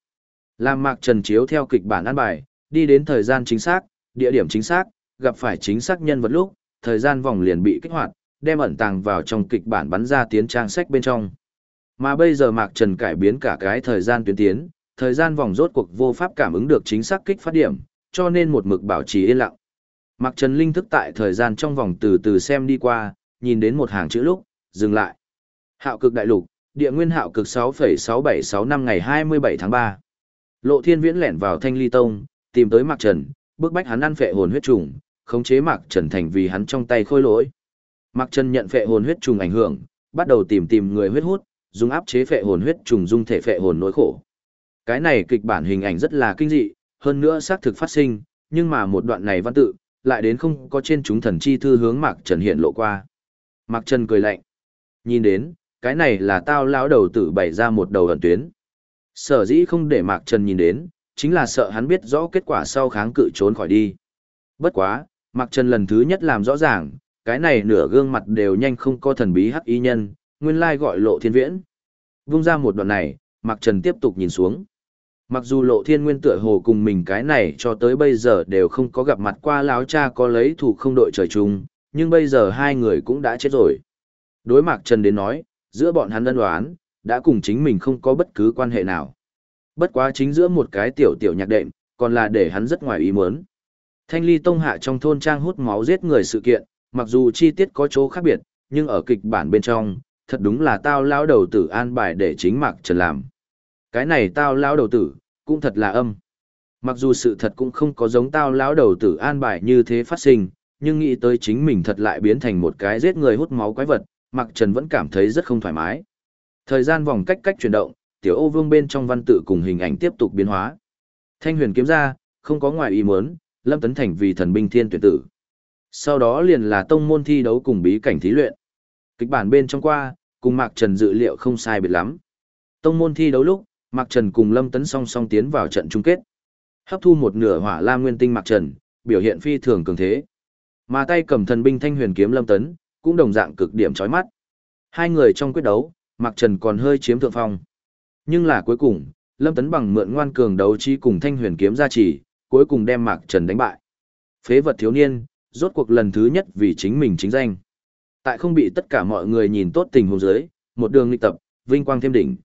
Speaker 1: Làm Mạc Trần chiếu theo kịch bản an bài, đi đến thời gian chính xác, địa điểm chính xác, gặp phải chính xác nhân vật lúc, thời gian vòng liền bị kích hoạt, đem ẩn tàng vào trong kịch bản bắn ra tiến trang sách bên trong. Mà bây giờ Mạc Trần cải biến cả cái thời gian tuyến tiến, thời gian vòng rốt cuộc vô pháp cảm ứng được chính xác kích phát điểm, cho nên một mực bảo trì yên lặng. Mạc Trần linh thức tại thời gian trong vòng từ từ xem đi qua, nhìn đến một hàng chữ lúc, dừng lại. Hạo cực đại lục, địa nguyên hạo cực 6,6765 ngày 27 tháng 3. Lộ Thiên Viễn lẻn vào Thanh Ly Tông, tìm tới Mạc Trần, bức bách hắn ăn phệ hồn huyết trùng, khống chế Mạc Trần thành vì hắn trong tay khôi lỗi. Mạc Trần nhận phệ hồn huyết trùng ảnh hưởng, bắt đầu tìm tìm người huyết hút, dùng áp chế phệ hồn huyết trùng dung thể phệ hồn nỗi khổ. Cái này kịch bản hình ảnh rất là kinh dị, hơn nữa xác thực phát sinh, nhưng mà một đoạn này văn tự, lại đến không có trên chúng thần chi thư hướng Mạc Trần hiện lộ qua. Mạc Trần cười lạnh. Nhìn đến, cái này là tao lão đầu tử bày ra một đầu ẩn tuyến. Sở dĩ không để Mạc Trần nhìn đến, chính là sợ hắn biết rõ kết quả sau kháng cự trốn khỏi đi. Bất quá, Mạc Trần lần thứ nhất làm rõ ràng, cái này nửa gương mặt đều nhanh không có thần bí hắc y nhân, nguyên lai gọi lộ thiên viễn. Vung ra một đoạn này, Mạc Trần tiếp tục nhìn xuống. Mặc dù lộ thiên nguyên tựa hồ cùng mình cái này cho tới bây giờ đều không có gặp mặt qua láo cha có lấy thủ không đội trời chung, nhưng bây giờ hai người cũng đã chết rồi. Đối Mạc Trần đến nói, giữa bọn hắn ân đoán, đã cùng chính mình không có bất cứ quan hệ nào. Bất quá chính giữa một cái tiểu tiểu nhạc đệm, còn là để hắn rất ngoài ý muốn. Thanh ly tông hạ trong thôn trang hút máu giết người sự kiện, mặc dù chi tiết có chỗ khác biệt, nhưng ở kịch bản bên trong, thật đúng là tao lão đầu tử an bài để chính Mạc Trần làm. Cái này tao lão đầu tử, cũng thật là âm. Mặc dù sự thật cũng không có giống tao lão đầu tử an bài như thế phát sinh, nhưng nghĩ tới chính mình thật lại biến thành một cái giết người hút máu quái vật, Mạc Trần vẫn cảm thấy rất không thoải mái. Thời gian vòng cách cách chuyển động, tiểu ô vương bên trong văn tự cùng hình ảnh tiếp tục biến hóa. Thanh huyền kiếm ra, không có ngoài ý muốn, Lâm Tấn Thành vì thần binh thiên tuyển tử. Sau đó liền là tông môn thi đấu cùng bí cảnh thí luyện. Kịch bản bên trong qua, cùng Mạc Trần dự liệu không sai biệt lắm. Tông môn thi đấu lúc, Mạc Trần cùng Lâm Tấn song song tiến vào trận chung kết. Hấp thu một nửa hỏa lam nguyên tinh Mạc Trần, biểu hiện phi thường cường thế. Mà tay cầm thần binh thanh huyền kiếm Lâm Tấn, cũng đồng dạng cực điểm chói mắt. Hai người trong quyết đấu, Mạc Trần còn hơi chiếm thượng phong. Nhưng là cuối cùng, Lâm Tấn bằng mượn ngoan cường đấu chi cùng thanh huyền kiếm gia trì, cuối cùng đem Mạc Trần đánh bại. Phế vật thiếu niên, rốt cuộc lần thứ nhất vì chính mình chính danh. Tại không bị tất cả mọi người nhìn tốt tình huống dưới, một đường lịch tập, vinh quang thêm đỉnh.